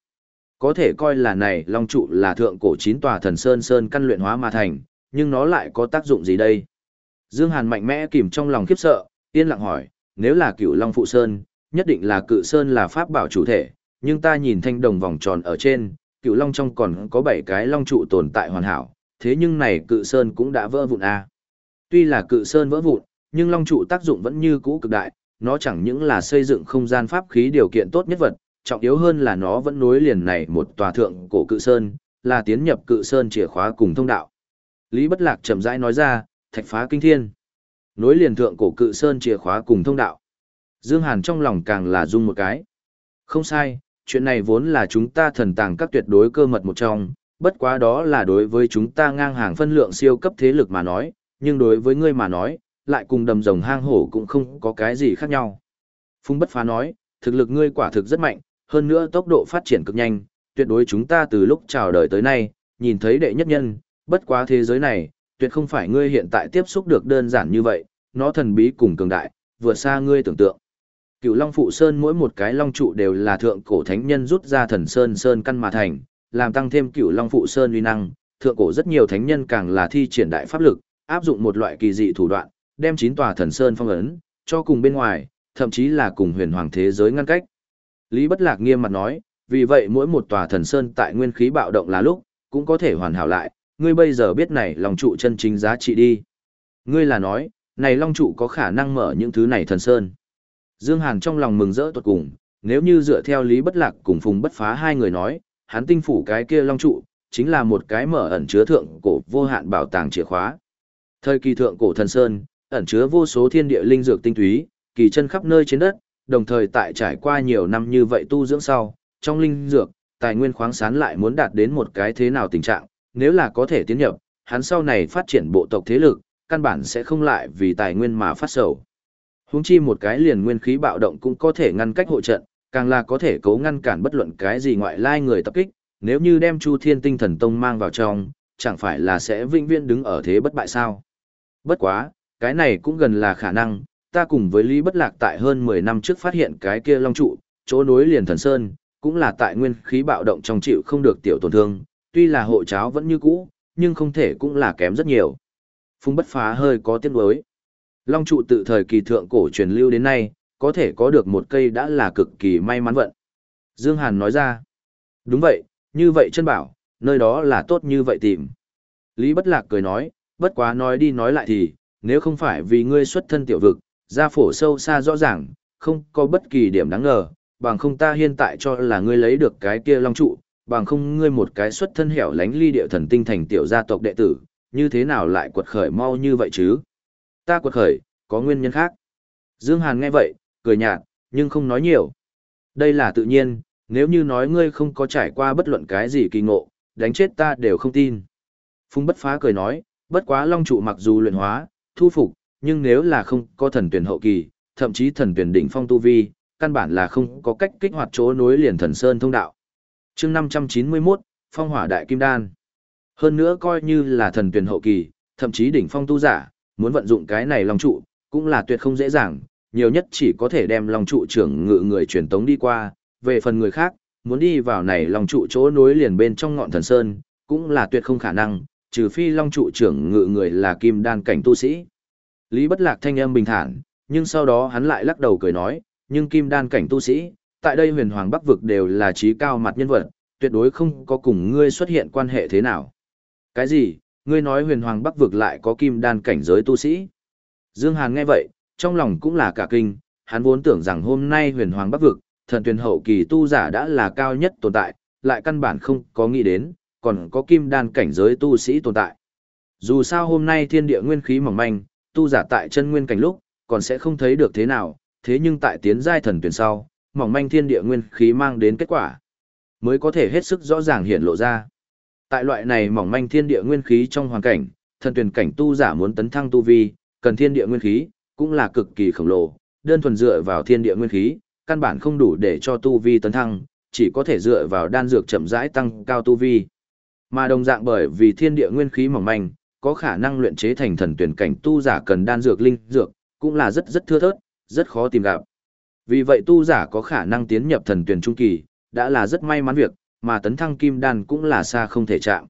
Có thể coi là này long trụ là thượng cổ chín tòa thần sơn sơn căn luyện hóa mà thành, nhưng nó lại có tác dụng gì đây? Dương Hàn mạnh mẽ kìm trong lòng khiếp sợ, yên lặng hỏi, nếu là cựu long phụ sơn, nhất định là cự sơn là pháp bảo chủ thể, nhưng ta nhìn thanh đồng vòng tròn ở trên, cựu long trong còn có bảy cái long trụ tồn tại hoàn hảo, thế nhưng này cự sơn cũng đã vỡ vụn a. À. Tuy là cự sơn vỡ vụn, nhưng long trụ tác dụng vẫn như cũ cực đại, nó chẳng những là xây dựng không gian pháp khí điều kiện tốt nhất vật, trọng yếu hơn là nó vẫn nối liền này một tòa thượng cổ cự sơn, là tiến nhập cự sơn chìa khóa cùng thông đạo. Lý Bất Lạc chậm rãi nói ra, thạch phá kinh thiên. Nối liền thượng cổ cự sơn chìa khóa cùng thông đạo. Dương Hàn trong lòng càng là rung một cái. Không sai, chuyện này vốn là chúng ta thần tàng các tuyệt đối cơ mật một trong, bất quá đó là đối với chúng ta ngang hàng phân lượng siêu cấp thế lực mà nói, nhưng đối với ngươi mà nói, lại cùng đầm rồng hang hổ cũng không có cái gì khác nhau. Phung bất phá nói, thực lực ngươi quả thực rất mạnh, hơn nữa tốc độ phát triển cực nhanh, tuyệt đối chúng ta từ lúc chào đời tới nay, nhìn thấy đệ nhất nhân, bất quá thế giới này, tuyệt không phải ngươi hiện tại tiếp xúc được đơn giản như vậy, nó thần bí cùng cường đại, vượt xa ngươi tưởng tượng. Cựu Long Phụ Sơn mỗi một cái long trụ đều là thượng cổ thánh nhân rút ra thần sơn sơn căn mà thành, làm tăng thêm Cựu Long Phụ Sơn uy năng, thượng cổ rất nhiều thánh nhân càng là thi triển đại pháp lực, áp dụng một loại kỳ dị thủ đoạn, đem chín tòa thần sơn phong ấn, cho cùng bên ngoài, thậm chí là cùng huyền hoàng thế giới ngăn cách. Lý Bất Lạc nghiêm mặt nói, vì vậy mỗi một tòa thần sơn tại nguyên khí bạo động là lúc, cũng có thể hoàn hảo lại, ngươi bây giờ biết này long trụ chân chính giá trị đi. Ngươi là nói, này long trụ có khả năng mở những thứ này thần sơn. Dương Hàn trong lòng mừng rỡ tuột cùng, nếu như dựa theo Lý Bất Lạc cùng Phùng Bất Phá hai người nói, hắn tinh phủ cái kia long trụ, chính là một cái mở ẩn chứa thượng cổ vô hạn bảo tàng chìa khóa. Thời kỳ thượng cổ thần sơn, ẩn chứa vô số thiên địa linh dược tinh túy, kỳ chân khắp nơi trên đất, đồng thời tại trải qua nhiều năm như vậy tu dưỡng sau, trong linh dược, tài nguyên khoáng sản lại muốn đạt đến một cái thế nào tình trạng, nếu là có thể tiến nhập, hắn sau này phát triển bộ tộc thế lực, căn bản sẽ không lại vì tài nguyên mà phát sầu. Huống chi một cái liền nguyên khí bạo động cũng có thể ngăn cách hộ trận, càng là có thể cấu ngăn cản bất luận cái gì ngoại lai người tập kích, nếu như đem Chu Thiên Tinh Thần Tông mang vào trong, chẳng phải là sẽ vĩnh viễn đứng ở thế bất bại sao. Bất quá, cái này cũng gần là khả năng, ta cùng với Lý Bất Lạc tại hơn 10 năm trước phát hiện cái kia long trụ, chỗ nối liền thần sơn, cũng là tại nguyên khí bạo động trong chịu không được tiểu tổn thương, tuy là hộ cháo vẫn như cũ, nhưng không thể cũng là kém rất nhiều. Phung bất phá hơi có tiếc nuối. Long trụ tự thời kỳ thượng cổ truyền lưu đến nay, có thể có được một cây đã là cực kỳ may mắn vận. Dương Hàn nói ra. Đúng vậy, như vậy chân bảo, nơi đó là tốt như vậy tìm. Lý Bất Lạc cười nói, bất quá nói đi nói lại thì, nếu không phải vì ngươi xuất thân tiểu vực, gia phổ sâu xa rõ ràng, không có bất kỳ điểm đáng ngờ, bằng không ta hiện tại cho là ngươi lấy được cái kia long trụ, bằng không ngươi một cái xuất thân hẻo lánh ly điệu thần tinh thành tiểu gia tộc đệ tử, như thế nào lại quật khởi mau như vậy chứ? Ta quật khởi, có nguyên nhân khác. Dương Hàn nghe vậy, cười nhạt, nhưng không nói nhiều. Đây là tự nhiên, nếu như nói ngươi không có trải qua bất luận cái gì kỳ ngộ, đánh chết ta đều không tin. Phung bất phá cười nói, bất quá long trụ mặc dù luyện hóa, thu phục, nhưng nếu là không có thần tuyển hậu kỳ, thậm chí thần tuyển đỉnh phong tu vi, căn bản là không có cách kích hoạt chỗ nối liền thần sơn thông đạo. Chương 591, Phong Hỏa Đại Kim Đan. Hơn nữa coi như là thần tuyển hậu kỳ, thậm chí đỉnh phong tu giả, muốn vận dụng cái này long trụ, cũng là tuyệt không dễ dàng, nhiều nhất chỉ có thể đem long trụ trưởng ngự người truyền tống đi qua, về phần người khác, muốn đi vào này long trụ chỗ nối liền bên trong ngọn thần sơn, cũng là tuyệt không khả năng, trừ phi long trụ trưởng ngự người là kim đan cảnh tu sĩ. Lý Bất Lạc thanh âm bình thản, nhưng sau đó hắn lại lắc đầu cười nói, nhưng kim đan cảnh tu sĩ, tại đây huyền hoàng bắc vực đều là trí cao mặt nhân vật, tuyệt đối không có cùng ngươi xuất hiện quan hệ thế nào. Cái gì, ngươi nói huyền hoàng bắc vực lại có kim đan cảnh giới tu sĩ? Dương Hàn nghe vậy, trong lòng cũng là cả kinh, hắn vốn tưởng rằng hôm nay huyền hoàng bắc vực, thần tuyển hậu kỳ tu giả đã là cao nhất tồn tại, lại căn bản không có nghĩ đến, còn có kim đan cảnh giới tu sĩ tồn tại. Dù sao hôm nay thiên địa nguyên khí mỏng manh, tu giả tại chân nguyên cảnh lúc, còn sẽ không thấy được thế nào, thế nhưng tại tiến giai thần tuyển sau, mỏng manh thiên địa nguyên khí mang đến kết quả, mới có thể hết sức rõ ràng hiện lộ ra. Tại loại này mỏng manh thiên địa nguyên khí trong hoàn cảnh, thần tuyển cảnh tu giả muốn tấn thăng tu vi, cần thiên địa nguyên khí, cũng là cực kỳ khổng lồ, đơn thuần dựa vào thiên địa nguyên khí, căn bản không đủ để cho tu vi tấn thăng, chỉ có thể dựa vào đan dược chậm rãi tăng cao tu vi. Mà đồng dạng bởi vì thiên địa nguyên khí mỏng manh, có khả năng luyện chế thành thần tuyển cảnh tu giả cần đan dược linh dược, cũng là rất rất thưa thớt, rất khó tìm gặp. Vì vậy tu giả có khả năng tiến nhập thần tuyển trung kỳ, đã là rất may mắn việc, mà tấn thăng kim đan cũng là xa không thể chạm.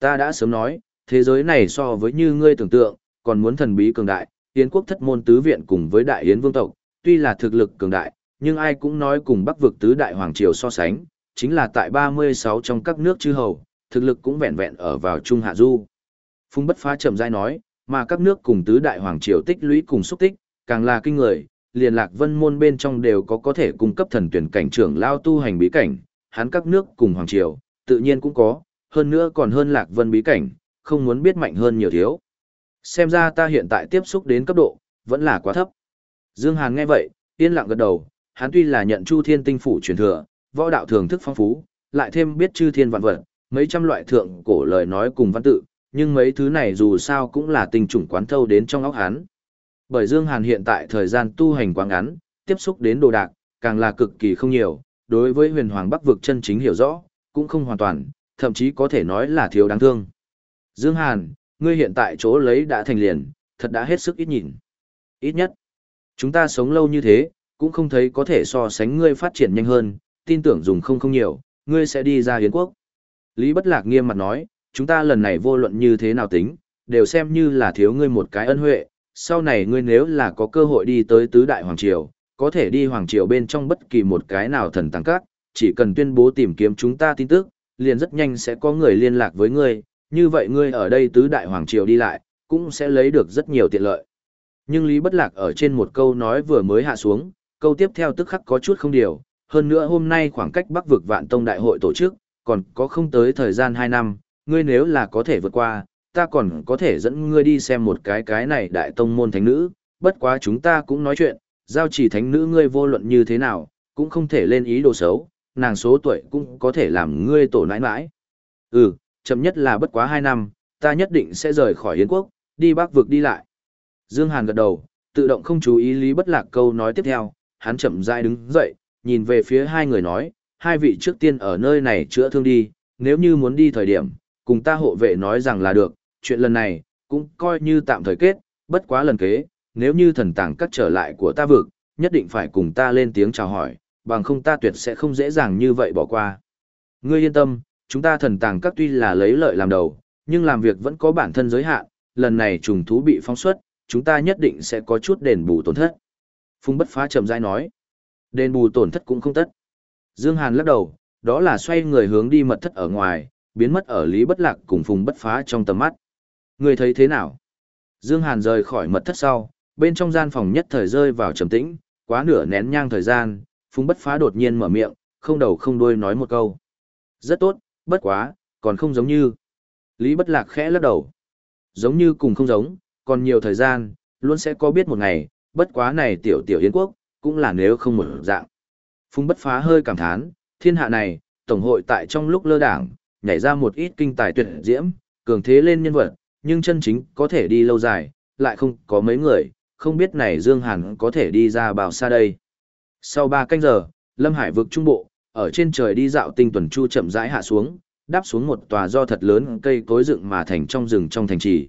Ta đã sớm nói, thế giới này so với như ngươi tưởng tượng, còn muốn thần bí cường đại, Yến quốc thất môn tứ viện cùng với đại yến vương tộc, tuy là thực lực cường đại, nhưng ai cũng nói cùng bắc vực tứ đại hoàng triều so sánh, chính là tại 36 trong các nước chư hầu, thực lực cũng vẹn vẹn ở vào trung hạ du. Phung bất phá chậm rãi nói, mà các nước cùng tứ đại hoàng triều tích lũy cùng xúc tích, càng là kinh người, liền lạc vân môn bên trong đều có có thể cung cấp thần tuyển cảnh trưởng lao tu hành bí cảnh, hắn các nước cùng hoàng triều, tự nhiên cũng có, hơn nữa còn hơn lạc vân bí cảnh, không muốn biết mạnh hơn nhiều thiếu. Xem ra ta hiện tại tiếp xúc đến cấp độ, vẫn là quá thấp. Dương Hàn nghe vậy, yên lặng gật đầu, hắn tuy là nhận Chu Thiên Tinh phủ truyền thừa, võ đạo thường thức phong phú, lại thêm biết chư thiên vạn vật, mấy trăm loại thượng cổ lời nói cùng văn tự, nhưng mấy thứ này dù sao cũng là tình chủng quán thâu đến trong óc hắn. Bởi Dương Hàn hiện tại thời gian tu hành quá ngắn, tiếp xúc đến đồ đạc, càng là cực kỳ không nhiều, đối với huyền hoàng bắc vực chân chính hiểu rõ, cũng không hoàn toàn, thậm chí có thể nói là thiếu đáng thương. Dương Hàn, ngươi hiện tại chỗ lấy đã thành liền, thật đã hết sức ít nhìn. Ít nhất, chúng ta sống lâu như thế, cũng không thấy có thể so sánh ngươi phát triển nhanh hơn, tin tưởng dùng không không nhiều, ngươi sẽ đi ra hiến quốc. Lý Bất Lạc nghiêm mặt nói, chúng ta lần này vô luận như thế nào tính, đều xem như là thiếu ngươi một cái ân huệ, sau này ngươi nếu là có cơ hội đi tới tứ đại hoàng triều, có thể đi hoàng triều bên trong bất kỳ một cái nào thần tăng các, chỉ cần tuyên bố tìm kiếm chúng ta tin tức, liền rất nhanh sẽ có người liên lạc với ngươi, như vậy ngươi ở đây tứ đại hoàng triều đi lại, cũng sẽ lấy được rất nhiều tiện lợi. Nhưng Lý Bất Lạc ở trên một câu nói vừa mới hạ xuống, câu tiếp theo tức khắc có chút không điều, hơn nữa hôm nay khoảng cách Bắc vực Vạn Tông đại hội tổ chức, còn có không tới thời gian 2 năm, ngươi nếu là có thể vượt qua, ta còn có thể dẫn ngươi đi xem một cái cái này đại tông môn thánh nữ, bất quá chúng ta cũng nói chuyện, giao chỉ thánh nữ ngươi vô luận như thế nào, cũng không thể lên ý đồ xấu, nàng số tuổi cũng có thể làm ngươi tổ nãi nãi. Ừ, chậm nhất là bất quá 2 năm, ta nhất định sẽ rời khỏi Yến quốc, đi Bắc vực đi lại. Dương Hàn gật đầu, tự động không chú ý Lý Bất Lạc câu nói tiếp theo, hắn chậm rãi đứng dậy, nhìn về phía hai người nói, hai vị trước tiên ở nơi này chữa thương đi, nếu như muốn đi thời điểm, cùng ta hộ vệ nói rằng là được, chuyện lần này, cũng coi như tạm thời kết, bất quá lần kế, nếu như thần tàng cắt trở lại của ta vực, nhất định phải cùng ta lên tiếng chào hỏi, bằng không ta tuyệt sẽ không dễ dàng như vậy bỏ qua. Ngươi yên tâm, chúng ta thần tàng các tuy là lấy lợi làm đầu, nhưng làm việc vẫn có bản thân giới hạn, lần này trùng thú bị phóng xuất, chúng ta nhất định sẽ có chút đền bù tổn thất. Phùng bất phá chậm rãi nói, đền bù tổn thất cũng không tất. Dương Hàn lắc đầu, đó là xoay người hướng đi mật thất ở ngoài, biến mất ở Lý Bất Lạc cùng Phùng Bất Phá trong tầm mắt. Người thấy thế nào? Dương Hàn rời khỏi mật thất sau, bên trong gian phòng nhất thời rơi vào trầm tĩnh, quá nửa nén nhang thời gian, Phùng Bất Phá đột nhiên mở miệng, không đầu không đuôi nói một câu. Rất tốt, bất quá, còn không giống như. Lý Bất Lạc khẽ lắc đầu. Giống như cùng không giống, còn nhiều thời gian, luôn sẽ có biết một ngày, bất quá này tiểu tiểu Yến quốc, cũng là nếu không một dạng. Phùng Bất Phá hơi cảm thán, thiên hạ này, tổng hội tại trong lúc lơ đảng, nhảy ra một ít kinh tài tuyệt diễm, cường thế lên nhân vật, nhưng chân chính có thể đi lâu dài, lại không có mấy người, không biết này Dương Hàn có thể đi ra bao xa đây. Sau 3 canh giờ, Lâm Hải vực trung bộ, ở trên trời đi dạo tinh tuần chu chậm rãi hạ xuống, đáp xuống một tòa do thật lớn cây cối dựng mà thành trong rừng trong thành trì.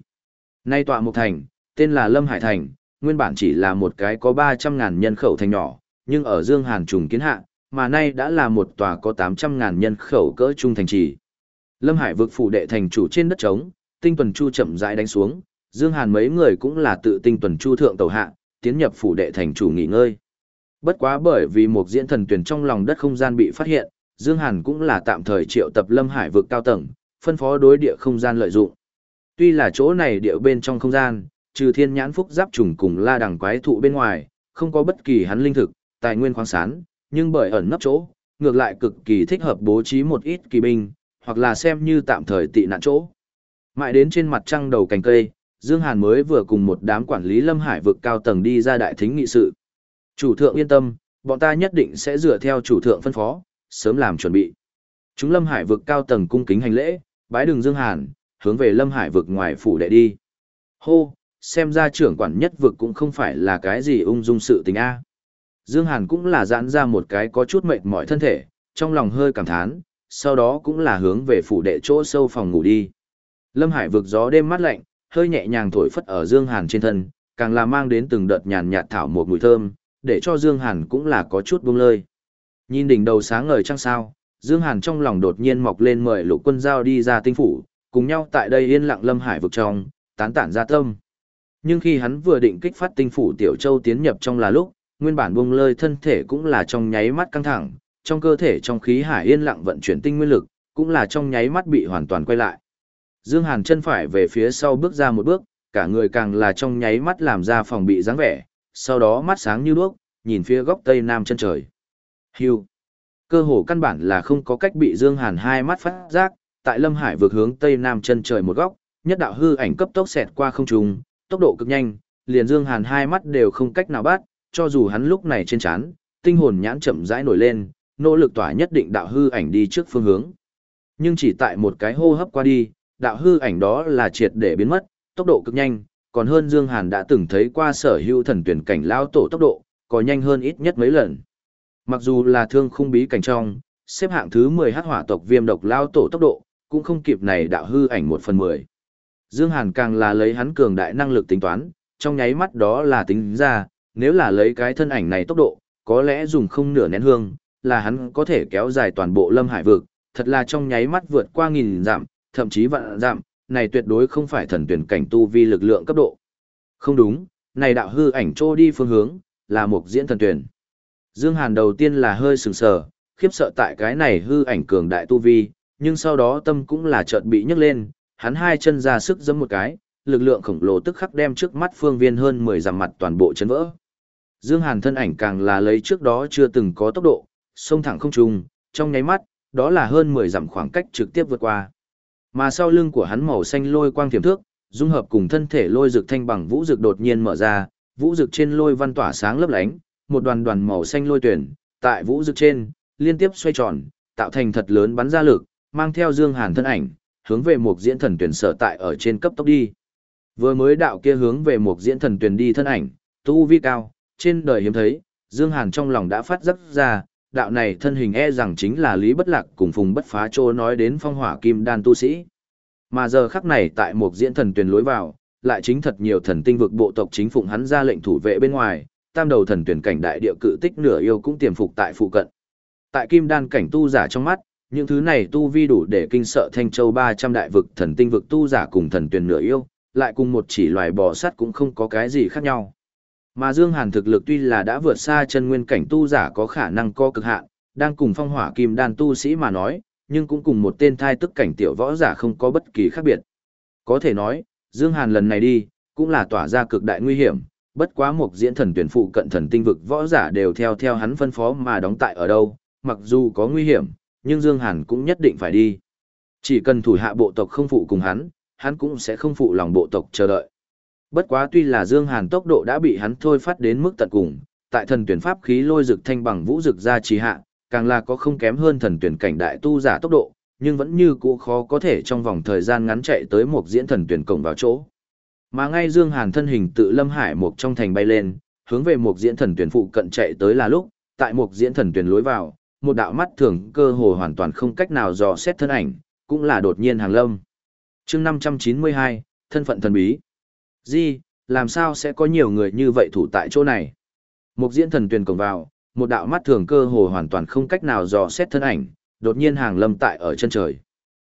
Nay tòa một thành, tên là Lâm Hải Thành, nguyên bản chỉ là một cái có 300.000 nhân khẩu thành nhỏ, nhưng ở Dương Hàn trùng kiến hạ, mà nay đã là một tòa có 800.000 nhân khẩu cỡ trung thành trì. Lâm Hải vực phủ đệ thành chủ trên đất trống, tinh tuần chu chậm rãi đánh xuống, Dương Hàn mấy người cũng là tự tinh tuần chu thượng tàu hạ, tiến nhập phủ đệ thành chủ nghỉ ngơi. Bất quá bởi vì một diễn thần tuyển trong lòng đất không gian bị phát hiện, Dương Hàn cũng là tạm thời triệu tập Lâm Hải vực cao tầng, phân phó đối địa không gian lợi dụng. Tuy là chỗ này địa bên trong không gian, trừ thiên nhãn phúc giáp trùng cùng la đằng quái thụ bên ngoài, không có bất kỳ hắn linh thực, tài nguyên khoáng sản, nhưng bởi ẩn nấp chỗ, ngược lại cực kỳ thích hợp bố trí một ít kỳ binh, hoặc là xem như tạm thời tị nạn chỗ. Mãi đến trên mặt trăng đầu cành cây, Dương Hàn mới vừa cùng một đám quản lý Lâm Hải vực cao tầng đi ra đại thính nghị sự. Chủ thượng yên tâm, bọn ta nhất định sẽ dựa theo chủ thượng phân phó, sớm làm chuẩn bị. Chúng Lâm Hải vực cao tầng cung kính hành lễ, bái đường Dương Hàn, hướng về Lâm Hải vực ngoài phủ đệ đi. Hô, xem ra trưởng quản nhất vực cũng không phải là cái gì ung dung sự tình a. Dương Hàn cũng là giãn ra một cái có chút mệt mỏi thân thể, trong lòng hơi cảm thán, sau đó cũng là hướng về phủ đệ chỗ sâu phòng ngủ đi. Lâm Hải vực gió đêm mát lạnh, hơi nhẹ nhàng thổi phất ở Dương Hàn trên thân, càng là mang đến từng đợt nhàn nhạt thảo một mùi thơm, để cho Dương Hàn cũng là có chút buông lơi. Nhìn đỉnh đầu sáng ngời trăng sao, Dương Hàn trong lòng đột nhiên mọc lên mời lục quân giao đi ra tinh phủ, cùng nhau tại đây yên lặng lâm hải vực trong, tán tản ra tâm. Nhưng khi hắn vừa định kích phát tinh phủ tiểu châu tiến nhập trong là lúc, nguyên bản buông lơi thân thể cũng là trong nháy mắt căng thẳng, trong cơ thể trong khí hải yên lặng vận chuyển tinh nguyên lực, cũng là trong nháy mắt bị hoàn toàn quay lại. Dương Hàn chân phải về phía sau bước ra một bước, cả người càng là trong nháy mắt làm ra phòng bị dáng vẻ, sau đó mắt sáng như đuốc, nhìn phía góc tây nam chân trời. Hưu. Cơ hồ căn bản là không có cách bị Dương Hàn hai mắt phát giác, tại Lâm Hải vượt hướng tây nam chân trời một góc, nhất đạo hư ảnh cấp tốc xẹt qua không trung, tốc độ cực nhanh, liền Dương Hàn hai mắt đều không cách nào bắt, cho dù hắn lúc này trên chán, tinh hồn nhãn chậm rãi nổi lên, nỗ lực tỏa nhất định đạo hư ảnh đi trước phương hướng. Nhưng chỉ tại một cái hô hấp qua đi, đạo hư ảnh đó là triệt để biến mất, tốc độ cực nhanh, còn hơn Dương Hàn đã từng thấy qua sở hữu thần tuyển cảnh lao tổ tốc độ, có nhanh hơn ít nhất mấy lần. Mặc dù là thương khung bí cảnh trong, xếp hạng thứ 10 hắc hỏa tộc viêm độc lao tổ tốc độ, cũng không kịp này đạo hư ảnh một phần 10. Dương Hàn càng là lấy hắn cường đại năng lực tính toán, trong nháy mắt đó là tính ra, nếu là lấy cái thân ảnh này tốc độ, có lẽ dùng không nửa nén hương, là hắn có thể kéo dài toàn bộ lâm hải vực, thật là trong nháy mắt vượt qua nghìn dặm, thậm chí vạn dặm, này tuyệt đối không phải thần tuyển cảnh tu vi lực lượng cấp độ. Không đúng, này đạo hư ảnh trô đi phương hướng, là một diễn thần tuyển. Dương Hàn đầu tiên là hơi sừng sờ, khiếp sợ tại cái này hư ảnh cường đại tu vi, nhưng sau đó tâm cũng là chợt bị nhấc lên, hắn hai chân ra sức giẫm một cái, lực lượng khổng lồ tức khắc đem trước mắt phương viên hơn 10 dặm mặt toàn bộ chấn vỡ. Dương Hàn thân ảnh càng là lấy trước đó chưa từng có tốc độ, xông thẳng không trung, trong nháy mắt, đó là hơn 10 dặm khoảng cách trực tiếp vượt qua. Mà sau lưng của hắn màu xanh lôi quang thiểm thước, dung hợp cùng thân thể lôi rực thanh bằng vũ rực đột nhiên mở ra, vũ rực trên lôi văn tỏa sáng lấp lánh, một đoàn đoàn màu xanh lôi tuyển, tại vũ rực trên, liên tiếp xoay tròn, tạo thành thật lớn bắn ra lực, mang theo Dương Hàn thân ảnh, hướng về một diễn thần tuyển sở tại ở trên cấp tốc đi. Vừa mới đạo kia hướng về một diễn thần tuyển đi thân ảnh, tu vi cao, trên đời hiếm thấy, Dương Hàn trong lòng đã phát rất ra, đạo này thân hình e rằng chính là Lý Bất Lạc cùng Phùng Bất Phá Trô nói đến phong hỏa kim đan tu sĩ. Mà giờ khắc này tại một diễn thần tuyển lối vào, lại chính thật nhiều thần tinh vực bộ tộc chính phụng hắn ra lệnh thủ vệ bên ngoài, tam đầu thần tuyển cảnh đại địa cự tích nửa yêu cũng tiềm phục tại phụ cận. Tại kim đan cảnh tu giả trong mắt, những thứ này tu vi đủ để kinh sợ thanh châu 300 đại vực thần tinh vực tu giả cùng thần tuyển nửa yêu, lại cùng một chỉ loài bò sắt cũng không có cái gì khác nhau. Mà Dương Hàn thực lực tuy là đã vượt xa chân nguyên cảnh tu giả có khả năng co cực hạn, đang cùng phong hỏa kim đan tu sĩ mà nói, nhưng cũng cùng một tên thai tức cảnh tiểu võ giả không có bất kỳ khác biệt. Có thể nói, Dương Hàn lần này đi, cũng là tỏa ra cực đại nguy hiểm, bất quá một diễn thần tuyển phụ cận thần tinh vực võ giả đều theo theo hắn phân phó mà đóng tại ở đâu, mặc dù có nguy hiểm, nhưng Dương Hàn cũng nhất định phải đi. Chỉ cần thủ hạ bộ tộc không phụ cùng hắn, hắn cũng sẽ không phụ lòng bộ tộc chờ đợi. Bất quá tuy là Dương Hàn tốc độ đã bị hắn thôi phát đến mức tận cùng, tại thần tuyển pháp khí lôi rực thanh bằng vũ rực ra trì hạ, càng là có không kém hơn thần tuyển cảnh đại tu giả tốc độ, nhưng vẫn như cũ khó có thể trong vòng thời gian ngắn chạy tới một diễn thần tuyển cổng vào chỗ. Mà ngay Dương Hàn thân hình tự Lâm Hải một trong thành bay lên, hướng về một diễn thần tuyển phụ cận chạy tới là lúc, tại một diễn thần tuyển lối vào, một đạo mắt thường cơ hồ hoàn toàn không cách nào dò xét thân ảnh, cũng là đột nhiên hàng lâm. Chương 592, thân phận thần bí. Gì, làm sao sẽ có nhiều người như vậy thủ tại chỗ này? Một diễn thần tuyển cổng vào, một đạo mắt thường cơ hồ hoàn toàn không cách nào dò xét thân ảnh, đột nhiên hàng lâm tại ở chân trời.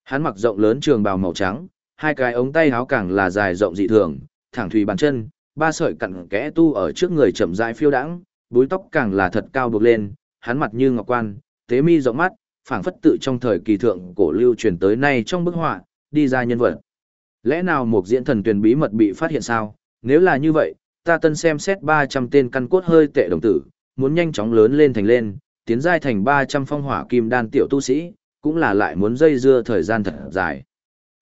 Hắn mặc rộng lớn trường bào màu trắng, hai cái ống tay áo càng là dài rộng dị thường, thẳng thùy bàn chân, ba sợi cặn kẽ tu ở trước người chậm rãi phiêu đãng, búi tóc càng là thật cao buộc lên, hắn mặt như ngọc quan, tế mi rộng mắt, phảng phất tự trong thời kỳ thượng cổ lưu truyền tới nay trong bức họa, đi ra nhân vật. Lẽ nào một diễn thần tuyển bí mật bị phát hiện sao? Nếu là như vậy, ta tân xem xét 300 tên căn cốt hơi tệ đồng tử, muốn nhanh chóng lớn lên thành lên, tiến giai thành 300 phong hỏa kim đan tiểu tu sĩ, cũng là lại muốn dây dưa thời gian thật dài.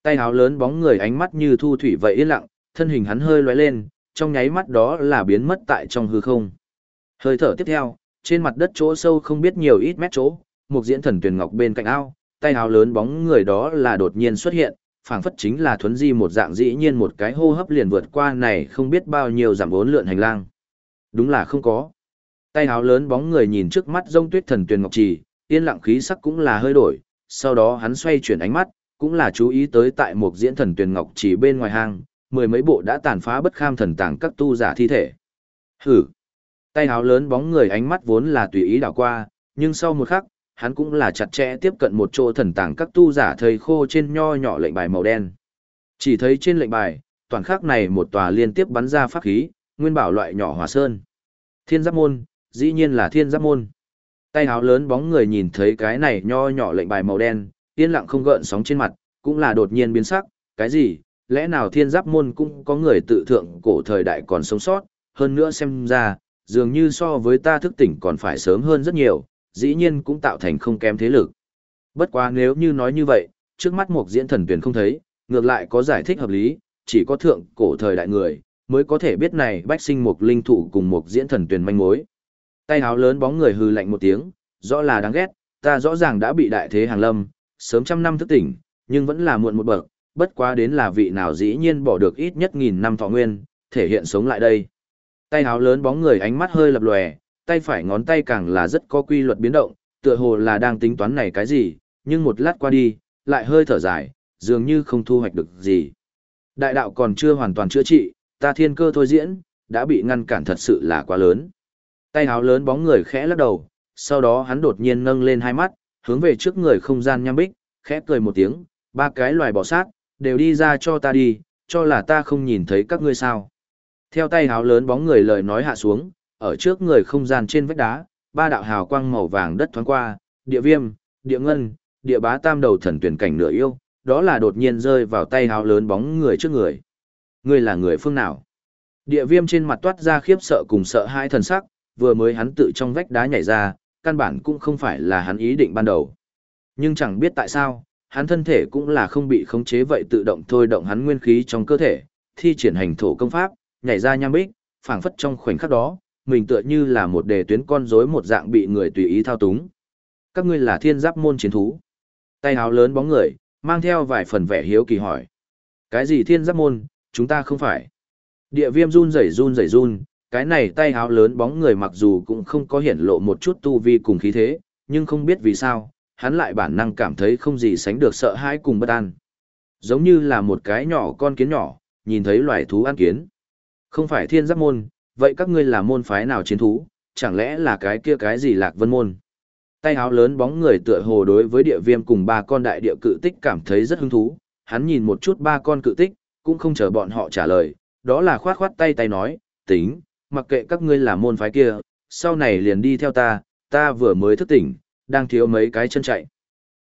Tay áo lớn bóng người ánh mắt như thu thủy vậy yên lặng, thân hình hắn hơi lóe lên, trong nháy mắt đó là biến mất tại trong hư không. Hơi thở tiếp theo, trên mặt đất chỗ sâu không biết nhiều ít mét chỗ, một diễn thần tuyển ngọc bên cạnh ao, tay áo lớn bóng người đó là đột nhiên xuất hiện, phảng phất chính là thuấn di một dạng dĩ nhiên một cái hô hấp liền vượt qua này không biết bao nhiêu giảm bốn lượn hành lang. Đúng là không có. Tay áo lớn bóng người nhìn trước mắt rông tuyết thần tuyển ngọc trì, yên lặng khí sắc cũng là hơi đổi, sau đó hắn xoay chuyển ánh mắt, cũng là chú ý tới tại một diễn thần tuyển ngọc trì bên ngoài hang, mười mấy bộ đã tàn phá bất kham thần tàng các tu giả thi thể. Hử! Tay áo lớn bóng người ánh mắt vốn là tùy ý đảo qua, nhưng sau một khắc, hắn cũng là chặt chẽ tiếp cận một chỗ thần tàng các tu giả thầy khô trên nho nhỏ lệnh bài màu đen. Chỉ thấy trên lệnh bài, toàn khắc này một tòa liên tiếp bắn ra pháp khí, nguyên bảo loại nhỏ hỏa sơn. Thiên giáp môn, dĩ nhiên là thiên giáp môn. Tay áo lớn bóng người nhìn thấy cái này nho nhỏ lệnh bài màu đen, yên lặng không gợn sóng trên mặt, cũng là đột nhiên biến sắc, cái gì, lẽ nào thiên giáp môn cũng có người tự thượng cổ thời đại còn sống sót, hơn nữa xem ra, dường như so với ta thức tỉnh còn phải sớm hơn rất nhiều, dĩ nhiên cũng tạo thành không kém thế lực. Bất quá nếu như nói như vậy, trước mắt một diễn thần tuyển không thấy, ngược lại có giải thích hợp lý, chỉ có thượng cổ thời đại người, mới có thể biết này bách sinh một linh Thụ cùng một diễn thần tuyển manh mối. Tay háo lớn bóng người hư lạnh một tiếng, rõ là đáng ghét, ta rõ ràng đã bị đại thế hàng lâm, sớm trăm năm thức tỉnh, nhưng vẫn là muộn một bậc, bất quá đến là vị nào dĩ nhiên bỏ được ít nhất nghìn năm thọ nguyên, thể hiện sống lại đây. Tay háo lớn bóng người ánh mắt hơi lập lòe, tay phải ngón tay càng là rất có quy luật biến động, tựa hồ là đang tính toán này cái gì, nhưng một lát qua đi, lại hơi thở dài, dường như không thu hoạch được gì. Đại đạo còn chưa hoàn toàn chữa trị, ta thiên cơ thôi diễn, đã bị ngăn cản thật sự là quá lớn. Tay áo lớn bóng người khẽ lắc đầu, sau đó hắn đột nhiên nâng lên hai mắt, hướng về trước người không gian nham bích, khẽ cười một tiếng, ba cái loài bò sát, đều đi ra cho ta đi, cho là ta không nhìn thấy các ngươi sao. Theo tay áo lớn bóng người lời nói hạ xuống, ở trước người không gian trên vách đá, ba đạo hào quang màu vàng đất thoáng qua, địa viêm, địa ngân, địa bá tam đầu thần tuyển cảnh nửa yêu, đó là đột nhiên rơi vào tay hào lớn bóng người trước người. Ngươi là người phương nào? Địa viêm trên mặt toát ra khiếp sợ cùng sợ hai thần sắc, vừa mới hắn tự trong vách đá nhảy ra, căn bản cũng không phải là hắn ý định ban đầu. Nhưng chẳng biết tại sao, hắn thân thể cũng là không bị khống chế vậy tự động thôi động hắn nguyên khí trong cơ thể, thi triển hành thổ công pháp, nhảy ra nham bích, phảng phất trong khoảnh khắc đó, mình tựa như là một đề tuyến con rối một dạng bị người tùy ý thao túng. Các ngươi là thiên giáp môn chiến thú. Tay áo lớn bóng người, mang theo vài phần vẻ hiếu kỳ hỏi. Cái gì thiên giáp môn, chúng ta không phải. Địa viêm run rẩy run rẩy run, cái này tay áo lớn bóng người mặc dù cũng không có hiển lộ một chút tu vi cùng khí thế, nhưng không biết vì sao, hắn lại bản năng cảm thấy không gì sánh được sợ hãi cùng bất an. Giống như là một cái nhỏ con kiến nhỏ, nhìn thấy loài thú ăn kiến. Không phải thiên giáp môn, vậy các ngươi là môn phái nào chiến thú, chẳng lẽ là cái kia cái gì lạc vân môn? Tay áo lớn bóng người tựa hồ đối với địa viêm cùng ba con đại địa cự tích cảm thấy rất hứng thú, hắn nhìn một chút ba con cự tích, cũng không chờ bọn họ trả lời, đó là khoát khoát tay tay nói, tính, mặc kệ các ngươi là môn phái kia, sau này liền đi theo ta, ta vừa mới thức tỉnh, đang thiếu mấy cái chân chạy.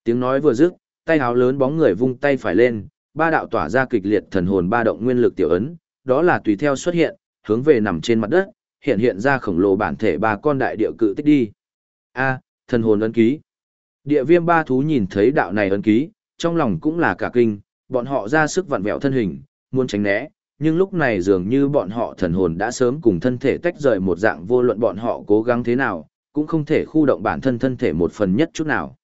Tiếng nói vừa dứt, tay áo lớn bóng người vung tay phải lên, ba đạo tỏa ra kịch liệt thần hồn ba động nguyên lực tiểu ấn, đó là tùy theo xuất hiện, hướng về nằm trên mặt đất, hiện hiện ra khổng lồ bản thể ba con đại địa cự tích đi. A, thần hồn ấn ký. Địa viêm ba thú nhìn thấy đạo này ấn ký, trong lòng cũng là cả kinh, bọn họ ra sức vặn vẹo thân hình, muốn tránh né, nhưng lúc này dường như bọn họ thần hồn đã sớm cùng thân thể tách rời một dạng vô luận bọn họ cố gắng thế nào, cũng không thể khu động bản thân thân thể một phần nhất chút nào.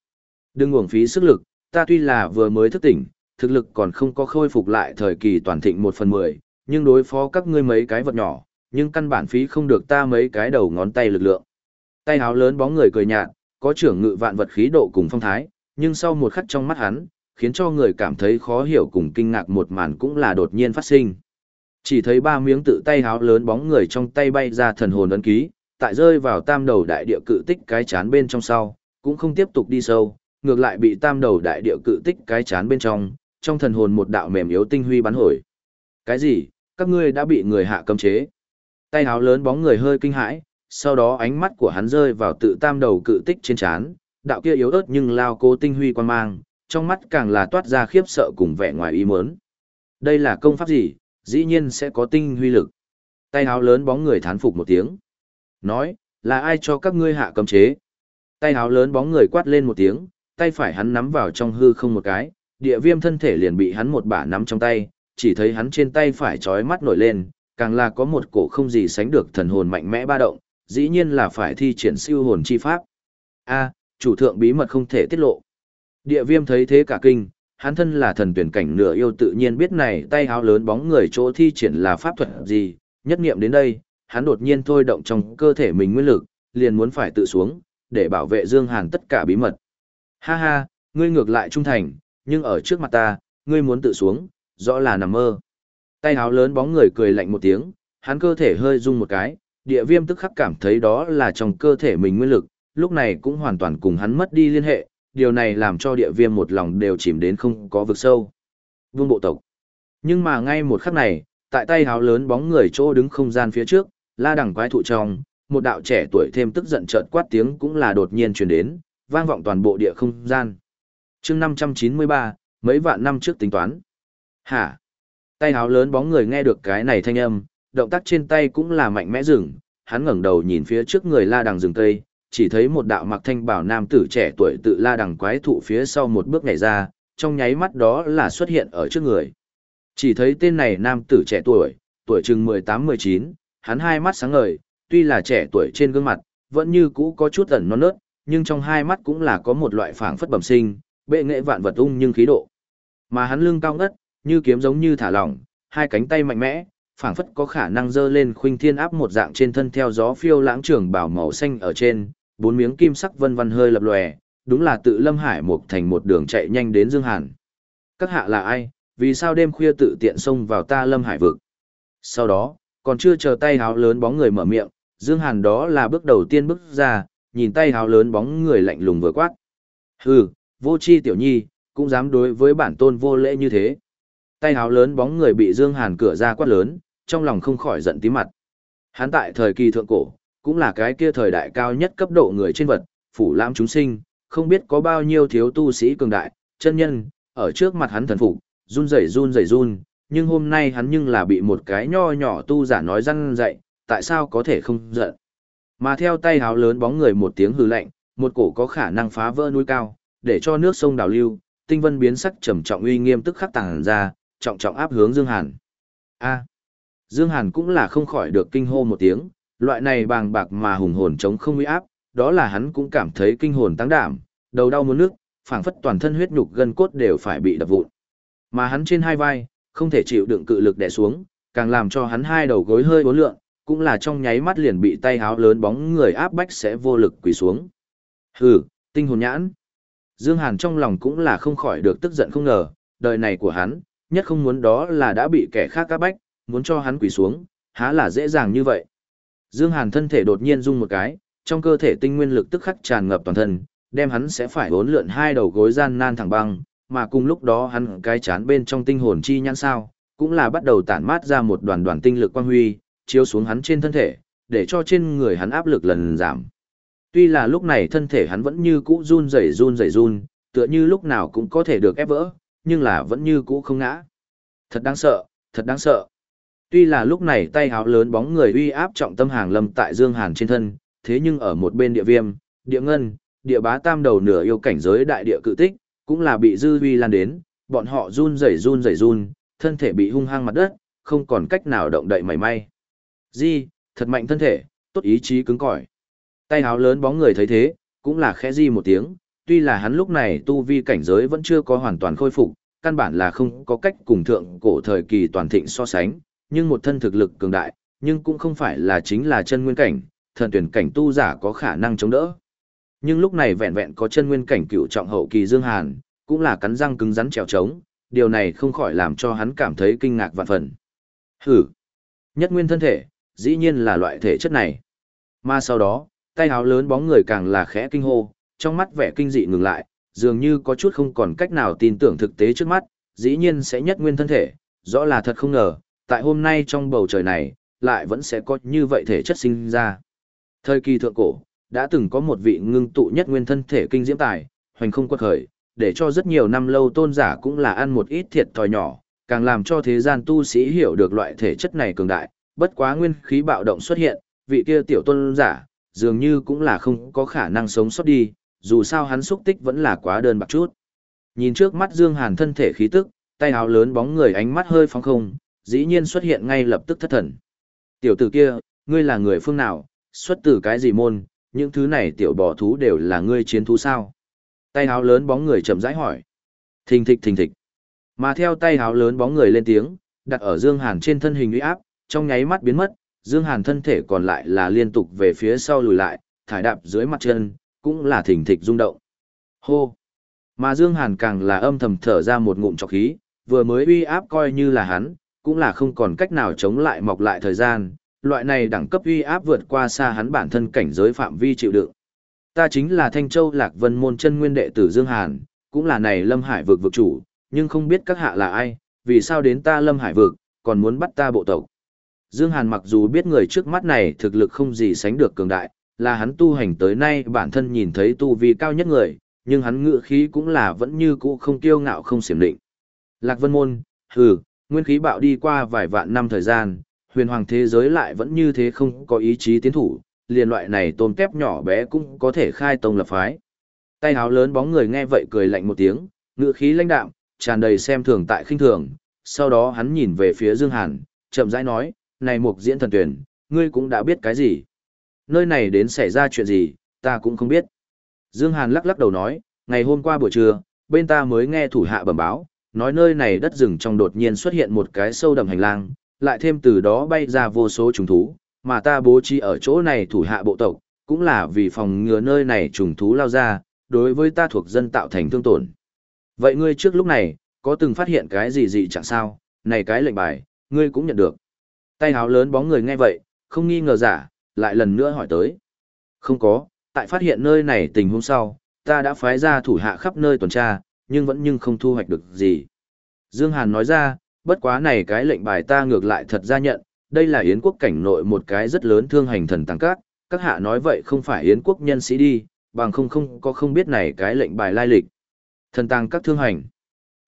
Đừng uổng phí sức lực, ta tuy là vừa mới thức tỉnh, thực lực còn không có khôi phục lại thời kỳ toàn thịnh một phần mười, nhưng đối phó các ngươi mấy cái vật nhỏ, nhưng căn bản phí không được ta mấy cái đầu ngón tay lực lượng. Tay háo lớn bóng người cười nhạt, có trưởng ngự vạn vật khí độ cùng phong thái, nhưng sau một khắc trong mắt hắn, khiến cho người cảm thấy khó hiểu cùng kinh ngạc một màn cũng là đột nhiên phát sinh. Chỉ thấy ba miếng tự tay háo lớn bóng người trong tay bay ra thần hồn ấn ký, tại rơi vào tam đầu đại địa cự tích cái chán bên trong sau, cũng không tiếp tục đi sâu, ngược lại bị tam đầu đại địa cự tích cái chán bên trong, trong thần hồn một đạo mềm yếu tinh huy bắn hồi. Cái gì? Các ngươi đã bị người hạ cấm chế. Tay háo lớn bóng người hơi kinh hãi, sau đó ánh mắt của hắn rơi vào tự tam đầu cự tích trên chán, đạo kia yếu ớt nhưng lao cố tinh huy quan mang, trong mắt càng là toát ra khiếp sợ cùng vẻ ngoài ý muốn. Đây là công pháp gì, dĩ nhiên sẽ có tinh huy lực. Tay háo lớn bóng người thán phục một tiếng. Nói, là ai cho các ngươi hạ cấm chế? Tay háo lớn bóng người quát lên một tiếng, tay phải hắn nắm vào trong hư không một cái, địa viêm thân thể liền bị hắn một bả nắm trong tay, chỉ thấy hắn trên tay phải trói mắt nổi lên, càng là có một cổ không gì sánh được thần hồn mạnh mẽ ba động, dĩ nhiên là phải thi triển siêu hồn chi pháp. A, chủ thượng bí mật không thể tiết lộ. Địa viêm thấy thế cả kinh, hắn thân là thần tuyển cảnh nửa yêu tự nhiên biết này tay háo lớn bóng người chỗ thi triển là pháp thuật gì, nhất nghiệm đến đây, hắn đột nhiên thôi động trong cơ thể mình nguyên lực, liền muốn phải tự xuống, để bảo vệ Dương Hàn tất cả bí mật. Ha ha, ngươi ngược lại trung thành, nhưng ở trước mặt ta, ngươi muốn tự xuống, rõ là nằm mơ. Tay háo lớn bóng người cười lạnh một tiếng, hắn cơ thể hơi rung một cái, địa viêm tức khắc cảm thấy đó là trong cơ thể mình nguyên lực, lúc này cũng hoàn toàn cùng hắn mất đi liên hệ, điều này làm cho địa viêm một lòng đều chìm đến không có vực sâu. Vương bộ tộc. Nhưng mà ngay một khắc này, tại tay háo lớn bóng người chỗ đứng không gian phía trước, la đằng quái thụ trong, một đạo trẻ tuổi thêm tức giận chợt quát tiếng cũng là đột nhiên truyền đến, vang vọng toàn bộ địa không gian. chương 593, mấy vạn năm trước tính toán. Hả? Tay háo lớn bóng người nghe được cái này thanh âm, động tác trên tay cũng là mạnh mẽ rừng, hắn ngẩng đầu nhìn phía trước người la đằng rừng tây, chỉ thấy một đạo mặc thanh bảo nam tử trẻ tuổi tự la đằng quái thụ phía sau một bước nhảy ra, trong nháy mắt đó là xuất hiện ở trước người. Chỉ thấy tên này nam tử trẻ tuổi, tuổi chừng 18-19, hắn hai mắt sáng ngời, tuy là trẻ tuổi trên gương mặt, vẫn như cũ có chút ẩn non nớt, nhưng trong hai mắt cũng là có một loại phảng phất bẩm sinh, bệ nghệ vạn vật ung nhưng khí độ. Mà hắn lưng cao ngất, như kiếm giống như thả lỏng, hai cánh tay mạnh mẽ, phảng phất có khả năng dơ lên khuynh thiên áp một dạng trên thân theo gió phiêu lãng trường bảo màu xanh ở trên, bốn miếng kim sắc vân vân hơi lập lòe, đúng là tự Lâm Hải một thành một đường chạy nhanh đến Dương Hàn. Các hạ là ai, vì sao đêm khuya tự tiện xông vào ta Lâm Hải vực? Sau đó, còn chưa chờ tay háo lớn bóng người mở miệng, Dương Hàn đó là bước đầu tiên bước ra, nhìn tay háo lớn bóng người lạnh lùng vừa quát. Hừ, vô chi tiểu nhi, cũng dám đối với bản tôn vô lễ như thế. Tay háo lớn bóng người bị Dương Hàn cửa ra quát lớn, trong lòng không khỏi giận tím mặt. Hắn tại thời kỳ thượng cổ, cũng là cái kia thời đại cao nhất cấp độ người trên vật, phủ lãm chúng sinh, không biết có bao nhiêu thiếu tu sĩ cường đại, chân nhân, ở trước mặt hắn thần phục, run rẩy run rẩy run, nhưng hôm nay hắn nhưng là bị một cái nho nhỏ tu giả nói răn dạy, tại sao có thể không giận. Mà theo tay háo lớn bóng người một tiếng hừ lạnh, một cổ có khả năng phá vỡ núi cao, để cho nước sông đào lưu, tinh vân biến sắc trầm trọng uy nghiêm tức khắc tàng ra, trọng trọng áp hướng Dương Hàn. A. Dương Hàn cũng là không khỏi được kinh hô một tiếng, loại này bàng bạc mà hùng hồn chống không uy áp, đó là hắn cũng cảm thấy kinh hồn tăng đảm, đầu đau muốn nước, phảng phất toàn thân huyết nhục gân cốt đều phải bị đập vụn. Mà hắn trên hai vai, không thể chịu đựng cự lực đè xuống, càng làm cho hắn hai đầu gối hơi uốn lượn, cũng là trong nháy mắt liền bị tay háo lớn bóng người áp bách sẽ vô lực quỳ xuống. Hừ, tinh hồn nhãn. Dương Hàn trong lòng cũng là không khỏi được tức giận không ngờ, đời này của hắn, nhất không muốn đó là đã bị kẻ khác áp bách, muốn cho hắn quỳ xuống, há là dễ dàng như vậy. Dương Hàn thân thể đột nhiên rung một cái, trong cơ thể tinh nguyên lực tức khắc tràn ngập toàn thân, đem hắn sẽ phải bốn lượn hai đầu gối gian nan thẳng băng, mà cùng lúc đó hắn cái chán bên trong tinh hồn chi nhãn sao, cũng là bắt đầu tản mát ra một đoàn đoàn tinh lực quang huy, chiếu xuống hắn trên thân thể, để cho trên người hắn áp lực lần giảm. Tuy là lúc này thân thể hắn vẫn như cũ run rẩy run rẩy run, tựa như lúc nào cũng có thể được ép vỡ, nhưng là vẫn như cũ không ngã. Thật đáng sợ, thật đáng sợ. Tuy là lúc này tay háo lớn bóng người uy áp trọng tâm hàng lâm tại Dương Hàn trên thân, thế nhưng ở một bên địa viêm, địa ngân, địa bá tam đầu nửa yêu cảnh giới đại địa cự tích, cũng là bị dư uy lan đến, bọn họ run rẩy run rẩy run, thân thể bị hung hăng mặt đất, không còn cách nào động đậy mảy may. Di, thật mạnh thân thể, tốt ý chí cứng cỏi. Tay háo lớn bóng người thấy thế, cũng là khẽ di một tiếng, tuy là hắn lúc này tu vi cảnh giới vẫn chưa có hoàn toàn khôi phục, căn bản là không có cách cùng thượng cổ thời kỳ toàn thịnh so sánh, nhưng một thân thực lực cường đại, nhưng cũng không phải là chính là chân nguyên cảnh, thần tuyển cảnh tu giả có khả năng chống đỡ. Nhưng lúc này vẹn vẹn có chân nguyên cảnh cựu trọng hậu kỳ Dương Hàn, cũng là cắn răng cứng rắn trèo trống, điều này không khỏi làm cho hắn cảm thấy kinh ngạc vạn phần. Hử! Nhất nguyên thân thể, dĩ nhiên là loại thể chất này. Mà sau đó, tay áo lớn bóng người càng là khẽ kinh hô, trong mắt vẻ kinh dị ngừng lại, dường như có chút không còn cách nào tin tưởng thực tế trước mắt, dĩ nhiên sẽ nhất nguyên thân thể, rõ là thật không ngờ, tại hôm nay trong bầu trời này, lại vẫn sẽ có như vậy thể chất sinh ra. Thời kỳ thượng cổ, đã từng có một vị ngưng tụ nhất nguyên thân thể kinh diễm tài, hoành không quật khởi, để cho rất nhiều năm lâu tôn giả cũng là ăn một ít thiệt thòi nhỏ, càng làm cho thế gian tu sĩ hiểu được loại thể chất này cường đại, bất quá nguyên khí bạo động xuất hiện, vị kia tiểu tôn giả, dường như cũng là không có khả năng sống sót đi, dù sao hắn xúc tích vẫn là quá đơn bạc chút. Nhìn trước mắt Dương Hàn thân thể khí tức, tay áo lớn bóng người ánh mắt hơi phóng không, dĩ nhiên xuất hiện ngay lập tức thất thần. Tiểu tử kia, ngươi là người phương nào, xuất từ cái gì môn, những thứ này tiểu bò thú đều là ngươi chiến thú sao? Tay áo lớn bóng người chậm rãi hỏi. Thình thịch thình thịch. Mà theo tay áo lớn bóng người lên tiếng, đặt ở Dương Hàn trên thân hình uy áp, trong nháy mắt biến mất, Dương Hàn thân thể còn lại là liên tục về phía sau lùi lại, thải đạp dưới mặt chân, cũng là thình thịch rung động. Hô! Mà Dương Hàn càng là âm thầm thở ra một ngụm trọc khí, vừa mới uy áp coi như là hắn, cũng là không còn cách nào chống lại mọc lại thời gian, loại này đẳng cấp uy áp vượt qua xa hắn bản thân cảnh giới phạm vi chịu đựng. Ta chính là Thanh Châu Lạc Vân môn chân nguyên đệ tử Dương Hàn, cũng là này Lâm Hải vực vực chủ, nhưng không biết các hạ là ai, vì sao đến ta Lâm Hải vực, còn muốn bắt ta bộ tộc. Dương Hàn mặc dù biết người trước mắt này thực lực không gì sánh được cường đại, là hắn tu hành tới nay bản thân nhìn thấy tu vi cao nhất người, nhưng hắn ngựa khí cũng là vẫn như cũ không kiêu ngạo không xiểm định. Lạc Vân Môn, hừ, nguyên khí bạo đi qua vài vạn năm thời gian, huyền hoàng thế giới lại vẫn như thế không có ý chí tiến thủ, liền loại này tôm tép nhỏ bé cũng có thể khai tông lập phái. Tay háo lớn bóng người nghe vậy cười lạnh một tiếng, ngựa khí lãnh đạm, tràn đầy xem thường tại khinh thường, sau đó hắn nhìn về phía Dương Hàn, chậm rãi nói, này mục diễn thần tuyển, ngươi cũng đã biết cái gì. Nơi này đến xảy ra chuyện gì, ta cũng không biết. Dương Hàn lắc lắc đầu nói, ngày hôm qua buổi trưa, bên ta mới nghe thủ hạ bẩm báo, nói nơi này đất rừng trong đột nhiên xuất hiện một cái sâu đầm hành lang, lại thêm từ đó bay ra vô số trùng thú, mà ta bố trí ở chỗ này thủ hạ bộ tộc, cũng là vì phòng ngừa nơi này trùng thú lao ra, đối với ta thuộc dân tạo thành thương tổn. Vậy ngươi trước lúc này, có từng phát hiện cái gì gì chẳng sao, này cái lệnh bài, ngươi cũng nhận được. Tay háo lớn bóng người nghe vậy, không nghi ngờ giả, lại lần nữa hỏi tới. Không có, tại phát hiện nơi này tình huống sau, ta đã phái ra thủ hạ khắp nơi tuần tra, nhưng vẫn nhưng không thu hoạch được gì. Dương Hàn nói ra, bất quá này cái lệnh bài ta ngược lại thật ra nhận, đây là Yến quốc cảnh nội một cái rất lớn thương hành thần tăng các, các hạ nói vậy không phải Yến quốc nhân sĩ đi, bằng không không có không biết này cái lệnh bài lai lịch. Thần tăng các thương hành.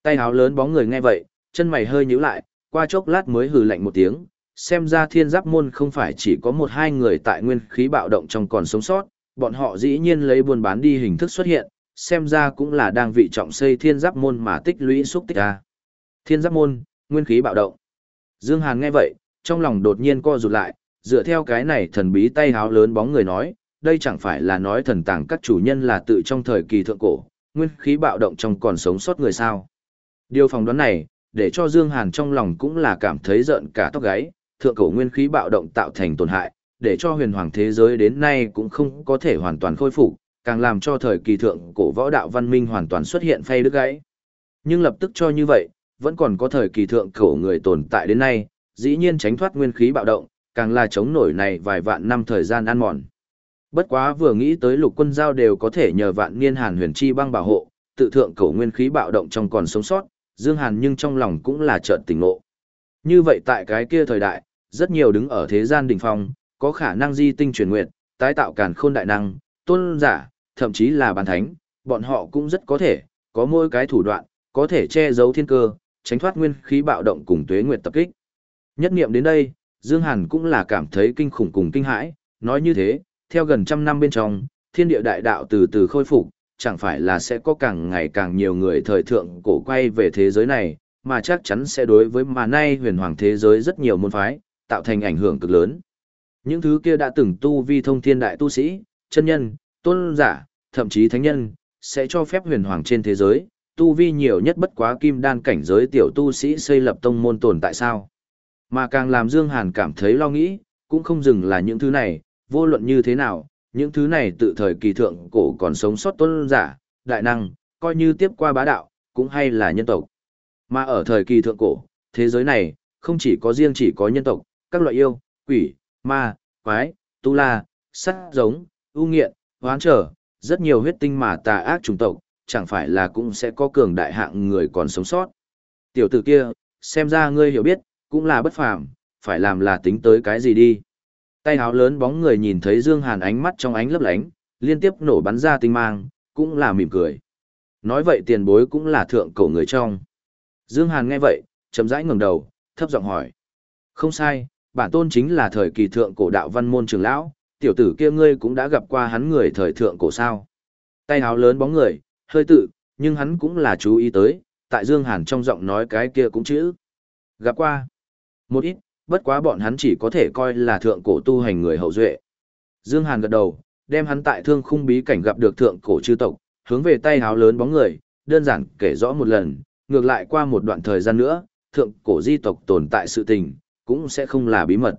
Tay háo lớn bóng người nghe vậy, chân mày hơi nhíu lại, qua chốc lát mới hừ lạnh một tiếng, xem ra thiên giáp môn không phải chỉ có một hai người tại nguyên khí bạo động trong còn sống sót, bọn họ dĩ nhiên lấy buôn bán đi hình thức xuất hiện, xem ra cũng là đang vị trọng xây thiên giáp môn mà tích lũy xúc tích ra. Thiên giáp môn, nguyên khí bạo động. Dương Hàn nghe vậy, trong lòng đột nhiên co rụt lại, dựa theo cái này thần bí tay háo lớn bóng người nói, đây chẳng phải là nói thần tàng các chủ nhân là tự trong thời kỳ thượng cổ, nguyên khí bạo động trong còn sống sót người sao. Điều phỏng đoán này, để cho Dương Hàn trong lòng cũng là cảm thấy giận cả tóc gáy, thượng cổ nguyên khí bạo động tạo thành tổn hại, để cho huyền hoàng thế giới đến nay cũng không có thể hoàn toàn khôi phục, càng làm cho thời kỳ thượng cổ võ đạo văn minh hoàn toàn xuất hiện phay đứt gãy. Nhưng lập tức cho như vậy, vẫn còn có thời kỳ thượng cổ người tồn tại đến nay, dĩ nhiên tránh thoát nguyên khí bạo động, càng là chống nổi này vài vạn năm thời gian ăn mòn. Bất quá vừa nghĩ tới lục quân giao đều có thể nhờ vạn niên hàn huyền chi băng bảo hộ, tự thượng cổ nguyên khí bạo động trong còn sống sót, Dương Hàn nhưng trong lòng cũng là chợt tỉnh ngộ. Như vậy tại cái kia thời đại, rất nhiều đứng ở thế gian đỉnh phong, có khả năng di tinh chuyển nguyệt, tái tạo càn khôn đại năng, tôn giả, thậm chí là bàn thánh, bọn họ cũng rất có thể, có mỗi cái thủ đoạn, có thể che giấu thiên cơ, tránh thoát nguyên khí bạo động cùng tuế nguyệt tập kích. Nhất niệm đến đây, Dương Hàn cũng là cảm thấy kinh khủng cùng kinh hãi, nói như thế, theo gần trăm năm bên trong, thiên địa đại đạo từ từ khôi phục, chẳng phải là sẽ có càng ngày càng nhiều người thời thượng cổ quay về thế giới này, mà chắc chắn sẽ đối với mà nay huyền hoàng thế giới rất nhiều môn phái, tạo thành ảnh hưởng cực lớn. Những thứ kia đã từng tu vi thông thiên đại tu sĩ, chân nhân, tôn giả, thậm chí thánh nhân, sẽ cho phép huyền hoàng trên thế giới, tu vi nhiều nhất bất quá kim đan cảnh giới tiểu tu sĩ xây lập tông môn tồn tại sao. Mà càng làm Dương Hàn cảm thấy lo nghĩ, cũng không dừng là những thứ này, vô luận như thế nào, những thứ này tự thời kỳ thượng cổ còn sống sót tôn giả, đại năng, coi như tiếp qua bá đạo, cũng hay là nhân tộc. Mà ở thời kỳ thượng cổ, thế giới này, không chỉ có riêng chỉ có nhân tộc, các loại yêu, quỷ, ma, quái, tu la, sắt giống, ưu nghiện, hoán trở, rất nhiều huyết tinh mà tà ác chủng tộc, chẳng phải là cũng sẽ có cường đại hạng người còn sống sót. Tiểu tử kia, xem ra ngươi hiểu biết, cũng là bất phàm, phải làm là tính tới cái gì đi. Tay háo lớn bóng người nhìn thấy Dương Hàn ánh mắt trong ánh lấp lánh, liên tiếp nổ bắn ra tinh mang, cũng là mỉm cười. Nói vậy tiền bối cũng là thượng cổ người trong. Dương Hàn nghe vậy, chậm rãi ngẩng đầu, thấp giọng hỏi. Không sai, bản tôn chính là thời kỳ thượng cổ đạo văn môn trường lão, tiểu tử kia ngươi cũng đã gặp qua hắn người thời thượng cổ sao. Tay háo lớn bóng người, hơi tự, nhưng hắn cũng là chú ý tới, tại Dương Hàn trong giọng nói cái kia cũng chữ. Gặp qua. Một ít, bất quá bọn hắn chỉ có thể coi là thượng cổ tu hành người hậu duệ. Dương Hàn gật đầu, đem hắn tại thương khung bí cảnh gặp được thượng cổ chư tộc, hướng về tay háo lớn bóng người, đơn giản kể rõ một lần, ngược lại qua một đoạn thời gian nữa, thượng cổ di tộc tồn tại sự tình, cũng sẽ không là bí mật.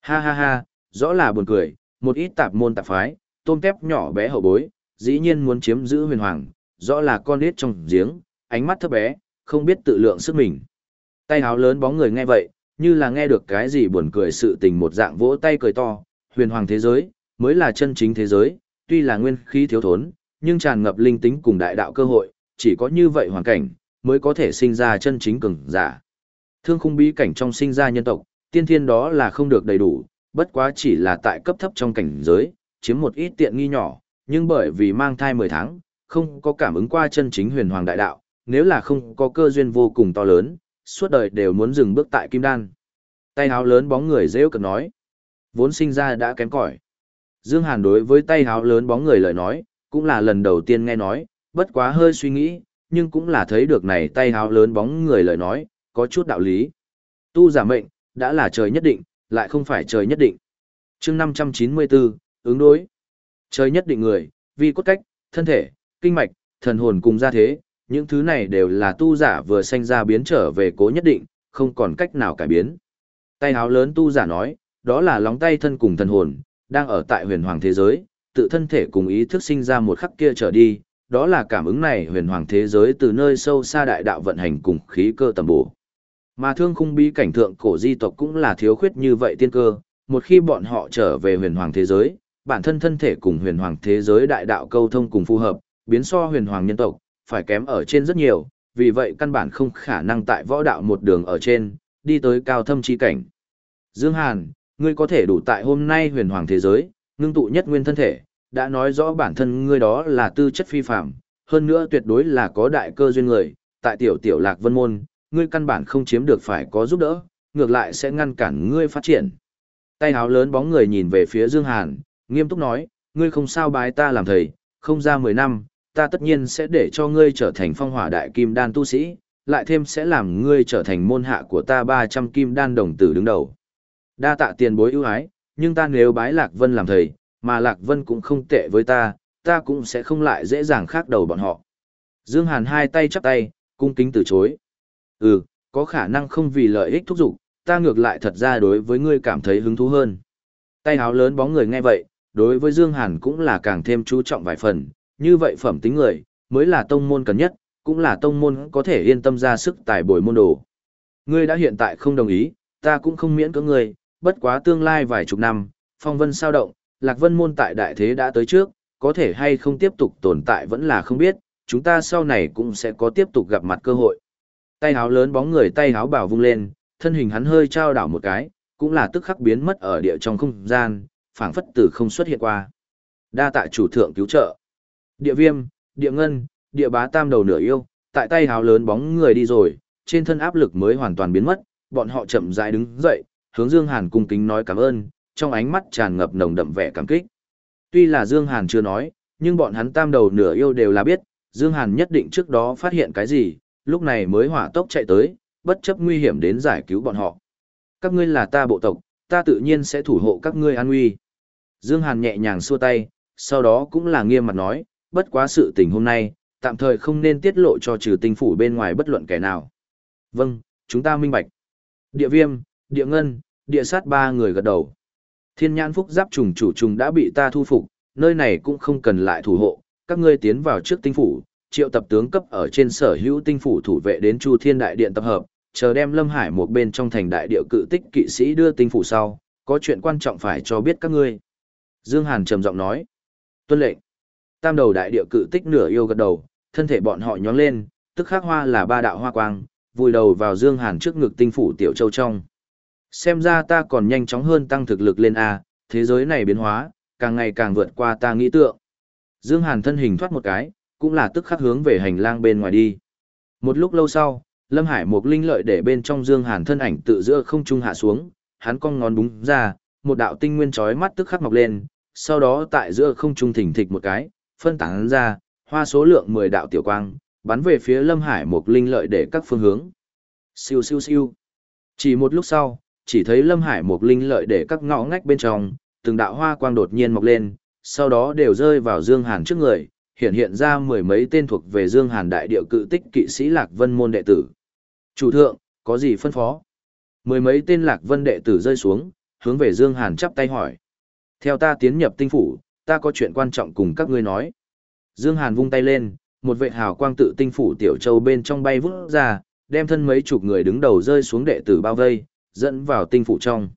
Ha ha ha, rõ là buồn cười, một ít tạp môn tạp phái, tôm tép nhỏ bé hậu bối, dĩ nhiên muốn chiếm giữ huyền hoàng, rõ là con nít trong giếng, ánh mắt thấp bé, không biết tự lượng sức mình. Tay háo lớn bóng người nghe vậy, như là nghe được cái gì buồn cười sự tình một dạng vỗ tay cười to, huyền hoàng thế giới, mới là chân chính thế giới, tuy là nguyên khí thiếu thốn, nhưng tràn ngập linh tính cùng đại đạo cơ hội, chỉ có như vậy hoàn cảnh, mới có thể sinh ra chân chính cường giả. Thương khung bí cảnh trong sinh ra nhân tộc, tiên thiên đó là không được đầy đủ, bất quá chỉ là tại cấp thấp trong cảnh giới, chiếm một ít tiện nghi nhỏ, nhưng bởi vì mang thai 10 tháng, không có cảm ứng qua chân chính huyền hoàng đại đạo, nếu là không có cơ duyên vô cùng to lớn, suốt đời đều muốn dừng bước tại kim đan. Tay háo lớn bóng người rêu cực nói, vốn sinh ra đã kém cỏi. Dương Hàn đối với tay háo lớn bóng người lời nói, cũng là lần đầu tiên nghe nói, bất quá hơi suy nghĩ, nhưng cũng là thấy được này tay háo lớn bóng người lời nói, có chút đạo lý. Tu giả mệnh, đã là trời nhất định, lại không phải trời nhất định. chương 594, ứng đối. Trời nhất định người, vi cốt cách, thân thể, kinh mạch, thần hồn cùng gia thế, những thứ này đều là tu giả vừa sanh ra biến trở về cố nhất định, không còn cách nào cải biến. Tay háo lớn tu giả nói, đó là lóng tay thân cùng thần hồn, đang ở tại huyền hoàng thế giới, tự thân thể cùng ý thức sinh ra một khắc kia trở đi, đó là cảm ứng này huyền hoàng thế giới từ nơi sâu xa đại đạo vận hành cùng khí cơ tầm bổ. Mà thương khung bí cảnh thượng cổ di tộc cũng là thiếu khuyết như vậy tiên cơ, một khi bọn họ trở về huyền hoàng thế giới, bản thân thân thể cùng huyền hoàng thế giới đại đạo câu thông cùng phù hợp, biến so huyền hoàng nhân tộc, phải kém ở trên rất nhiều, vì vậy căn bản không khả năng tại võ đạo một đường ở trên, đi tới cao thâm chi cảnh. Dương Hàn, ngươi có thể đủ tại hôm nay huyền hoàng thế giới, ngưng tụ nhất nguyên thân thể, đã nói rõ bản thân ngươi đó là tư chất phi phàm hơn nữa tuyệt đối là có đại cơ duyên người, tại tiểu tiểu lạc vân môn, ngươi căn bản không chiếm được phải có giúp đỡ, ngược lại sẽ ngăn cản ngươi phát triển. Tay háo lớn bóng người nhìn về phía Dương Hàn, nghiêm túc nói, ngươi không sao bái ta làm thầy, không ra 10 năm, ta tất nhiên sẽ để cho ngươi trở thành phong hỏa đại kim đan tu sĩ, lại thêm sẽ làm ngươi trở thành môn hạ của ta 300 kim đan đồng tử đứng đầu. Đa tạ tiền bối ưu ái, nhưng ta nếu bái Lạc Vân làm thầy, mà Lạc Vân cũng không tệ với ta, ta cũng sẽ không lại dễ dàng khác đầu bọn họ. Dương Hàn hai tay chắp tay, cung kính từ chối. Ừ, có khả năng không vì lợi ích thúc giục, ta ngược lại thật ra đối với ngươi cảm thấy hứng thú hơn. Tay háo lớn bóng người nghe vậy, đối với Dương Hàn cũng là càng thêm chú trọng vài phần, như vậy phẩm tính người, mới là tông môn cần nhất, cũng là tông môn có thể yên tâm ra sức tài bồi môn đồ. Ngươi đã hiện tại không đồng ý, ta cũng không miễn cưỡng ngươi, bất quá tương lai vài chục năm, phong vân sao động, lạc vân môn tại đại thế đã tới trước, có thể hay không tiếp tục tồn tại vẫn là không biết, chúng ta sau này cũng sẽ có tiếp tục gặp mặt cơ hội. Tay háo lớn bóng người tay háo bảo vung lên, thân hình hắn hơi trao đảo một cái, cũng là tức khắc biến mất ở địa trong không gian, phảng phất từ không xuất hiện qua. Đa tại chủ thượng cứu trợ. Địa viêm, địa ngân, địa bá tam đầu nửa yêu, tại tay háo lớn bóng người đi rồi, trên thân áp lực mới hoàn toàn biến mất, bọn họ chậm rãi đứng dậy, hướng Dương Hàn cung kính nói cảm ơn, trong ánh mắt tràn ngập nồng đậm vẻ cảm kích. Tuy là Dương Hàn chưa nói, nhưng bọn hắn tam đầu nửa yêu đều là biết, Dương Hàn nhất định trước đó phát hiện cái gì, lúc này mới hỏa tốc chạy tới, bất chấp nguy hiểm đến giải cứu bọn họ. Các ngươi là ta bộ tộc, ta tự nhiên sẽ thủ hộ các ngươi an nguy. Dương Hàn nhẹ nhàng xua tay, sau đó cũng là nghiêm mặt nói, bất quá sự tình hôm nay, tạm thời không nên tiết lộ cho trừ tinh phủ bên ngoài bất luận kẻ nào. Vâng, chúng ta minh bạch. Địa viêm, địa ngân, địa sát ba người gật đầu. Thiên nhãn phúc giáp trùng chủ trùng đã bị ta thu phục, nơi này cũng không cần lại thủ hộ, các ngươi tiến vào trước tinh phủ, triệu tập tướng cấp ở trên sở hữu tinh phủ thủ vệ đến Chu Thiên Đại Điện tập hợp, chờ đem Lâm Hải một bên trong thành đại điệu cự tích kỵ sĩ đưa tinh phủ sau, có chuyện quan trọng phải cho biết các ngươi. Dương Hàn trầm giọng nói. Tuân lệnh. Tam đầu đại địa cự tích nửa yêu gật đầu, thân thể bọn họ nhón lên, tức khắc hoa là ba đạo hoa quang, vùi đầu vào Dương Hàn trước ngực tinh phủ tiểu châu trong. Xem ra ta còn nhanh chóng hơn tăng thực lực lên A, thế giới này biến hóa, càng ngày càng vượt qua ta nghĩ tượng. Dương Hàn thân hình thoát một cái, cũng là tức khắc hướng về hành lang bên ngoài đi. Một lúc lâu sau, Lâm Hải một linh lợi để bên trong Dương Hàn thân ảnh tự giữa không trung hạ xuống, hắn cong ngón đúng ra, một đạo tinh nguyên chói mắt tức khắc mọc lên, sau đó tại giữa không trung thỉnh thịch một cái, phân tán ra, hoa số lượng 10 đạo tiểu quang, bắn về phía Lâm Hải một linh lợi để các phương hướng. Siêu siêu siêu. Chỉ một lúc sau, chỉ thấy Lâm Hải một linh lợi để các ngõ ngách bên trong, từng đạo hoa quang đột nhiên mọc lên, sau đó đều rơi vào Dương Hàn trước người, hiện hiện ra mười mấy tên thuộc về Dương Hàn đại địa cự tích kỵ sĩ Lạc Vân môn đệ tử. Chủ thượng, có gì phân phó? Mười mấy tên Lạc Vân đệ tử rơi xuống, hướng về Dương Hàn chắp tay hỏi. Theo ta tiến nhập tinh phủ, ta có chuyện quan trọng cùng các ngươi nói. Dương Hàn vung tay lên, một vệ hào quang tự tinh phủ tiểu châu bên trong bay vút ra, đem thân mấy chục người đứng đầu rơi xuống đệ tử bao vây, dẫn vào tinh phủ trong.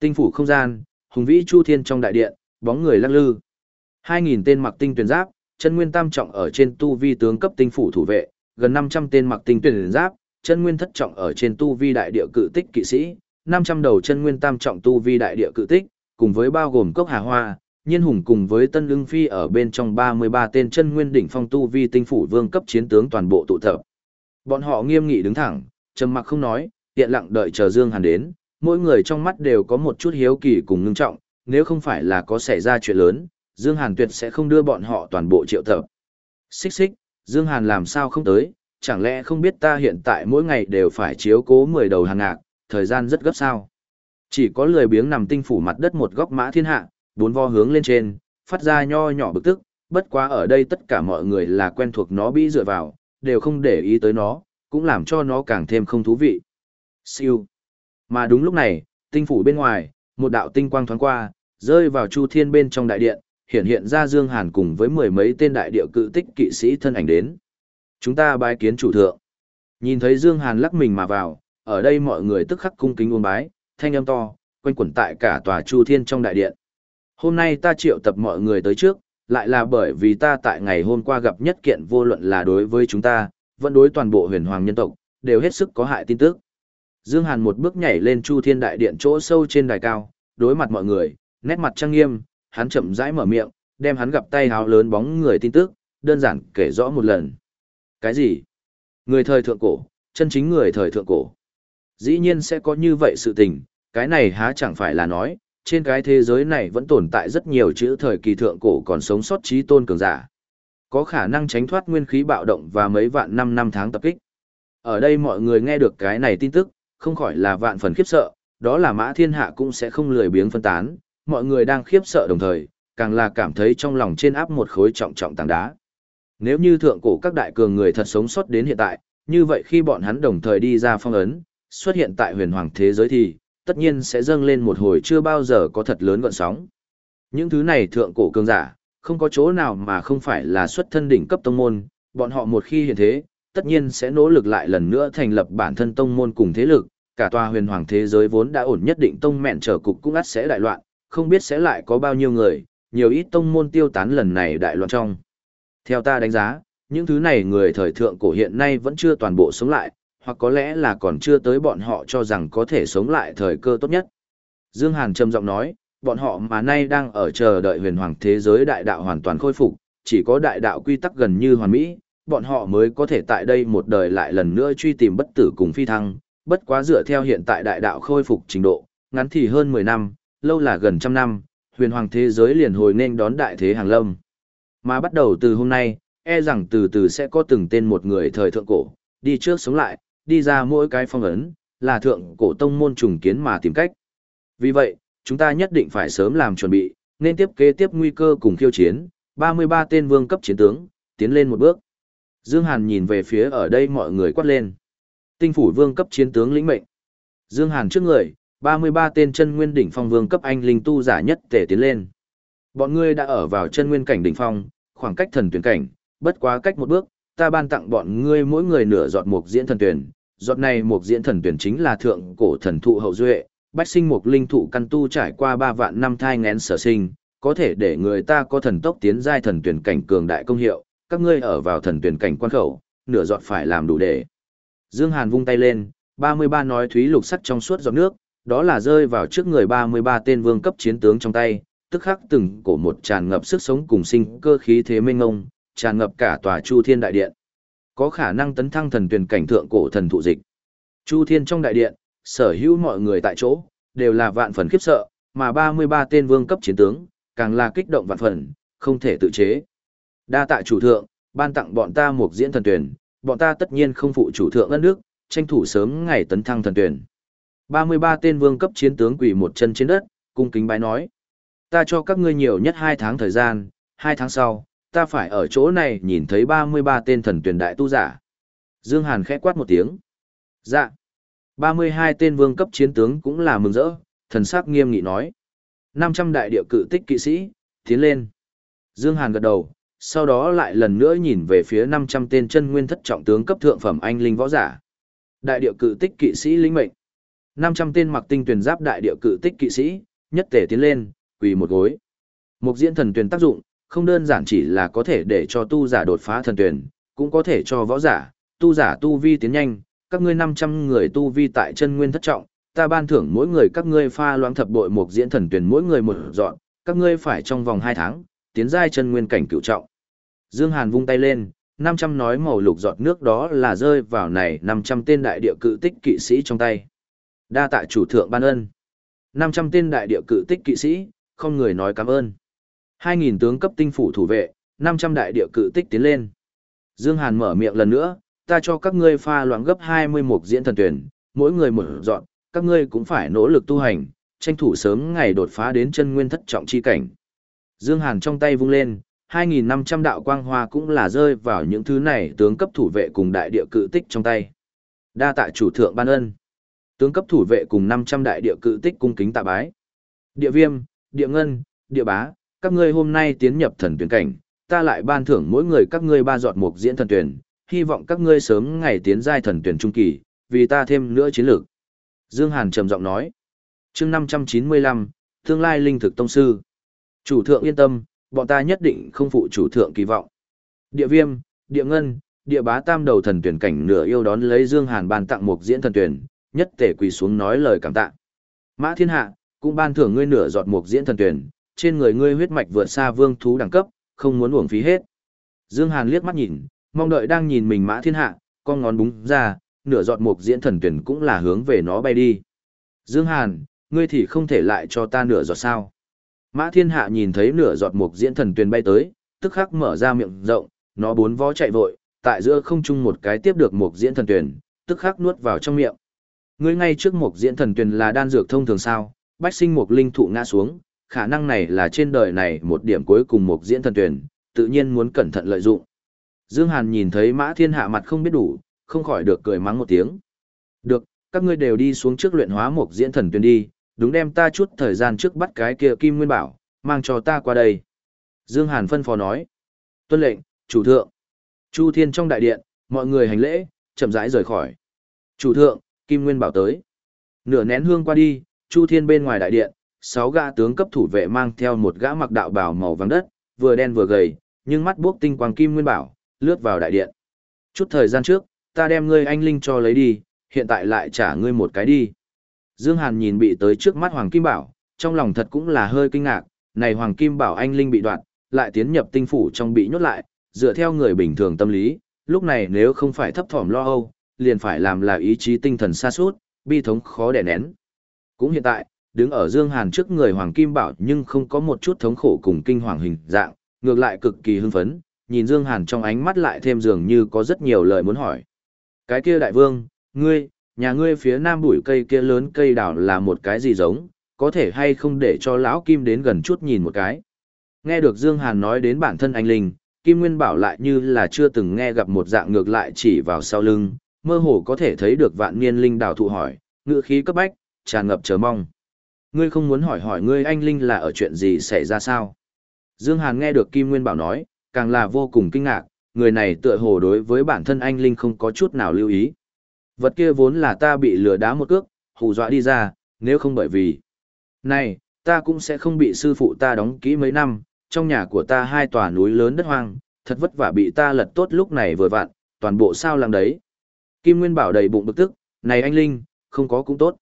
Tinh phủ không gian, hùng vĩ chu thiên trong đại điện, bóng người lắc lư. Hai nghìn tên mặc tinh tuyển giáp, chân nguyên tam trọng ở trên tu vi tướng cấp tinh phủ thủ vệ, gần 500 tên mặc tinh tuyển giáp, chân nguyên thất trọng ở trên tu vi đại địa cự tích kỵ sĩ, 500 đầu chân nguyên tam trọng tu vi đại địa cự tích, cùng với bao gồm cốc hà hoa, nhiên hùng cùng với tân lương phi ở bên trong 33 tên chân nguyên đỉnh phong tu vi tinh phủ vương cấp chiến tướng toàn bộ tụ tập. Bọn họ nghiêm nghị đứng thẳng, trầm mặc không nói, tiện lặng đợi chờ Dương Hàn đến, mỗi người trong mắt đều có một chút hiếu kỳ cùng ngưng trọng, nếu không phải là có xảy ra chuyện lớn, Dương Hàn tuyệt sẽ không đưa bọn họ toàn bộ triệu tập. Xích xích, Dương Hàn làm sao không tới, chẳng lẽ không biết ta hiện tại mỗi ngày đều phải chiếu cố 10 đầu hàng ngạc, thời gian rất gấp sao. Chỉ có lười biếng nằm tinh phủ mặt đất một góc mã thiên hạ, bốn vo hướng lên trên, phát ra nho nhỏ bực tức, bất quá ở đây tất cả mọi người là quen thuộc nó bị dựa vào, đều không để ý tới nó, cũng làm cho nó càng thêm không thú vị. Siêu. Mà đúng lúc này, tinh phủ bên ngoài, một đạo tinh quang thoáng qua, rơi vào Chu Thiên bên trong đại điện, hiện hiện ra Dương Hàn cùng với mười mấy tên đại địa cự tích kỵ sĩ thân ảnh đến. Chúng ta bái kiến chủ thượng. Nhìn thấy Dương Hàn lắc mình mà vào, ở đây mọi người tức khắc cung kính uôn bái, thanh âm to, quanh quẩn tại cả tòa Chu Thiên trong đại điện. Hôm nay ta triệu tập mọi người tới trước, lại là bởi vì ta tại ngày hôm qua gặp nhất kiện vô luận là đối với chúng ta, vẫn đối toàn bộ huyền hoàng nhân tộc, đều hết sức có hại tin tức. Dương Hàn một bước nhảy lên Chu Thiên Đại Điện chỗ sâu trên đài cao, đối mặt mọi người, nét mặt trang nghiêm, hắn chậm rãi mở miệng, đem hắn gặp tay háo lớn bóng người tin tức, đơn giản kể rõ một lần. Cái gì? Người thời thượng cổ, chân chính người thời thượng cổ. Dĩ nhiên sẽ có như vậy sự tình, cái này há chẳng phải là nói, trên cái thế giới này vẫn tồn tại rất nhiều chữ thời kỳ thượng cổ còn sống sót trí tôn cường giả. Có khả năng tránh thoát nguyên khí bạo động và mấy vạn năm năm tháng tập kích. Ở đây mọi người nghe được cái này tin tức, không khỏi là vạn phần khiếp sợ, đó là mã thiên hạ cũng sẽ không lười biếng phân tán, mọi người đang khiếp sợ đồng thời, càng là cảm thấy trong lòng trên áp một khối trọng trọng tảng đá. Nếu như thượng cổ các đại cường người thật sống sót đến hiện tại, như vậy khi bọn hắn đồng thời đi ra phong ấn, xuất hiện tại huyền hoàng thế giới thì, tất nhiên sẽ dâng lên một hồi chưa bao giờ có thật lớn gọn sóng. Những thứ này thượng cổ cường giả, không có chỗ nào mà không phải là xuất thân đỉnh cấp tông môn, bọn họ một khi hiện thế, tất nhiên sẽ nỗ lực lại lần nữa thành lập bản thân tông môn cùng thế lực, cả tòa huyền hoàng thế giới vốn đã ổn nhất định tông mẹn trở cục cũng ắt sẽ đại loạn, không biết sẽ lại có bao nhiêu người, nhiều ít tông môn tiêu tán lần này đại loạn trong. Theo ta đánh giá, những thứ này người thời thượng cổ hiện nay vẫn chưa toàn bộ sống lại, hoặc có lẽ là còn chưa tới bọn họ cho rằng có thể sống lại thời cơ tốt nhất. Dương Hàn trầm giọng nói, bọn họ mà nay đang ở chờ đợi huyền hoàng thế giới đại đạo hoàn toàn khôi phục, chỉ có đại đạo quy tắc gần như hoàn mỹ, bọn họ mới có thể tại đây một đời lại lần nữa truy tìm bất tử cùng phi thăng, bất quá dựa theo hiện tại đại đạo khôi phục trình độ, ngắn thì hơn 10 năm, lâu là gần trăm năm, huyền hoàng thế giới liền hồi nên đón đại thế hàng lâm. Mà bắt đầu từ hôm nay, e rằng từ từ sẽ có từng tên một người thời thượng cổ, đi trước sống lại, đi ra mỗi cái phong ấn, là thượng cổ tông môn trùng kiến mà tìm cách. Vì vậy, chúng ta nhất định phải sớm làm chuẩn bị, nên tiếp kế tiếp nguy cơ cùng khiêu chiến, 33 tên vương cấp chiến tướng, tiến lên một bước. Dương Hàn nhìn về phía ở đây mọi người quát lên. Tinh phủ vương cấp chiến tướng lĩnh mệnh. Dương Hàn trước người, 33 tên chân nguyên đỉnh phong vương cấp anh linh tu giả nhất tề tiến lên. Bọn ngươi đã ở vào chân nguyên cảnh đỉnh phong, khoảng cách thần tuyển cảnh, bất quá cách một bước, ta ban tặng bọn ngươi mỗi người nửa giọt mục diễn thần tuyển. Giọt này mục diễn thần tuyển chính là thượng cổ thần thụ hậu duệ, bách sinh mục linh thụ căn tu trải qua 3 vạn năm thai nghén sở sinh, có thể để người ta có thần tốc tiến giai thần tuyển cảnh cường đại công hiệu, các ngươi ở vào thần tuyển cảnh quan khẩu, nửa giọt phải làm đủ để. Dương Hàn vung tay lên, 33 nói thúy lục sắc trong suốt giọt nước, đó là rơi vào trước người 33 tên vương cấp chiến tướng trong tay, tức khắc từng cổ một tràn ngập sức sống cùng sinh cơ khí thế mênh ngông, tràn ngập cả tòa Chu Thiên đại điện. Có khả năng tấn thăng thần tuyển cảnh thượng cổ thần thụ dịch. Chu Thiên trong đại điện, sở hữu mọi người tại chỗ, đều là vạn phần khiếp sợ, mà 33 tên vương cấp chiến tướng, càng là kích động vạn phần, không thể tự chế. Đa tại chủ thượng, ban tặng bọn ta một diễn thần tuyển, bọn ta tất nhiên không phụ chủ thượng ân nước, tranh thủ sớm ngày tấn thăng thần tuyển. 33 tên vương cấp chiến tướng quỳ một chân trên đất, cung kính bái nói. Ta cho các ngươi nhiều nhất 2 tháng thời gian, 2 tháng sau, ta phải ở chỗ này nhìn thấy 33 tên thần tuyển đại tu giả. Dương Hàn khẽ quát một tiếng. Dạ. 32 tên vương cấp chiến tướng cũng là mừng rỡ, thần sắc nghiêm nghị nói. 500 đại địa cự tích kỵ sĩ, tiến lên. Dương Hàn gật đầu, sau đó lại lần nữa nhìn về phía 500 tên chân nguyên thất trọng tướng cấp thượng phẩm anh linh võ giả. Đại địa cự tích kỵ sĩ linh mệnh. 500 tên mặc tinh tuyển giáp đại địa cự tích kỵ sĩ, nhất tề tiến lên, quỳ một gối. Một diễn thần tuyển tác dụng, không đơn giản chỉ là có thể để cho tu giả đột phá thần tuyển, cũng có thể cho võ giả, tu giả tu vi tiến nhanh, các ngươi 500 người tu vi tại chân nguyên thất trọng, ta ban thưởng mỗi người các ngươi pha loãng thập bội một diễn thần tuyển mỗi người một dọn, các ngươi phải trong vòng 2 tháng, tiến giai chân nguyên cảnh cửu trọng. Dương Hàn vung tay lên, 500 nói màu lục giọt nước đó là rơi vào này 500 tên đại địa cự tích kỵ sĩ trong tay. Đa tạ chủ thượng ban ân. 500 tên đại địa cự tích kỵ sĩ, không người nói cảm ơn. 2.000 tướng cấp tinh phủ thủ vệ, 500 đại địa cự tích tiến lên. Dương Hàn mở miệng lần nữa, ta cho các ngươi pha loãng gấp 21 diễn thần tuyển, mỗi người một dọn, các ngươi cũng phải nỗ lực tu hành, tranh thủ sớm ngày đột phá đến chân nguyên thất trọng chi cảnh. Dương Hàn trong tay vung lên, 2.500 đạo quang hoa cũng là rơi vào những thứ này tướng cấp thủ vệ cùng đại địa cự tích trong tay. Đa tạ chủ thượng ban ân. Tướng cấp thủ vệ cùng 500 đại địa cự tích cung kính tạ bái. Địa viêm, địa ngân, địa bá, các ngươi hôm nay tiến nhập thần tuyển cảnh, ta lại ban thưởng mỗi người các ngươi ba giọt mục diễn thần tuyển, hy vọng các ngươi sớm ngày tiến giai thần tuyển trung kỳ, vì ta thêm nữa chiến lược. Dương Hàn trầm giọng nói. Chương 595, tương lai linh thực tông sư. Chủ thượng yên tâm, bọn ta nhất định không phụ chủ thượng kỳ vọng. Địa viêm, địa ngân, địa bá tam đầu thần tuyển cảnh nửa yêu đón lấy Dương Hàn ban tặng một diễn thần tuyển, nhất tề quỳ xuống nói lời cảm tạ. Mã thiên hạ, cũng ban thưởng ngươi nửa giọt mục diễn thần tuyển, trên người ngươi huyết mạch vượt xa vương thú đẳng cấp, không muốn uổng phí hết. Dương Hàn liếc mắt nhìn, mong đợi đang nhìn mình mã thiên hạ, con ngón búng ra, nửa giọt mục diễn thần tuyển cũng là hướng về nó bay đi. Dương Hàn, ngươi thì không thể lại cho ta nửa giọt sao. Mã thiên hạ nhìn thấy nửa giọt mục diễn thần tuyền bay tới, tức khắc mở ra miệng rộng, nó bốn vó chạy vội, tại giữa không trung một cái tiếp được mục diễn thần tuyền, tức khắc nuốt vào trong miệng. Ngươi ngay trước mục diễn thần tuyền là đan dược thông thường sao, bách sinh mục linh thụ ngã xuống, khả năng này là trên đời này một điểm cuối cùng mục diễn thần tuyền, tự nhiên muốn cẩn thận lợi dụng. Dương Hàn nhìn thấy mã thiên hạ mặt không biết đủ, không khỏi được cười mắng một tiếng. Được, các ngươi đều đi xuống trước luyện hóa mục diễn thần tuyền đi, đúng đem ta chút thời gian trước bắt cái kia Kim Nguyên Bảo, mang cho ta qua đây. Dương Hàn phân phó nói. Tuân lệnh, chủ thượng. Chu Thiên trong đại điện, mọi người hành lễ, chậm rãi rời khỏi. Chủ thượng, Kim Nguyên Bảo tới. Nửa nén hương qua đi, Chu Thiên bên ngoài đại điện, sáu gã tướng cấp thủ vệ mang theo một gã mặc đạo bào màu vàng đất, vừa đen vừa gầy, nhưng mắt buốc tinh quang Kim Nguyên Bảo, lướt vào đại điện. Chút thời gian trước, ta đem ngươi anh Linh cho lấy đi, hiện tại lại trả ngươi một cái đi. Dương Hàn nhìn bị tới trước mắt Hoàng Kim Bảo, trong lòng thật cũng là hơi kinh ngạc, này Hoàng Kim Bảo anh linh bị đoạn, lại tiến nhập tinh phủ trong bị nhốt lại, dựa theo người bình thường tâm lý, lúc này nếu không phải thấp thỏm lo âu, liền phải làm là ý chí tinh thần xa suốt, bi thống khó đè nén. Cũng hiện tại, đứng ở Dương Hàn trước người Hoàng Kim Bảo nhưng không có một chút thống khổ cùng kinh hoàng hình dạng, ngược lại cực kỳ hưng phấn, nhìn Dương Hàn trong ánh mắt lại thêm dường như có rất nhiều lời muốn hỏi. Cái kia đại vương, ngươi, nhà ngươi phía nam bụi cây kia lớn cây đào là một cái gì giống, có thể hay không để cho lão Kim đến gần chút nhìn một cái. Nghe được Dương Hàn nói đến bản thân anh Linh, Kim Nguyên bảo lại như là chưa từng nghe gặp một dạng ngược lại chỉ vào sau lưng, mơ hồ có thể thấy được vạn niên linh đào thụ hỏi, ngựa khí cấp bách, tràn ngập chờ mong. Ngươi không muốn hỏi hỏi ngươi anh Linh là ở chuyện gì xảy ra sao? Dương Hàn nghe được Kim Nguyên bảo nói, càng là vô cùng kinh ngạc, người này tựa hồ đối với bản thân anh Linh không có chút nào lưu ý. Vật kia vốn là ta bị lừa đá một cước, hù dọa đi ra, nếu không bởi vì. Này, Ta cũng sẽ không bị sư phụ ta đóng kỹ mấy năm, trong nhà của ta hai tòa núi lớn đất hoang, thật vất vả bị ta lật tốt lúc này vừa vặn, toàn bộ sao lăng đấy. Kim Nguyên bảo đầy bụng bực tức, này anh Linh, không có cũng tốt.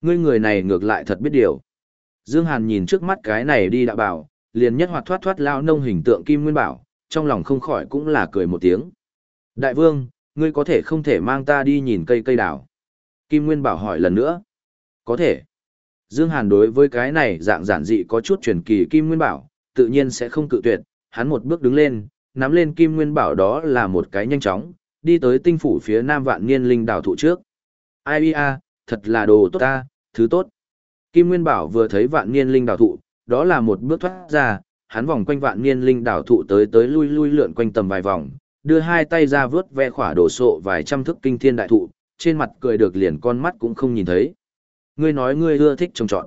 Ngươi người này ngược lại thật biết điều. Dương Hàn nhìn trước mắt cái này đi đã bảo, liền nhất hoạt thoát thoát lao nông hình tượng Kim Nguyên bảo, trong lòng không khỏi cũng là cười một tiếng. Đại vương, ngươi có thể không thể mang ta đi nhìn cây cây đào. Kim Nguyên bảo hỏi lần nữa. Có thể. Dương Hàn đối với cái này dạng giản dị có chút truyền kỳ Kim Nguyên bảo, tự nhiên sẽ không cự tuyệt, hắn một bước đứng lên, nắm lên Kim Nguyên bảo đó là một cái nhanh chóng, đi tới tinh phủ phía nam vạn niên linh đảo thụ trước. Ai a, thật là đồ tốt ta, thứ tốt. Kim Nguyên bảo vừa thấy vạn niên linh đảo thụ, đó là một bước thoát ra, hắn vòng quanh vạn niên linh đảo thụ tới tới lui lui lượn quanh tầm vài vòng, đưa hai tay ra vớt ve khỏa đồ sộ vài trăm thước kinh thiên đại thụ, trên mặt cười được liền con mắt cũng không nhìn thấy. Ngươi nói ngươi ưa thích trồng trọt.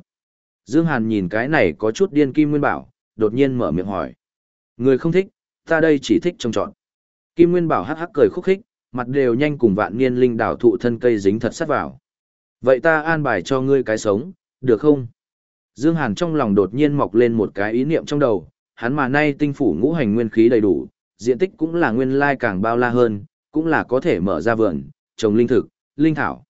Dương Hàn nhìn cái này có chút điên Kim Nguyên bảo, đột nhiên mở miệng hỏi. Ngươi không thích, ta đây chỉ thích trồng trọt. Kim Nguyên bảo hắc hắc cười khúc khích, mặt đều nhanh cùng vạn niên linh đảo thụ thân cây dính thật sát vào. Vậy ta an bài cho ngươi cái sống, được không? Dương Hàn trong lòng đột nhiên mọc lên một cái ý niệm trong đầu, hắn mà nay tinh phủ ngũ hành nguyên khí đầy đủ, diện tích cũng là nguyên lai càng bao la hơn, cũng là có thể mở ra vườn, trồng linh thực, linh thảo.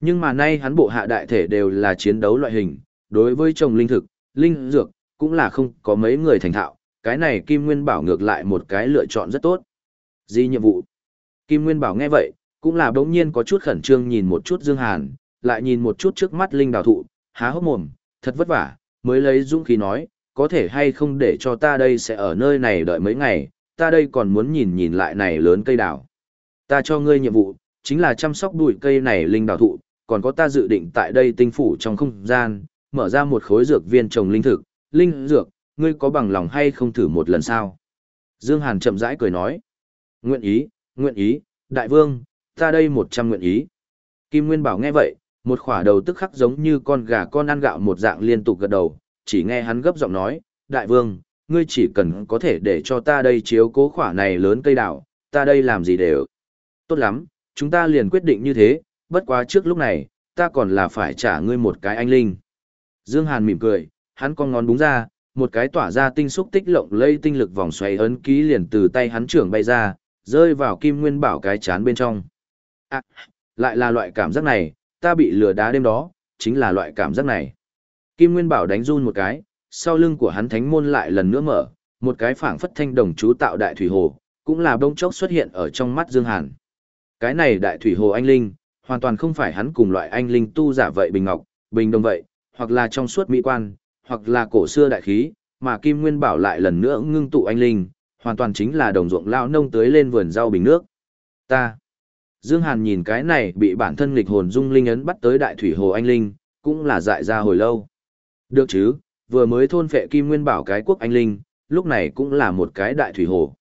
Nhưng mà nay hắn bộ hạ đại thể đều là chiến đấu loại hình, đối với trồng linh thực, linh dược, cũng là không có mấy người thành thạo, cái này Kim Nguyên Bảo ngược lại một cái lựa chọn rất tốt. Gì nhiệm vụ? Kim Nguyên Bảo nghe vậy, cũng là đống nhiên có chút khẩn trương nhìn một chút Dương Hàn, lại nhìn một chút trước mắt linh đào thụ, há hốc mồm, thật vất vả, mới lấy dũng khí nói, có thể hay không để cho ta đây sẽ ở nơi này đợi mấy ngày, ta đây còn muốn nhìn nhìn lại này lớn cây đào. Ta cho ngươi nhiệm vụ, chính là chăm sóc bụi cây này linh đào thụ, còn có ta dự định tại đây tinh phủ trong không gian, mở ra một khối dược viên trồng linh thực, linh dược, ngươi có bằng lòng hay không thử một lần sao? Dương Hàn chậm rãi cười nói, nguyện ý, nguyện ý, đại vương, ta đây một trăm nguyện ý. Kim Nguyên Bảo nghe vậy, một khỏa đầu tức khắc giống như con gà con ăn gạo một dạng liên tục gật đầu, chỉ nghe hắn gấp giọng nói, đại vương, ngươi chỉ cần có thể để cho ta đây chiếu cố khỏa này lớn cây đào, ta đây làm gì đều. Tốt lắm, chúng ta liền quyết định như thế, bất quá trước lúc này, ta còn là phải trả ngươi một cái anh linh. Dương Hàn mỉm cười, hắn con ngón búng ra, một cái tỏa ra tinh xúc tích lộng lây tinh lực vòng xoáy ấn ký liền từ tay hắn trưởng bay ra, rơi vào kim nguyên bảo cái chán bên trong. À, lại là loại cảm giác này, ta bị lừa đá đêm đó, chính là loại cảm giác này. Kim Nguyên Bảo đánh run một cái, sau lưng của hắn thánh môn lại lần nữa mở, một cái phảng phất thanh đồng chú tạo đại thủy hồ, cũng là bông chốc xuất hiện ở trong mắt Dương Hàn. Cái này đại thủy hồ anh linh, hoàn toàn không phải hắn cùng loại anh linh tu giả vậy bình ngọc, bình đồng vậy, hoặc là trong suốt mỹ quan, hoặc là cổ xưa đại khí, mà Kim Nguyên Bảo lại lần nữa ngưng tụ anh linh, hoàn toàn chính là đồng ruộng lao nông tới lên vườn rau bình nước. Ta. Dương Hàn nhìn cái này bị bản thân nghịch hồn dung linh ấn bắt tới đại thủy hồ anh linh, cũng là dại ra hồi lâu. Được chứ, vừa mới thôn phệ kim nguyên bảo cái quốc anh linh, lúc này cũng là một cái đại thủy hồ.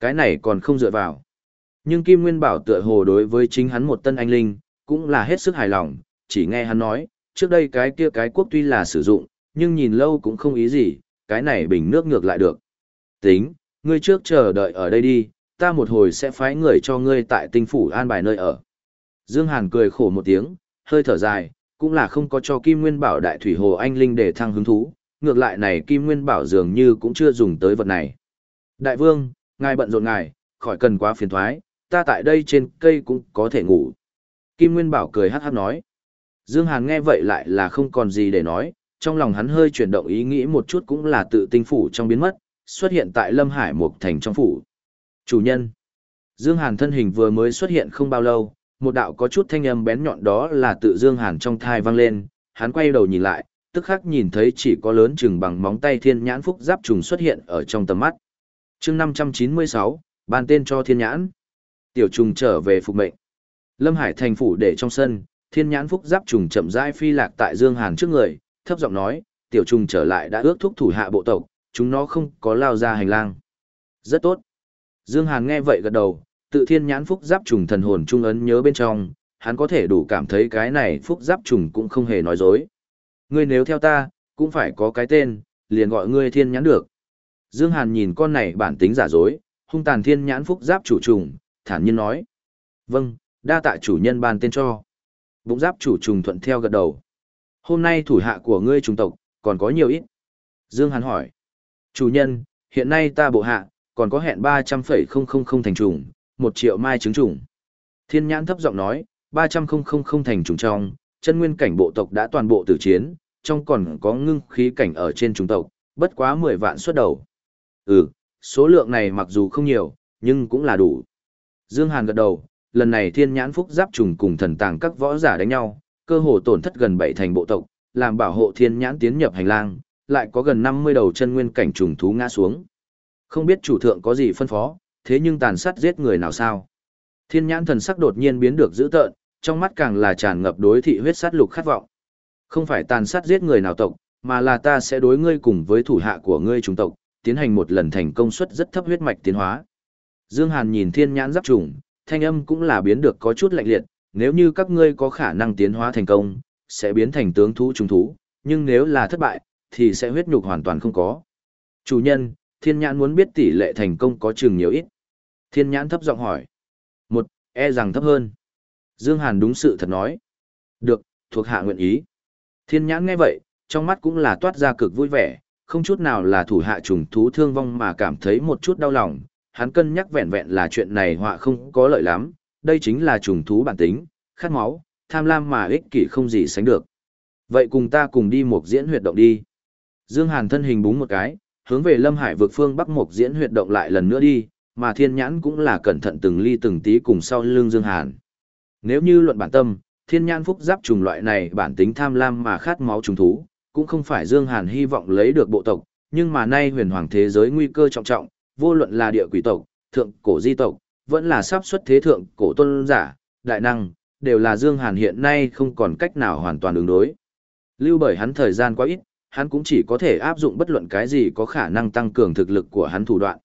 Cái này còn không dựa vào. Nhưng kim nguyên bảo tựa hồ đối với chính hắn một tân anh linh, cũng là hết sức hài lòng, chỉ nghe hắn nói, trước đây cái kia cái quốc tuy là sử dụng, nhưng nhìn lâu cũng không ý gì, cái này bình nước ngược lại được. Tính, ngươi trước chờ đợi ở đây đi, ta một hồi sẽ phái người cho ngươi tại tinh phủ an bài nơi ở. Dương Hàn cười khổ một tiếng, hơi thở dài, cũng là không có cho Kim Nguyên Bảo Đại Thủy Hồ Anh Linh để thăng hứng thú, ngược lại này Kim Nguyên Bảo dường như cũng chưa dùng tới vật này. Đại vương, ngài bận rộn ngài, khỏi cần quá phiền thoái, ta tại đây trên cây cũng có thể ngủ. Kim Nguyên Bảo cười hát hát nói. Dương Hàn nghe vậy lại là không còn gì để nói, trong lòng hắn hơi chuyển động ý nghĩ một chút cũng là tự tinh phủ trong biến mất, xuất hiện tại Lâm Hải Mục Thành trong phủ. Chủ nhân. Dương Hàn thân hình vừa mới xuất hiện không bao lâu, một đạo có chút thanh âm bén nhọn đó là tự Dương Hàn trong thai vang lên, hắn quay đầu nhìn lại, tức khắc nhìn thấy chỉ có lớn chừng bằng móng tay thiên nhãn phúc giáp trùng xuất hiện ở trong tầm mắt. Chương 596, ban tên cho thiên nhãn. Tiểu trùng trở về phục mệnh. Lâm Hải thành phủ để trong sân, thiên nhãn phúc giáp trùng chậm rãi phi lạc tại Dương Hàn trước người, thấp giọng nói, tiểu trùng trở lại đã ước thúc thủ hạ bộ tộc, chúng nó không có lao ra hành lang. Rất tốt. Dương Hàn nghe vậy gật đầu, tự thiên nhãn phúc giáp trùng thần hồn trung ấn nhớ bên trong, hắn có thể đủ cảm thấy cái này phúc giáp trùng cũng không hề nói dối. Ngươi nếu theo ta, cũng phải có cái tên, liền gọi ngươi thiên nhãn được. Dương Hàn nhìn con này bản tính giả dối, hung tàn thiên nhãn phúc giáp chủ trùng, thản nhiên nói. Vâng, đa tạ chủ nhân ban tên cho. Bụng giáp chủ trùng thuận theo gật đầu. Hôm nay thủ hạ của ngươi trùng tộc, còn có nhiều ít. Dương Hàn hỏi. Chủ nhân, hiện nay ta bộ hạ, còn có hẹn 300,000 thành trùng, 1 triệu mai trứng trùng. Thiên nhãn thấp giọng nói, 300,000 thành trùng trong, chân nguyên cảnh bộ tộc đã toàn bộ tử chiến, trong còn có ngưng khí cảnh ở trên trùng tộc, bất quá 10 vạn xuất đầu. Ừ, số lượng này mặc dù không nhiều, nhưng cũng là đủ. Dương Hàn gật đầu, lần này thiên nhãn phúc giáp trùng cùng thần tàng các võ giả đánh nhau, cơ hồ tổn thất gần bảy thành bộ tộc, làm bảo hộ thiên nhãn tiến nhập hành lang, lại có gần 50 đầu chân nguyên cảnh trùng thú ngã xuống. Không biết chủ thượng có gì phân phó, thế nhưng tàn sát giết người nào sao? Thiên nhãn thần sắc đột nhiên biến được dữ tợn, trong mắt càng là tràn ngập đối thị huyết sát lục khát vọng. Không phải tàn sát giết người nào tộc, mà là ta sẽ đối ngươi cùng với thủ hạ của ngươi trùng tộc, tiến hành một lần thành công suất rất thấp huyết mạch tiến hóa. Dương Hàn nhìn thiên nhãn giáp trùng, thanh âm cũng là biến được có chút lạnh liệt, nếu như các ngươi có khả năng tiến hóa thành công, sẽ biến thành tướng thú trùng thú, nhưng nếu là thất bại, thì sẽ huyết nhục hoàn toàn không có. Chủ nhân, thiên nhãn muốn biết tỷ lệ thành công có chừng nhiều ít. Thiên nhãn thấp giọng hỏi. Một, e rằng thấp hơn. Dương Hàn đúng sự thật nói. Được, thuộc hạ nguyện ý. Thiên nhãn nghe vậy, trong mắt cũng là toát ra cực vui vẻ, không chút nào là thủ hạ trùng thú thương vong mà cảm thấy một chút đau lòng. Hắn cân nhắc vẹn vẹn là chuyện này họa không có lợi lắm, đây chính là trùng thú bản tính, khát máu, tham lam mà ích kỷ không gì sánh được. Vậy cùng ta cùng đi một diễn huyệt động đi. Dương Hàn thân hình búng một cái, hướng về Lâm Hải vực phương Bắc Mộc diễn huyệt động lại lần nữa đi, mà Thiên Nhãn cũng là cẩn thận từng ly từng tí cùng sau lưng Dương Hàn. Nếu như luận bản tâm, Thiên Nhãn phúc giáp trùng loại này bản tính tham lam mà khát máu trùng thú, cũng không phải Dương Hàn hy vọng lấy được bộ tộc, nhưng mà nay huyền hoàng thế giới nguy cơ trọng trọng, vô luận là địa quỷ tộc, thượng cổ di tộc, vẫn là sắp xuất thế thượng cổ tôn giả, đại năng, đều là Dương Hàn hiện nay không còn cách nào hoàn toàn ứng đối. Lưu bởi hắn thời gian quá ít, hắn cũng chỉ có thể áp dụng bất luận cái gì có khả năng tăng cường thực lực của hắn thủ đoạn.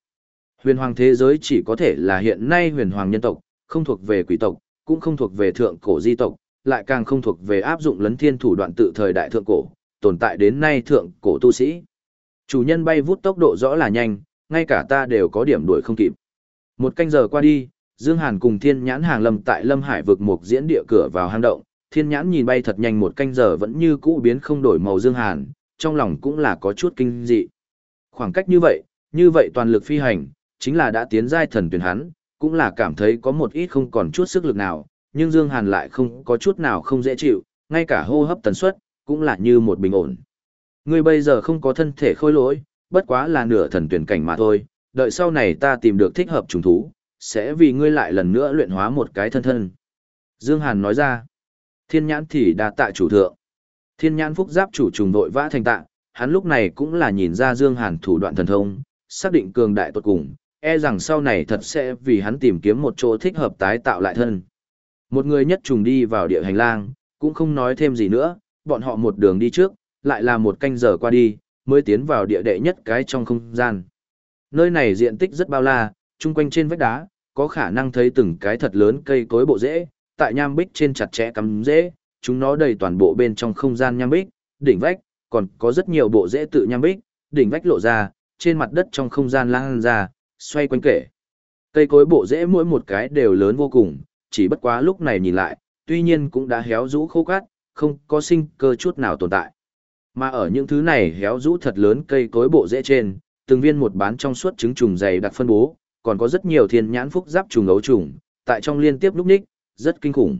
Huyền hoàng thế giới chỉ có thể là hiện nay huyền hoàng nhân tộc, không thuộc về quỷ tộc, cũng không thuộc về thượng cổ di tộc, lại càng không thuộc về áp dụng lấn thiên thủ đoạn tự thời đại thượng cổ, tồn tại đến nay thượng cổ tu sĩ. Chủ nhân bay vút tốc độ rõ là nhanh, ngay cả ta đều có điểm đuổi không kịp. Một canh giờ qua đi, Dương Hàn cùng Thiên Nhãn hàng lâm tại Lâm Hải vực một diễn địa cửa vào hang động, Thiên Nhãn nhìn bay thật nhanh một canh giờ vẫn như cũ biến không đổi màu Dương Hàn, trong lòng cũng là có chút kinh dị. Khoảng cách như vậy, như vậy toàn lực phi hành, chính là đã tiến giai thần tuyển hắn, cũng là cảm thấy có một ít không còn chút sức lực nào, nhưng Dương Hàn lại không có chút nào không dễ chịu, ngay cả hô hấp tần suất, cũng là như một bình ổn. Ngươi bây giờ không có thân thể khôi lỗi, bất quá là nửa thần tuyển cảnh mà thôi, đợi sau này ta tìm được thích hợp trùng thú, sẽ vì ngươi lại lần nữa luyện hóa một cái thân thân. Dương Hàn nói ra, thiên nhãn thì đã tạ chủ thượng. Thiên nhãn phúc giáp chủ trùng vội vã thành tạ, hắn lúc này cũng là nhìn ra Dương Hàn thủ đoạn thần thông, xác định cường đại tốt cùng, e rằng sau này thật sẽ vì hắn tìm kiếm một chỗ thích hợp tái tạo lại thân. Một người nhất trùng đi vào địa hành lang, cũng không nói thêm gì nữa, bọn họ một đường đi trước, lại là một canh giờ qua đi, mới tiến vào địa đệ nhất cái trong không gian. Nơi này diện tích rất bao la, chung quanh trên vách đá, có khả năng thấy từng cái thật lớn cây cối bộ rễ, tại nham bích trên chặt chẽ cắm rễ, chúng nó đầy toàn bộ bên trong không gian nham bích, đỉnh vách, còn có rất nhiều bộ rễ tự nham bích, đỉnh vách lộ ra, trên mặt đất trong không gian lan ra, xoay quanh kể. Cây cối bộ rễ mỗi một cái đều lớn vô cùng, chỉ bất quá lúc này nhìn lại, tuy nhiên cũng đã héo rũ khô cát, không có sinh cơ chút nào tồn tại. Mà ở những thứ này héo rũ thật lớn cây cối bộ rễ trên, từng viên một bán trong suốt trứng trùng dày đặc phân bố, còn có rất nhiều thiên nhãn phúc giáp trùng ấu trùng, tại trong liên tiếp lúc ních, rất kinh khủng.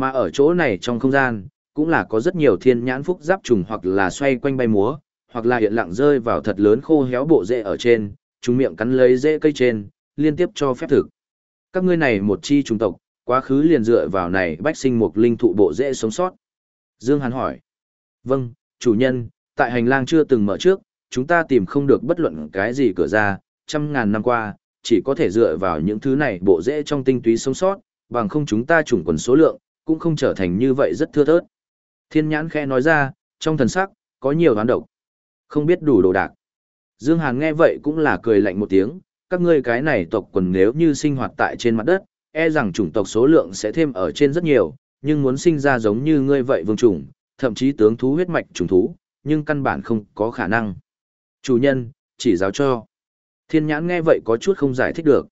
Mà ở chỗ này trong không gian, cũng là có rất nhiều thiên nhãn phúc giáp trùng hoặc là xoay quanh bay múa, hoặc là hiện lặng rơi vào thật lớn khô héo bộ rễ ở trên, chúng miệng cắn lấy rễ cây trên, liên tiếp cho phép thực. Các ngươi này một chi trùng tộc, quá khứ liền dựa vào này bách sinh một linh thụ bộ rễ sống sót. Dương Hàn hỏi. Vâng, chủ nhân, tại hành lang chưa từng mở trước, chúng ta tìm không được bất luận cái gì cửa ra, trăm ngàn năm qua, chỉ có thể dựa vào những thứ này bộ rễ trong tinh túy sống sót, bằng không chúng ta chủng quần số lượng, cũng không trở thành như vậy rất thưa thớt. Thiên nhãn khẽ nói ra, trong thần sắc, có nhiều đoán độc. Không biết đủ đồ đạc. Dương Hàn nghe vậy cũng là cười lạnh một tiếng, các ngươi cái này tộc quần nếu như sinh hoạt tại trên mặt đất, e rằng chủng tộc số lượng sẽ thêm ở trên rất nhiều, nhưng muốn sinh ra giống như ngươi vậy vương chủng, thậm chí tướng thú huyết mạch trùng thú, nhưng căn bản không có khả năng. Chủ nhân, chỉ giáo cho. Thiên nhãn nghe vậy có chút không giải thích được.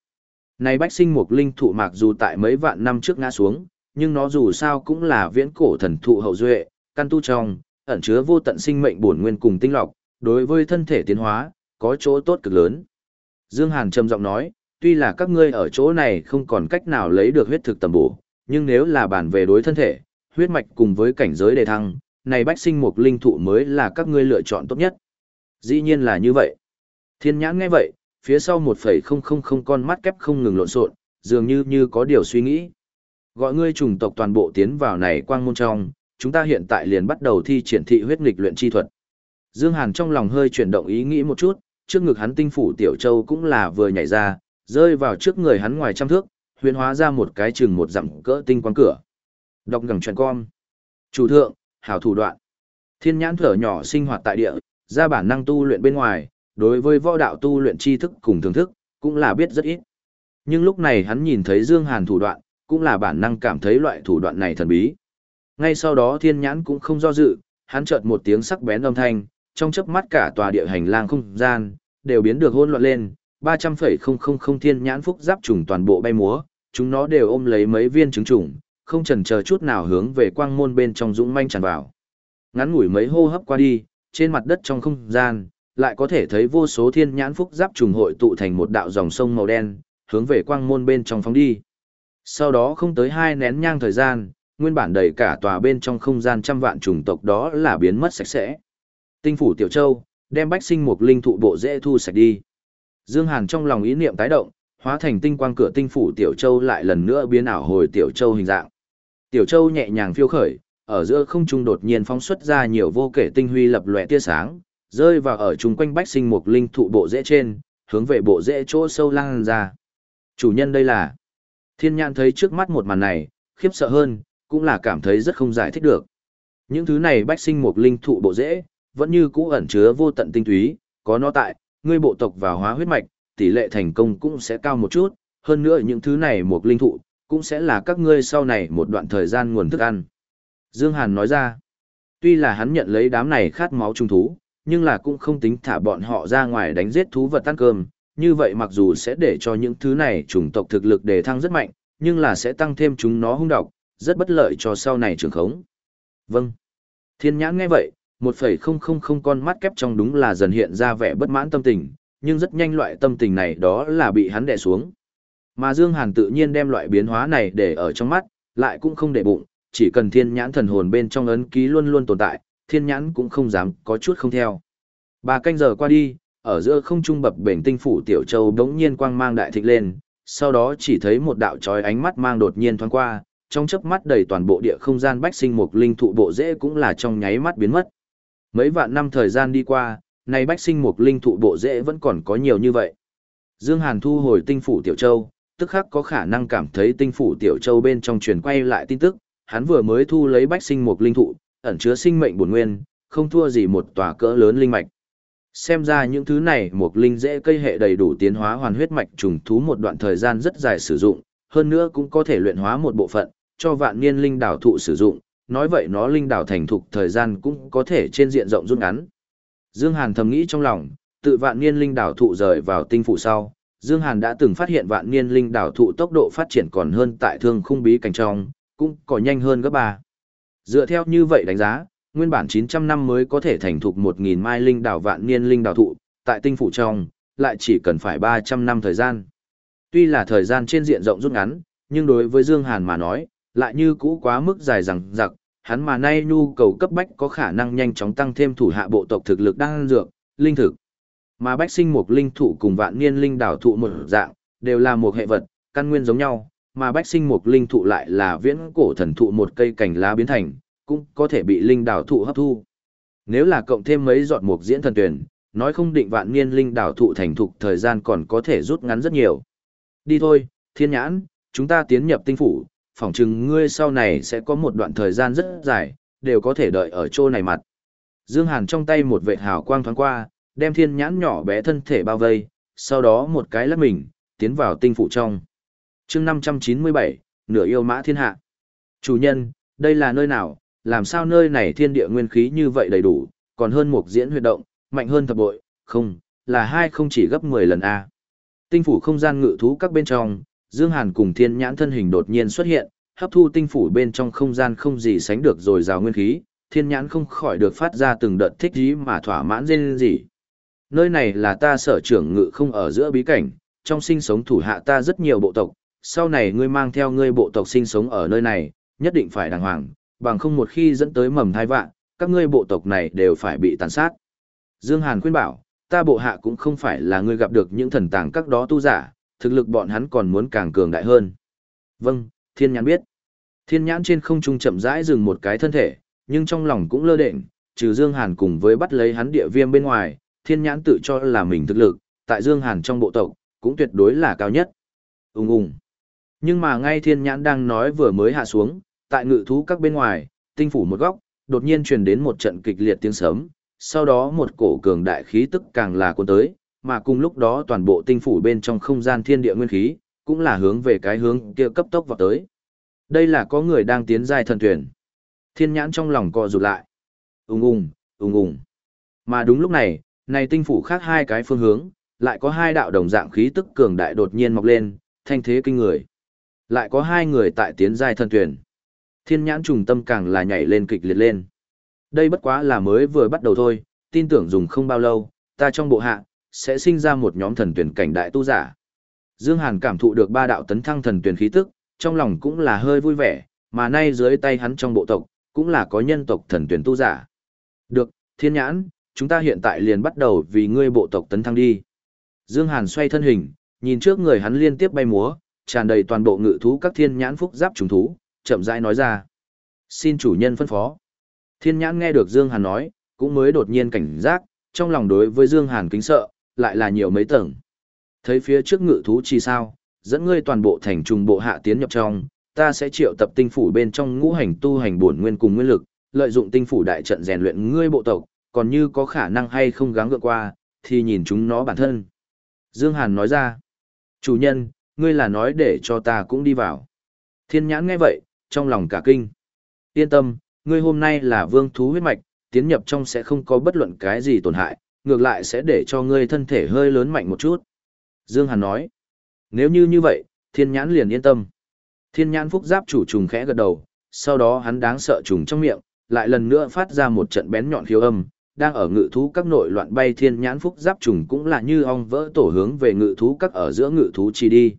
Này bách sinh một linh thụ mặc dù tại mấy vạn năm trước ngã xuống, nhưng nó dù sao cũng là viễn cổ thần thụ hậu duệ, căn tu trong, ẩn chứa vô tận sinh mệnh bổn nguyên cùng tinh lọc, đối với thân thể tiến hóa, có chỗ tốt cực lớn. Dương Hàn trầm giọng nói, tuy là các ngươi ở chỗ này không còn cách nào lấy được huyết thực tầm bổ, nhưng nếu là bản về đối thân thể, huyết mạch cùng với cảnh giới đề thăng, này bách sinh mục linh thụ mới là các ngươi lựa chọn tốt nhất. Dĩ nhiên là như vậy. Thiên nhãn nghe vậy, phía sau 1,000 con mắt kép không ngừng lộn xộn, dường như như có điều suy nghĩ. Gọi ngươi trùng tộc toàn bộ tiến vào này quang môn trong, chúng ta hiện tại liền bắt đầu thi triển thị huyết nghịch luyện chi thuật. Dương Hàn trong lòng hơi chuyển động ý nghĩ một chút, trước ngực hắn tinh phủ tiểu châu cũng là vừa nhảy ra, rơi vào trước người hắn ngoài trăm thước, huyễn hóa ra một cái chừng một dặm cỡ tinh quang cửa. Đọc ngẳng truyền con. Chủ thượng, hảo thủ đoạn. Thiên nhãn thở nhỏ sinh hoạt tại địa, ra bản năng tu luyện bên ngoài, đối với võ đạo tu luyện tri thức cùng thưởng thức, cũng là biết rất ít. Nhưng lúc này hắn nhìn thấy Dương Hàn thủ đoạn, cũng là bản năng cảm thấy loại thủ đoạn này thần bí. Ngay sau đó thiên nhãn cũng không do dự, hắn chợt một tiếng sắc bén âm thanh, trong chớp mắt cả tòa địa hành lang không gian, đều biến được hỗn loạn lên, 300,000 thiên nhãn phúc giáp trùng toàn bộ bay múa, chúng nó đều ôm lấy mấy viên trứng trùng, không chần chờ chút nào hướng về quang môn bên trong dũng manh tràn vào. Ngắn ngủi mấy hô hấp qua đi, trên mặt đất trong không gian, lại có thể thấy vô số thiên nhãn phúc giáp trùng hội tụ thành một đạo dòng sông màu đen, hướng về quang môn bên trong phóng đi. Sau đó không tới hai nén nhang thời gian, nguyên bản đầy cả tòa bên trong không gian trăm vạn chủng tộc đó là biến mất sạch sẽ. Tinh phủ Tiểu Châu, đem bách sinh một linh thụ bộ dễ thu sạch đi. Dương Hàn trong lòng ý niệm tái động, hóa thành tinh quang cửa tinh phủ Tiểu Châu lại lần nữa biến ảo hồi Tiểu Châu hình dạng. Tiểu Châu nhẹ nhàng phiêu khởi, ở giữa không trung đột nhiên phóng xuất ra nhiều vô kể tinh huy lập lòe tia sáng, rơi vào ở chung quanh bách sinh một linh thụ bộ dễ trên, hướng về bộ dễ chỗ sâu lan ra. Chủ nhân đây là. Thiên nhãn thấy trước mắt một màn này, khiếp sợ hơn, cũng là cảm thấy rất không giải thích được. Những thứ này bách sinh một linh thụ bộ dễ, vẫn như cũ ẩn chứa vô tận tinh túy, có nó tại, ngươi bộ tộc vào hóa huyết mạch, tỷ lệ thành công cũng sẽ cao một chút, hơn nữa những thứ này một linh thụ, cũng sẽ là các ngươi sau này một đoạn thời gian nguồn thức ăn. Dương Hàn nói ra, tuy là hắn nhận lấy đám này khát máu trung thú, nhưng là cũng không tính thả bọn họ ra ngoài đánh giết thú vật ăn cơm, như vậy mặc dù sẽ để cho những thứ này chủng tộc thực lực đề thăng rất mạnh, nhưng là sẽ tăng thêm chúng nó hung độc, rất bất lợi cho sau này trường khống. Vâng. Thiên nhãn nghe vậy, 1,000 con mắt kép trong đúng là dần hiện ra vẻ bất mãn tâm tình, nhưng rất nhanh loại tâm tình này đó là bị hắn đè xuống. Mà Dương Hàn tự nhiên đem loại biến hóa này để ở trong mắt, lại cũng không để bụng, chỉ cần thiên nhãn thần hồn bên trong ấn ký luôn luôn tồn tại, thiên nhãn cũng không dám có chút không theo. Ba canh giờ qua đi, ở giữa không trung bập bềnh tinh phủ tiểu châu đống nhiên quang mang đại thịnh lên, sau đó chỉ thấy một đạo chói ánh mắt mang đột nhiên thoáng qua, trong chớp mắt đầy toàn bộ địa không gian bách sinh mục linh thụ bộ rễ cũng là trong nháy mắt biến mất. Mấy vạn năm thời gian đi qua, nay bách sinh mục linh thụ bộ rễ vẫn còn có nhiều như vậy. Dương Hàn thu hồi tinh phủ tiểu châu, tức khắc có khả năng cảm thấy tinh phủ tiểu châu bên trong truyền quay lại tin tức, hắn vừa mới thu lấy bách sinh mục linh thụ, ẩn chứa sinh mệnh bổn nguyên, không thua gì một tòa cỡ lớn linh mạch. Xem ra những thứ này một linh dễ cây hệ đầy đủ tiến hóa hoàn huyết mạch trùng thú một đoạn thời gian rất dài sử dụng, hơn nữa cũng có thể luyện hóa một bộ phận, cho vạn niên linh đảo thụ sử dụng, nói vậy nó linh đảo thành thục thời gian cũng có thể trên diện rộng rút ngắn. Dương Hàn thầm nghĩ trong lòng, tự vạn niên linh đảo thụ rời vào tinh phủ sau, Dương Hàn đã từng phát hiện vạn niên linh đảo thụ tốc độ phát triển còn hơn tại thương khung bí cảnh trong, cũng có nhanh hơn gấp ba. Dựa theo như vậy đánh giá, nguyên bản 900 năm mới có thể thành thục 1.000 mai linh đảo vạn niên linh đảo thụ, tại tinh phủ trong, lại chỉ cần phải 300 năm thời gian. Tuy là thời gian trên diện rộng rút ngắn, nhưng đối với Dương Hàn mà nói, lại như cũ quá mức dài rằng giặc, hắn mà nay nhu cầu cấp bách có khả năng nhanh chóng tăng thêm thủ hạ bộ tộc thực lực đang dược, linh thực. Mà bách sinh một linh thụ cùng vạn niên linh đảo thụ một dạng, đều là một hệ vật, căn nguyên giống nhau, mà bách sinh một linh thụ lại là viễn cổ thần thụ một cây cành lá biến thành, cũng có thể bị linh đảo thụ hấp thu. Nếu là cộng thêm mấy giọt mục diễn thần tuyển, nói không định vạn niên linh đảo thụ thành thục thời gian còn có thể rút ngắn rất nhiều. Đi thôi, thiên nhãn, chúng ta tiến nhập tinh phủ, phỏng chừng ngươi sau này sẽ có một đoạn thời gian rất dài, đều có thể đợi ở chỗ này mặt. Dương Hàn trong tay một vệ hào quang thoáng qua, đem thiên nhãn nhỏ bé thân thể bao vây, sau đó một cái lắc mình, tiến vào tinh phủ trong. chương 597, nửa yêu mã thiên hạ. Chủ nhân, đây là nơi nào, làm sao nơi này thiên địa nguyên khí như vậy đầy đủ, còn hơn một diễn huyệt động, mạnh hơn thập bội, không, là hai không chỉ gấp 10 lần A. Tinh phủ không gian ngự thú các bên trong, Dương Hàn cùng thiên nhãn thân hình đột nhiên xuất hiện, hấp thu tinh phủ bên trong không gian không gì sánh được rồi rào nguyên khí, thiên nhãn không khỏi được phát ra từng đợt thích ý mà thỏa mãn dên gì. Nơi này là ta sở trưởng ngự không ở giữa bí cảnh, trong sinh sống thủ hạ ta rất nhiều bộ tộc, sau này ngươi mang theo ngươi bộ tộc sinh sống ở nơi này, nhất định phải đàng hoàng, bằng không một khi dẫn tới mầm thai vạn, các ngươi bộ tộc này đều phải bị tàn sát. Dương Hàn khuyên bảo, ta bộ hạ cũng không phải là ngươi gặp được những thần tàng các đó tu giả, thực lực bọn hắn còn muốn càng cường đại hơn. Vâng, thiên nhãn biết. Thiên nhãn trên không trung chậm rãi dừng một cái thân thể, nhưng trong lòng cũng lơ đệnh, trừ Dương Hàn cùng với bắt lấy hắn địa viêm bên ngoài, thiên nhãn tự cho là mình thực lực, tại Dương Hàn trong bộ tộc, cũng tuyệt đối là cao nhất. Úng Úng. Nhưng mà ngay thiên nhãn đang nói vừa mới hạ xuống, tại ngự thú các bên ngoài, tinh phủ một góc, đột nhiên truyền đến một trận kịch liệt tiếng sấm, sau đó một cổ cường đại khí tức càng là cuốn tới, mà cùng lúc đó toàn bộ tinh phủ bên trong không gian thiên địa nguyên khí, cũng là hướng về cái hướng kia cấp tốc vào tới. Đây là có người đang tiến giai thần thuyền. Thiên nhãn trong lòng co rụt lại. Ung ung, ung ung. Mà đúng lúc này, này tinh phủ khác hai cái phương hướng, lại có hai đạo đồng dạng khí tức cường đại đột nhiên mọc lên, thanh thế kinh người. Lại có hai người tại tiến giai thần thuyền. Thiên nhãn trùng tâm càng là nhảy lên kịch liệt lên. Đây bất quá là mới vừa bắt đầu thôi, tin tưởng dùng không bao lâu, ta trong bộ hạ, sẽ sinh ra một nhóm thần tuyển cảnh đại tu giả. Dương Hàn cảm thụ được ba đạo tấn thăng thần tuyển khí tức, trong lòng cũng là hơi vui vẻ, mà nay dưới tay hắn trong bộ tộc, cũng là có nhân tộc thần tuyển tu giả. Được, thiên nhãn, chúng ta hiện tại liền bắt đầu vì ngươi bộ tộc tấn thăng đi. Dương Hàn xoay thân hình, nhìn trước người hắn liên tiếp bay múa, tràn đầy toàn bộ ngự thú các thiên nhãn phúc giáp trùng thú, chậm rãi nói ra. Xin chủ nhân phân phó. Thiên nhãn nghe được Dương Hàn nói, cũng mới đột nhiên cảnh giác, trong lòng đối với Dương Hàn kính sợ, lại là nhiều mấy tầng. Thấy phía trước ngự thú chi sao, dẫn ngươi toàn bộ thành trùng bộ hạ tiến nhập trong, ta sẽ triệu tập tinh phủ bên trong ngũ hành tu hành bổn nguyên cùng nguyên lực, lợi dụng tinh phủ đại trận rèn luyện ngươi bộ tộc, còn như có khả năng hay không gắng vượt qua, thì nhìn chúng nó bản thân. Dương Hàn nói ra, chủ nhân, ngươi là nói để cho ta cũng đi vào. Thiên nhãn nghe vậy, trong lòng cả kinh. Yên tâm, ngươi hôm nay là vương thú huyết mạch, tiến nhập trong sẽ không có bất luận cái gì tổn hại, ngược lại sẽ để cho ngươi thân thể hơi lớn mạnh một chút. Dương Hàn nói, nếu như như vậy, thiên nhãn liền yên tâm. Thiên nhãn phúc giáp chủ trùng khẽ gật đầu, sau đó hắn đáng sợ trùng trong miệng, lại lần nữa phát ra một trận bén nhọn khiếu âm, đang ở ngự thú các nội loạn bay thiên nhãn phúc giáp trùng cũng là như ong vỡ tổ hướng về ngự thú các ở giữa ngự thú chi đi.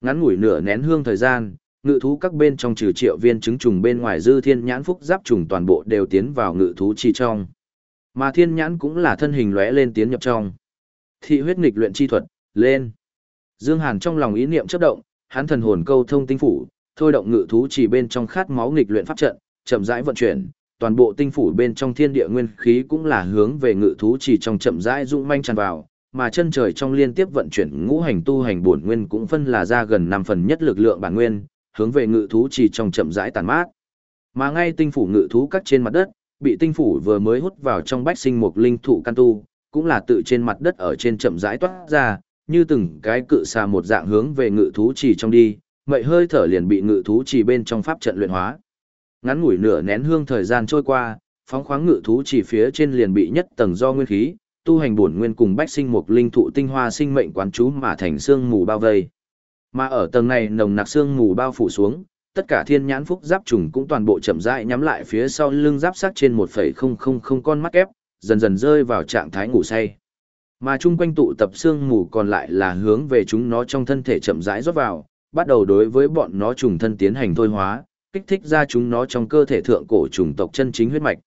Ngắn ngủi nửa nén hương thời gian, ngự thú các bên trong trừ triệu viên trứng trùng bên ngoài dư thiên nhãn phúc giáp trùng toàn bộ đều tiến vào ngự thú chi trong. Mà thiên nhãn cũng là thân hình lóe lên tiến nhập trong. Thị huyết nghịch luyện chi thuật, lên. Dương Hàn trong lòng ý niệm chớp động, hắn thần hồn câu thông tinh phủ, thôi động ngự thú chỉ bên trong khát máu nghịch luyện pháp trận, chậm rãi vận chuyển, toàn bộ tinh phủ bên trong thiên địa nguyên khí cũng là hướng về ngự thú chỉ trong chậm rãi dũng manh tràn vào, mà chân trời trong liên tiếp vận chuyển ngũ hành tu hành bổn nguyên cũng phân là ra gần 5 phần nhất lực lượng bản nguyên, hướng về ngự thú chỉ trong chậm rãi tàn mát. Mà ngay tinh phủ ngự thú cắt trên mặt đất, bị tinh phủ vừa mới hút vào trong bách sinh mục linh thụ căn tu, cũng là tự trên mặt đất ở trên chậm rãi toát ra, như từng cái cự xà một dạng hướng về ngự thú chỉ trong đi, mậy hơi thở liền bị ngự thú chỉ bên trong pháp trận luyện hóa. Ngắn ngủi nửa nén hương thời gian trôi qua, phóng khoáng ngự thú chỉ phía trên liền bị nhất tầng do nguyên khí, tu hành bổn nguyên cùng bách sinh mục linh thụ tinh hoa sinh mệnh quán chú mà thành xương mù bao vây. Mà ở tầng này nồng nặc xương mù bao phủ xuống, tất cả thiên nhãn phúc giáp trùng cũng toàn bộ chậm rãi nhắm lại phía sau lưng giáp sát trên 1.000 con mắt kép, dần dần rơi vào trạng thái ngủ say. Mà chung quanh tụ tập xương mù còn lại là hướng về chúng nó trong thân thể chậm rãi rót vào, bắt đầu đối với bọn nó trùng thân tiến hành thôi hóa, kích thích ra chúng nó trong cơ thể thượng cổ trùng tộc chân chính huyết mạch.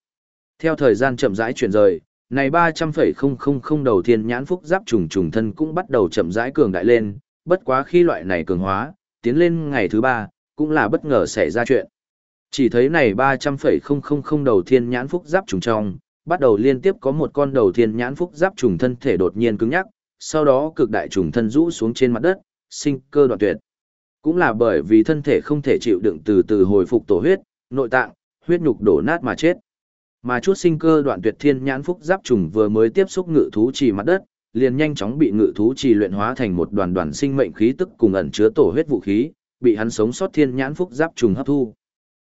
Theo thời gian chậm rãi chuyển rời, này 300,000 đầu thiên nhãn phúc giáp trùng trùng thân cũng bắt đầu chậm rãi cường đại lên, bất quá khi loại này cường hóa, tiến lên ngày thứ ba, cũng là bất ngờ xảy ra chuyện. Chỉ thấy này 300,000 đầu thiên nhãn phúc giáp trùng trong, bắt đầu liên tiếp có một con đầu thiên nhãn phúc giáp trùng thân thể đột nhiên cứng nhắc, sau đó cực đại trùng thân rũ xuống trên mặt đất, sinh cơ đoạn tuyệt. Cũng là bởi vì thân thể không thể chịu đựng từ từ hồi phục tổ huyết, nội tạng, huyết nhục đổ nát mà chết. Mà chút sinh cơ đoạn tuyệt thiên nhãn phúc giáp trùng vừa mới tiếp xúc ngự thú chỉ mặt đất, liền nhanh chóng bị ngự thú trì luyện hóa thành một đoàn đoàn sinh mệnh khí tức cùng ẩn chứa tổ huyết vũ khí, bị hắn sống sót thiên nhãn phúc giáp trùng hấp thu.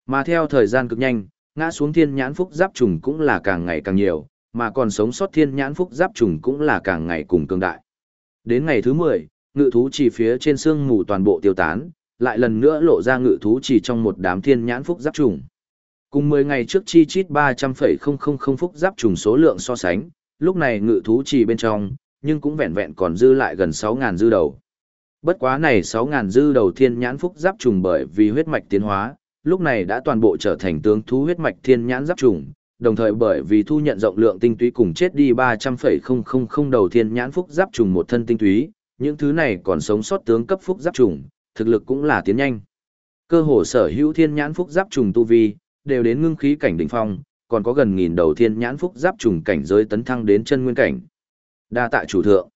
Mà theo thời gian cực nhanh, ngã xuống thiên nhãn phúc giáp trùng cũng là càng ngày càng nhiều, mà còn sống sót thiên nhãn phúc giáp trùng cũng là càng ngày cùng cường đại. Đến ngày thứ 10, ngự thú chỉ phía trên xương mù toàn bộ tiêu tán, lại lần nữa lộ ra ngự thú chỉ trong một đám thiên nhãn phúc giáp trùng. Cùng 10 ngày trước chi chít 300,000 phúc giáp trùng số lượng so sánh, lúc này ngự thú trì bên trong, nhưng cũng vẹn vẹn còn dư lại gần 6.000 dư đầu. Bất quá này 6.000 dư đầu thiên nhãn phúc giáp trùng bởi vì huyết mạch tiến hóa, lúc này đã toàn bộ trở thành tướng thú huyết mạch thiên nhãn giáp trùng, đồng thời bởi vì thu nhận rộng lượng tinh túy cùng chết đi 300,000 đầu thiên nhãn phúc giáp trùng một thân tinh túy, những thứ này còn sống sót tướng cấp phúc giáp trùng, thực lực cũng là tiến nhanh. Cơ hồ sở hữu thiên nhãn phúc giáp trùng tu vi, đều đến ngưng khí cảnh đỉnh phong, còn có gần nghìn đầu thiên nhãn phúc giáp trùng cảnh giới tấn thăng đến chân nguyên cảnh. Đa tạ chủ thượng.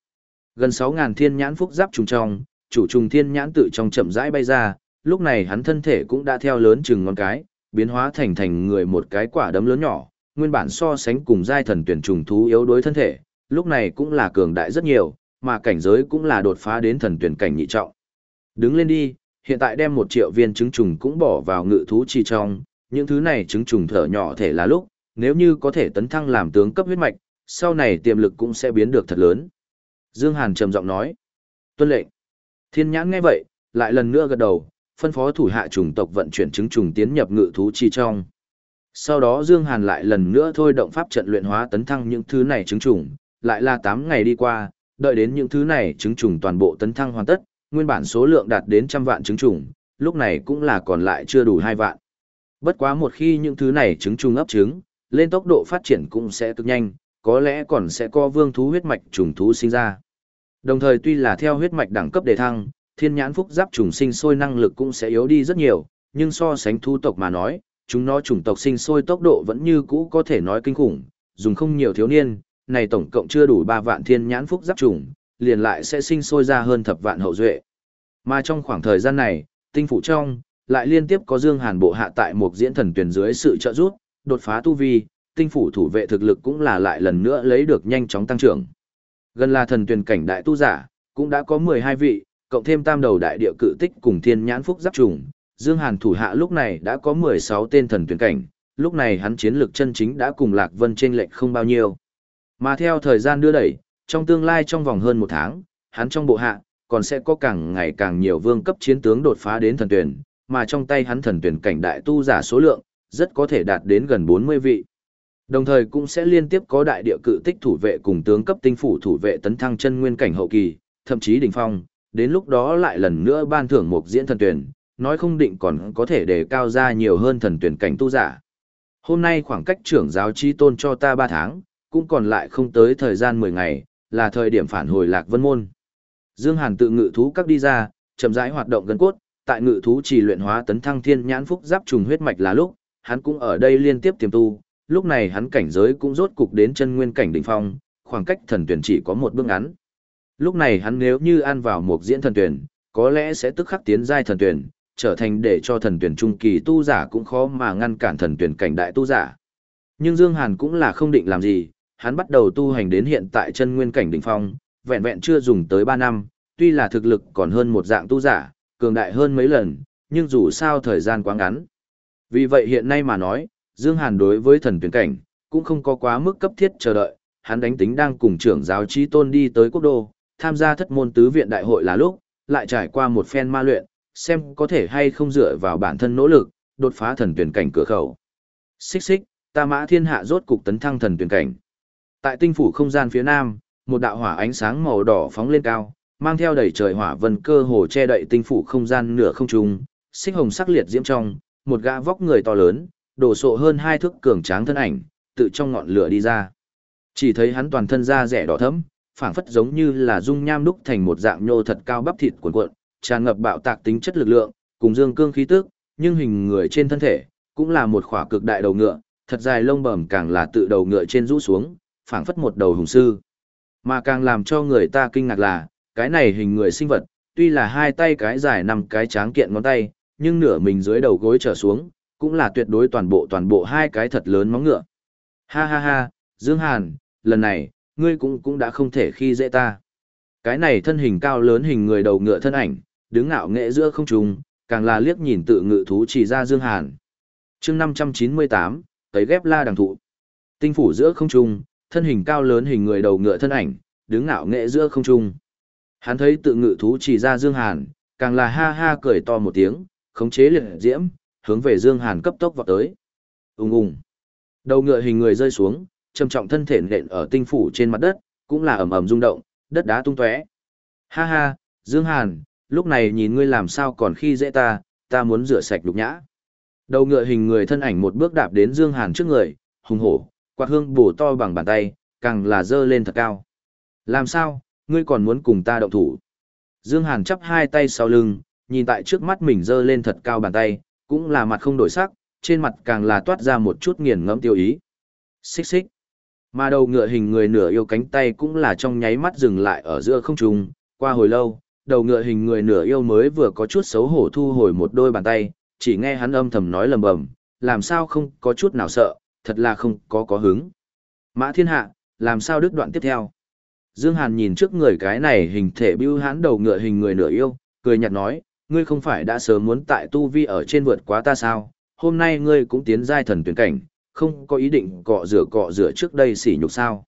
Gần 6000 thiên nhãn phúc giáp trùng trong, chủ trùng thiên nhãn tự trong chậm rãi bay ra, lúc này hắn thân thể cũng đã theo lớn chừng ngón cái, biến hóa thành thành người một cái quả đấm lớn nhỏ, nguyên bản so sánh cùng giai thần tuyển trùng thú yếu đối thân thể, lúc này cũng là cường đại rất nhiều, mà cảnh giới cũng là đột phá đến thần tuyển cảnh nhị trọng. Đứng lên đi, hiện tại đem một triệu viên trứng trùng cũng bỏ vào ngự thú chi trong, những thứ này trứng trùng thở nhỏ thể là lúc, nếu như có thể tấn thăng làm tướng cấp huyết mạch, sau này tiềm lực cũng sẽ biến được thật lớn. Dương Hàn trầm giọng nói, tuân lệnh. Thiên nhãn nghe vậy, lại lần nữa gật đầu, phân phó thủ hạ trùng tộc vận chuyển trứng trùng tiến nhập ngự thú chi trong. Sau đó Dương Hàn lại lần nữa thôi động pháp trận luyện hóa tấn thăng những thứ này trứng trùng, lại là 8 ngày đi qua, đợi đến những thứ này trứng trùng toàn bộ tấn thăng hoàn tất, nguyên bản số lượng đạt đến trăm vạn trứng trùng, lúc này cũng là còn lại chưa đủ hai vạn. Bất quá một khi những thứ này trứng trùng ấp trứng, lên tốc độ phát triển cũng sẽ cực nhanh, có lẽ còn sẽ có vương thú huyết mạch trùng thú sinh ra. Đồng thời tuy là theo huyết mạch đẳng cấp đề thăng, thiên nhãn phúc giáp trùng sinh sôi năng lực cũng sẽ yếu đi rất nhiều, nhưng so sánh thu tộc mà nói, chúng nó chủng tộc sinh sôi tốc độ vẫn như cũ có thể nói kinh khủng, dùng không nhiều thiếu niên, này tổng cộng chưa đủ 3 vạn thiên nhãn phúc giáp trùng, liền lại sẽ sinh sôi ra hơn thập vạn hậu duệ. Mà trong khoảng thời gian này, tinh phủ trong, lại liên tiếp có Dương Hàn bộ hạ tại một diễn thần tuyển dưới sự trợ giúp, đột phá tu vi, tinh phủ thủ vệ thực lực cũng là lại lần nữa lấy được nhanh chóng tăng trưởng. Gần là thần tuyển cảnh đại tu giả, cũng đã có 12 vị, cộng thêm tam đầu đại địa cự tích cùng thiên nhãn phúc giáp trùng, Dương Hàn thủ hạ lúc này đã có 16 tên thần tuyển cảnh, lúc này hắn chiến lực chân chính đã cùng Lạc Vân trên lệnh không bao nhiêu. Mà theo thời gian đưa đẩy, trong tương lai trong vòng hơn một tháng, hắn trong bộ hạ, còn sẽ có càng ngày càng nhiều vương cấp chiến tướng đột phá đến thần tuyển, mà trong tay hắn thần tuyển cảnh đại tu giả số lượng, rất có thể đạt đến gần 40 vị. Đồng thời cũng sẽ liên tiếp có đại địa cự tích thủ vệ cùng tướng cấp tinh phủ thủ vệ tấn thăng chân nguyên cảnh hậu kỳ, thậm chí đỉnh phong, đến lúc đó lại lần nữa ban thưởng một diễn thần tuyển, nói không định còn có thể đề cao ra nhiều hơn thần tuyển cảnh tu giả. Hôm nay khoảng cách trưởng giáo chi tôn cho ta 3 tháng, cũng còn lại không tới thời gian 10 ngày, là thời điểm phản hồi lạc vân môn. Dương Hàn tự ngự thú các đi ra, chậm rãi hoạt động gần cốt, tại ngự thú chỉ luyện hóa tấn thăng thiên nhãn phúc giáp trùng huyết mạch là lúc, hắn cũng ở đây liên tiếp tiềm tu, lúc này hắn cảnh giới cũng rốt cục đến chân nguyên cảnh đỉnh phong, khoảng cách thần tuyển chỉ có một bước ngắn. Lúc này hắn nếu như ăn vào một diễn thần tuyển, có lẽ sẽ tức khắc tiến giai thần tuyển, trở thành để cho thần tuyển trung kỳ tu giả cũng khó mà ngăn cản thần tuyển cảnh đại tu giả. Nhưng Dương Hàn cũng là không định làm gì, hắn bắt đầu tu hành đến hiện tại chân nguyên cảnh đỉnh phong, vẹn vẹn chưa dùng tới 3 năm, tuy là thực lực còn hơn một dạng tu giả, cường đại hơn mấy lần, nhưng dù sao thời gian quá ngắn. Vì vậy hiện nay mà nói, Dương Hàn đối với thần tuyển cảnh, cũng không có quá mức cấp thiết chờ đợi, hắn đánh tính đang cùng trưởng giáo trí tôn đi tới quốc đô, tham gia thất môn tứ viện đại hội là lúc, lại trải qua một phen ma luyện, xem có thể hay không dựa vào bản thân nỗ lực, đột phá thần tuyển cảnh cửa khẩu. Xích xích, ta mã thiên hạ rốt cục tấn thăng thần tuyển cảnh. Tại tinh phủ không gian phía nam, một đạo hỏa ánh sáng màu đỏ phóng lên cao, mang theo đầy trời hỏa vân cơ hồ che đậy tinh phủ không gian nửa không trung, xích hồng sắc liệt diễm trong, một gã vóc người to lớn, đổ sộ hơn hai thước cường tráng thân ảnh, tự trong ngọn lửa đi ra. Chỉ thấy hắn toàn thân da rẻ đỏ thẫm, phảng phất giống như là dung nham đúc thành một dạng nhô thật cao bắp thịt cuộn cuộn, tràn ngập bạo tạc tính chất lực lượng, cùng dương cương khí tức, nhưng hình người trên thân thể cũng là một khỏa cực đại đầu ngựa, thật dài lông bẩm càng là tự đầu ngựa trên rũ xuống, phảng phất một đầu hùng sư. Mà càng làm cho người ta kinh ngạc là, cái này hình người sinh vật, tuy là hai tay cái dài năm cái tráng kiện ngón tay, nhưng nửa mình dưới đầu gối trở xuống, cũng là tuyệt đối toàn bộ toàn bộ hai cái thật lớn móng ngựa. Ha ha ha, Dương Hàn, lần này, ngươi cũng cũng đã không thể khi dễ ta. Cái này thân hình cao lớn hình người đầu ngựa thân ảnh, đứng ngạo nghệ giữa không trung, càng là liếc nhìn tự ngự thú chỉ ra Dương Hàn. Chương 598, tấy ghép la đằng thụ. Tinh phủ giữa không trung, thân hình cao lớn hình người đầu ngựa thân ảnh, đứng ngạo nghệ giữa không trung. Hắn thấy tự ngự thú chỉ ra Dương Hàn, càng là ha ha cười to một tiếng, khống chế liệt diễm, hướng về Dương Hàn cấp tốc vọt tới. Ùng ùng. Đầu ngựa hình người rơi xuống, trầm trọng thân thể nện ở tinh phủ trên mặt đất, cũng là ầm ầm rung động, đất đá tung tóe. Ha ha, Dương Hàn, lúc này nhìn ngươi làm sao còn khi dễ ta, ta muốn rửa sạch đục nhã. Đầu ngựa hình người thân ảnh một bước đạp đến Dương Hàn trước người, hùng hổ, quạt hương bổ to bằng bàn tay, càng là dơ lên thật cao. Làm sao, ngươi còn muốn cùng ta động thủ? Dương Hàn chắp hai tay sau lưng, nhìn tại trước mắt mình dơ lên thật cao bàn tay, cũng là mặt không đổi sắc, trên mặt càng là toát ra một chút nghiền ngẫm tiêu ý. Xích xích. Mà đầu ngựa hình người nửa yêu cánh tay cũng là trong nháy mắt dừng lại ở giữa không trung, qua hồi lâu, đầu ngựa hình người nửa yêu mới vừa có chút xấu hổ thu hồi một đôi bàn tay, chỉ nghe hắn âm thầm nói lầm bầm, làm sao không có chút nào sợ, thật là không có có hứng. Mã thiên hạ, làm sao đứt đoạn tiếp theo? Dương Hàn nhìn trước người cái này hình thể bưu hãn đầu ngựa hình người nửa yêu, cười nhạt nói, ngươi không phải đã sớm muốn tại tu vi ở trên vượt quá ta sao, hôm nay ngươi cũng tiến giai thần tuyển cảnh, không có ý định cọ rửa cọ rửa trước đây xỉ nhục sao.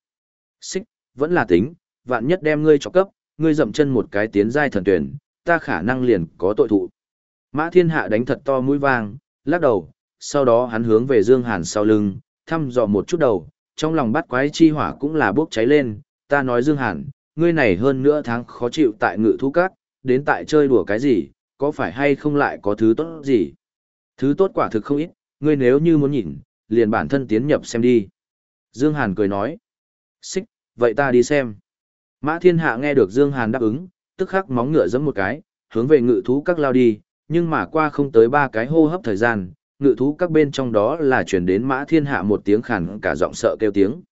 Xích, vẫn là tính, vạn nhất đem ngươi cho cấp, ngươi dậm chân một cái tiến giai thần tuyển, ta khả năng liền có tội thụ. Mã thiên hạ đánh thật to mũi vang, lắc đầu, sau đó hắn hướng về Dương Hàn sau lưng, thăm dò một chút đầu, trong lòng bắt quái chi hỏa cũng là bốc cháy lên, ta nói Dương Hàn, ngươi này hơn nữa tháng khó chịu tại ngự thú cát, đến tại chơi đùa cái gì, có phải hay không lại có thứ tốt gì? Thứ tốt quả thực không ít, ngươi nếu như muốn nhìn, liền bản thân tiến nhập xem đi. Dương Hàn cười nói, xích, vậy ta đi xem. Mã thiên hạ nghe được Dương Hàn đáp ứng, tức khắc móng ngựa giẫm một cái, hướng về ngự thú các lao đi, nhưng mà qua không tới ba cái hô hấp thời gian, ngự thú các bên trong đó là truyền đến mã thiên hạ một tiếng khàn cả giọng sợ kêu tiếng.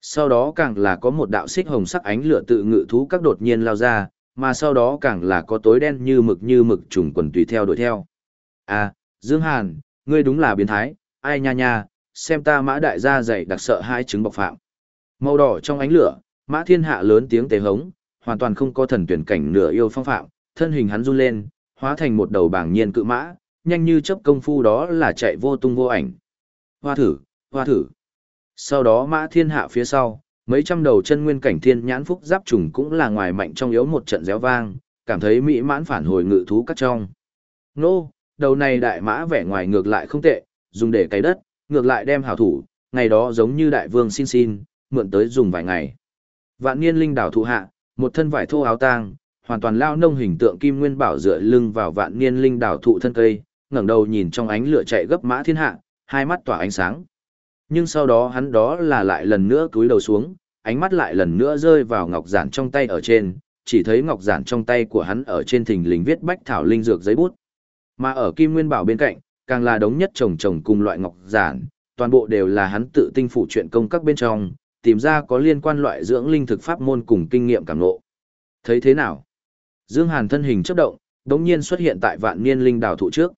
Sau đó càng là có một đạo xích hồng sắc ánh lửa tự ngự thú các đột nhiên lao ra, mà sau đó càng là có tối đen như mực như mực trùng quần tùy theo đuổi theo. À, Dương Hàn, ngươi đúng là biến thái, ai nha nha, xem ta mã đại gia dạy đặc sợ hai chứng bộc phạm. Màu đỏ trong ánh lửa, mã thiên hạ lớn tiếng tề hống, hoàn toàn không có thần tuyển cảnh nửa yêu phong phạm, thân hình hắn run lên, hóa thành một đầu bảng nhiên cự mã, nhanh như chớp công phu đó là chạy vô tung vô ảnh. Hoa thử, hoa thử. Sau đó mã thiên hạ phía sau, mấy trăm đầu chân nguyên cảnh thiên nhãn phúc giáp trùng cũng là ngoài mạnh trong yếu một trận réo vang, cảm thấy mỹ mãn phản hồi ngự thú cắt trong. Nô, đầu này đại mã vẻ ngoài ngược lại không tệ, dùng để cày đất, ngược lại đem hảo thủ, ngày đó giống như đại vương xin xin, mượn tới dùng vài ngày. Vạn niên linh đảo thụ hạ, một thân vải thô áo tang, hoàn toàn lao nông hình tượng kim nguyên bảo dựa lưng vào vạn niên linh đảo thụ thân cây, ngẩng đầu nhìn trong ánh lửa chạy gấp mã thiên hạ, hai mắt tỏa ánh sáng. Nhưng sau đó hắn đó là lại lần nữa cúi đầu xuống, ánh mắt lại lần nữa rơi vào ngọc giản trong tay ở trên, chỉ thấy ngọc giản trong tay của hắn ở trên thình lình viết bách thảo linh dược giấy bút. Mà ở Kim Nguyên Bảo bên cạnh, càng là đống nhất chồng chồng cùng loại ngọc giản, toàn bộ đều là hắn tự tinh phủ chuyện công các bên trong, tìm ra có liên quan loại dưỡng linh thực pháp môn cùng kinh nghiệm cảm ngộ. Thấy thế nào? Dương Hàn thân hình chớp động, đống nhiên xuất hiện tại vạn niên linh đảo thụ trước.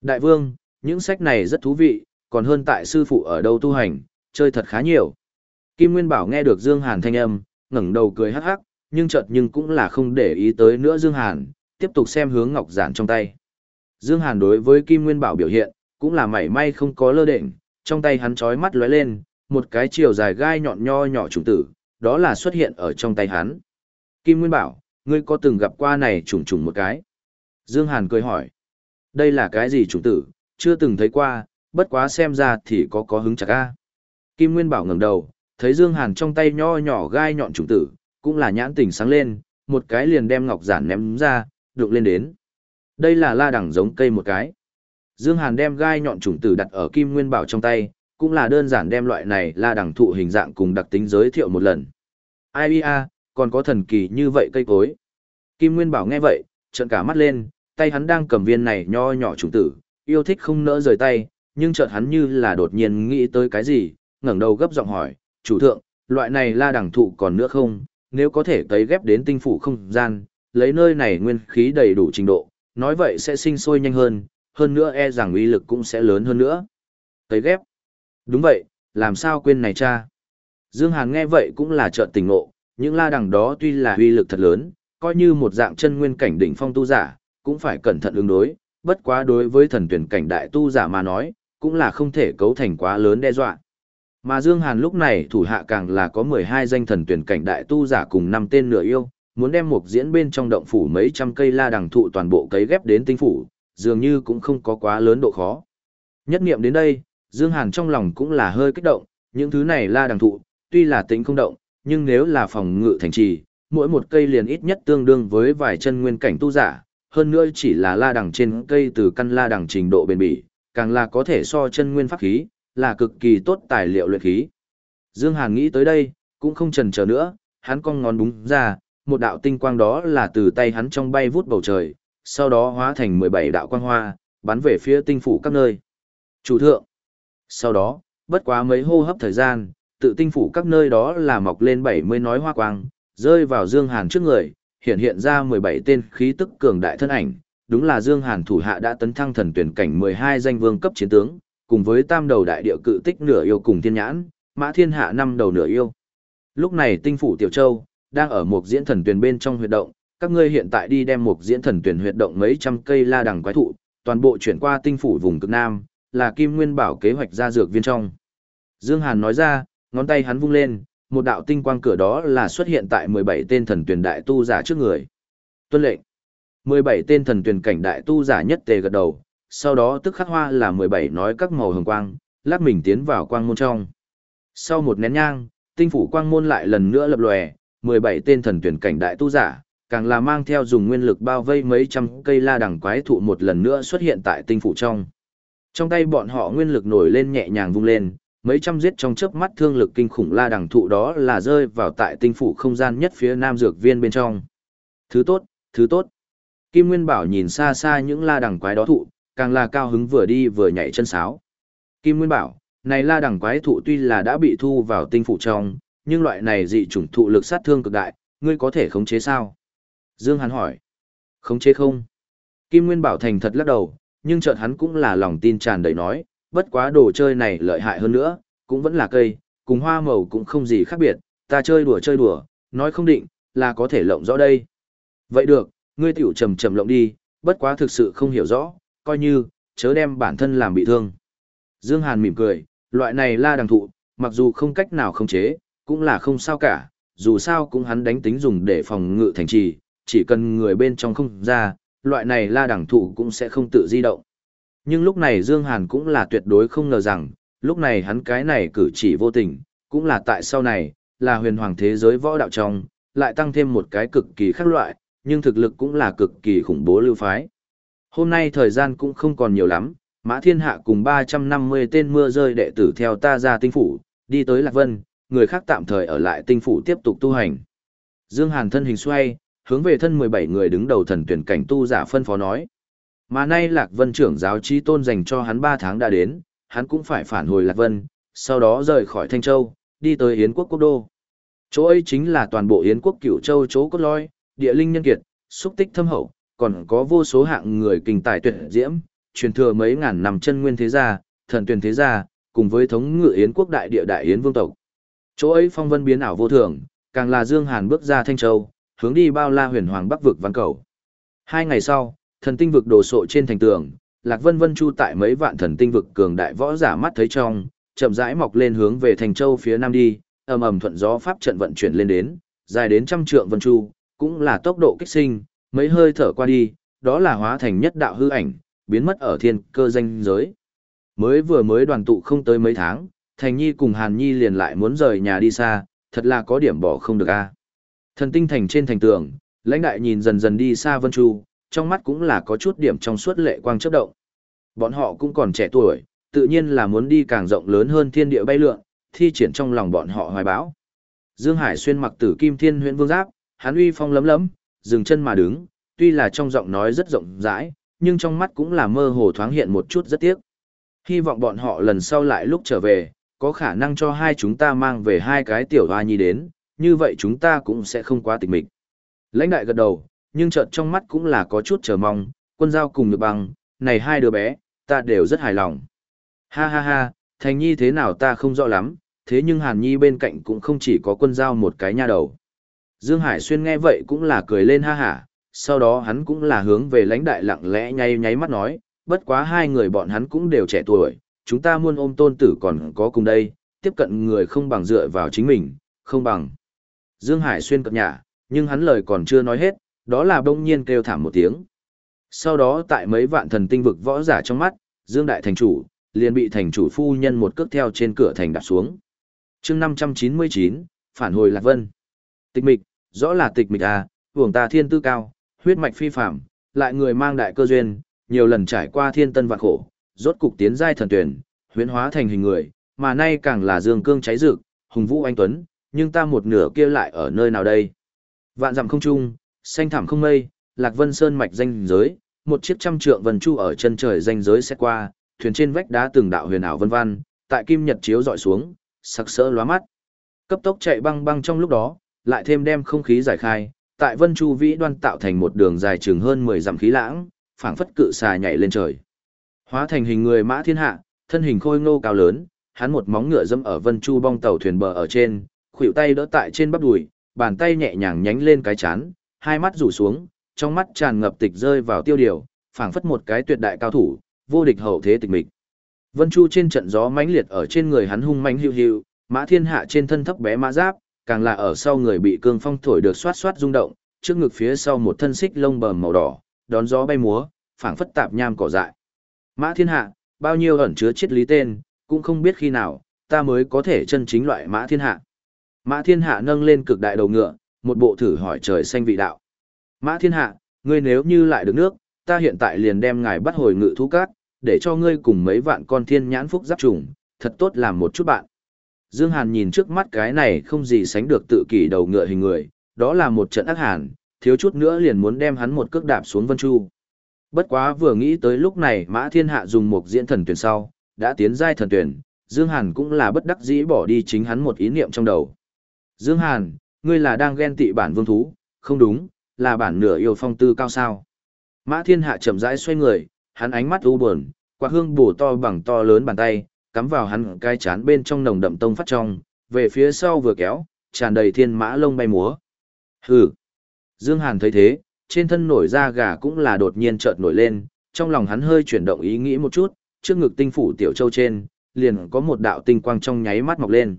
Đại vương, những sách này rất thú vị, còn hơn tại sư phụ ở đâu tu hành, chơi thật khá nhiều. Kim Nguyên Bảo nghe được Dương Hàn thanh âm, ngẩng đầu cười hắc hắc, nhưng chợt nhưng cũng là không để ý tới nữa Dương Hàn, tiếp tục xem hướng ngọc giản trong tay. Dương Hàn đối với Kim Nguyên Bảo biểu hiện, cũng là mảy may không có lơ đệnh, trong tay hắn chói mắt lóe lên, một cái chiều dài gai nhọn nho nhỏ trùng tử, đó là xuất hiện ở trong tay hắn. Kim Nguyên Bảo, ngươi có từng gặp qua này trùng trùng một cái? Dương Hàn cười hỏi. Đây là cái gì trùng tử, chưa từng thấy qua, bất quá xem ra thì có có hứng chặt a. Kim Nguyên Bảo ngẩng đầu, thấy Dương Hàn trong tay nho nhỏ gai nhọn trùng tử, cũng là nhãn tỉnh sáng lên, một cái liền đem ngọc giản ném ra, đụng lên đến. Đây là la đẳng giống cây một cái. Dương Hàn đem gai nhọn trùng tử đặt ở Kim Nguyên Bảo trong tay, cũng là đơn giản đem loại này la đẳng thụ hình dạng cùng đặc tính giới thiệu một lần. Ai a, còn có thần kỳ như vậy cây cối. Kim Nguyên Bảo nghe vậy, trợn cả mắt lên, tay hắn đang cầm viên này nho nhỏ trùng tử, yêu thích không nỡ rời tay, nhưng chợt hắn như là đột nhiên nghĩ tới cái gì, ngẩng đầu gấp giọng hỏi, chủ thượng, loại này la đẳng thụ còn nữa không, nếu có thể cấy ghép đến tinh phủ không gian, lấy nơi này nguyên khí đầy đủ trình độ, nói vậy sẽ sinh sôi nhanh hơn, hơn nữa e rằng uy lực cũng sẽ lớn hơn nữa. Cấy ghép. Đúng vậy, làm sao quên này cha. Dương Hàn nghe vậy cũng là chợt tình ngộ, những la đẳng đó tuy là uy lực thật lớn, coi như một dạng chân nguyên cảnh đỉnh phong tu giả, cũng phải cẩn thận ứng đối, bất quá đối với thần tuyển cảnh đại tu giả mà nói, cũng là không thể cấu thành quá lớn đe dọa. Mà Dương Hàn lúc này thủ hạ càng là có 12 danh thần tuyển cảnh đại tu giả cùng 5 tên nửa yêu, muốn đem một diễn bên trong động phủ mấy trăm cây la đằng thụ toàn bộ cấy ghép đến tinh phủ, dường như cũng không có quá lớn độ khó. Nhất niệm đến đây, Dương Hàn trong lòng cũng là hơi kích động, những thứ này la đằng thụ, tuy là tính không động, nhưng nếu là phòng ngự thành trì, mỗi một cây liền ít nhất tương đương với vài chân nguyên cảnh tu giả, hơn nữa chỉ là la đằng trên cây từ căn la đằng trình độ bền bỉ, càng là có thể so chân nguyên pháp khí, là cực kỳ tốt tài liệu luyện khí. Dương Hàn nghĩ tới đây, cũng không chần chờ nữa, hắn cong ngón búng ra, một đạo tinh quang đó là từ tay hắn trong bay vút bầu trời, sau đó hóa thành 17 đạo quang hoa, bắn về phía tinh phủ các nơi. Chủ thượng. Sau đó, bất quá mấy hô hấp thời gian, tự tinh phủ các nơi đó là mọc lên 70 nói hoa quang, rơi vào Dương Hàn trước người, hiện hiện ra 17 tên khí tức cường đại thân ảnh, đúng là Dương Hàn thủ hạ đã tấn thăng thần tuyển cảnh 12 danh vương cấp chiến tướng, cùng với tam đầu đại địa cự tích nửa yêu cùng thiên nhãn, mã thiên hạ năm đầu nửa yêu. Lúc này tinh phủ Tiểu Châu, đang ở một diễn thần tuyển bên trong huyệt động, các ngươi hiện tại đi đem một diễn thần tuyển huyệt động mấy trăm cây la đằng quái thụ, toàn bộ chuyển qua tinh phủ vùng cực Nam, là Kim Nguyên Bảo kế hoạch ra dược viên trong. Dương Hàn nói ra, ngón tay hắn vung lên, một đạo tinh quang cửa đó là xuất hiện tại 17 tên thần tuyển đại tu giả trước người. Tuân lệnh. 17 tên thần tuyển cảnh đại tu giả nhất tề gật đầu, sau đó tức khắc hoa là 17 nói các màu hồng quang, lát mình tiến vào quang môn trong. Sau một nén nhang, tinh phủ quang môn lại lần nữa lập lòe, 17 tên thần tuyển cảnh đại tu giả, càng là mang theo dùng nguyên lực bao vây mấy trăm cây la đằng quái thụ một lần nữa xuất hiện tại tinh phủ trong. Trong tay bọn họ nguyên lực nổi lên nhẹ nhàng vung lên, mấy trăm giết trong chớp mắt thương lực kinh khủng la đằng thụ đó là rơi vào tại tinh phủ không gian nhất phía nam dược viên bên trong. Thứ tốt, thứ tốt. Kim Nguyên Bảo nhìn xa xa những la đằng quái đó thụ, càng là cao hứng vừa đi vừa nhảy chân sáo. Kim Nguyên Bảo, này la đằng quái thụ tuy là đã bị thu vào tinh phủ trong, nhưng loại này dị chủng thụ lực sát thương cực đại, ngươi có thể khống chế sao? Dương Hàn hỏi. Khống chế không? Kim Nguyên Bảo thành thật lắc đầu, nhưng chợt hắn cũng là lòng tin tràn đầy nói, bất quá đồ chơi này lợi hại hơn nữa, cũng vẫn là cây, cùng hoa màu cũng không gì khác biệt, ta chơi đùa chơi đùa, nói không định, là có thể lộng rõ đây. Vậy được, ngươi tiểu trầm trầm lộng đi, bất quá thực sự không hiểu rõ, coi như, chớ đem bản thân làm bị thương. Dương Hàn mỉm cười, loại này la đằng thụ, mặc dù không cách nào khống chế, cũng là không sao cả, dù sao cũng hắn đánh tính dùng để phòng ngự thành trì, chỉ cần người bên trong không ra, loại này la đằng thụ cũng sẽ không tự di động. Nhưng lúc này Dương Hàn cũng là tuyệt đối không ngờ rằng, lúc này hắn cái này cử chỉ vô tình, cũng là tại sau này, là huyền hoàng thế giới võ đạo trong, lại tăng thêm một cái cực kỳ khác loại, nhưng thực lực cũng là cực kỳ khủng bố lưu phái. Hôm nay thời gian cũng không còn nhiều lắm, Mã Thiên Hạ cùng 350 tên mưa rơi đệ tử theo ta ra tinh phủ, đi tới Lạc Vân, người khác tạm thời ở lại tinh phủ tiếp tục tu hành. Dương Hàn thân hình xoay, hướng về thân 17 người đứng đầu thần tuyển cảnh tu giả phân phó nói. Mà nay Lạc Vân trưởng giáo trí tôn dành cho hắn 3 tháng đã đến, hắn cũng phải phản hồi Lạc Vân, sau đó rời khỏi Thanh Châu, đi tới Yến quốc quốc đô. Chỗ ấy chính là toàn bộ Yến quốc cửu châu chỗ cốt lõi, địa linh nhân kiệt, xúc tích thâm hậu, còn có vô số hạng người kinh tài tuyệt diễm, truyền thừa mấy ngàn năm chân nguyên thế gia, thần tuyển thế gia, cùng với thống ngự Yến quốc đại địa đại Yến vương tộc. Chỗ ấy phong vân biến ảo vô thường, càng là Dương Hàn bước ra Thanh Châu, hướng đi bao la huyền hoàng bắc vực văn cầu. Hai ngày sau, thần tinh vực đồ sộ trên thành tường, Lạc Vân Vân Chu tại mấy vạn thần tinh vực cường đại võ giả mắt thấy trong, chậm rãi mọc lên hướng về thành châu phía nam đi, ầm ầm thuận gió pháp trận vận chuyển lên đến, dài đến trăm trượng Vân Chu, cũng là tốc độ kích sinh, mấy hơi thở qua đi, đó là hóa thành nhất đạo hư ảnh, biến mất ở thiên cơ danh giới. Mới vừa mới đoàn tụ không tới mấy tháng, Thành Nhi cùng Hàn Nhi liền lại muốn rời nhà đi xa, thật là có điểm bỏ không được a. Thần tinh thành trên thành tường, lãnh đại nhìn dần dần đi xa Vân Chu, trong mắt cũng là có chút điểm trong suốt lệ quang chớp động. Bọn họ cũng còn trẻ tuổi, tự nhiên là muốn đi càng rộng lớn hơn thiên địa bay lượn, thi triển trong lòng bọn họ hoài bão. Dương Hải xuyên mặc tử kim thiên huyễn vương giáp, hắn uy phong lấm lấm, dừng chân mà đứng, tuy là trong giọng nói rất rộng rãi, nhưng trong mắt cũng là mơ hồ thoáng hiện một chút rất tiếc. Hy vọng bọn họ lần sau lại lúc trở về, có khả năng cho hai chúng ta mang về hai cái tiểu hoa nhi đến, như vậy chúng ta cũng sẽ không quá tịch mịch. Lãnh đại gật đầu, nhưng chợt trong mắt cũng là có chút chờ mong, quân giao cùng được bằng, này hai đứa bé, ta đều rất hài lòng. Ha ha ha, thành nhi thế nào ta không rõ lắm, thế nhưng hàn nhi bên cạnh cũng không chỉ có quân giao một cái nha đầu. Dương Hải Xuyên nghe vậy cũng là cười lên ha hả, sau đó hắn cũng là hướng về lãnh đại lặng lẽ nháy nháy mắt nói, bất quá hai người bọn hắn cũng đều trẻ tuổi, chúng ta muôn ôm tôn tử còn có cùng đây, tiếp cận người không bằng dựa vào chính mình, không bằng. Dương Hải Xuyên cập nhả, nhưng hắn lời còn chưa nói hết, đó là bỗng nhiên kêu thảm một tiếng. Sau đó tại mấy vạn thần tinh vực võ giả trong mắt, Dương Đại Thành Chủ, liền bị thành chủ phu nhân một cước theo trên cửa thành đạp xuống. chương 599, phản hồi Lạc Vân. Tịch mịch, rõ là tịch mịch à, hưởng ta thiên tư cao, huyết mạch phi phạm, lại người mang đại cơ duyên, nhiều lần trải qua thiên tân vạn khổ, rốt cục tiến giai thần tuyển, huyễn hóa thành hình người, mà nay càng là dương cương cháy rực, hùng vũ anh tuấn, nhưng ta một nửa kia lại ở nơi nào đây? Vạn dặm không trung, xanh thảm không mây, Lạc Vân Sơn mạch danh giới, một chiếc trăm trượng vân chu ở chân trời danh giới sẽ qua, thuyền trên vách đá từng đạo huyền ảo vân vân, tại kim nhật chiếu dọi xuống, sắc sỡ lóa mắt. Cấp tốc chạy băng băng trong lúc đó, lại thêm đem không khí giải khai, tại vân chu vĩ đoan tạo thành một đường dài chừng hơn 10 dặm khí lãng, phảng phất cự xà nhảy lên trời. Hóa thành hình người mã thiên hạ, thân hình khôi ngô cao lớn, hắn một móng ngựa dẫm ở vân chu bong tàu thuyền bờ ở trên, khuỷu tay đỡ tại trên bắp đùi, bàn tay nhẹ nhàng nhánh lên cái chán, hai mắt rủ xuống, trong mắt tràn ngập tịch rơi vào tiêu điều, phảng phất một cái tuyệt đại cao thủ, vô địch hậu thế tịch mịch. Vân Chu trên trận gió mãnh liệt ở trên người hắn hung mãnh hưu hưu, Mã Thiên Hạ trên thân thấp bé mã giáp, càng là ở sau người bị cương phong thổi được xoát xoát rung động, trước ngực phía sau một thân xích lông bờm màu đỏ, đón gió bay múa, phảng phất tạp nham cỏ dại. Mã Thiên Hạ, bao nhiêu ẩn chứa triết lý tên, cũng không biết khi nào, ta mới có thể chân chính loại Mã Thiên Hạ. Mã Thiên Hạ nâng lên cực đại đầu ngựa, một bộ thử hỏi trời xanh vị đạo. Mã Thiên Hạ, ngươi nếu như lại được nước, ta hiện tại liền đem ngài bắt hồi ngự thú cát, để cho ngươi cùng mấy vạn con thiên nhãn phúc giáp trùng, thật tốt làm một chút bạn. Dương Hàn nhìn trước mắt cái này không gì sánh được tự kỷ đầu ngựa hình người, đó là một trận ác hàn, thiếu chút nữa liền muốn đem hắn một cước đạp xuống vân chu. Bất quá vừa nghĩ tới lúc này Mã Thiên Hạ dùng một diễn thần tuyển sau, đã tiến giai thần tuyển, Dương Hàn cũng là bất đắc dĩ bỏ đi chính hắn một ý niệm trong đầu. Dương Hàn, ngươi là đang ghen tị bản vương thú, không đúng, là bản nửa yêu phong tư cao sao. Mã Thiên Hạ chậm rãi xoay người, hắn ánh mắt u buồn, quạt hương bổ to bằng to lớn bàn tay, cắm vào hắn cái chán bên trong nồng đậm tông phát trong, về phía sau vừa kéo, tràn đầy thiên mã lông bay múa. Hừ. Dương Hàn thấy thế, trên thân nổi da gà cũng là đột nhiên chợt nổi lên, trong lòng hắn hơi chuyển động ý nghĩ một chút, trước ngực tinh phủ tiểu châu trên, liền có một đạo tinh quang trong nháy mắt mọc lên.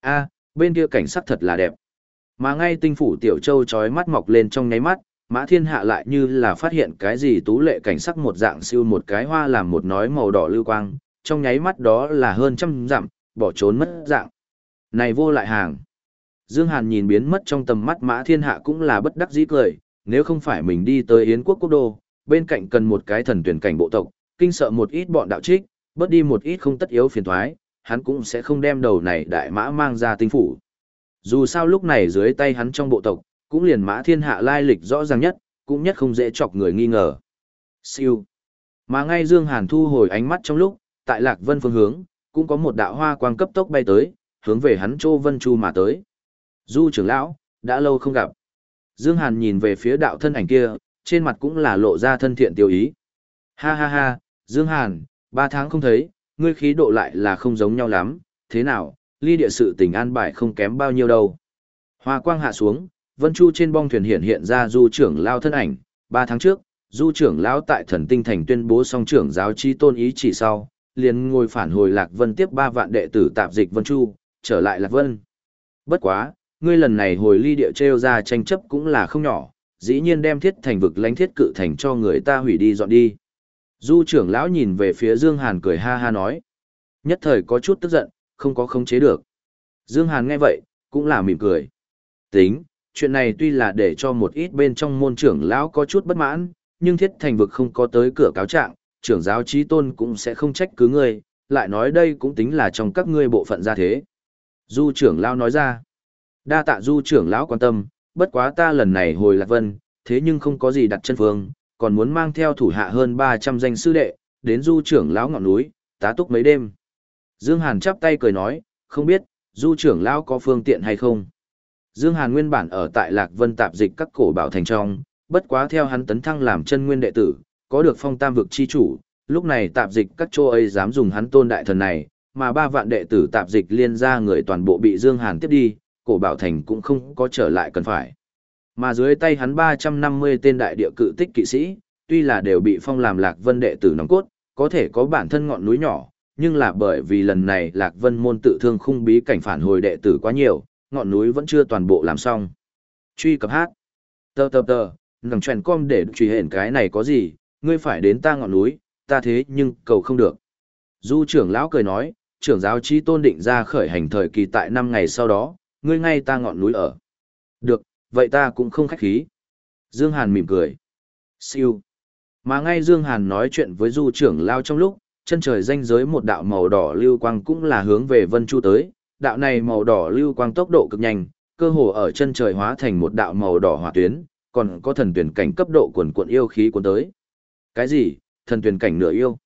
A, bên kia cảnh sắc thật là đẹp. Mà ngay tinh phủ tiểu châu chói mắt mọc lên trong nháy mắt, mã thiên hạ lại như là phát hiện cái gì tú lệ cảnh sắc một dạng siêu một cái hoa làm một nói màu đỏ lưu quang, trong nháy mắt đó là hơn trăm dặm, bỏ trốn mất dạng. Này vô lại hàng. Dương Hàn nhìn biến mất trong tầm mắt mã thiên hạ cũng là bất đắc dĩ cười, nếu không phải mình đi tới Yến quốc quốc đô, bên cạnh cần một cái thần tuyển cảnh bộ tộc, kinh sợ một ít bọn đạo trích, bớt đi một ít không tất yếu phiền toái hắn cũng sẽ không đem đầu này đại mã mang ra tinh phủ. Dù sao lúc này dưới tay hắn trong bộ tộc, cũng liền mã thiên hạ lai lịch rõ ràng nhất, cũng nhất không dễ chọc người nghi ngờ. Siêu. Mà ngay Dương Hàn thu hồi ánh mắt trong lúc, tại Lạc Vân phương hướng, cũng có một đạo hoa quang cấp tốc bay tới, hướng về hắn Châu Vân Chu mà tới. Du trưởng lão, đã lâu không gặp. Dương Hàn nhìn về phía đạo thân ảnh kia, trên mặt cũng là lộ ra thân thiện tiêu ý. Ha ha ha, Dương Hàn, ba tháng không thấy, ngươi khí độ lại là không giống nhau lắm, thế nào, ly địa sự tình an bài không kém bao nhiêu đâu. Hoa quang hạ xuống, Vân Chu trên bong thuyền hiện hiện ra du trưởng lao thân ảnh, ba tháng trước, du trưởng lão tại thần tinh thành tuyên bố song trưởng giáo chi tôn ý chỉ sau, liền ngồi phản hồi Lạc Vân tiếp ba vạn đệ tử tạp dịch Vân Chu, trở lại Lạc Vân. Bất quá, ngươi lần này hồi ly địa treo ra tranh chấp cũng là không nhỏ, dĩ nhiên đem thiết thành vực lánh thiết cự thành cho người ta hủy đi dọn đi. Du trưởng lão nhìn về phía Dương Hàn cười ha ha nói. Nhất thời có chút tức giận, không có khống chế được. Dương Hàn nghe vậy, cũng là mỉm cười. Tính, chuyện này tuy là để cho một ít bên trong môn trưởng lão có chút bất mãn, nhưng thiết thành vực không có tới cửa cáo trạng, trưởng giáo trí tôn cũng sẽ không trách cứ ngươi, lại nói đây cũng tính là trong các ngươi bộ phận gia thế. Du trưởng lão nói ra, đa tạ du trưởng lão quan tâm, bất quá ta lần này hồi lạc vân, thế nhưng không có gì đặt chân phương, còn muốn mang theo thủ hạ hơn 300 danh sư đệ, đến du trưởng lão ngọn núi, tá túc mấy đêm. Dương Hàn chắp tay cười nói, không biết, du trưởng lão có phương tiện hay không. Dương Hàn nguyên bản ở tại Lạc Vân tạp dịch các cổ bảo thành trong, bất quá theo hắn tấn thăng làm chân nguyên đệ tử, có được phong tam vực chi chủ, lúc này tạp dịch các chô ấy dám dùng hắn tôn đại thần này, mà ba vạn đệ tử tạp dịch liên ra người toàn bộ bị Dương Hàn tiếp đi, cổ bảo thành cũng không có trở lại cần phải. Mà dưới tay hắn 350 tên đại địa cự tích kỵ sĩ, tuy là đều bị phong làm Lạc Vân đệ tử nòng cốt, có thể có bản thân ngọn núi nhỏ, nhưng là bởi vì lần này Lạc Vân môn tự thương khung bí cảnh phản hồi đệ tử quá nhiều, ngọn núi vẫn chưa toàn bộ làm xong. Truy cập hát. Tờ tờ tờ, ngằng truyền com để truy hển cái này có gì, ngươi phải đến ta ngọn núi, ta thế nhưng cầu không được. Du trưởng lão cười nói, trưởng giáo chi tôn định ra khởi hành thời kỳ tại năm ngày sau đó, ngươi ngay ta ngọn núi ở. Được, vậy ta cũng không khách khí. Dương Hàn mỉm cười. Siêu. Mà ngay Dương Hàn nói chuyện với du trưởng lao trong lúc, chân trời danh giới một đạo màu đỏ lưu quang cũng là hướng về Vân Chu tới, đạo này màu đỏ lưu quang tốc độ cực nhanh, cơ hồ ở chân trời hóa thành một đạo màu đỏ hỏa tuyến, còn có thần tuyển cảnh cấp độ quần cuộn yêu khí cuốn tới. Cái gì? Thần tuyển cảnh nửa yêu?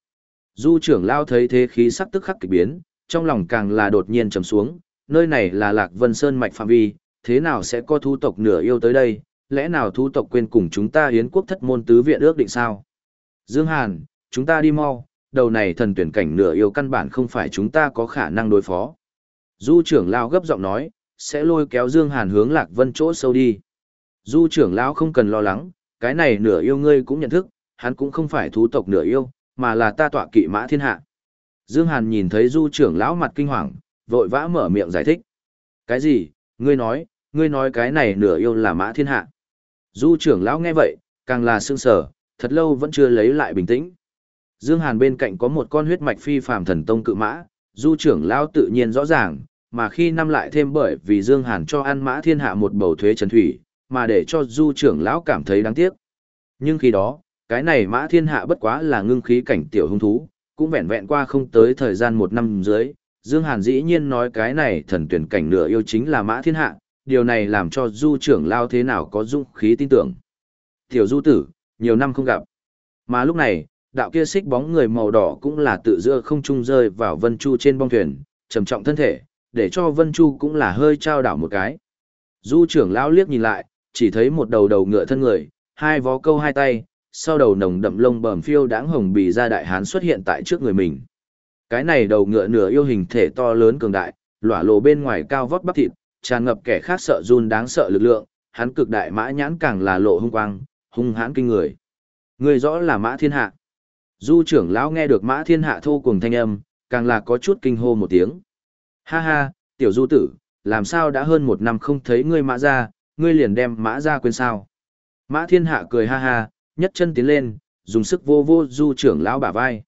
Du trưởng lao thấy thế khí sắc tức khắc kỳ biến, trong lòng càng là đột nhiên trầm xuống, nơi này là Lạc Vân Sơn mạch phạm vi, thế nào sẽ có thu tộc nửa yêu tới đây, lẽ nào thu tộc quên cùng chúng ta hiến quốc thất môn tứ viện ước định sao? Dương Hàn, chúng ta đi mau, đầu này thần tuyển cảnh nửa yêu căn bản không phải chúng ta có khả năng đối phó. Du trưởng lao gấp giọng nói, sẽ lôi kéo Dương Hàn hướng Lạc Vân chỗ sâu đi. Du trưởng lão không cần lo lắng, cái này nửa yêu ngươi cũng nhận thức, hắn cũng không phải thú tộc nửa yêu, mà là ta tọa kỵ mã thiên hạ. Dương Hàn nhìn thấy du trưởng lão mặt kinh hoàng, vội vã mở miệng giải thích. Cái gì, ngươi nói, ngươi nói cái này nửa yêu là mã thiên hạ. Du trưởng lão nghe vậy, càng là sương sở, thật lâu vẫn chưa lấy lại bình tĩnh. Dương Hàn bên cạnh có một con huyết mạch phi phàm thần tông cự mã, du trưởng lão tự nhiên rõ ràng, mà khi năm lại thêm bởi vì Dương Hàn cho ăn mã thiên hạ một bầu thuế trần thủy, mà để cho du trưởng lão cảm thấy đáng tiếc. Nhưng khi đó, cái này mã thiên hạ bất quá là ngưng khí cảnh tiểu hung thú, cũng vẹn vẹn qua không tới thời gian một năm dưới. Dương Hàn dĩ nhiên nói cái này thần tuyển cảnh nửa yêu chính là mã thiên hạ, điều này làm cho du trưởng lao thế nào có dung khí tin tưởng. Tiểu du tử, nhiều năm không gặp. Mà lúc này, đạo kia xích bóng người màu đỏ cũng là tự giữa không trung rơi vào Vân Chu trên bong thuyền, trầm trọng thân thể, để cho Vân Chu cũng là hơi trao đảo một cái. Du trưởng lao liếc nhìn lại, chỉ thấy một đầu đầu ngựa thân người, hai vó câu hai tay, sau đầu nồng đậm lông bờm phiêu đáng hồng bì ra đại hán xuất hiện tại trước người mình. Cái này đầu ngựa nửa yêu hình thể to lớn cường đại, lỏa lộ bên ngoài cao vót bắp thịt, tràn ngập kẻ khác sợ run đáng sợ lực lượng, hắn cực đại mã nhãn càng là lộ hung quang, hung hãn kinh người. Người rõ là mã thiên hạ. Du trưởng lão nghe được mã thiên hạ thô cùng thanh âm, càng là có chút kinh hô một tiếng. Ha ha, tiểu du tử, làm sao đã hơn một năm không thấy ngươi mã ra, ngươi liền đem mã ra quên sao. Mã thiên hạ cười ha ha, nhất chân tiến lên, dùng sức vô vô du trưởng lão bả vai.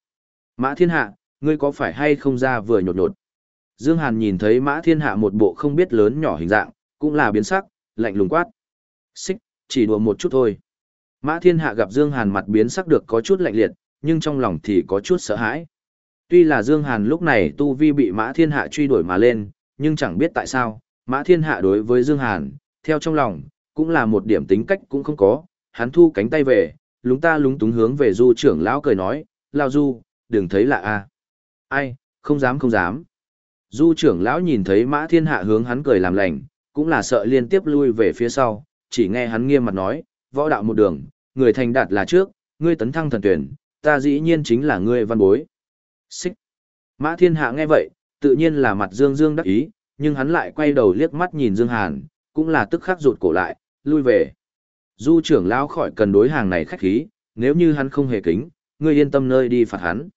Mã thiên hạ, ngươi có phải hay không ra vừa nhột nhột. Dương Hàn nhìn thấy mã thiên hạ một bộ không biết lớn nhỏ hình dạng, cũng là biến sắc, lạnh lùng quát. Xích, chỉ đùa một chút thôi. Mã thiên hạ gặp Dương Hàn mặt biến sắc được có chút lạnh liệt, nhưng trong lòng thì có chút sợ hãi. Tuy là Dương Hàn lúc này tu vi bị mã thiên hạ truy đuổi mà lên, nhưng chẳng biết tại sao, mã thiên hạ đối với Dương Hàn, theo trong lòng, cũng là một điểm tính cách cũng không có, hắn thu cánh tay về, lúng ta lúng túng hướng về du trưởng lão cười nói, lao du, đừng thấy lạ a Ai, không dám không dám. Du trưởng lão nhìn thấy mã thiên hạ hướng hắn cười làm lành, cũng là sợ liên tiếp lui về phía sau, chỉ nghe hắn nghiêm mặt nói, võ đạo một đường, người thành đạt là trước, ngươi tấn thăng thần tuyển, ta dĩ nhiên chính là ngươi văn bối. Xích. Mã thiên hạ nghe vậy, tự nhiên là mặt dương dương đắc ý, nhưng hắn lại quay đầu liếc mắt nhìn Dương Hàn, cũng là tức khắc rụt cổ lại, lui về. Du trưởng lão khỏi cần đối hàng này khách khí, nếu như hắn không hề kính, ngươi yên tâm nơi đi phạt hắn.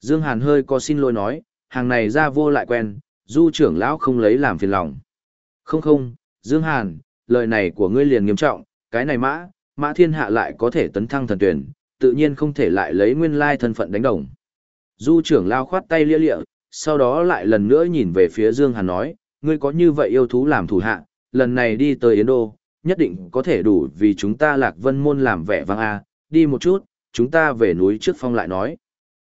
Dương Hàn hơi có xin lỗi nói, hàng này ra vô lại quen, du trưởng lão không lấy làm phiền lòng. Không không, Dương Hàn, lời này của ngươi liền nghiêm trọng, cái này mã, mã thiên hạ lại có thể tấn thăng thần tuyển, tự nhiên không thể lại lấy nguyên lai thân phận đánh đồng. Du trưởng lão khoát tay lia lịa, sau đó lại lần nữa nhìn về phía Dương Hàn nói, ngươi có như vậy yêu thú làm thủ hạ, lần này đi tới Yến Đô, nhất định có thể đủ vì chúng ta lạc vân môn làm vẻ vang a. Đi một chút, chúng ta về núi trước phong lại nói.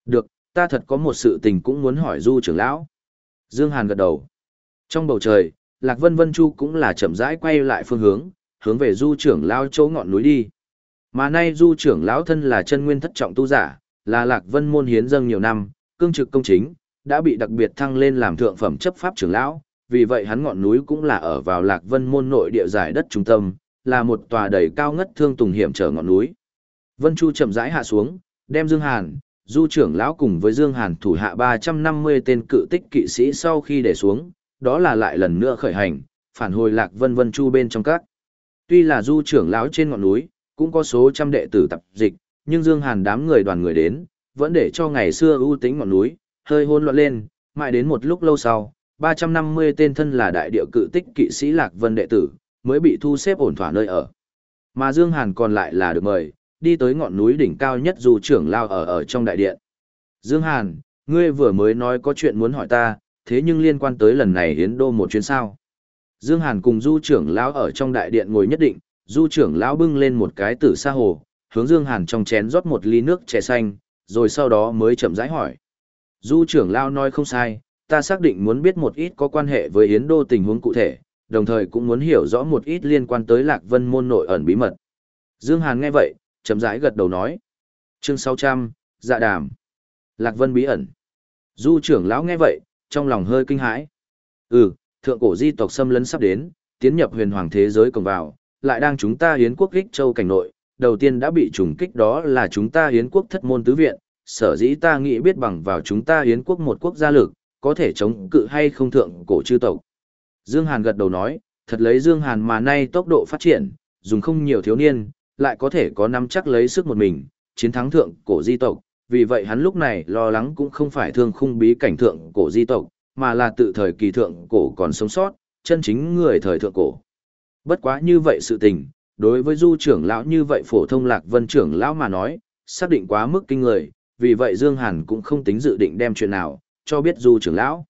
Được, ta thật có một sự tình cũng muốn hỏi du trưởng lão. Dương hàn gật đầu. Trong bầu trời, lạc vân vân chu cũng là chậm rãi quay lại phương hướng hướng về du trưởng lão chỗ ngọn núi đi. Mà nay du trưởng lão thân là chân nguyên thất trọng tu giả, là lạc vân môn hiến dâng nhiều năm, cương trực công chính, đã bị đặc biệt thăng lên làm thượng phẩm chấp pháp trưởng lão vì vậy hắn ngọn núi cũng là ở vào Lạc Vân môn nội địa giải đất trung tâm, là một tòa đầy cao ngất thương tùng hiểm trở ngọn núi. Vân Chu chậm rãi hạ xuống, đem Dương Hàn, Du trưởng lão cùng với Dương Hàn thủ hạ 350 tên cự tích kỵ sĩ sau khi để xuống, đó là lại lần nữa khởi hành, phản hồi Lạc Vân Vân Chu bên trong các. Tuy là Du trưởng lão trên ngọn núi, cũng có số trăm đệ tử tập dịch, nhưng Dương Hàn đám người đoàn người đến, vẫn để cho ngày xưa ưu tính ngọn núi, hơi hỗn loạn lên, mãi đến một lúc lâu sau, 350 tên thân là đại địa cự tích kỵ sĩ Lạc Vân đệ tử, mới bị thu xếp ổn thỏa nơi ở. Mà Dương Hàn còn lại là được mời, đi tới ngọn núi đỉnh cao nhất dù trưởng lao ở ở trong đại điện. Dương Hàn, ngươi vừa mới nói có chuyện muốn hỏi ta, thế nhưng liên quan tới lần này hiến đô một chuyến sao. Dương Hàn cùng du trưởng lão ở trong đại điện ngồi nhất định, du trưởng lão bưng lên một cái tử sa hồ, hướng Dương Hàn trong chén rót một ly nước chè xanh, rồi sau đó mới chậm rãi hỏi. Du trưởng lão nói không sai, ta xác định muốn biết một ít có quan hệ với Yến Đô tình huống cụ thể, đồng thời cũng muốn hiểu rõ một ít liên quan tới Lạc Vân môn nội ẩn bí mật. Dương Hàn nghe vậy, chậm rãi gật đầu nói. Chương 600, Dạ đàm. Lạc Vân bí ẩn. Du trưởng lão nghe vậy, trong lòng hơi kinh hãi. Ừ, thượng cổ di tộc xâm lấn sắp đến, tiến nhập huyền hoàng thế giới cùng vào, lại đang chúng ta hiến quốc kích châu cảnh nội, đầu tiên đã bị trùng kích đó là chúng ta hiến quốc thất môn tứ viện, sở dĩ ta nghĩ biết bằng vào chúng ta hiến quốc một quốc gia lực, có thể chống cự hay không thượng cổ chư tộc. Dương Hàn gật đầu nói, thật lấy Dương Hàn mà nay tốc độ phát triển, dùng không nhiều thiếu niên, lại có thể có nắm chắc lấy sức một mình, chiến thắng thượng cổ di tộc, vì vậy hắn lúc này lo lắng cũng không phải thương khung bí cảnh thượng cổ di tộc, mà là tự thời kỳ thượng cổ còn sống sót, chân chính người thời thượng cổ. Bất quá như vậy sự tình, đối với du trưởng lão như vậy phổ thông lạc vân trưởng lão mà nói, xác định quá mức kinh người, vì vậy Dương Hàn cũng không tính dự định đem chuyện nào, cho biết du trưởng lão.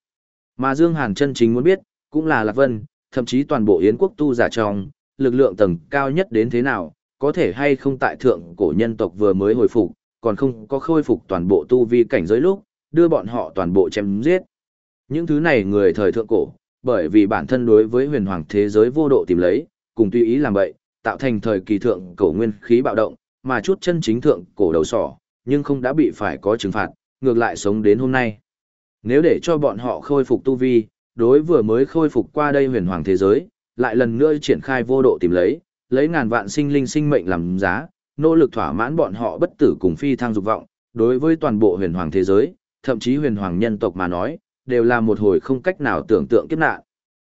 Mà Dương Hàn chân chính muốn biết, cũng là lạc vân, thậm chí toàn bộ yến quốc tu giả trong, lực lượng tầng cao nhất đến thế nào, có thể hay không tại thượng cổ nhân tộc vừa mới hồi phục, còn không có khôi phục toàn bộ tu vi cảnh giới lúc, đưa bọn họ toàn bộ chém giết. Những thứ này người thời thượng cổ, bởi vì bản thân đối với huyền hoàng thế giới vô độ tìm lấy, cùng tùy ý làm vậy, tạo thành thời kỳ thượng cổ nguyên khí bạo động, mà chút chân chính thượng cổ đầu sỏ, nhưng không đã bị phải có trừng phạt, ngược lại sống đến hôm nay. Nếu để cho bọn họ khôi phục tu vi, đối vừa mới khôi phục qua đây huyền hoàng thế giới, lại lần nữa triển khai vô độ tìm lấy, lấy ngàn vạn sinh linh sinh mệnh làm giá, nỗ lực thỏa mãn bọn họ bất tử cùng phi thăng dục vọng, đối với toàn bộ huyền hoàng thế giới, thậm chí huyền hoàng nhân tộc mà nói, đều là một hồi không cách nào tưởng tượng kiếp nạn.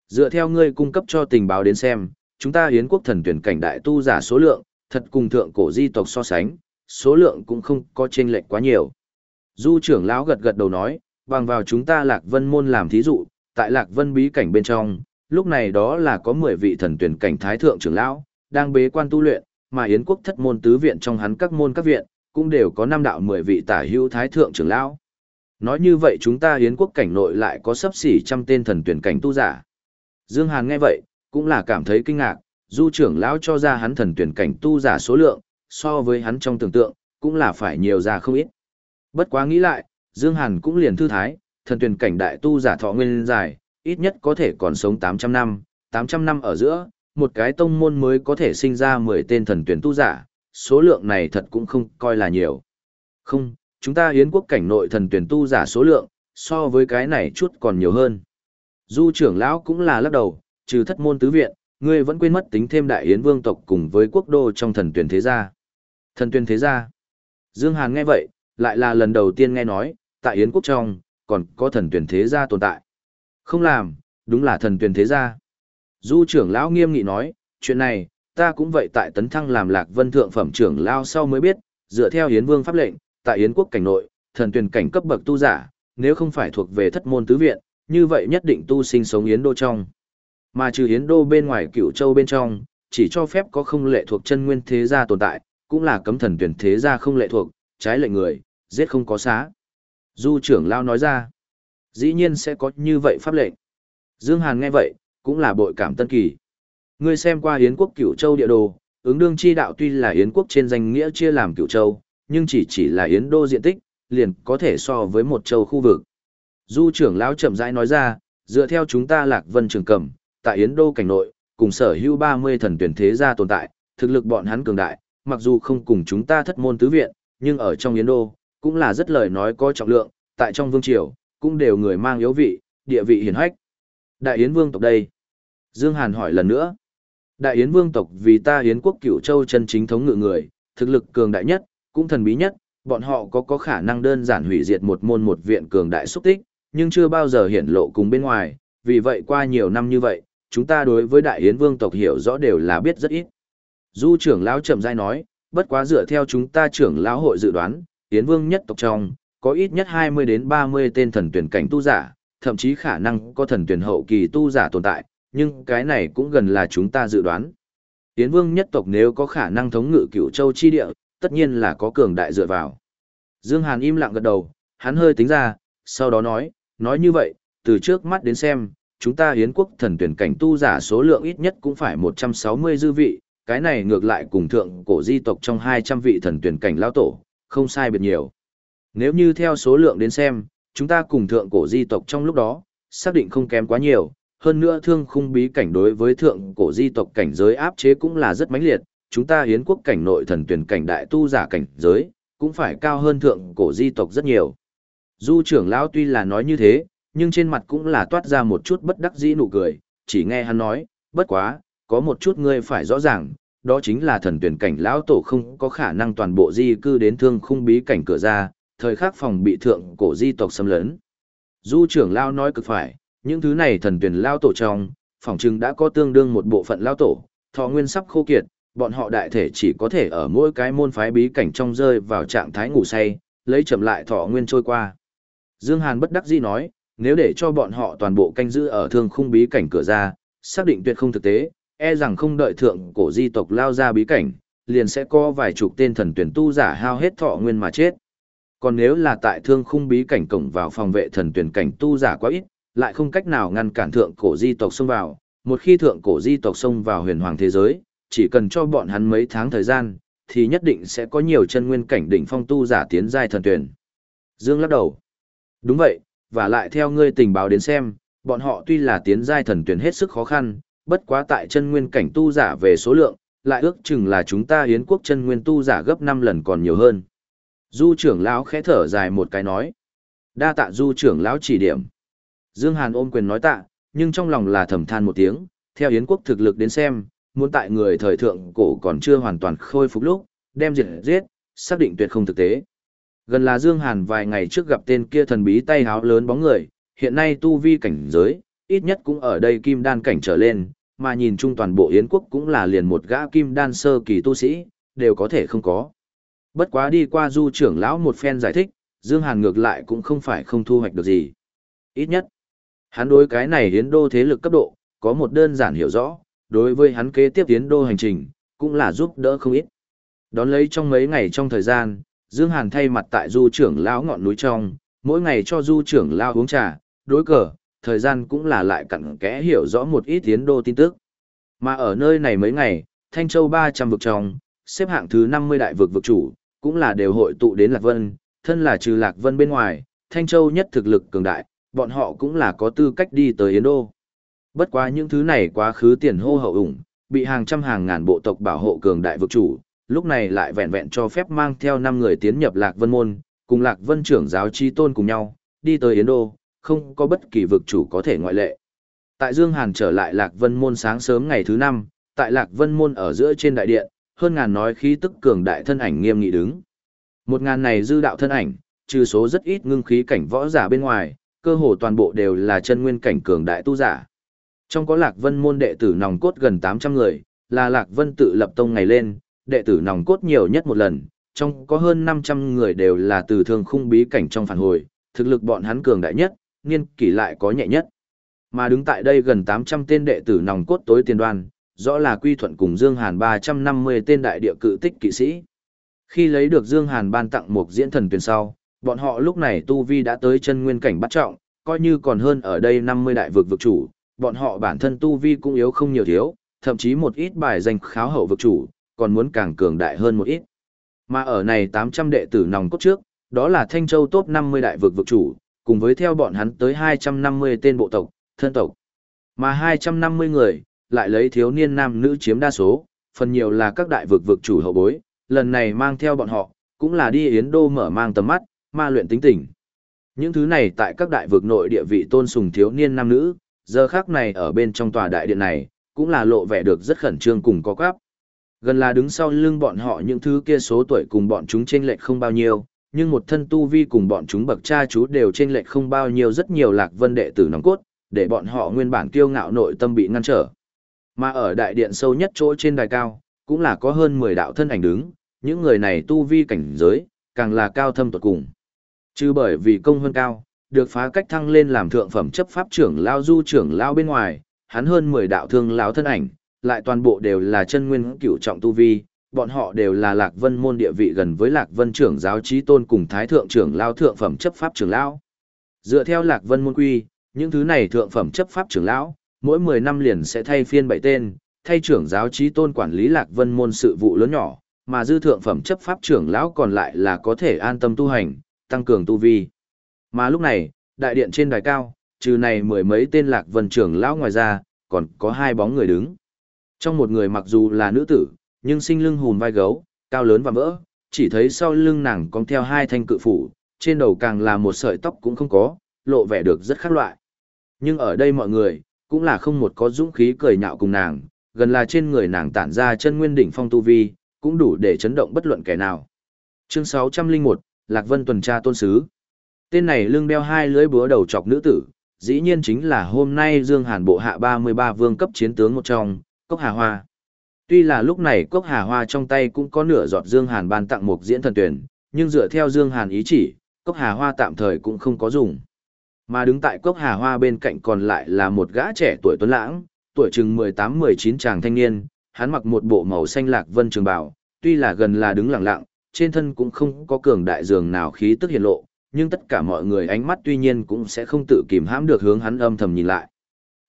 Dựa theo ngươi cung cấp cho tình báo đến xem, chúng ta hiến quốc thần tuyển cảnh đại tu giả số lượng, thật cùng thượng cổ di tộc so sánh, số lượng cũng không có chênh lệch quá nhiều. Du trưởng lão gật gật đầu nói, bằng vào chúng ta Lạc Vân môn làm thí dụ, tại Lạc Vân bí cảnh bên trong, lúc này đó là có 10 vị thần tuyển cảnh thái thượng trưởng lão, đang bế quan tu luyện, mà Yến quốc thất môn tứ viện trong hắn các môn các viện, cũng đều có năm đạo 10 vị tả hữu thái thượng trưởng lão. Nói như vậy chúng ta Yến quốc cảnh nội lại có sấp xỉ trăm tên thần tuyển cảnh tu giả. Dương Hàn nghe vậy, cũng là cảm thấy kinh ngạc, du trưởng lão cho ra hắn thần tuyển cảnh tu giả số lượng, so với hắn trong tưởng tượng, cũng là phải nhiều ra không ít. Bất quá nghĩ lại, Dương Hàn cũng liền thư thái, thần tuyển cảnh đại tu giả thọ nguyên dài, ít nhất có thể còn sống 800 năm, 800 năm ở giữa, một cái tông môn mới có thể sinh ra 10 tên thần tuyển tu giả, số lượng này thật cũng không coi là nhiều. Không, chúng ta hiến quốc cảnh nội thần tuyển tu giả số lượng, so với cái này chút còn nhiều hơn. Du trưởng lão cũng là lắc đầu, trừ thất môn tứ viện, ngươi vẫn quên mất tính thêm đại yến vương tộc cùng với quốc đô trong thần tuyển thế gia. Thần tuyển thế gia. Dương Hàn nghe vậy, lại là lần đầu tiên nghe nói, tại yến quốc trong, còn có thần tuyển thế gia tồn tại. Không làm, đúng là thần tuyển thế gia. Du trưởng lão nghiêm nghị nói, chuyện này, ta cũng vậy tại tấn thăng làm lạc vân thượng phẩm trưởng lão sau mới biết, dựa theo Yến Vương pháp lệnh, tại Yến quốc cảnh nội, thần tuyển cảnh cấp bậc tu giả, nếu không phải thuộc về thất môn tứ viện, như vậy nhất định tu sinh sống Yến đô trong. Mà trừ Yến đô bên ngoài cựu châu bên trong, chỉ cho phép có không lệ thuộc chân nguyên thế gia tồn tại, cũng là cấm thần tuyển thế gia không lệ thuộc, trái lệnh người, giết không có xá. Du trưởng lão nói ra, dĩ nhiên sẽ có như vậy pháp lệnh. Dương Hàn nghe vậy, cũng là bội cảm tân kỳ. Ngươi xem qua Yến quốc cửu châu địa đồ, ứng đương chi đạo tuy là Yến quốc trên danh nghĩa chia làm cửu châu, nhưng chỉ chỉ là Yến đô diện tích, liền có thể so với một châu khu vực. Du trưởng lão chậm rãi nói ra, dựa theo chúng ta lạc vân trường cầm, tại Yến đô cảnh nội, cùng sở hữu 30 thần tuyển thế gia tồn tại, thực lực bọn hắn cường đại, mặc dù không cùng chúng ta thất môn tứ viện, nhưng ở trong Yến đô, cũng là rất lời nói có trọng lượng, tại trong vương triều, cũng đều người mang yếu vị, địa vị hiển hách. Đại Yến vương tộc đây. Dương Hàn hỏi lần nữa. Đại Yến vương tộc vì ta Yến quốc cửu châu chân chính thống ngự người, thực lực cường đại nhất, cũng thần bí nhất, bọn họ có có khả năng đơn giản hủy diệt một môn một viện cường đại xúc tích, nhưng chưa bao giờ hiển lộ cùng bên ngoài, vì vậy qua nhiều năm như vậy, chúng ta đối với Đại Yến vương tộc hiểu rõ đều là biết rất ít. Du trưởng lão chậm rãi nói, bất quá dựa theo chúng ta trưởng lão hội dự đoán, Yến vương nhất tộc trong, có ít nhất 20 đến 30 tên thần tuyển cảnh tu giả, thậm chí khả năng có thần tuyển hậu kỳ tu giả tồn tại, nhưng cái này cũng gần là chúng ta dự đoán. Yến vương nhất tộc nếu có khả năng thống ngự cửu châu chi địa, tất nhiên là có cường đại dựa vào. Dương Hàn im lặng gật đầu, hắn hơi tính ra, sau đó nói, nói như vậy, từ trước mắt đến xem, chúng ta hiến quốc thần tuyển cảnh tu giả số lượng ít nhất cũng phải 160 dư vị, cái này ngược lại cùng thượng cổ di tộc trong 200 vị thần tuyển cảnh lao tổ, không sai biệt nhiều. Nếu như theo số lượng đến xem, chúng ta cùng thượng cổ di tộc trong lúc đó, xác định không kém quá nhiều, hơn nữa thương khung bí cảnh đối với thượng cổ di tộc cảnh giới áp chế cũng là rất mãnh liệt, chúng ta hiến quốc cảnh nội thần tuyển cảnh đại tu giả cảnh giới, cũng phải cao hơn thượng cổ di tộc rất nhiều. Du trưởng lão tuy là nói như thế, nhưng trên mặt cũng là toát ra một chút bất đắc dĩ nụ cười, chỉ nghe hắn nói, bất quá, có một chút ngươi phải rõ ràng, đó chính là thần tuyển cảnh lão tổ không có khả năng toàn bộ di cư đến thương khung bí cảnh cửa ra, thời khắc phòng bị thượng cổ di tộc xâm lấn. Du trưởng lao nói cực phải, những thứ này thần tuyển lao tổ trong, phòng trưng đã có tương đương một bộ phận lao tổ, thọ nguyên sắp khô kiệt, bọn họ đại thể chỉ có thể ở mỗi cái môn phái bí cảnh trong rơi vào trạng thái ngủ say, lấy chậm lại thọ nguyên trôi qua. Dương Hàn bất đắc dĩ nói, nếu để cho bọn họ toàn bộ canh giữ ở thương khung bí cảnh cửa ra, xác định tuyệt không thực tế, e rằng không đợi thượng cổ di tộc lao ra bí cảnh, liền sẽ có vài chục tên thần tuyển tu giả hao hết thọ nguyên mà chết. Còn nếu là tại thương khung bí cảnh cổng vào phòng vệ thần tuyển cảnh tu giả quá ít, lại không cách nào ngăn cản thượng cổ di tộc xông vào, một khi thượng cổ di tộc xông vào huyền hoàng thế giới, chỉ cần cho bọn hắn mấy tháng thời gian, thì nhất định sẽ có nhiều chân nguyên cảnh đỉnh phong tu giả tiến giai thần tuyển. Dương lắc đầu. Đúng vậy, và lại theo ngươi tình báo đến xem, bọn họ tuy là tiến giai thần tuyển hết sức khó khăn, bất quá tại chân nguyên cảnh tu giả về số lượng, lại ước chừng là chúng ta hiến quốc chân nguyên tu giả gấp 5 lần còn nhiều hơn. Du trưởng lão khẽ thở dài một cái nói. Đa tạ du trưởng lão chỉ điểm. Dương Hàn ôm quyền nói tạ, nhưng trong lòng là thầm than một tiếng, theo hiến quốc thực lực đến xem, muốn tại người thời thượng cổ còn chưa hoàn toàn khôi phục lúc, đem diệt giết, xác định tuyệt không thực tế. Gần là Dương Hàn vài ngày trước gặp tên kia thần bí tay háo lớn bóng người, hiện nay tu vi cảnh giới, ít nhất cũng ở đây kim đan cảnh trở lên, mà nhìn chung toàn bộ Yến quốc cũng là liền một gã kim đan sơ kỳ tu sĩ, đều có thể không có. Bất quá đi qua du trưởng lão một phen giải thích, Dương Hàn ngược lại cũng không phải không thu hoạch được gì. Ít nhất, hắn đối cái này Yến đô thế lực cấp độ, có một đơn giản hiểu rõ, đối với hắn kế tiếp Yến đô hành trình, cũng là giúp đỡ không ít. Đón lấy trong mấy ngày trong thời gian, Dương Hàn thay mặt tại du trưởng lão ngọn núi trong, mỗi ngày cho du trưởng lão uống trà, đối cờ, thời gian cũng là lại cặn kẽ hiểu rõ một ít tiến đô tin tức. Mà ở nơi này mấy ngày, Thanh Châu 300 vực trong, xếp hạng thứ 50 đại vực vực chủ, cũng là đều hội tụ đến Lạc Vân, thân là trừ Lạc Vân bên ngoài, Thanh Châu nhất thực lực cường đại, bọn họ cũng là có tư cách đi tới Yến Đô. Bất quá những thứ này quá khứ tiền hô hậu ủng, bị hàng trăm hàng ngàn bộ tộc bảo hộ cường đại vực chủ, lúc này lại vẹn vẹn cho phép mang theo 5 người tiến nhập Lạc Vân môn, cùng Lạc Vân trưởng giáo chi tôn cùng nhau, đi tới Yến Đô, không có bất kỳ vực chủ có thể ngoại lệ. Tại Dương Hàn trở lại Lạc Vân môn sáng sớm ngày thứ năm, tại Lạc Vân môn ở giữa trên đại điện, hơn ngàn nói khí tức cường đại thân ảnh nghiêm nghị đứng. Một ngàn này dư đạo thân ảnh, trừ số rất ít ngưng khí cảnh võ giả bên ngoài, cơ hồ toàn bộ đều là chân nguyên cảnh cường đại tu giả. Trong có Lạc Vân môn đệ tử nòng cốt gần 800 người, là Lạc Vân tự lập tông ngày lên, đệ tử nòng cốt nhiều nhất một lần, trong có hơn 500 người đều là từ thương khung bí cảnh trong phản hồi, thực lực bọn hắn cường đại nhất, niên kỷ lại có nhẹ nhất. Mà đứng tại đây gần 800 tên đệ tử nòng cốt tối tiền đoan, rõ là quy thuận cùng Dương Hàn 350 tên đại địa cự tích kỵ sĩ. Khi lấy được Dương Hàn ban tặng một diễn thần tuyển sau, bọn họ lúc này tu vi đã tới chân nguyên cảnh bắt trọng, coi như còn hơn ở đây 50 đại vực vực chủ, bọn họ bản thân tu vi cũng yếu không nhiều thiếu, thậm chí một ít bài danh kháo hậu vực chủ, còn muốn càng cường đại hơn một ít. Mà ở này 800 đệ tử nòng cốt trước, đó là Thanh Châu top 50 đại vực vực chủ, cùng với theo bọn hắn tới 250 tên bộ tộc, thân tộc. Mà 250 người, lại lấy thiếu niên nam nữ chiếm đa số, phần nhiều là các đại vực vực chủ hậu bối, lần này mang theo bọn họ, cũng là đi Yến Đô mở mang tầm mắt, ma luyện tính tình. Những thứ này tại các đại vực nội địa vị tôn sùng thiếu niên nam nữ, giờ khác này ở bên trong tòa đại điện này, cũng là lộ vẻ được rất khẩn trương cùng có cáp. Gần là đứng sau lưng bọn họ những thứ kia số tuổi cùng bọn chúng chênh lệch không bao nhiêu, nhưng một thân tu vi cùng bọn chúng bậc cha chú đều trên lệch không bao nhiêu rất nhiều lạc vân đệ tử nòng cốt, để bọn họ nguyên bản kiêu ngạo nội tâm bị ngăn trở. Mà ở đại điện sâu nhất chỗ trên đài cao, cũng là có hơn 10 đạo thân ảnh đứng, những người này tu vi cảnh giới, càng là cao thâm tuột cùng. Chứ bởi vì công hơn cao, được phá cách thăng lên làm thượng phẩm chấp pháp trưởng lao du trưởng lao bên ngoài, hắn hơn 10 đạo thương lão thân ảnh, lại toàn bộ đều là chân nguyên cửu trọng tu vi, bọn họ đều là Lạc Vân môn địa vị gần với Lạc Vân trưởng giáo trí tôn cùng Thái thượng trưởng lao thượng phẩm chấp pháp trưởng lão. Dựa theo Lạc Vân môn quy, những thứ này thượng phẩm chấp pháp trưởng lão, mỗi 10 năm liền sẽ thay phiên bảy tên, thay trưởng giáo trí tôn quản lý Lạc Vân môn sự vụ lớn nhỏ, mà dư thượng phẩm chấp pháp trưởng lão còn lại là có thể an tâm tu hành, tăng cường tu vi. Mà lúc này, đại điện trên đài cao, trừ này mười mấy tên Lạc Vân trưởng lão ngoài ra, còn có hai bóng người đứng. Trong một người mặc dù là nữ tử, nhưng sinh lưng hùn vai gấu, cao lớn và vỡ, chỉ thấy sau lưng nàng cong theo hai thanh cự phủ, trên đầu càng là một sợi tóc cũng không có, lộ vẻ được rất khác loại. Nhưng ở đây mọi người, cũng là không một có dũng khí cười nhạo cùng nàng, gần là trên người nàng tản ra chân nguyên đỉnh phong tu vi, cũng đủ để chấn động bất luận kẻ nào. Chương 601, Lạc Vân tuần tra tôn sứ. Tên này lưng đeo hai lưỡi búa đầu chọc nữ tử, dĩ nhiên chính là hôm nay Dương Hàn bộ hạ 33 vương cấp chiến tướng một trong, Cốc Hà Hoa. Tuy là lúc này Cốc Hà Hoa trong tay cũng có nửa giọt Dương Hàn ban tặng một diễn thần tuyển, nhưng dựa theo Dương Hàn ý chỉ, Cốc Hà Hoa tạm thời cũng không có dùng. Mà đứng tại Cốc Hà Hoa bên cạnh còn lại là một gã trẻ tuổi tuấn lãng, tuổi chừng 18-19 chàng thanh niên, hắn mặc một bộ màu xanh lạc vân trường bào, tuy là gần là đứng lặng lặng, trên thân cũng không có cường đại dường nào khí tức hiện lộ, nhưng tất cả mọi người ánh mắt tuy nhiên cũng sẽ không tự kìm hãm được hướng hắn âm thầm nhìn lại.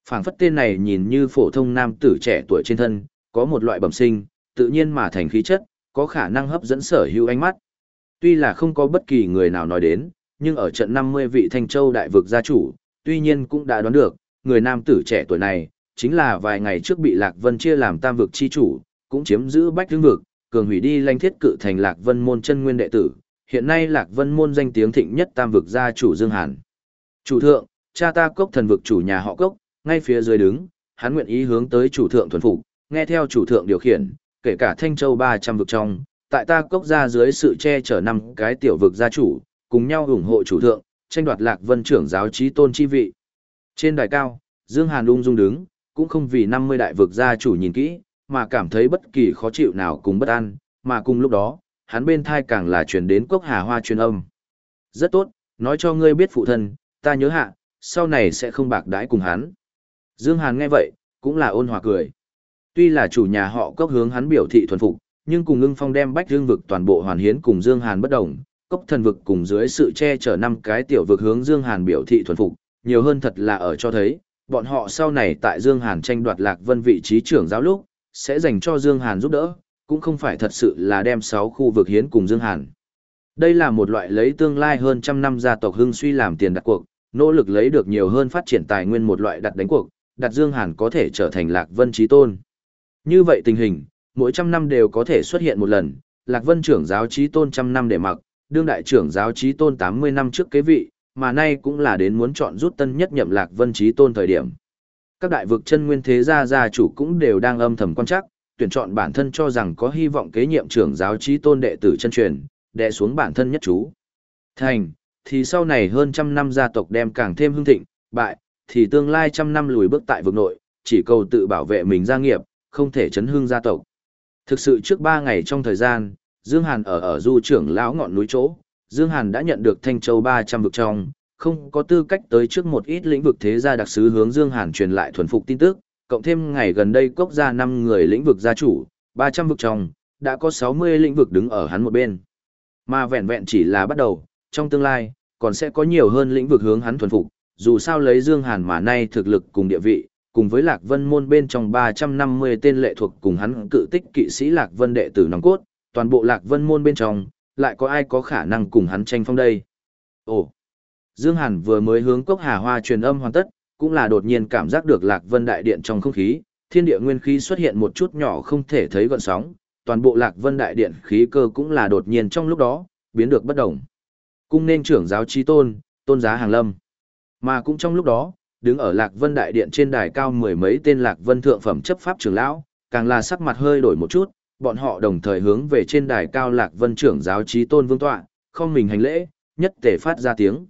Phảng phất tên này nhìn như phổ thông nam tử trẻ tuổi trên thân, có một loại bẩm sinh, tự nhiên mà thành khí chất, có khả năng hấp dẫn sở hữu ánh mắt. Tuy là không có bất kỳ người nào nói đến, nhưng ở trận 50 vị Thanh Châu đại vực gia chủ, tuy nhiên cũng đã đoán được, người nam tử trẻ tuổi này, chính là vài ngày trước bị Lạc Vân chia làm tam vực chi chủ, cũng chiếm giữ bách hương vực, cường hủy đi lanh thiết cự thành Lạc Vân môn chân nguyên đệ tử, hiện nay Lạc Vân môn danh tiếng thịnh nhất tam vực gia chủ Dương Hàn. Chủ thượng, cha ta cốc thần vực chủ nhà họ cốc, ngay phía dưới đứng, hắn nguyện ý hướng tới chủ thượng thuần phục, nghe theo chủ thượng điều khiển, kể cả Thanh Châu 300 vực trong, tại ta cốc ra dưới sự che chở năm cái tiểu vực gia chủ, cùng nhau ủng hộ chủ thượng, tranh đoạt Lạc Vân trưởng giáo trí tôn chi vị. Trên đài cao, Dương Hàn ung dung đứng, cũng không vì 50 đại vực gia chủ nhìn kỹ, mà cảm thấy bất kỳ khó chịu nào cùng bất an, mà cùng lúc đó, hắn bên thai càng là truyền đến cốc hà hoa truyền âm. Rất tốt, nói cho ngươi biết phụ thân, ta nhớ hạ, sau này sẽ không bạc đãi cùng hắn. Dương Hàn nghe vậy, cũng là ôn hòa cười. Tuy là chủ nhà họ cốc hướng hắn biểu thị thuần phục, nhưng cùng ưng phong đem bách dương vực toàn bộ hoàn hiến cùng Dương Hàn bất đồng, cốc thần vực cùng dưới sự che chở năm cái tiểu vực hướng Dương Hàn biểu thị thuần phục, nhiều hơn thật là ở cho thấy, bọn họ sau này tại Dương Hàn tranh đoạt Lạc Vân vị trí trưởng giáo lúc, sẽ dành cho Dương Hàn giúp đỡ, cũng không phải thật sự là đem 6 khu vực hiến cùng Dương Hàn. Đây là một loại lấy tương lai hơn trăm năm gia tộc hưng suy làm tiền đặt cuộc, nỗ lực lấy được nhiều hơn phát triển tài nguyên một loại đặt đánh cuộc, đặt Dương Hàn có thể trở thành Lạc Vân trí tôn. Như vậy tình hình, mỗi trăm năm đều có thể xuất hiện một lần, Lạc Vân trưởng giáo trí tôn trăm năm để mặc, đương đại trưởng giáo trí tôn 80 năm trước kế vị, mà nay cũng là đến muốn chọn rút tân nhất nhậm Lạc Vân trí tôn thời điểm. Các đại vực chân nguyên thế gia gia chủ cũng đều đang âm thầm quan chắc, tuyển chọn bản thân cho rằng có hy vọng kế nhiệm trưởng giáo trí tôn đệ tử chân truyền, đệ xuống bản thân nhất chú. Thành, thì sau này hơn trăm năm gia tộc đem càng thêm hưng thịnh, bại, thì tương lai trăm năm lùi bước tại vực nội, chỉ cầu tự bảo vệ mình gia nghiệp, không thể chấn hương gia tộc. Thực sự trước ba ngày trong thời gian, Dương Hàn ở ở du trưởng lão ngọn núi chỗ, Dương Hàn đã nhận được Thanh Châu 300 vực trong, không có tư cách tới trước một ít lĩnh vực thế gia đặc sứ hướng Dương Hàn truyền lại thuần phục tin tức, cộng thêm ngày gần đây cốc ra 5 người lĩnh vực gia chủ, 300 vực trong, đã có 60 lĩnh vực đứng ở hắn một bên. Mà vẹn vẹn chỉ là bắt đầu, trong tương lai, còn sẽ có nhiều hơn lĩnh vực hướng hắn thuần phục, dù sao lấy Dương Hàn mà nay thực lực cùng địa vị, cùng với Lạc Vân môn bên trong 350 tên lệ thuộc cùng hắn cự tích kỵ sĩ Lạc Vân đệ tử nòng cốt, toàn bộ Lạc Vân môn bên trong, lại có ai có khả năng cùng hắn tranh phong đây. Ồ! Dương Hàn vừa mới hướng cốc hà hoa truyền âm hoàn tất, cũng là đột nhiên cảm giác được Lạc Vân đại điện trong không khí, thiên địa nguyên khí xuất hiện một chút nhỏ không thể thấy gợn sóng, toàn bộ Lạc Vân đại điện khí cơ cũng là đột nhiên trong lúc đó, biến được bất động. Cung nên trưởng giáo chi tôn, tôn giá hàng lâm. Mà cũng trong lúc đó, đứng ở Lạc Vân đại điện trên đài cao mười mấy tên Lạc Vân thượng phẩm chấp pháp trưởng lão, càng là sắc mặt hơi đổi một chút, bọn họ đồng thời hướng về trên đài cao Lạc Vân trưởng giáo trí tôn vương tọa, không mình hành lễ, nhất tề phát ra tiếng.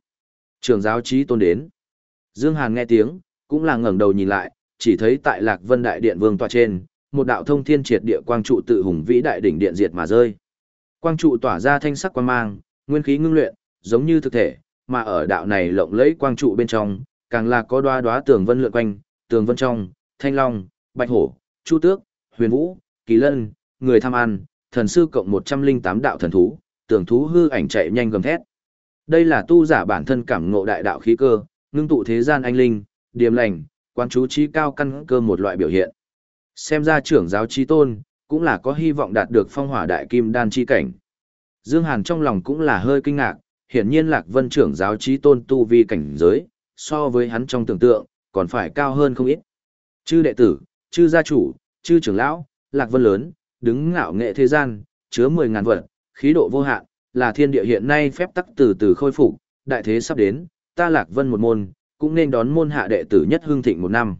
Trưởng giáo trí tôn đến. Dương Hàn nghe tiếng, cũng là ngẩng đầu nhìn lại, chỉ thấy tại Lạc Vân đại điện vương tọa trên, một đạo thông thiên triệt địa quang trụ tự hùng vĩ đại đỉnh điện diệt mà rơi. Quang trụ tỏa ra thanh sắc quang mang, nguyên khí ngưng luyện, giống như thực thể, mà ở đạo này lộng lẫy quang trụ bên trong, càng là có đoá đoá tường vân lượn quanh, tường vân trong, thanh long, bạch hổ, chu tước, huyền vũ, kỳ lân, người tham ăn, thần sư cộng 108 đạo thần thú, tường thú hư ảnh chạy nhanh gầm thét. Đây là tu giả bản thân cảm ngộ đại đạo khí cơ, ngưng tụ thế gian anh linh, điềm lành, quan chú trí cao căn cơ một loại biểu hiện. Xem ra trưởng giáo trí tôn, cũng là có hy vọng đạt được phong hỏa đại kim đan chi cảnh. Dương Hàn trong lòng cũng là hơi kinh ngạc, hiển nhiên Lạc Vân trưởng giáo trí tôn tu vi cảnh giới, so với hắn trong tưởng tượng, còn phải cao hơn không ít. Chư đệ tử, chư gia chủ, chư trưởng lão, Lạc Vân lớn, đứng ngạo nghệ thế gian, chứa 10 ngàn vật, khí độ vô hạn, là thiên địa hiện nay phép tắc từ từ khôi phục, đại thế sắp đến, ta Lạc Vân một môn, cũng nên đón môn hạ đệ tử nhất hương thịnh một năm.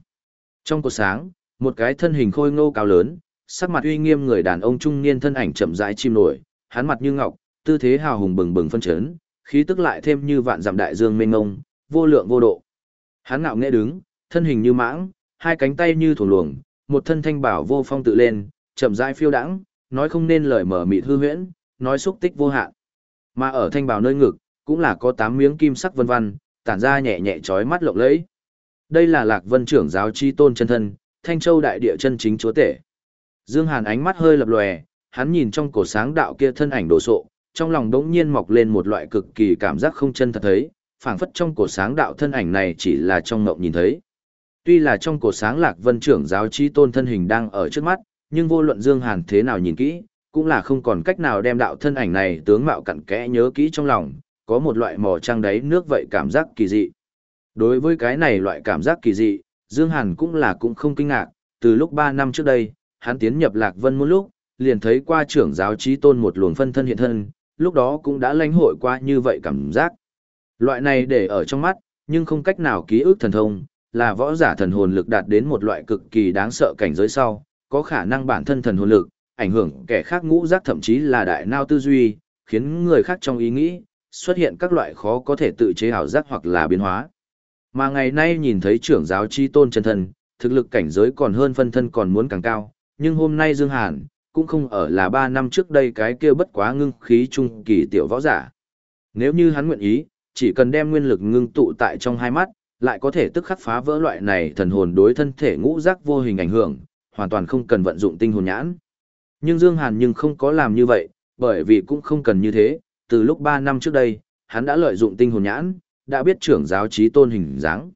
Trong cột sáng, một cái thân hình khôi ngô cao lớn, sắc mặt uy nghiêm người đàn ông trung niên thân ảnh chậm rãi chim nổi, hắn mặt như ngọc, tư thế hào hùng bừng bừng phân chấn, khí tức lại thêm như vạn dặm đại dương mênh mông, vô lượng vô độ. Hắn ngạo nghễ đứng, thân hình như mãng, hai cánh tay như thổ luồng, một thân thanh bảo vô phong tự lên, chậm rãi phiêu đãng, nói không nên lời mở mịt hư huyễn, nói xúc tích vô hạn. Mà ở thanh bảo nơi ngực, cũng là có tám miếng kim sắc vân vân, tản ra nhẹ nhẹ chói mắt lộng lẫy. Đây là Lạc Vân trưởng giáo chi tôn chân thân, Thanh Châu đại địa chân chính chúa tể. Dương Hàn ánh mắt hơi lập lòe, hắn nhìn trong cổ sáng đạo kia thân ảnh đồ sộ, trong lòng đống nhiên mọc lên một loại cực kỳ cảm giác không chân thật thấy, phảng phất trong cổ sáng đạo thân ảnh này chỉ là trong ngộng nhìn thấy. Tuy là trong cổ sáng Lạc Vân trưởng giáo chi tôn thân hình đang ở trước mắt, nhưng vô luận Dương Hàn thế nào nhìn kỹ, cũng là không còn cách nào đem đạo thân ảnh này tướng mạo cặn kẽ nhớ kỹ trong lòng, có một loại mò trăng đáy nước vậy cảm giác kỳ dị. Đối với cái này loại cảm giác kỳ dị, Dương Hàn cũng là cũng không kinh ngạc, từ lúc 3 năm trước đây, hắn tiến nhập Lạc Vân một lúc, liền thấy qua trưởng giáo trí tôn một luồng phân thân hiện thân, lúc đó cũng đã lãnh hội qua như vậy cảm giác. Loại này để ở trong mắt, nhưng không cách nào ký ức thần thông, là võ giả thần hồn lực đạt đến một loại cực kỳ đáng sợ cảnh giới sau, có khả năng bản thân thần hồn lực, ảnh hưởng kẻ khác ngũ giác thậm chí là đại nao tư duy, khiến người khác trong ý nghĩ, xuất hiện các loại khó có thể tự chế ảo giác hoặc là biến hóa. Mà ngày nay nhìn thấy trưởng giáo chi tôn chân thần thực lực cảnh giới còn hơn phân thân còn muốn càng cao, nhưng hôm nay Dương Hàn, cũng không ở là 3 năm trước đây cái kia bất quá ngưng khí trung kỳ tiểu võ giả. Nếu như hắn nguyện ý, chỉ cần đem nguyên lực ngưng tụ tại trong hai mắt, lại có thể tức khắc phá vỡ loại này thần hồn đối thân thể ngũ giác vô hình ảnh hưởng, hoàn toàn không cần vận dụng tinh hồn nhãn. Nhưng Dương Hàn nhưng không có làm như vậy, bởi vì cũng không cần như thế, từ lúc 3 năm trước đây, hắn đã lợi dụng tinh hồn nhãn, đã biết trưởng giáo trí tôn hình dáng.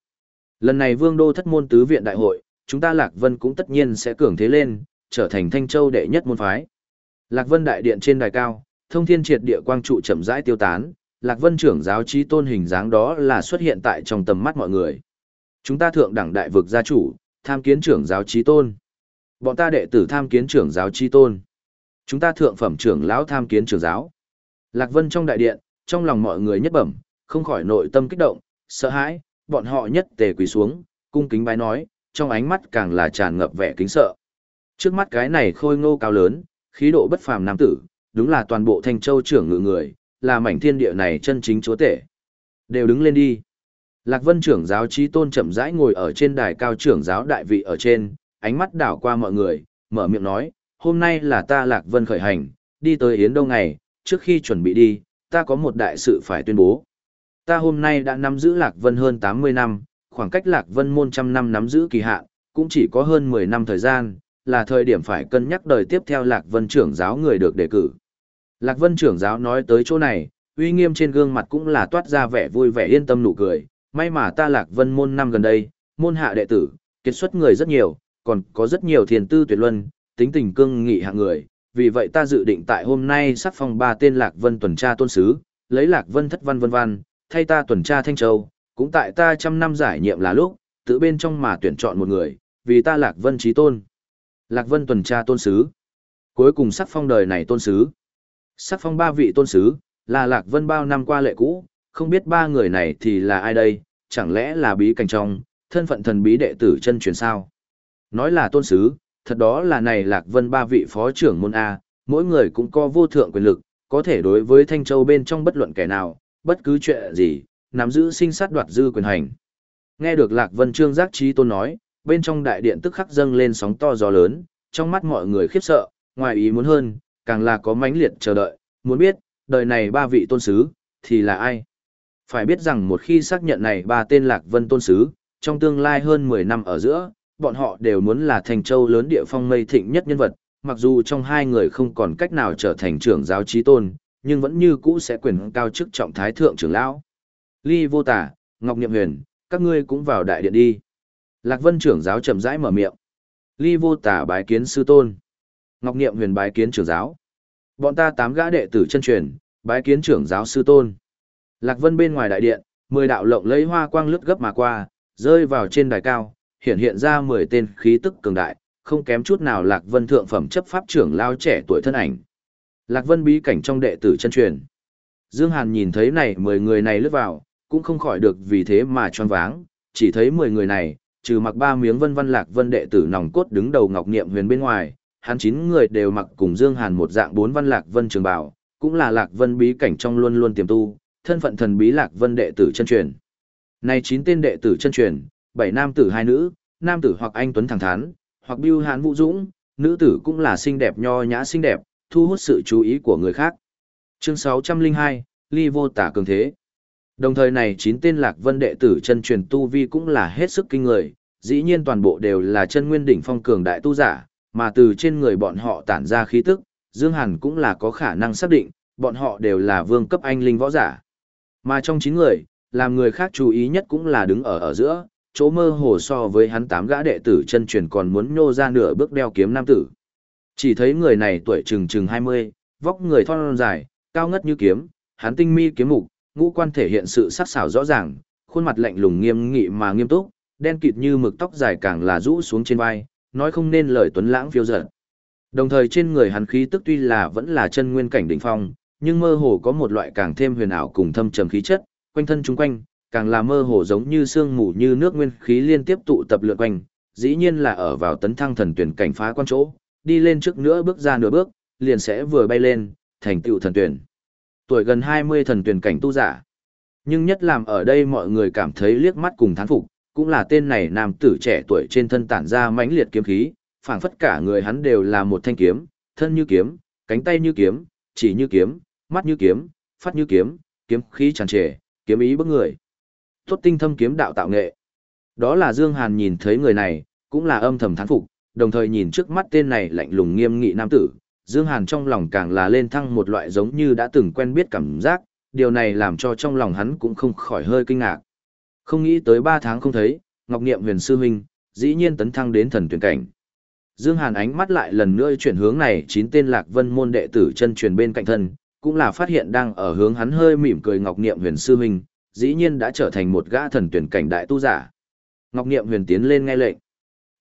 Lần này vương đô thất môn tứ viện đại hội, chúng ta Lạc Vân cũng tất nhiên sẽ cường thế lên, trở thành thanh châu đệ nhất môn phái. Lạc Vân đại điện trên đài cao, thông thiên triệt địa quang trụ chậm rãi tiêu tán, Lạc Vân trưởng giáo trí tôn hình dáng đó là xuất hiện tại trong tầm mắt mọi người. Chúng ta thượng đẳng đại vực gia chủ, tham kiến trưởng giáo trí tôn. Bọn ta đệ tử tham kiến trưởng giáo trí tôn. Chúng ta thượng phẩm trưởng lão tham kiến trưởng giáo. Lạc Vân trong đại điện, trong lòng mọi người nhất bẩm, không khỏi nội tâm kích động, sợ hãi, bọn họ nhất tề quỳ xuống, cung kính bái nói, trong ánh mắt càng là tràn ngập vẻ kính sợ. Trước mắt cái này khôi ngô cao lớn, khí độ bất phàm nam tử, đúng là toàn bộ thanh châu trưởng ngự người, là mảnh thiên địa này chân chính chúa tể. Đều đứng lên đi. Lạc Vân trưởng giáo trí tôn chậm rãi ngồi ở trên đài cao trưởng giáo đại vị ở trên, ánh mắt đảo qua mọi người, mở miệng nói, hôm nay là ta Lạc Vân khởi hành, đi tới Yến Đông ngày, trước khi chuẩn bị đi, ta có một đại sự phải tuyên bố. Ta hôm nay đã nắm giữ Lạc Vân hơn 80 năm, khoảng cách Lạc Vân môn trăm năm nắm giữ kỳ hạn, cũng chỉ có hơn 10 năm thời gian, là thời điểm phải cân nhắc đời tiếp theo Lạc Vân trưởng giáo người được đề cử. Lạc Vân trưởng giáo nói tới chỗ này, uy nghiêm trên gương mặt cũng là toát ra vẻ vui vẻ yên tâm nụ cười, may mà ta Lạc Vân môn năm gần đây, môn hạ đệ tử, kết xuất người rất nhiều, còn có rất nhiều thiền tư tuyệt luân, tính tình cương nghị hạng người, vì vậy ta dự định tại hôm nay sắc phong ba tên Lạc Vân tuần tra tôn sứ, lấy Lạc Vân thất văn vân văn, thay ta tuần tra Thanh Châu, cũng tại ta trăm năm giải nhiệm là lúc, tự bên trong mà tuyển chọn một người, vì ta Lạc Vân trí tôn. Lạc Vân tuần tra tôn sứ. Cuối cùng sắc phong đời này tôn sứ. Sắc phong ba vị tôn sứ, là Lạc Vân bao năm qua lệ cũ, không biết ba người này thì là ai đây, chẳng lẽ là bí cảnh trong, thân phận thần bí đệ tử chân truyền sao. Nói là tôn sứ, thật đó là này Lạc Vân ba vị phó trưởng môn A, mỗi người cũng có vô thượng quyền lực, có thể đối với Thanh Châu bên trong bất luận kẻ nào, bất cứ chuyện gì, nắm giữ sinh sát đoạt dư quyền hành. Nghe được Lạc Vân Trương Giác Trí Tôn nói, bên trong đại điện tức khắc dâng lên sóng to gió lớn, trong mắt mọi người khiếp sợ, ngoài ý muốn hơn, càng là có mãnh liệt chờ đợi, muốn biết, đời này ba vị tôn sứ, thì là ai? Phải biết rằng một khi xác nhận này ba tên Lạc Vân tôn sứ, trong tương lai hơn 10 năm ở giữa, bọn họ đều muốn là thành châu lớn địa phong mây thịnh nhất nhân vật, mặc dù trong hai người không còn cách nào trở thành trưởng giáo trí tôn, nhưng vẫn như cũ sẽ quyền cao chức trọng thái thượng trưởng lão. Ly vô tả, Ngọc Niệm Huyền, các ngươi cũng vào đại điện đi. Lạc Vân trưởng giáo chậm rãi mở miệng. Ly vô tả bái kiến sư tôn. Ngọc Niệm Huyền bái kiến trưởng giáo. Bọn ta tám gã đệ tử chân truyền, bái kiến trưởng giáo sư tôn. Lạc Vân bên ngoài đại điện, mười đạo lộng lấy hoa quang lướt gấp mà qua, rơi vào trên đài cao, hiện hiện ra mười tên khí tức cường đại, không kém chút nào Lạc Vân thượng phẩm chấp pháp trưởng lao trẻ tuổi thân ảnh. Lạc Vân bí cảnh trong đệ tử chân truyền. Dương Hàn nhìn thấy này mười người này lướt vào, cũng không khỏi được vì thế mà choáng váng, chỉ thấy mười người này, trừ mặc ba miếng vân vân Lạc Vân đệ tử nòng cốt đứng đầu Ngọc Niệm Huyền bên ngoài, hắn chín người đều mặc cùng Dương Hàn một dạng bốn văn Lạc Vân trường bào, cũng là Lạc Vân bí cảnh trong luôn luôn tiềm tu, thân phận thần bí Lạc Vân đệ tử chân truyền. Nay chín tên đệ tử chân truyền, bảy nam tử hai nữ, nam tử hoặc anh tuấn thẳng thắn, hoặc biêu hán vũ dũng, nữ tử cũng là xinh đẹp nho nhã xinh đẹp, thu hút sự chú ý của người khác. Chương 602, Ly vô tả cường thế. Đồng thời này chín tên lạc vân đệ tử chân truyền tu vi cũng là hết sức kinh người, dĩ nhiên toàn bộ đều là chân nguyên đỉnh phong cường đại tu giả, mà từ trên người bọn họ tản ra khí tức, Dương Hàn cũng là có khả năng xác định, bọn họ đều là vương cấp anh linh võ giả. Mà trong chín người, làm người khác chú ý nhất cũng là đứng ở ở giữa, chỗ mơ hồ so với hắn tám gã đệ tử chân truyền còn muốn nhô ra nửa bước đeo kiếm nam tử. Chỉ thấy người này tuổi chừng chừng 20, vóc người thon dài, cao ngất như kiếm, hắn tinh mi kiếm mục, ngũ quan thể hiện sự sắc sảo rõ ràng, khuôn mặt lạnh lùng nghiêm nghị mà nghiêm túc, đen kịt như mực tóc dài càng là rũ xuống trên vai, nói không nên lời tuấn lãng phiêu dật. Đồng thời trên người hắn khí tức tuy là vẫn là chân nguyên cảnh đỉnh phong, nhưng mơ hồ có một loại càng thêm huyền ảo cùng thâm trầm khí chất, quanh thân chúng quanh, càng là mơ hồ giống như sương mù như nước nguyên khí liên tiếp tụ tập lượn quanh, dĩ nhiên là ở vào tấn thăng thần tuyển cảnh phá quan chỗ, đi lên trước nữa bước ra nửa bước, liền sẽ vừa bay lên, thành tựu thần tuyển. Tuổi gần 20 thần tuyển cảnh tu giả. Nhưng nhất làm ở đây mọi người cảm thấy liếc mắt cùng thán phục, cũng là tên này nam tử trẻ tuổi trên thân tản ra mãnh liệt kiếm khí, phảng phất cả người hắn đều là một thanh kiếm, thân như kiếm, cánh tay như kiếm, chỉ như kiếm, mắt như kiếm, phát như kiếm, kiếm khí tràn trề, kiếm ý bức người. Tốt tinh thâm kiếm đạo tạo nghệ. Đó là Dương Hàn nhìn thấy người này, cũng là âm thầm thán phục, đồng thời nhìn trước mắt tên này lạnh lùng nghiêm nghị nam tử, Dương Hàn trong lòng càng là lên thăng một loại giống như đã từng quen biết cảm giác, điều này làm cho trong lòng hắn cũng không khỏi hơi kinh ngạc. Không nghĩ tới 3 tháng không thấy, Ngọc Niệm huyền sư huynh, dĩ nhiên tấn thăng đến thần tuyển cảnh. Dương Hàn ánh mắt lại lần nữa chuyển hướng này chín tên lạc vân môn đệ tử chân truyền bên cạnh thân, cũng là phát hiện đang ở hướng hắn hơi mỉm cười Ngọc Niệm huyền sư huynh, dĩ nhiên đã trở thành một gã thần tuyển cảnh đại tu giả. Ngọc Niệm huyền tiến lên nghe lệnh.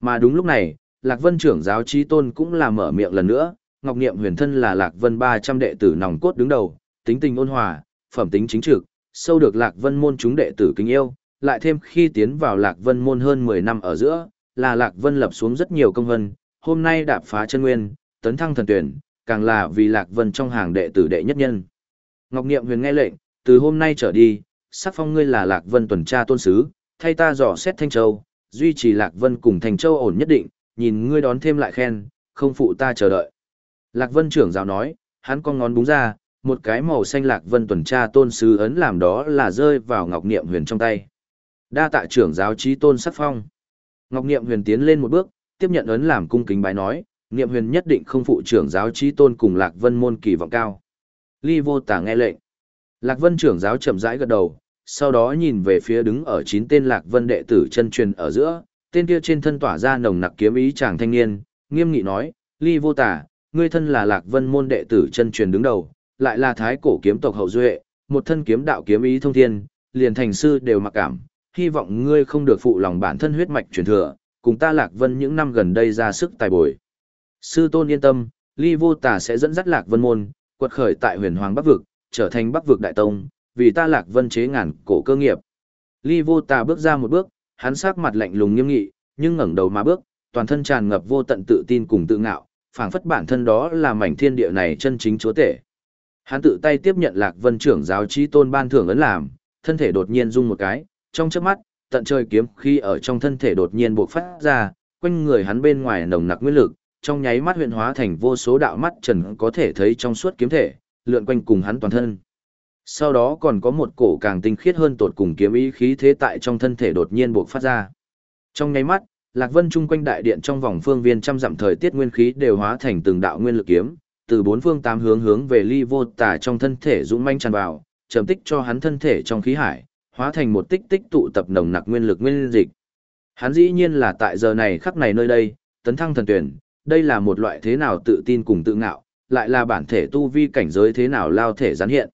Mà đúng lúc này, Lạc Vân trưởng giáo trí tôn cũng là mở miệng lần nữa, Ngọc Niệm huyền thân là Lạc Vân 300 đệ tử nòng cốt đứng đầu, tính tình ôn hòa, phẩm tính chính trực, sâu được Lạc Vân môn chúng đệ tử kính yêu, lại thêm khi tiến vào Lạc Vân môn hơn 10 năm ở giữa, là Lạc Vân lập xuống rất nhiều công vân, hôm nay đạp phá chân nguyên, tấn thăng thần tuyển, càng là vì Lạc Vân trong hàng đệ tử đệ nhất nhân. Ngọc Niệm huyền nghe lệnh, từ hôm nay trở đi, sắc phong ngươi là Lạc Vân tuần tra tôn sứ, thay ta dò xét Thanh Châu, duy trì Lạc Vân cùng Thanh Châu ổn nhất định, nhìn ngươi đón thêm lại khen, không phụ ta chờ đợi. Lạc Vân trưởng giáo nói, hắn con ngón búng ra, một cái màu xanh Lạc Vân tuần tra tôn sứ ấn làm đó là rơi vào Ngọc Niệm huyền trong tay. Đa tạ trưởng giáo trí tôn sắc phong. Ngọc Niệm huyền tiến lên một bước, tiếp nhận ấn làm cung kính bái nói, Niệm huyền nhất định không phụ trưởng giáo trí tôn cùng Lạc Vân môn kỳ vọng cao. Ly vô tả nghe lệnh. Lạc Vân trưởng giáo chậm rãi gật đầu, sau đó nhìn về phía đứng ở chín tên Lạc Vân đệ tử chân truyền ở giữa, tên kia trên thân tỏa ra nồng nặc kiếm ý chàng thanh niên, nghiêm nghị nói, Ly vô tả, ngươi thân là Lạc Vân môn đệ tử chân truyền đứng đầu, lại là thái cổ kiếm tộc hậu duệ, một thân kiếm đạo kiếm ý thông thiên, liền thành sư đều mặc cảm, hy vọng ngươi không được phụ lòng bản thân huyết mạch truyền thừa, cùng ta Lạc Vân những năm gần đây ra sức tài bồi. Sư tôn yên tâm, Ly vô tà sẽ dẫn dắt Lạc Vân môn, quật khởi tại huyền hoàng bắc vực, trở thành bắc vực đại tông, vì ta lạc vân chế ngàn cổ cơ nghiệp. Ly vô tà bước ra một bước, hắn sắc mặt lạnh lùng nghiêm nghị, nhưng ngẩng đầu mà bước, toàn thân tràn ngập vô tận tự tin cùng tự ngạo, phảng phất bản thân đó là mảnh thiên địa này chân chính chúa tể. Hắn tự tay tiếp nhận lạc vân trưởng giáo chí tôn ban thưởng ấn làm, thân thể đột nhiên rung một cái, trong chớp mắt, tận trời kiếm khi ở trong thân thể đột nhiên bộc phát ra, quanh người hắn bên ngoài nồng nặc nguyên lực, trong nháy mắt huyện hóa thành vô số đạo mắt trần có thể thấy trong suốt kiếm thể, lượn quanh cùng hắn toàn thân. Sau đó còn có một cổ càng tinh khiết hơn tột cùng kiếm ý khí thế tại trong thân thể đột nhiên bộc phát ra. Trong nháy mắt, Lạc Vân chung quanh đại điện trong vòng phương viên trăm dặm thời tiết nguyên khí đều hóa thành từng đạo nguyên lực kiếm, từ bốn phương tám hướng hướng về ly vô tà trong thân thể dũng manh tràn vào, trầm tích cho hắn thân thể trong khí hải, hóa thành một tích tích tụ tập nồng nặc nguyên lực nguyên dịch. Hắn dĩ nhiên là tại giờ này khắc này nơi đây, tấn thăng thần tuyển, đây là một loại thế nào tự tin cùng tự ngạo, lại là bản thể tu vi cảnh giới thế nào lao thể gián hiện.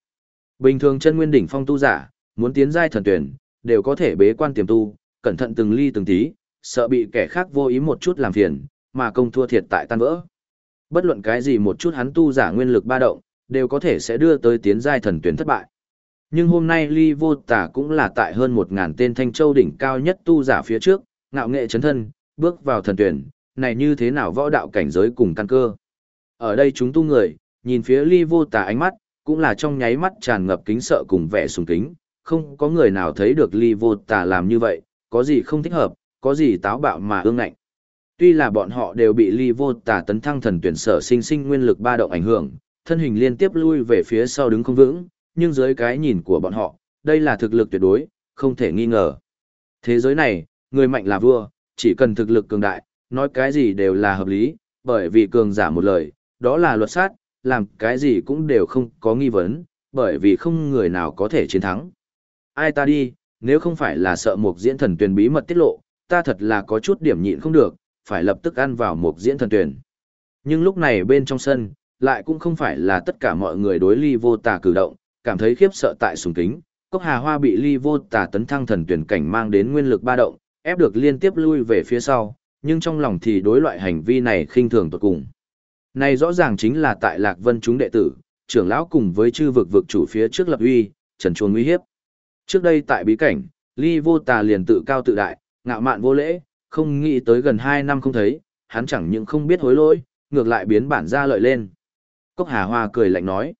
Bình thường chân nguyên đỉnh phong tu giả, muốn tiến giai thần tuyển, đều có thể bế quan tiềm tu, cẩn thận từng ly từng tí, sợ bị kẻ khác vô ý một chút làm phiền, mà công thua thiệt tại tan vỡ. Bất luận cái gì một chút hắn tu giả nguyên lực ba động, đều có thể sẽ đưa tới tiến giai thần tuyển thất bại. Nhưng hôm nay Ly Vô Tả cũng là tại hơn một ngàn tên thanh châu đỉnh cao nhất tu giả phía trước, ngạo nghệ chấn thân, bước vào thần tuyển, này như thế nào võ đạo cảnh giới cùng căn cơ. Ở đây chúng tu người, nhìn phía Ly Vô Tả ánh mắt, cũng là trong nháy mắt tràn ngập kính sợ cùng vẻ sùng kính, không có người nào thấy được Ly Vô Tả làm như vậy, có gì không thích hợp, có gì táo bạo mà ương ngạnh. Tuy là bọn họ đều bị Ly Vô Tả tấn thăng thần tuyển sở sinh sinh nguyên lực ba động ảnh hưởng, thân hình liên tiếp lui về phía sau đứng không vững, nhưng dưới cái nhìn của bọn họ, đây là thực lực tuyệt đối, không thể nghi ngờ. Thế giới này, người mạnh là vua, chỉ cần thực lực cường đại, nói cái gì đều là hợp lý, bởi vì cường giả một lời, đó là luật sát, làm cái gì cũng đều không có nghi vấn, bởi vì không người nào có thể chiến thắng. Ai ta đi, nếu không phải là sợ một diễn thần tuyển bí mật tiết lộ, ta thật là có chút điểm nhịn không được, phải lập tức ăn vào một diễn thần tuyển. Nhưng lúc này bên trong sân, lại cũng không phải là tất cả mọi người đối ly vô tà cử động, cảm thấy khiếp sợ tại sùng kính, cốc hà hoa bị ly vô tà tấn thăng thần tuyển cảnh mang đến nguyên lực ba động, ép được liên tiếp lui về phía sau, nhưng trong lòng thì đối loại hành vi này khinh thường tột cùng. Này rõ ràng chính là tại Lạc Vân chúng đệ tử, trưởng lão cùng với chư vực vực chủ phía trước lập uy, trần chuồng nguy hiếp. Trước đây tại bí cảnh, ly vô tà liền tự cao tự đại, ngạo mạn vô lễ, không nghĩ tới gần 2 năm không thấy, hắn chẳng những không biết hối lỗi, ngược lại biến bản ra lợi lên. Cốc Hà Hoa cười lạnh nói.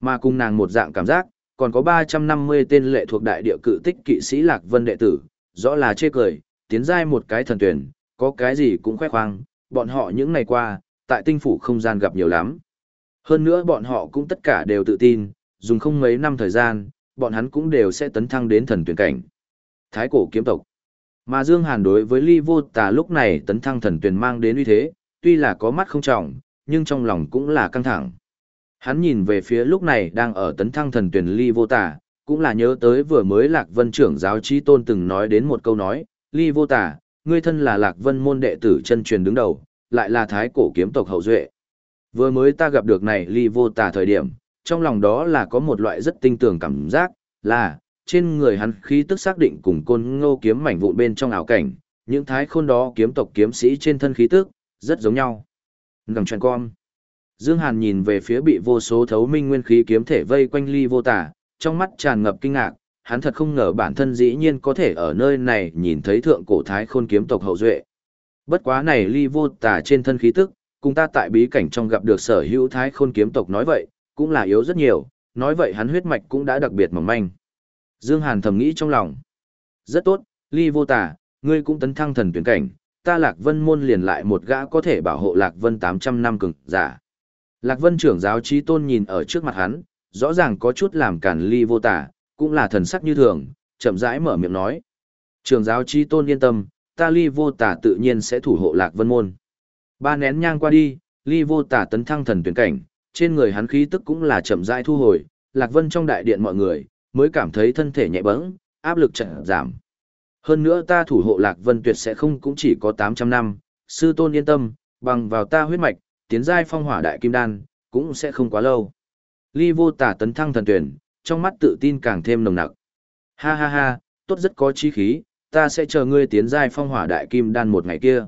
Mà cùng nàng một dạng cảm giác, còn có 350 tên lệ thuộc đại địa cự tích kỵ sĩ Lạc Vân đệ tử, rõ là chê cười, tiến giai một cái thần tuyển, có cái gì cũng khoe khoang, bọn họ những ngày qua, tại tinh phủ không gian gặp nhiều lắm. Hơn nữa bọn họ cũng tất cả đều tự tin, dùng không mấy năm thời gian, bọn hắn cũng đều sẽ tấn thăng đến thần tuyển cảnh. Thái cổ kiếm tộc. Mà Dương Hàn đối với Ly Vô Tà lúc này tấn thăng thần tuyển mang đến uy thế, tuy là có mắt không trọng, nhưng trong lòng cũng là căng thẳng. Hắn nhìn về phía lúc này đang ở tấn thăng thần tuyển ly vô tả, cũng là nhớ tới vừa mới Lạc Vân trưởng giáo trí tôn từng nói đến một câu nói, ly vô tả, ngươi thân là Lạc Vân môn đệ tử chân truyền đứng đầu, lại là thái cổ kiếm tộc hậu duệ. Vừa mới ta gặp được này ly vô tả thời điểm, trong lòng đó là có một loại rất tinh tường cảm giác, là, trên người hắn khí tức xác định cùng côn ngô kiếm mảnh vụn bên trong ảo cảnh, những thái khôn đó kiếm tộc kiếm sĩ trên thân khí tức, rất giống nhau. Ngầm truyền con. Dương Hàn nhìn về phía bị vô số thấu minh nguyên khí kiếm thể vây quanh ly vô tả, trong mắt tràn ngập kinh ngạc, hắn thật không ngờ bản thân dĩ nhiên có thể ở nơi này nhìn thấy thượng cổ thái khôn kiếm tộc hậu duệ. Bất quá này ly vô tả trên thân khí tức, cùng ta tại bí cảnh trong gặp được sở hữu thái khôn kiếm tộc nói vậy, cũng là yếu rất nhiều, nói vậy hắn huyết mạch cũng đã đặc biệt mỏng manh. Dương Hàn thầm nghĩ trong lòng. Rất tốt, ly vô tả, ngươi cũng tấn thăng thần tuyển cảnh, ta lạc vân môn liền lại một gã có thể bảo hộ lạc vân 800 năm cường giả. Lạc Vân trưởng giáo trí tôn nhìn ở trước mặt hắn, rõ ràng có chút làm cản ly vô tả, cũng là thần sắc như thường, chậm rãi mở miệng nói. Trưởng giáo trí tôn yên tâm, ta ly vô tả tự nhiên sẽ thủ hộ Lạc Vân môn. Ba nén nhang qua đi, ly vô tả tấn thăng thần tuyển cảnh, trên người hắn khí tức cũng là chậm rãi thu hồi, Lạc Vân trong đại điện mọi người, mới cảm thấy thân thể nhẹ bẫng, áp lực chậm giảm. Hơn nữa ta thủ hộ Lạc Vân tuyệt sẽ không cũng chỉ có 800 năm, sư tôn yên tâm, bằng vào ta huyết mạch, tiến giai phong hỏa đại kim đan, cũng sẽ không quá lâu. Ly vô tả tấn thăng thần tuyển, trong mắt tự tin càng thêm nồng nặc. Ha ha ha, tốt rất có chí khí, ta sẽ chờ ngươi tiến giai phong hỏa đại kim đan một ngày kia.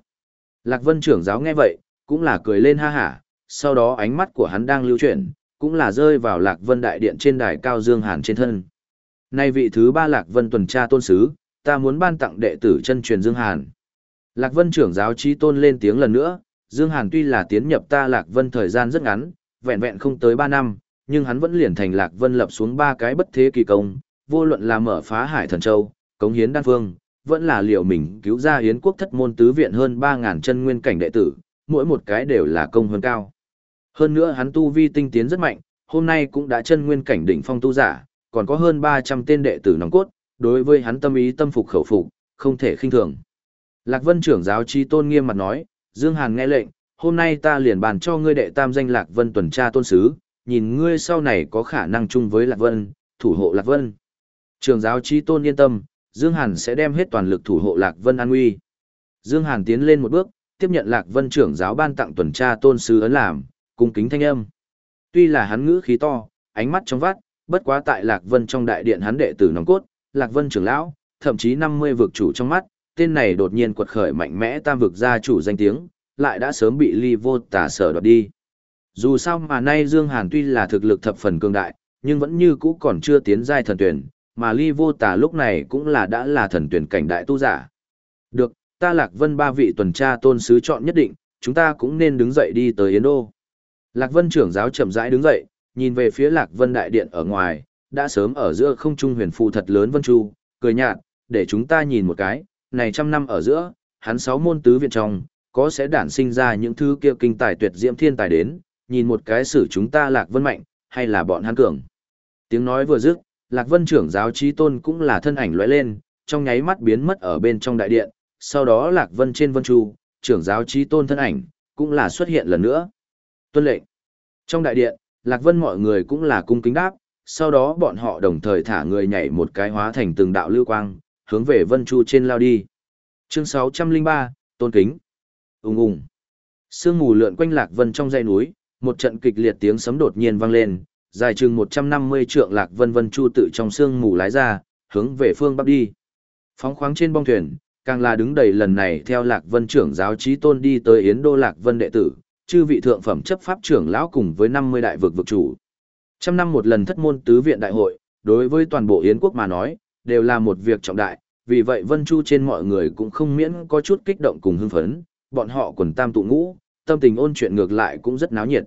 Lạc Vân trưởng giáo nghe vậy, cũng là cười lên ha hả, sau đó ánh mắt của hắn đang lưu chuyển, cũng là rơi vào Lạc Vân đại điện trên đài cao Dương Hàn trên thân. Nay vị thứ ba Lạc Vân tuần tra tôn sứ, ta muốn ban tặng đệ tử chân truyền Dương Hàn. Lạc Vân trưởng giáo trí tôn lên tiếng lần nữa, Dương Hàn tuy là tiến nhập ta Lạc Vân thời gian rất ngắn, vẹn vẹn không tới 3 năm, nhưng hắn vẫn liền thành Lạc Vân lập xuống ba cái bất thế kỳ công, vô luận là mở phá Hải Thần Châu, cống hiến đan phương, vẫn là liệu mình cứu ra Yến quốc thất môn tứ viện hơn 3000 chân nguyên cảnh đệ tử, mỗi một cái đều là công hơn cao. Hơn nữa hắn tu vi tinh tiến rất mạnh, hôm nay cũng đã chân nguyên cảnh đỉnh phong tu giả, còn có hơn 300 tên đệ tử nòng cốt, đối với hắn tâm ý tâm phục khẩu phục, không thể khinh thường. Lạc Vân trưởng giáo chi tôn nghiêm mặt nói, Dương Hàn nghe lệnh, hôm nay ta liền bàn cho ngươi đệ tam danh Lạc Vân tuần tra tôn sứ, nhìn ngươi sau này có khả năng chung với Lạc Vân, thủ hộ Lạc Vân. Trường giáo trí tôn yên tâm, Dương Hàn sẽ đem hết toàn lực thủ hộ Lạc Vân an nguy. Dương Hàn tiến lên một bước, tiếp nhận Lạc Vân trưởng giáo ban tặng tuần tra tôn sứ ấn làm, cung kính thanh âm. Tuy là hắn ngữ khí to, ánh mắt trong vắt, bất quá tại Lạc Vân trong đại điện hắn đệ tử nòng cốt, Lạc Vân trưởng lão, thậm chí 50 vực chủ trong mắt, tên này đột nhiên quật khởi mạnh mẽ tam vực gia chủ danh tiếng, lại đã sớm bị ly vô tả sở đoạt đi. Dù sao mà nay Dương Hàn tuy là thực lực thập phần cường đại, nhưng vẫn như cũ còn chưa tiến giai thần tuyển, mà ly vô tả lúc này cũng là đã là thần tuyển cảnh đại tu giả. Được, ta Lạc Vân ba vị tuần tra tôn sứ chọn nhất định, chúng ta cũng nên đứng dậy đi tới Yến Đô. Lạc Vân trưởng giáo chậm rãi đứng dậy, nhìn về phía Lạc Vân đại điện ở ngoài, đã sớm ở giữa không trung huyền phù thật lớn Vân Chu, cười nhạt, để chúng ta nhìn một cái, này trăm năm ở giữa, hắn sáu môn tứ viện trong, có sẽ đản sinh ra những thứ kia kinh tài tuyệt diễm thiên tài đến, nhìn một cái xử chúng ta Lạc Vân mạnh, hay là bọn hắn cường. Tiếng nói vừa dứt, Lạc Vân trưởng giáo trí tôn cũng là thân ảnh lóe lên, trong nháy mắt biến mất ở bên trong đại điện, sau đó Lạc Vân trên Vân Chu, trưởng giáo trí tôn thân ảnh, cũng là xuất hiện lần nữa. Tuân lệnh. Trong đại điện, Lạc Vân mọi người cũng là cung kính đáp, sau đó bọn họ đồng thời thả người nhảy một cái hóa thành từng đạo lưu quang, hướng về Vân Chu trên lao đi. Chương 603, Tôn Kính. Ung ung. Sương mù lượn quanh Lạc Vân trong dãy núi, một trận kịch liệt tiếng sấm đột nhiên vang lên, dài chừng 150 trượng Lạc Vân Vân Chu tự trong sương mù lái ra, hướng về phương bắc đi. Phóng khoáng trên bong thuyền, càng là đứng đầy lần này theo Lạc Vân trưởng giáo trí tôn đi tới Yến Đô Lạc Vân đệ tử, chư vị thượng phẩm chấp pháp trưởng lão cùng với 50 đại vực vực chủ. Trăm năm một lần thất môn tứ viện đại hội, đối với toàn bộ Yến quốc mà nói, đều là một việc trọng đại, vì vậy Vân Chu trên mọi người cũng không miễn có chút kích động cùng hưng phấn, bọn họ quần tam tụ ngũ, tâm tình ôn chuyện ngược lại cũng rất náo nhiệt.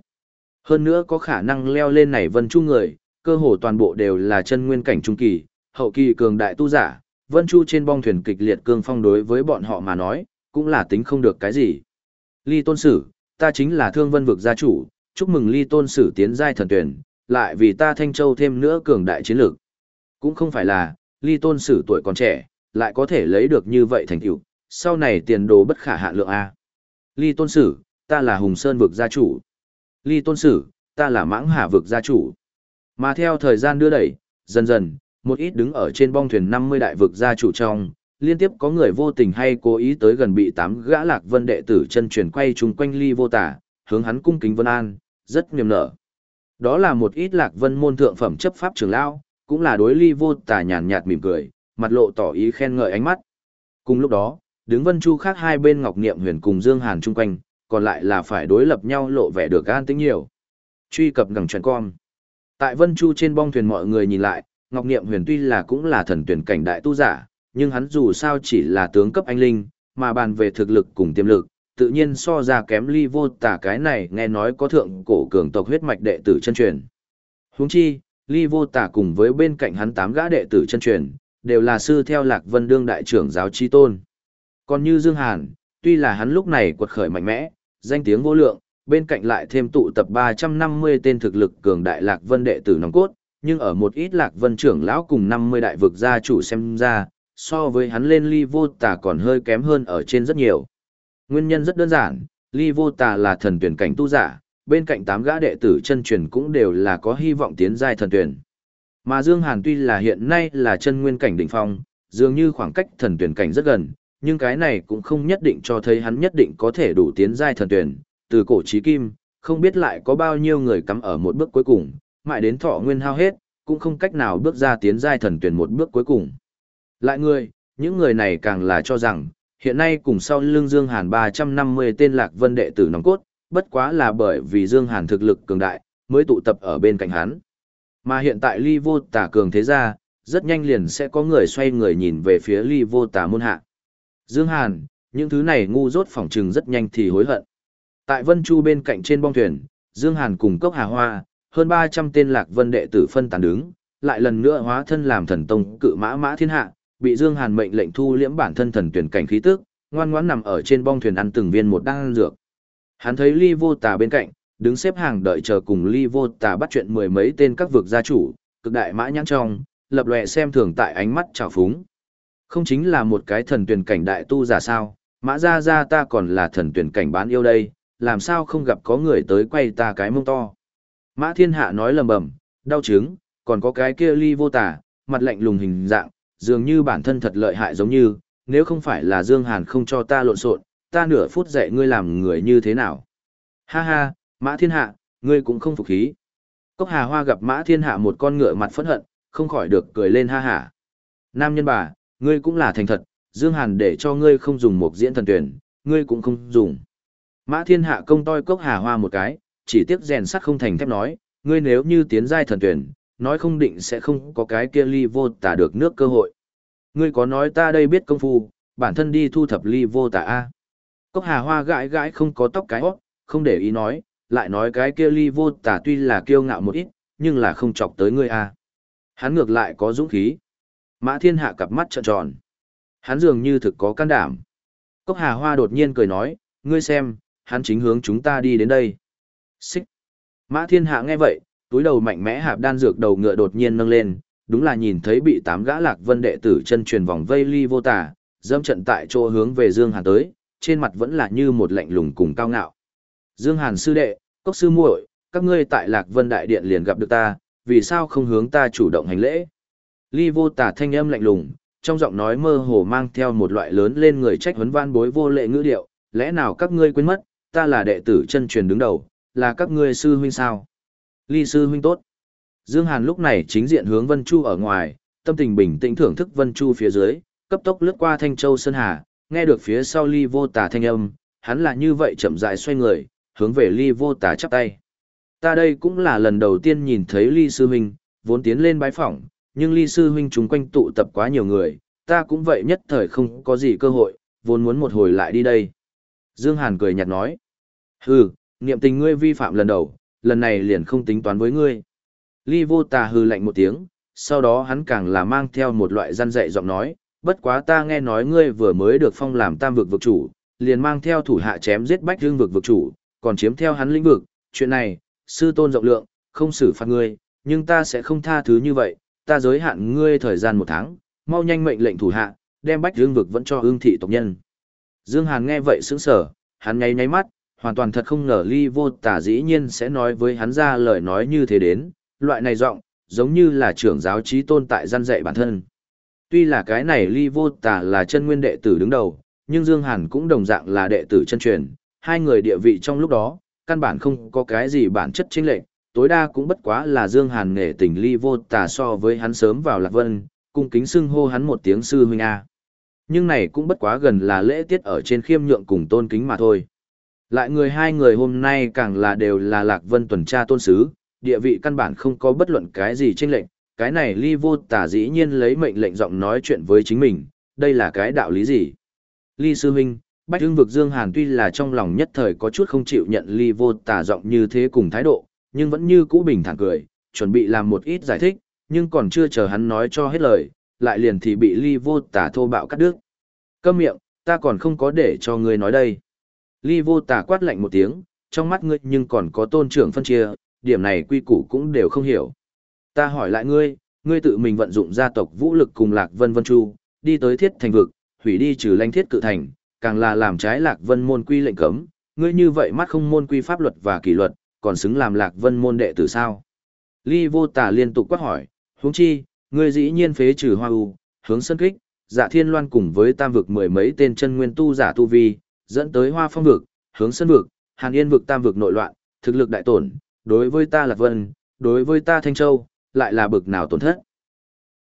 Hơn nữa có khả năng leo lên này Vân Chu người, cơ hồ toàn bộ đều là chân nguyên cảnh trung kỳ, hậu kỳ cường đại tu giả, Vân Chu trên bong thuyền kịch liệt cương phong đối với bọn họ mà nói, cũng là tính không được cái gì. Ly Tôn Sử, ta chính là Thương Vân vực gia chủ, chúc mừng Ly Tôn Sử tiến giai thần tuyển, lại vì ta Thanh Châu thêm nữa cường đại chiến lược. Cũng không phải là, Ly Tôn Sử tuổi còn trẻ, lại có thể lấy được như vậy thành tựu, sau này tiền đồ bất khả hạn lượng a. Ly Tôn Sử, ta là Hùng Sơn vực gia chủ. Ly Tôn Sử, ta là Mãng Hà vực gia chủ. Mà theo thời gian đưa đẩy, dần dần, một ít đứng ở trên bong thuyền 50 đại vực gia chủ trong, liên tiếp có người vô tình hay cố ý tới gần bị tám gã lạc vân đệ tử chân truyền quay chung quanh ly vô tả, hướng hắn cung kính vân an, rất niềm nở. Đó là một ít lạc vân môn thượng phẩm chấp pháp trưởng lão, cũng là đối ly vô tà nhàn nhạt mỉm cười, mặt lộ tỏ ý khen ngợi ánh mắt. Cùng lúc đó, đứng vân chu khác hai bên ngọc niệm huyền cùng dương hàn chung quanh, còn lại là phải đối lập nhau lộ vẻ được an tĩnh nhiều. Truy cập ngẳng truyền con. Tại vân chu trên bong thuyền mọi người nhìn lại, ngọc niệm huyền tuy là cũng là thần tuyển cảnh đại tu giả, nhưng hắn dù sao chỉ là tướng cấp anh linh, mà bàn về thực lực cùng tiềm lực, tự nhiên so ra kém ly vô tả cái này nghe nói có thượng cổ cường tộc huyết mạch đệ tử chân truyền. Huống chi, ly vô tả cùng với bên cạnh hắn tám gã đệ tử chân truyền, đều là sư theo lạc vân đương đại trưởng giáo chi tôn. Còn như Dương Hàn, tuy là hắn lúc này quật khởi mạnh mẽ, danh tiếng vô lượng, bên cạnh lại thêm tụ tập 350 tên thực lực cường đại lạc vân đệ tử nòng cốt, nhưng ở một ít lạc vân trưởng lão cùng 50 đại vực gia chủ xem ra, so với hắn lên ly vô tà còn hơi kém hơn ở trên rất nhiều. Nguyên nhân rất đơn giản, ly vô tà là thần tuyển cảnh tu giả, bên cạnh tám gã đệ tử chân truyền cũng đều là có hy vọng tiến giai thần tuyển. Mà Dương Hàn tuy là hiện nay là chân nguyên cảnh đỉnh phong, dường như khoảng cách thần tuyển cảnh rất gần, nhưng cái này cũng không nhất định cho thấy hắn nhất định có thể đủ tiến giai thần tuyển, từ cổ chí kim, không biết lại có bao nhiêu người cắm ở một bước cuối cùng, mãi đến thọ nguyên hao hết, cũng không cách nào bước ra tiến giai thần tuyển một bước cuối cùng. Lại người, những người này càng là cho rằng, hiện nay cùng sau lưng Dương Hàn 350 tên lạc vân đệ tử nòng cốt, bất quá là bởi vì Dương Hàn thực lực cường đại, mới tụ tập ở bên cạnh hắn. Mà hiện tại ly vô Tà cường thế ra, rất nhanh liền sẽ có người xoay người nhìn về phía ly vô Tà môn hạ. Dương Hàn, những thứ này ngu dốt phỏng trừng rất nhanh thì hối hận. Tại Vân Chu bên cạnh trên bong thuyền, Dương Hàn cùng Cốc Hà Hoa, hơn 300 tên lạc vân đệ tử phân tán đứng, lại lần nữa hóa thân làm thần tông cự mã mã thiên hạ, bị Dương Hàn mệnh lệnh thu liễm bản thân thần tuyển cảnh khí tức, ngoan ngoãn nằm ở trên bong thuyền ăn từng viên một đan dược. Hắn thấy Ly Vô Tà bên cạnh, đứng xếp hàng đợi chờ cùng Ly Vô Tà bắt chuyện mười mấy tên các vực gia chủ, cực đại mã nhãn trong, lập lòe xem thường tại ánh mắt trào phúng. Không chính là một cái thần tuyển cảnh đại tu giả sao, mã gia gia ta còn là thần tuyển cảnh bán yêu đây, làm sao không gặp có người tới quay ta cái mông to. Mã thiên hạ nói lầm bầm, đau chứng, còn có cái kia ly vô tả, mặt lạnh lùng hình dạng, dường như bản thân thật lợi hại giống như, nếu không phải là Dương Hàn không cho ta lộn xộn, ta nửa phút dạy ngươi làm người như thế nào. Ha ha, Mã Thiên Hạ, ngươi cũng không phục khí. Cốc Hà Hoa gặp Mã Thiên Hạ một con ngựa mặt phẫn hận, không khỏi được cười lên ha ha. Nam nhân bà, ngươi cũng là thành thật, Dương Hàn để cho ngươi không dùng một diễn thần tuyển, ngươi cũng không dùng. Mã Thiên Hạ công toi Cốc Hà Hoa một cái, chỉ tiếc rèn sắt không thành thép nói, ngươi nếu như tiến giai thần tuyển, nói không định sẽ không có cái kia ly vô tả được nước cơ hội. Ngươi có nói ta đây biết công phu, bản thân đi thu thập ly vô tả A. Cốc hà hoa gãi gãi không có tóc cái hót, không để ý nói, lại nói cái kia ly vô tả tuy là kiêu ngạo một ít, nhưng là không chọc tới ngươi A. Hắn ngược lại có dũng khí. Mã thiên hạ cặp mắt trợn tròn. Hắn dường như thực có can đảm. Cốc hà hoa đột nhiên cười nói, ngươi xem, hắn chính hướng chúng ta đi đến đây. Xích. Mã thiên hạ nghe vậy, túi đầu mạnh mẽ hạp đan dược đầu ngựa đột nhiên nâng lên, đúng là nhìn thấy bị tám gã lạc vân đệ tử chân truyền vòng vây ly vô tả, dâm trận tại chỗ hướng về Dương Hàn tới, trên mặt vẫn là như một lạnh lùng cùng cao ngạo. Dương Hàn sư đệ, cốc sư muội, các ngươi tại lạc vân đại điện liền gặp được ta, vì sao không hướng ta chủ động hành lễ? Ly vô tả thanh âm lạnh lùng, trong giọng nói mơ hồ mang theo một loại lớn lên người trách huấn van bối vô lệ ngữ điệu, lẽ nào các ngươi quên mất, ta là đệ tử chân truyền đứng đầu, là các ngươi sư huynh sao? Ly sư huynh tốt. Dương Hàn lúc này chính diện hướng Vân Chu ở ngoài, tâm tình bình tĩnh thưởng thức Vân Chu phía dưới, cấp tốc lướt qua Thanh Châu Sơn Hà, nghe được phía sau Ly Vô Tà thanh âm, hắn là như vậy chậm rãi xoay người, hướng về Ly Vô Tà chắp tay. Ta đây cũng là lần đầu tiên nhìn thấy Ly sư huynh, vốn tiến lên bái phỏng, nhưng Ly sư huynh chúng quanh tụ tập quá nhiều người, ta cũng vậy nhất thời không có gì cơ hội, vốn muốn một hồi lại đi đây. Dương Hàn cười nhạt nói, hừ, niệm tình ngươi vi phạm lần đầu, lần này liền không tính toán với ngươi. Ly vô tà hừ lạnh một tiếng, sau đó hắn càng là mang theo một loại gian dạy giọng nói, bất quá ta nghe nói ngươi vừa mới được phong làm tam vực vực chủ, liền mang theo thủ hạ chém giết bách hương vực vực chủ, còn chiếm theo hắn lĩnh vực, chuyện này, sư tôn rộng lượng, không xử phạt ngươi, nhưng ta sẽ không tha thứ như vậy, ta giới hạn ngươi thời gian một tháng, mau nhanh mệnh lệnh thủ hạ, đem bách hương vực vẫn cho ương thị tộc nhân. Dương Hàn nghe vậy sững sờ, hắn nháy nháy mắt, hoàn toàn thật không ngờ ly vô tả dĩ nhiên sẽ nói với hắn ra lời nói như thế đến, loại này giọng giống như là trưởng giáo trí tôn tại gian dạy bản thân. Tuy là cái này ly vô Tà là chân nguyên đệ tử đứng đầu, nhưng Dương Hàn cũng đồng dạng là đệ tử chân truyền, hai người địa vị trong lúc đó, căn bản không có cái gì bản chất chính lệnh, tối đa cũng bất quá là Dương Hàn nghệ tình ly vô Tà so với hắn sớm vào Lạc Vân, cung kính xưng hô hắn một tiếng sư huynh A. Nhưng này cũng bất quá gần là lễ tiết ở trên khiêm nhượng cùng tôn kính mà thôi. Lại người hai người hôm nay càng là đều là Lạc Vân tuần tra tôn sứ, địa vị căn bản không có bất luận cái gì chênh lệnh, cái này ly vô tả dĩ nhiên lấy mệnh lệnh giọng nói chuyện với chính mình, đây là cái đạo lý gì? Ly sư huynh, Bách Hưng vực Dương Hàn tuy là trong lòng nhất thời có chút không chịu nhận ly vô tả giọng như thế cùng thái độ, nhưng vẫn như cũ bình thản cười, chuẩn bị làm một ít giải thích, nhưng còn chưa chờ hắn nói cho hết lời, lại liền thì bị ly vô tả thô bạo cắt đứt. Câm miệng, ta còn không có để cho ngươi nói đây. Ly vô Tả quát lạnh một tiếng, trong mắt ngươi nhưng còn có tôn trưởng phân chia, điểm này quy củ cũng đều không hiểu. Ta hỏi lại ngươi, ngươi tự mình vận dụng gia tộc vũ lực cùng Lạc Vân Vân Chu, đi tới thiết thành vực, hủy đi trừ lãnh thiết cự thành, càng là làm trái Lạc Vân môn quy lệnh cấm, ngươi như vậy mắt không môn quy pháp luật và kỷ luật, còn xứng làm Lạc Vân môn đệ tử sao? Ly vô tà liên tục quát hỏi, huống chi, ngươi dĩ nhiên phế trừ hoa u, hướng sân kích, dạ thiên loan cùng với tam vực mười mấy tên chân nguyên tu giả tu vi, dẫn tới hoa phong vực, hướng sân vực, hàn yên vực tam vực nội loạn, thực lực đại tổn, đối với ta lạc vân, đối với ta thanh châu, lại là bực nào tổn thất.